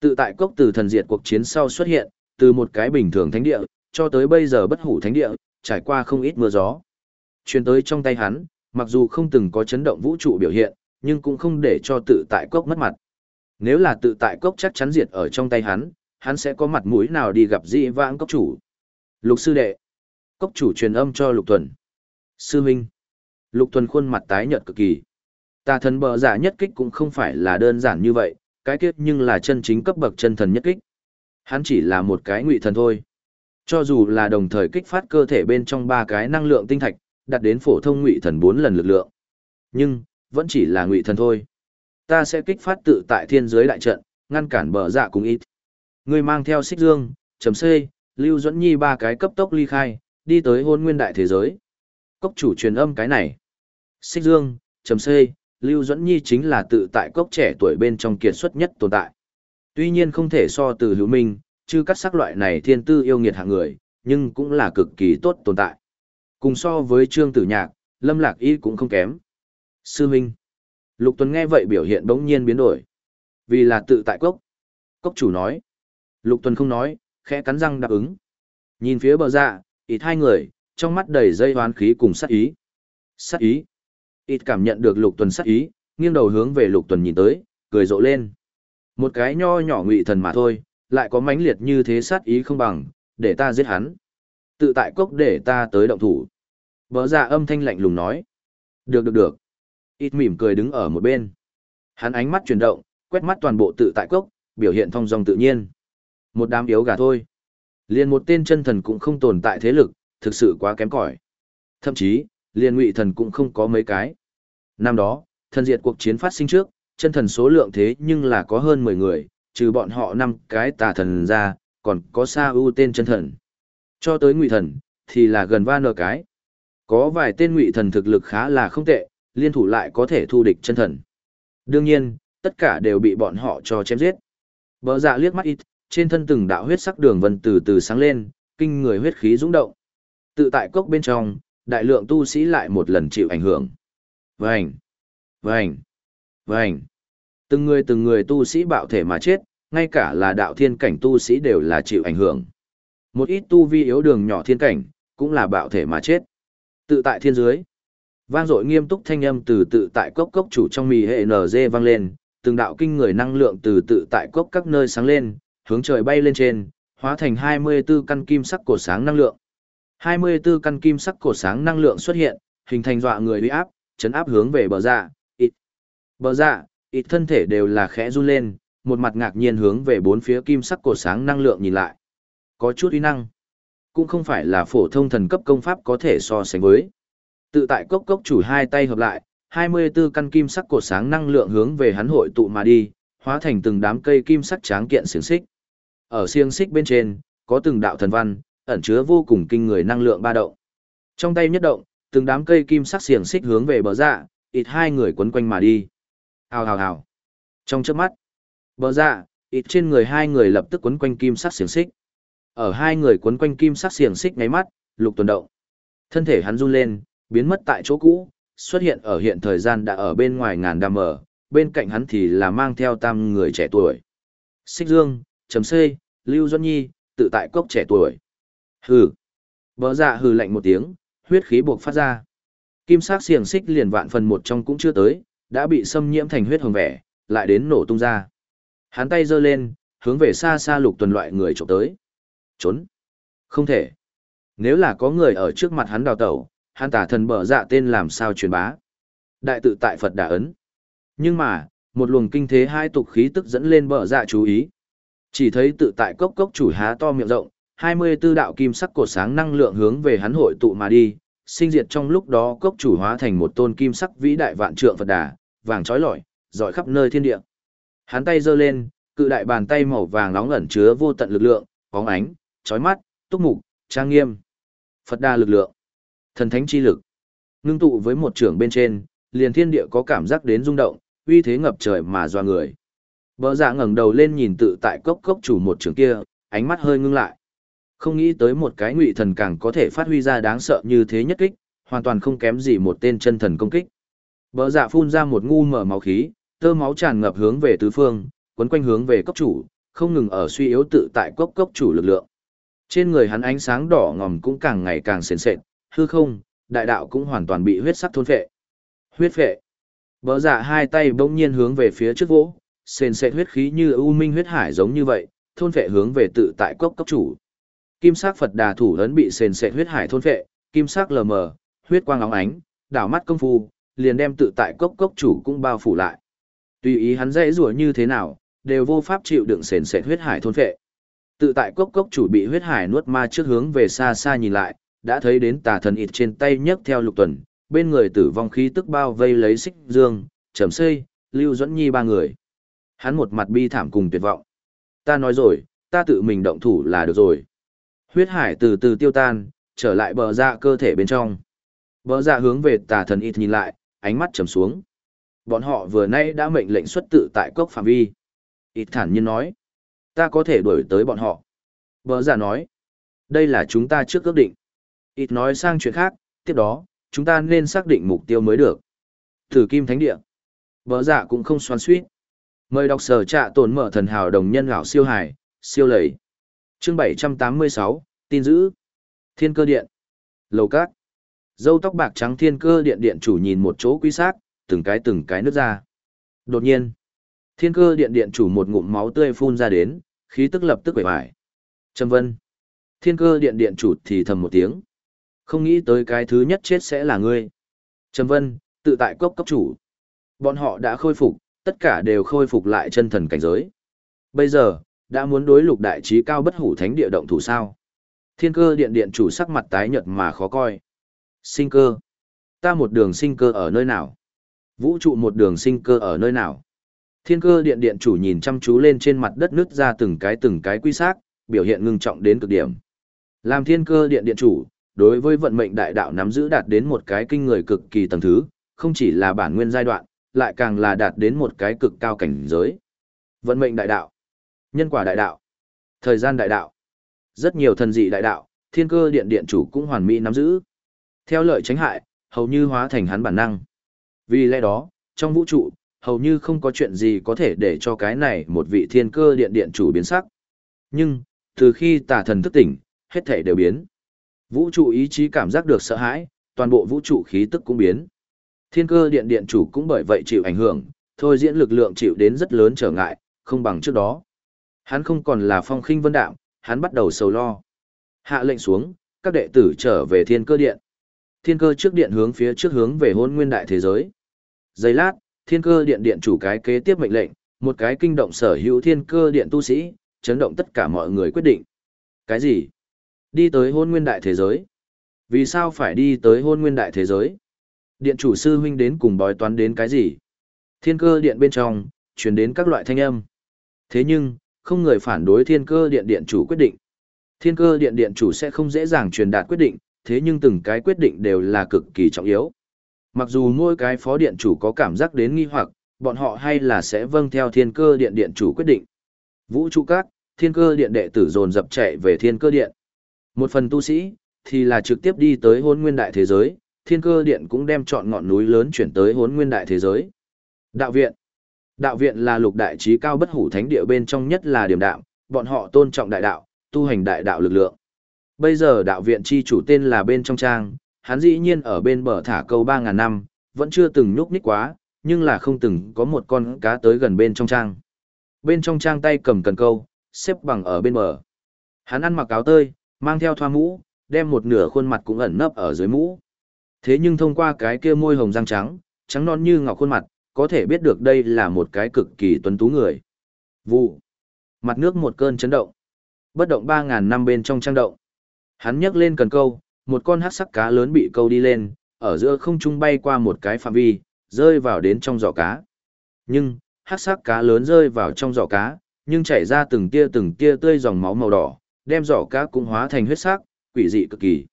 S1: Tự tại cốc từ thần diệt cuộc chiến sau xuất hiện, từ một cái bình thường thánh địa, cho tới bây giờ bất hủ thánh địa, trải qua không ít mưa gió. Truyền tới trong tay hắn, mặc dù không từng có chấn động vũ trụ biểu hiện, nhưng cũng không để cho tự tại cốc mất mặt. Nếu là tự tại cốc chắc chắn diệt ở trong tay hắn, hắn sẽ có mặt mũi nào đi gặp dị vãng cốc chủ. Lục sư đệ. Cốc chủ truyền âm cho Lục Tuần. Sư Minh. Lục Tuần khuôn mặt tái nhợt cực kỳ. Tà thần bờ giả nhất kích cũng không phải là đơn giản như vậy, cái kiếp nhưng là chân chính cấp bậc chân thần nhất kích. Hắn chỉ là một cái ngụy thần thôi. Cho dù là đồng thời kích phát cơ thể bên trong ba cái năng lượng tinh thạch, đạt đến phổ thông ngụy thần bốn lần lực lượng. Nhưng, vẫn chỉ là ngụy thần thôi. Ta sẽ kích phát tự tại thiên giới đại trận, ngăn cản bờ dạ cùng ít. Ngươi mang theo xích dương, chấm xê, lưu dẫn nhi ba cái cấp tốc ly khai, đi tới hôn nguyên đại thế giới. Cốc chủ truyền âm cái này. Xích dương, chấm xê, lưu dẫn nhi chính là tự tại cốc trẻ tuổi bên trong kiệt xuất nhất tồn tại. Tuy nhiên không thể so từ hữu minh, chứ các sắc loại này thiên tư yêu nghiệt hạng người, nhưng cũng là cực kỳ tốt tồn tại. Cùng so với trương tử nhạc, lâm lạc y cũng không kém. Sư Minh. Lục Tuấn nghe vậy biểu hiện bỗng nhiên biến đổi. Vì là tự tại cốc. Cốc chủ nói. Lục Tuấn không nói, khẽ cắn răng đáp ứng. Nhìn phía bờ dạ, ít hai người, trong mắt đầy dây hoán khí cùng sát ý. Sát ý. Ít cảm nhận được Lục tuần sát ý, nghiêng đầu hướng về Lục tuần nhìn tới, cười rộ lên. Một cái nho nhỏ ngụy thần mà thôi, lại có mãnh liệt như thế sát ý không bằng, để ta giết hắn. Tự tại cốc để ta tới động thủ. vợ già dạ âm thanh lạnh lùng nói. Được được được. Ít mỉm cười đứng ở một bên. Hắn ánh mắt chuyển động, quét mắt toàn bộ tự tại cốc, biểu hiện thong dong tự nhiên. Một đám yếu gà thôi. Liền một tên chân thần cũng không tồn tại thế lực, thực sự quá kém cỏi. Thậm chí, liền ngụy thần cũng không có mấy cái. Năm đó, thần diệt cuộc chiến phát sinh trước, chân thần số lượng thế nhưng là có hơn 10 người, trừ bọn họ năm cái tà thần ra, còn có Sa ưu tên chân thần. Cho tới ngụy thần, thì là gần va nở cái. Có vài tên ngụy thần thực lực khá là không tệ, liên thủ lại có thể thu địch chân thần. Đương nhiên, tất cả đều bị bọn họ cho chém giết. Bờ dạ liếc mắt ít, trên thân từng đạo huyết sắc đường vân từ từ sáng lên, kinh người huyết khí dũng động. Tự tại cốc bên trong, đại lượng tu sĩ lại một lần chịu ảnh hưởng. Vành, vành, vành. Từng người từng người tu sĩ bạo thể mà chết, ngay cả là đạo thiên cảnh tu sĩ đều là chịu ảnh hưởng. Một ít tu vi yếu đường nhỏ thiên cảnh, cũng là bạo thể mà chết. Tự tại thiên dưới. Vang dội nghiêm túc thanh âm từ tự tại cốc cốc chủ trong mì hệ NG vang lên, từng đạo kinh người năng lượng từ tự tại cốc các nơi sáng lên, hướng trời bay lên trên, hóa thành 24 căn kim sắc cổ sáng năng lượng. 24 căn kim sắc cổ sáng năng lượng xuất hiện, hình thành dọa người uy áp, chấn áp hướng về bờ dạ, ít. Bờ dạ, ít thân thể đều là khẽ run lên, một mặt ngạc nhiên hướng về bốn phía kim sắc cổ sáng năng lượng nhìn lại. Có chút uy năng. Cũng không phải là phổ thông thần cấp công pháp có thể so sánh với. Tự tại cốc cốc chủ hai tay hợp lại, 24 căn kim sắc cổ sáng năng lượng hướng về hắn hội tụ mà đi, hóa thành từng đám cây kim sắc tráng kiện xiềng xích. Ở xiềng xích bên trên, có từng đạo thần văn, ẩn chứa vô cùng kinh người năng lượng ba động. Trong tay nhất động, từng đám cây kim sắc xiềng xích hướng về bờ dạ, ít hai người quấn quanh mà đi. Hào hào hào. Trong chớp mắt, bờ dạ, ít trên người hai người lập tức quấn quanh kim sắc xiềng xích. Ở hai người quấn quanh kim sắc xiềng xích ngay mắt, lục tuần động. Thân thể hắn run lên, biến mất tại chỗ cũ, xuất hiện ở hiện thời gian đã ở bên ngoài ngàn đam mở, bên cạnh hắn thì là mang theo tam người trẻ tuổi. Xích Dương, Trầm Xê, Lưu Duân Nhi, tự tại cốc trẻ tuổi. Hừ. Bỡ dạ hừ lạnh một tiếng, huyết khí buộc phát ra. Kim sắc xiềng xích liền vạn phần một trong cũng chưa tới, đã bị xâm nhiễm thành huyết hồng vẻ, lại đến nổ tung ra. Hắn tay giơ lên, hướng về xa xa lục tuần loại người trộm tới. Trốn. Không thể. Nếu là có người ở trước mặt hắn đào tẩu, hắn tả thần bở dạ tên làm sao truyền bá. Đại tự tại Phật đã ấn. Nhưng mà, một luồng kinh thế hai tục khí tức dẫn lên bở dạ chú ý. Chỉ thấy tự tại cốc cốc chủ há to miệng rộng, 24 đạo kim sắc cột sáng năng lượng hướng về hắn hội tụ mà đi, sinh diệt trong lúc đó cốc chủ hóa thành một tôn kim sắc vĩ đại vạn trượng Phật đà, vàng trói lọi, rọi khắp nơi thiên địa. Hắn tay giơ lên, cự đại bàn tay màu vàng nóng ẩn chứa vô tận lực lượng, bóng ánh, chói mắt, túc mục, trang nghiêm. Phật đà lực lượng. Thần thánh chi lực. Ngưng tụ với một trưởng bên trên, liền thiên địa có cảm giác đến rung động, uy thế ngập trời mà doa người. Bỡ dạ ngẩng đầu lên nhìn tự tại cốc cốc chủ một trưởng kia, ánh mắt hơi ngưng lại. Không nghĩ tới một cái ngụy thần càng có thể phát huy ra đáng sợ như thế nhất kích, hoàn toàn không kém gì một tên chân thần công kích. Bỡ dạ phun ra một ngu mở máu khí, tơ máu tràn ngập hướng về tứ phương, quấn quanh hướng về cốc chủ, không ngừng ở suy yếu tự tại cốc cốc chủ lực lượng. Trên người hắn ánh sáng đỏ ngòm cũng càng ngày càng sền sệt, hư không, đại đạo cũng hoàn toàn bị huyết sắc thôn phệ. Huyết phệ. Bỡ dạ hai tay bỗng nhiên hướng về phía trước vỗ, sền sệt huyết khí như u minh huyết hải giống như vậy, thôn phệ hướng về tự tại cốc cốc chủ. Kim sắc Phật Đà thủ ấn bị sền sệt huyết hải thôn phệ, kim sắc lờ mờ, huyết quang óng ánh, đảo mắt công phu, liền đem tự tại cốc cốc chủ cũng bao phủ lại. Tùy ý hắn dễ rủa như thế nào, đều vô pháp chịu đựng sền sệt huyết hải thôn phệ. Tự tại cốc cốc chủ bị huyết hải nuốt ma trước hướng về xa xa nhìn lại, đã thấy đến tà thần ịt trên tay nhấc theo lục tuần, bên người tử vong khí tức bao vây lấy xích dương, trầm xây, lưu dẫn nhi ba người. Hắn một mặt bi thảm cùng tuyệt vọng. Ta nói rồi, ta tự mình động thủ là được rồi. Huyết hải từ từ tiêu tan, trở lại bờ dạ cơ thể bên trong. Bờ dạ hướng về tà thần ít nhìn lại, ánh mắt trầm xuống. Bọn họ vừa nay đã mệnh lệnh xuất tự tại cốc phạm vi. Ít thản nhiên nói. Ta có thể đuổi tới bọn họ. Bờ dạ nói. Đây là chúng ta trước ước định. Ít nói sang chuyện khác, tiếp đó, chúng ta nên xác định mục tiêu mới được. Thử kim thánh địa. Bờ dạ cũng không xoan suýt. Mời đọc sở trạ tồn mở thần hào đồng nhân gạo siêu hải, siêu lầy. Chương 786, tin giữ. Thiên cơ điện. Lầu cát. Dâu tóc bạc trắng thiên cơ điện điện chủ nhìn một chỗ quy sát, từng cái từng cái nước ra. Đột nhiên, thiên cơ điện điện chủ một ngụm máu tươi phun ra đến, khí tức lập tức quẩy vải. Trầm vân. Thiên cơ điện điện chủ thì thầm một tiếng. Không nghĩ tới cái thứ nhất chết sẽ là ngươi. Trầm Vân, tự tại cốc cấp chủ. Bọn họ đã khôi phục, tất cả đều khôi phục lại chân thần cảnh giới. Bây giờ, đã muốn đối lục đại trí cao bất hủ thánh địa động thủ sao. Thiên cơ điện điện chủ sắc mặt tái nhợt mà khó coi. Sinh cơ. Ta một đường sinh cơ ở nơi nào? Vũ trụ một đường sinh cơ ở nơi nào? Thiên cơ điện điện chủ nhìn chăm chú lên trên mặt đất nứt ra từng cái từng cái quy xác, biểu hiện ngưng trọng đến cực điểm. Làm thiên cơ điện điện chủ, đối với vận mệnh đại đạo nắm giữ đạt đến một cái kinh người cực kỳ tầng thứ, không chỉ là bản nguyên giai đoạn, lại càng là đạt đến một cái cực cao cảnh giới. Vận mệnh đại đạo, nhân quả đại đạo, thời gian đại đạo, rất nhiều thần dị đại đạo, thiên cơ điện điện chủ cũng hoàn mỹ nắm giữ. Theo lợi tránh hại, hầu như hóa thành hắn bản năng. Vì lẽ đó, trong vũ trụ, hầu như không có chuyện gì có thể để cho cái này một vị thiên cơ điện điện chủ biến sắc. Nhưng, từ khi tà thần thức tỉnh, hết thể đều biến. Vũ trụ ý chí cảm giác được sợ hãi, toàn bộ vũ trụ khí tức cũng biến. Thiên cơ điện điện chủ cũng bởi vậy chịu ảnh hưởng, thôi diễn lực lượng chịu đến rất lớn trở ngại, không bằng trước đó. Hắn không còn là phong khinh vân đạm, hắn bắt đầu sầu lo. Hạ lệnh xuống, các đệ tử trở về thiên cơ điện. Thiên cơ trước điện hướng phía trước hướng về hôn nguyên đại thế giới. Giây lát, thiên cơ điện điện chủ cái kế tiếp mệnh lệnh, một cái kinh động sở hữu thiên cơ điện tu sĩ, chấn động tất cả mọi người quyết định. Cái gì? Đi tới hôn nguyên đại thế giới. Vì sao phải đi tới hôn nguyên đại thế giới? Điện chủ sư huynh đến cùng bói toán đến cái gì? Thiên cơ điện bên trong, truyền đến các loại thanh âm. Thế nhưng, không người phản đối thiên cơ điện điện chủ quyết định. Thiên cơ điện điện chủ sẽ không dễ dàng truyền đạt quyết định, thế nhưng từng cái quyết định đều là cực kỳ trọng yếu. Mặc dù mỗi cái phó điện chủ có cảm giác đến nghi hoặc, bọn họ hay là sẽ vâng theo thiên cơ điện điện chủ quyết định. Vũ trụ các, thiên cơ điện đệ tử dồn dập chạy về thiên cơ điện. Một phần tu sĩ, thì là trực tiếp đi tới hôn nguyên đại thế giới, thiên cơ điện cũng đem chọn ngọn núi lớn chuyển tới hôn nguyên đại thế giới. Đạo viện Đạo viện là lục đại trí cao bất hủ thánh địa bên trong nhất là điểm đạo, bọn họ tôn trọng đại đạo, tu hành đại đạo lực lượng. Bây giờ đạo viện chi chủ tên là bên trong trang, hắn dĩ nhiên ở bên bờ thả câu 3.000 năm, vẫn chưa từng nhúc nhích quá, nhưng là không từng có một con cá tới gần bên trong trang. Bên trong trang tay cầm cần câu, xếp bằng ở bên bờ. Hắn ăn mặc áo tơi, mang theo thoa mũ, đem một nửa khuôn mặt cũng ẩn nấp ở dưới mũ. Thế nhưng thông qua cái kia môi hồng răng trắng, trắng non như ngọc khuôn mặt, có thể biết được đây là một cái cực kỳ tuấn tú người. Vụ. Mặt nước một cơn chấn động. Bất động 3.000 năm bên trong trang động. Hắn nhấc lên cần câu, một con hát sắc cá lớn bị câu đi lên, ở giữa không trung bay qua một cái phạm vi, rơi vào đến trong giỏ cá. Nhưng, hát sắc cá lớn rơi vào trong giỏ cá, nhưng chảy ra từng tia từng tia tươi dòng máu màu đỏ, đem giỏ cá cũng hóa thành huyết sắc, quỷ dị cực kỳ.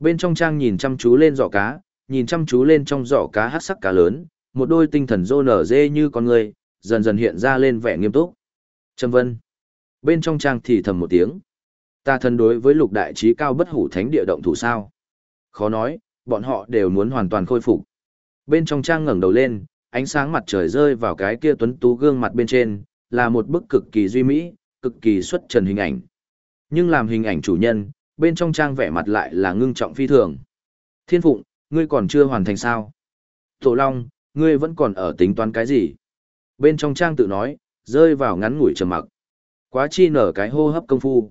S1: Bên trong trang nhìn chăm chú lên giỏ cá, nhìn chăm chú lên trong giỏ cá hát sắc cá lớn, một đôi tinh thần rô nở dê như con người, dần dần hiện ra lên vẻ nghiêm túc. Trâm Vân. Bên trong trang thì thầm một tiếng. Ta thân đối với lục đại trí cao bất hủ thánh địa động thủ sao. Khó nói, bọn họ đều muốn hoàn toàn khôi phục. Bên trong trang ngẩng đầu lên, ánh sáng mặt trời rơi vào cái kia tuấn tú gương mặt bên trên, là một bức cực kỳ duy mỹ, cực kỳ xuất trần hình ảnh. Nhưng làm hình ảnh chủ nhân, bên trong trang vẻ mặt lại là ngưng trọng phi thường. Thiên Phụng, ngươi còn chưa hoàn thành sao? Tổ Long, ngươi vẫn còn ở tính toán cái gì? Bên trong trang tự nói, rơi vào ngắn ngủi trầm mặc. Quá chi nở cái hô hấp công phu.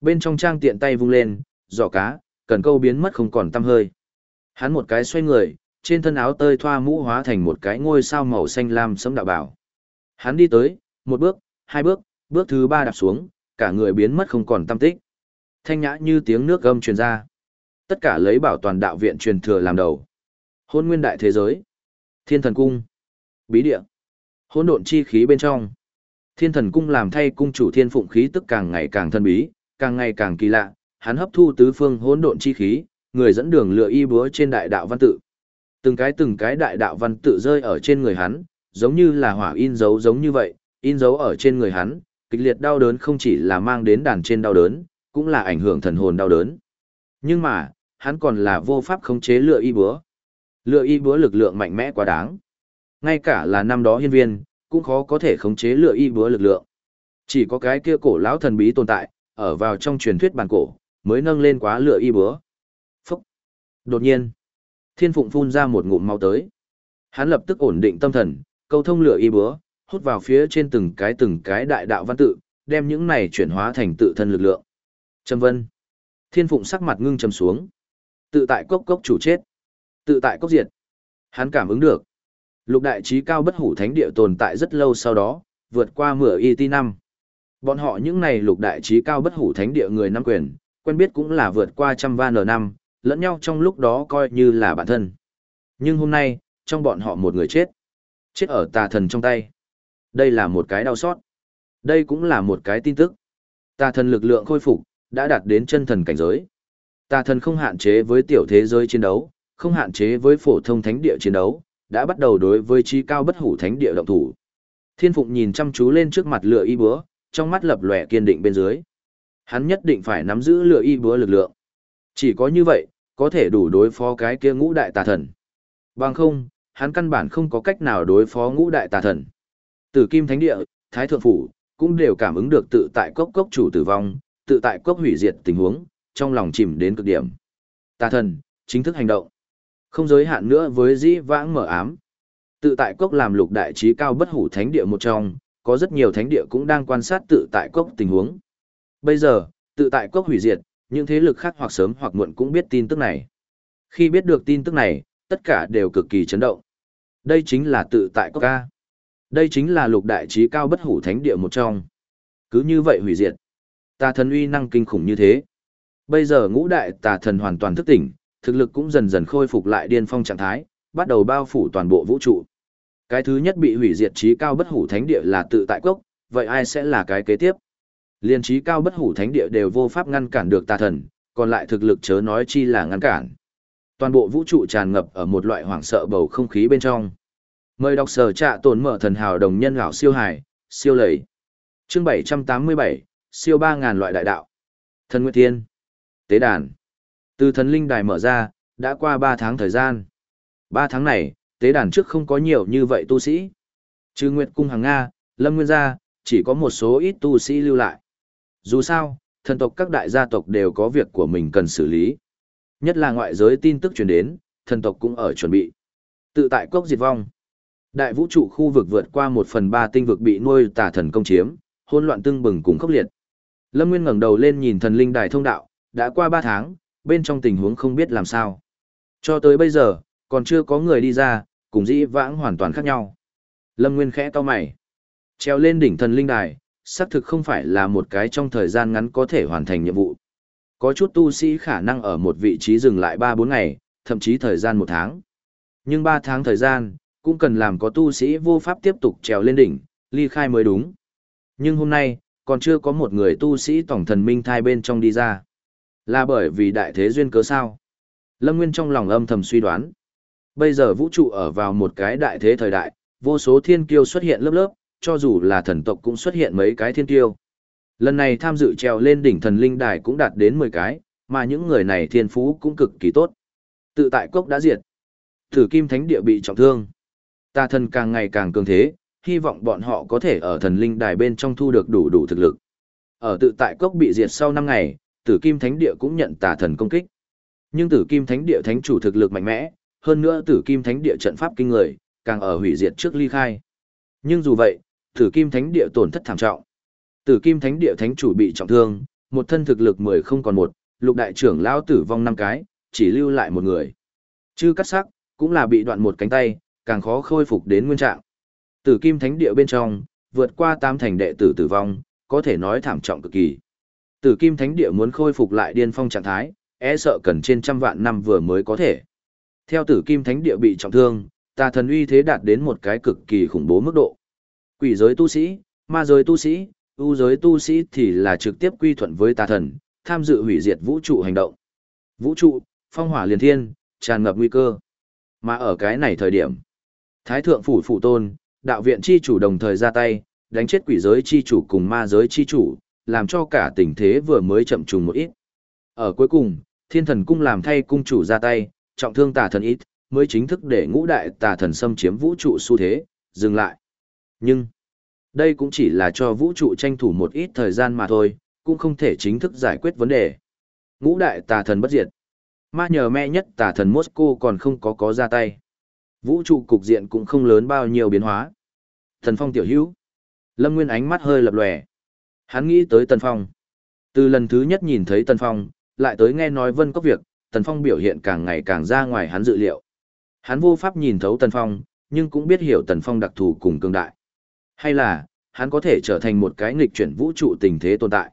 S1: Bên trong trang tiện tay vung lên, giỏ cá, cần câu biến mất không còn tăm hơi. Hắn một cái xoay người, trên thân áo tơi thoa mũ hóa thành một cái ngôi sao màu xanh lam sấm đạo bảo. Hắn đi tới, một bước, hai bước, bước thứ ba đạp xuống, cả người biến mất không còn tâm tích. Thanh nhã như tiếng nước gầm truyền ra. Tất cả lấy bảo toàn đạo viện truyền thừa làm đầu. Hôn nguyên đại thế giới. Thiên thần cung. Bí địa. hỗn độn chi khí bên trong. Thiên thần cung làm thay cung chủ thiên phụng khí tức càng ngày càng thân bí, càng ngày càng kỳ lạ, hắn hấp thu tứ phương hỗn độn chi khí, người dẫn đường lựa y búa trên đại đạo văn tự. Từng cái từng cái đại đạo văn tự rơi ở trên người hắn, giống như là hỏa in dấu giống như vậy, in dấu ở trên người hắn, kịch liệt đau đớn không chỉ là mang đến đàn trên đau đớn, cũng là ảnh hưởng thần hồn đau đớn. Nhưng mà, hắn còn là vô pháp khống chế lựa y búa. Lựa y búa lực lượng mạnh mẽ quá đáng. Ngay cả là năm đó hiên viên, cũng khó có thể khống chế lựa y búa lực lượng. Chỉ có cái kia cổ lão thần bí tồn tại, ở vào trong truyền thuyết bản cổ, mới nâng lên quá lựa y búa. Phúc! Đột nhiên, thiên phụng phun ra một ngụm máu tới. Hắn lập tức ổn định tâm thần, câu thông lựa y búa, hút vào phía trên từng cái từng cái đại đạo văn tự, đem những này chuyển hóa thành tự thân lực lượng. Trầm Vân. Thiên Phụng sắc mặt ngưng trầm xuống. Tự tại cốc cốc chủ chết. Tự tại cốc diệt. Hắn cảm ứng được. Lục đại trí cao bất hủ thánh địa tồn tại rất lâu sau đó, vượt qua mửa y ti năm. Bọn họ những này lục đại trí cao bất hủ thánh địa người năm quyền, quen biết cũng là vượt qua trăm van n năm, lẫn nhau trong lúc đó coi như là bản thân. Nhưng hôm nay, trong bọn họ một người chết. Chết ở tà thần trong tay. Đây là một cái đau xót. Đây cũng là một cái tin tức. Tà thần lực lượng khôi phục, đã đạt đến chân thần cảnh giới. Tà thần không hạn chế với tiểu thế giới chiến đấu, không hạn chế với phổ thông thánh địa chiến đấu, đã bắt đầu đối với trí cao bất hủ thánh địa động thủ. Thiên Phụng nhìn chăm chú lên trước mặt lửa y búa, trong mắt lập lòe kiên định bên dưới. Hắn nhất định phải nắm giữ lửa y búa lực lượng. Chỉ có như vậy, có thể đủ đối phó cái kia ngũ đại tà thần. Bằng không, hắn căn bản không có cách nào đối phó ngũ đại tà thần. Tử Kim Thánh Địa, Thái Thượng Phủ, cũng đều cảm ứng được tự tại cốc cốc chủ tử vong, tự tại cốc hủy diệt tình huống, trong lòng chìm đến cực điểm. Tà thần, chính thức hành động. Không giới hạn nữa với dĩ vãng mở ám. Tự tại cốc làm lục đại trí cao bất hủ thánh địa một trong, có rất nhiều thánh địa cũng đang quan sát tự tại cốc tình huống. Bây giờ, tự tại cốc hủy diệt, những thế lực khác hoặc sớm hoặc muộn cũng biết tin tức này. Khi biết được tin tức này, tất cả đều cực kỳ chấn động. Đây chính là tự tại cốc ca. Đây chính là lục đại trí cao bất hủ thánh địa một trong. Cứ như vậy hủy diệt. Tà thần uy năng kinh khủng như thế. Bây giờ ngũ đại tà thần hoàn toàn thức tỉnh, thực lực cũng dần dần khôi phục lại điên phong trạng thái, bắt đầu bao phủ toàn bộ vũ trụ. Cái thứ nhất bị hủy diệt trí cao bất hủ thánh địa là tự tại cốc, vậy ai sẽ là cái kế tiếp? Liên trí cao bất hủ thánh địa đều vô pháp ngăn cản được tà thần, còn lại thực lực chớ nói chi là ngăn cản. Toàn bộ vũ trụ tràn ngập ở một loại hoảng sợ bầu không khí bên trong. Mời đọc sở trạ tổn mở thần hào đồng nhân gạo siêu hải, siêu lầy. Chương 787, siêu 3.000 loại đại đạo. Thần Nguyệt Thiên. Tế đàn. Từ thần linh đài mở ra, đã qua 3 tháng thời gian. 3 tháng này, tế đàn trước không có nhiều như vậy tu sĩ. Trừ Nguyệt Cung hàng Nga, Lâm Nguyên gia, chỉ có một số ít tu sĩ lưu lại. Dù sao, thần tộc các đại gia tộc đều có việc của mình cần xử lý. Nhất là ngoại giới tin tức truyền đến, thần tộc cũng ở chuẩn bị. Tự tại cốc diệt vong. Đại vũ trụ khu vực vượt qua một phần ba tinh vực bị nuôi tà thần công chiếm, hỗn loạn tưng bừng cùng khốc liệt. Lâm Nguyên ngẩng đầu lên nhìn thần linh đài thông đạo, đã qua ba tháng, bên trong tình huống không biết làm sao. Cho tới bây giờ, còn chưa có người đi ra, cùng dĩ vãng hoàn toàn khác nhau. Lâm Nguyên khẽ to mày. Treo lên đỉnh thần linh đài, xác thực không phải là một cái trong thời gian ngắn có thể hoàn thành nhiệm vụ. Có chút tu sĩ khả năng ở một vị trí dừng lại 3-4 ngày, thậm chí thời gian một tháng. Nhưng 3 tháng thời gian, cũng cần làm có tu sĩ vô pháp tiếp tục trèo lên đỉnh, ly khai mới đúng. Nhưng hôm nay, còn chưa có một người tu sĩ tổng thần minh thai bên trong đi ra. Là bởi vì đại thế duyên cớ sao? Lâm Nguyên trong lòng âm thầm suy đoán. Bây giờ vũ trụ ở vào một cái đại thế thời đại, vô số thiên kiêu xuất hiện lớp lớp, cho dù là thần tộc cũng xuất hiện mấy cái thiên kiêu. Lần này tham dự trèo lên đỉnh thần linh đài cũng đạt đến 10 cái, mà những người này thiên phú cũng cực kỳ tốt. Tự tại cốc đã diệt. Thử kim thánh địa bị trọng thương. Tà thần càng ngày càng cường thế, hy vọng bọn họ có thể ở thần linh đài bên trong thu được đủ đủ thực lực. Ở tự tại cốc bị diệt sau 5 ngày, tử kim thánh địa cũng nhận tà thần công kích. Nhưng tử kim thánh địa thánh chủ thực lực mạnh mẽ, hơn nữa tử kim thánh địa trận pháp kinh người, càng ở hủy diệt trước ly khai. Nhưng dù vậy, tử kim thánh địa tổn thất thảm trọng. Tử kim thánh địa thánh chủ bị trọng thương, một thân thực lực 10 không còn một, lục đại trưởng lao tử vong năm cái, chỉ lưu lại một người. Chư cắt sắc, cũng là bị đoạn một cánh tay, càng khó khôi phục đến nguyên trạng. Tử kim thánh địa bên trong, vượt qua tam thành đệ tử tử vong, có thể nói thảm trọng cực kỳ. Tử kim thánh địa muốn khôi phục lại điên phong trạng thái, e sợ cần trên trăm vạn năm vừa mới có thể. Theo tử kim thánh địa bị trọng thương, tà thần uy thế đạt đến một cái cực kỳ khủng bố mức độ. Quỷ giới tu sĩ, ma giới tu sĩ, ưu giới tu sĩ thì là trực tiếp quy thuận với tà thần, tham dự hủy diệt vũ trụ hành động. Vũ trụ, phong hỏa liền thiên, tràn ngập nguy cơ. Mà ở cái này thời điểm, Thái thượng phủ phụ tôn, đạo viện chi chủ đồng thời ra tay, đánh chết quỷ giới chi chủ cùng ma giới chi chủ, làm cho cả tình thế vừa mới chậm trùng một ít. Ở cuối cùng, thiên thần cung làm thay cung chủ ra tay, trọng thương tà thần ít, mới chính thức để ngũ đại tà thần xâm chiếm vũ trụ xu thế, dừng lại. Nhưng, đây cũng chỉ là cho vũ trụ tranh thủ một ít thời gian mà thôi, cũng không thể chính thức giải quyết vấn đề. Ngũ đại tà thần bất diệt. Ma nhờ mẹ nhất tà thần Moscow còn không có có ra tay. Vũ trụ cục diện cũng không lớn bao nhiêu biến hóa. Thần Phong tiểu hữu. Lâm Nguyên ánh mắt hơi lập lòe. Hắn nghĩ tới Tần Phong. Từ lần thứ nhất nhìn thấy Tần Phong, lại tới nghe nói Vân có việc, Tần Phong biểu hiện càng ngày càng ra ngoài hắn dự liệu. Hắn vô pháp nhìn thấu Tần Phong, nhưng cũng biết hiểu Tần Phong đặc thù cùng cường đại. Hay là, hắn có thể trở thành một cái nghịch chuyển vũ trụ tình thế tồn tại.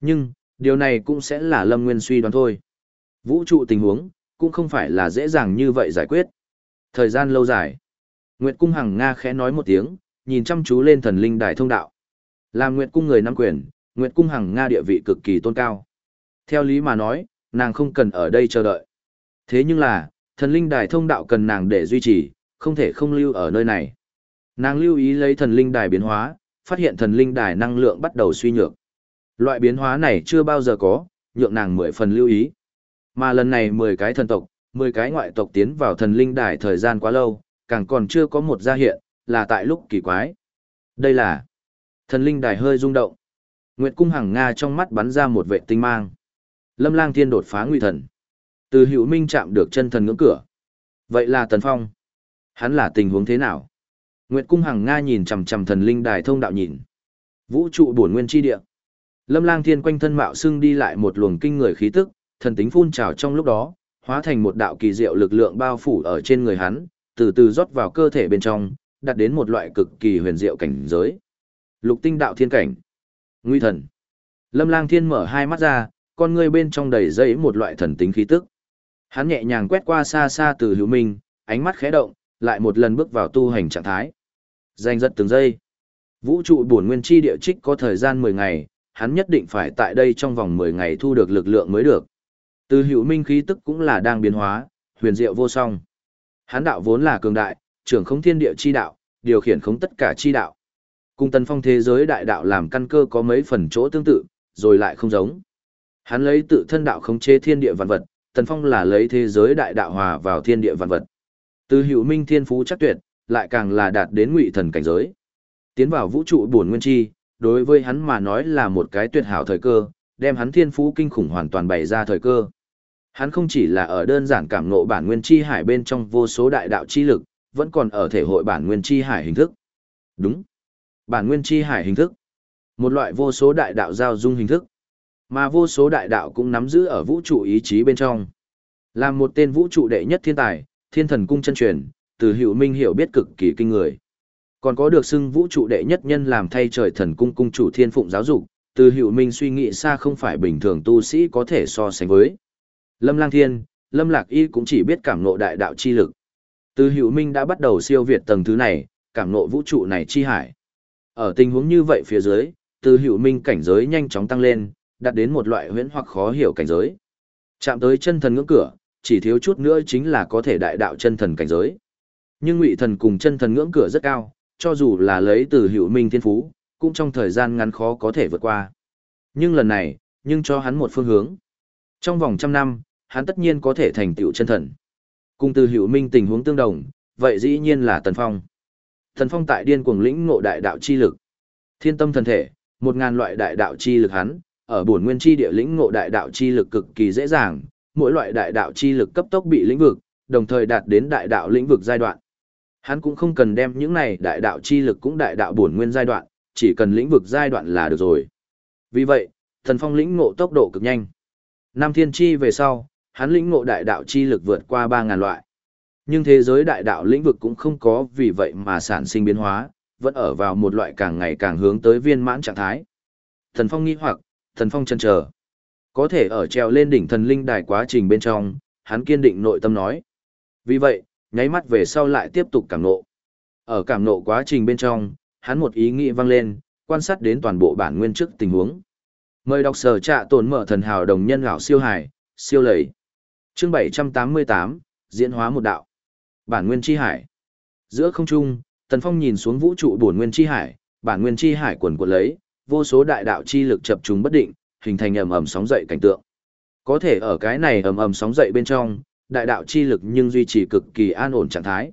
S1: Nhưng, điều này cũng sẽ là Lâm Nguyên suy đoán thôi. Vũ trụ tình huống, cũng không phải là dễ dàng như vậy giải quyết. Thời gian lâu dài. Nguyệt Cung Hằng Nga khẽ nói một tiếng, nhìn chăm chú lên thần linh đài thông đạo. Làm Nguyệt Cung người nắm quyền, Nguyệt Cung Hằng Nga địa vị cực kỳ tôn cao. Theo lý mà nói, nàng không cần ở đây chờ đợi. Thế nhưng là, thần linh đài thông đạo cần nàng để duy trì, không thể không lưu ở nơi này. Nàng lưu ý lấy thần linh đài biến hóa, phát hiện thần linh đài năng lượng bắt đầu suy nhược. Loại biến hóa này chưa bao giờ có, nhượng nàng mười phần lưu ý. Mà lần này mười cái thần tộc, mười cái ngoại tộc tiến vào thần linh đài thời gian quá lâu, càng còn chưa có một gia hiện, là tại lúc kỳ quái. Đây là thần linh đài hơi rung động. Nguyệt cung hằng Nga trong mắt bắn ra một vệ tinh mang. Lâm lang thiên đột phá nguy thần. Từ hữu minh chạm được chân thần ngưỡng cửa. Vậy là Tần Phong. Hắn là tình huống thế nào? Nguyệt Cung Hằng Nga nhìn chằm chằm thần linh đài thông đạo nhìn. Vũ trụ bổn nguyên chi địa. Lâm Lang Thiên quanh thân mạo xưng đi lại một luồng kinh người khí tức, thần tính phun trào trong lúc đó, hóa thành một đạo kỳ diệu lực lượng bao phủ ở trên người hắn, từ từ rót vào cơ thể bên trong, đạt đến một loại cực kỳ huyền diệu cảnh giới. Lục tinh đạo thiên cảnh. Nguy thần. Lâm Lang Thiên mở hai mắt ra, con ngươi bên trong đầy dây một loại thần tính khí tức. Hắn nhẹ nhàng quét qua xa xa từ Hữu Minh, ánh mắt khẽ động, lại một lần bước vào tu hành trạng thái. Danh giật từng giây. Vũ trụ bổn nguyên chi địa trích có thời gian 10 ngày, hắn nhất định phải tại đây trong vòng 10 ngày thu được lực lượng mới được. Từ Hữu Minh khí tức cũng là đang biến hóa, huyền diệu vô song. Hắn đạo vốn là cường đại, trưởng không thiên địa chi đạo, điều khiển khống tất cả chi đạo. Cùng tần phong thế giới đại đạo làm căn cơ có mấy phần chỗ tương tự, rồi lại không giống. Hắn lấy tự thân đạo khống chế thiên địa vạn vật, tần phong là lấy thế giới đại đạo hòa vào thiên địa vạn vật. Từ hữu minh thiên phú chắc tuyệt, lại càng là đạt đến ngụy thần cảnh giới. Tiến vào vũ trụ bổn nguyên chi, đối với hắn mà nói là một cái tuyệt hảo thời cơ, đem hắn thiên phú kinh khủng hoàn toàn bày ra thời cơ. Hắn không chỉ là ở đơn giản cảm ngộ bản nguyên chi hải bên trong vô số đại đạo chi lực, vẫn còn ở thể hội bản nguyên chi hải hình thức. Đúng. Bản nguyên chi hải hình thức. Một loại vô số đại đạo giao dung hình thức. Mà vô số đại đạo cũng nắm giữ ở vũ trụ ý chí bên trong. Làm một tên vũ trụ đệ nhất thiên tài, thiên thần cung chân truyền, từ hiệu minh hiểu biết cực kỳ kinh người. Còn có được xưng vũ trụ đệ nhất nhân làm thay trời thần cung cung chủ thiên phụng giáo dục, từ hiệu minh suy nghĩ xa không phải bình thường tu sĩ có thể so sánh với. Lâm Lang Thiên, Lâm Lạc Y cũng chỉ biết cảm ngộ đại đạo chi lực. Từ hiệu Minh đã bắt đầu siêu việt tầng thứ này, cảm ngộ vũ trụ này chi hải. Ở tình huống như vậy phía dưới, Từ Hữu Minh cảnh giới nhanh chóng tăng lên, đạt đến một loại huyễn hoặc khó hiểu cảnh giới. Chạm tới chân thần ngưỡng cửa, chỉ thiếu chút nữa chính là có thể đại đạo chân thần cảnh giới. Nhưng Ngụy Thần cùng chân thần ngưỡng cửa rất cao, cho dù là lấy Từ Hữu Minh thiên phú, cũng trong thời gian ngắn khó có thể vượt qua. Nhưng lần này, nhưng cho hắn một phương hướng. Trong vòng trăm năm, hắn tất nhiên có thể thành tựu chân thần. Cùng từ hữu minh tình huống tương đồng, vậy dĩ nhiên là Tần Phong. Thần Phong tại điên cuồng lĩnh ngộ đại đạo chi lực. Thiên tâm thần thể, một ngàn loại đại đạo chi lực hắn, ở bổn nguyên chi địa lĩnh ngộ đại đạo chi lực cực kỳ dễ dàng, mỗi loại đại đạo chi lực cấp tốc bị lĩnh vực, đồng thời đạt đến đại đạo lĩnh vực giai đoạn. Hắn cũng không cần đem những này đại đạo chi lực cũng đại đạo bổn nguyên giai đoạn, chỉ cần lĩnh vực giai đoạn là được rồi. Vì vậy, Thần Phong lĩnh ngộ tốc độ cực nhanh. Nam Thiên Chi về sau, hắn lĩnh ngộ đại đạo chi lực vượt qua ba ngàn loại. Nhưng thế giới đại đạo lĩnh vực cũng không có vì vậy mà sản sinh biến hóa, vẫn ở vào một loại càng ngày càng hướng tới viên mãn trạng thái. Thần Phong nghi hoặc, Thần Phong chân chờ. Có thể ở treo lên đỉnh thần linh đài quá trình bên trong, hắn kiên định nội tâm nói. Vì vậy, nháy mắt về sau lại tiếp tục cảm nộ. Ở cảm nộ quá trình bên trong, hắn một ý nghĩ vang lên, quan sát đến toàn bộ bản nguyên trước tình huống. Mời đọc sở trạ tổn mở thần hào đồng nhân gạo siêu hải, siêu lầy chương 788, diễn hóa một đạo. Bản nguyên chi hải. Giữa không trung, Tần Phong nhìn xuống vũ trụ bổn nguyên chi hải, bản nguyên chi hải quần quật lấy, vô số đại đạo chi lực chập trùng bất định, hình thành ầm ầm sóng dậy cảnh tượng. Có thể ở cái này ầm ầm sóng dậy bên trong, đại đạo chi lực nhưng duy trì cực kỳ an ổn trạng thái.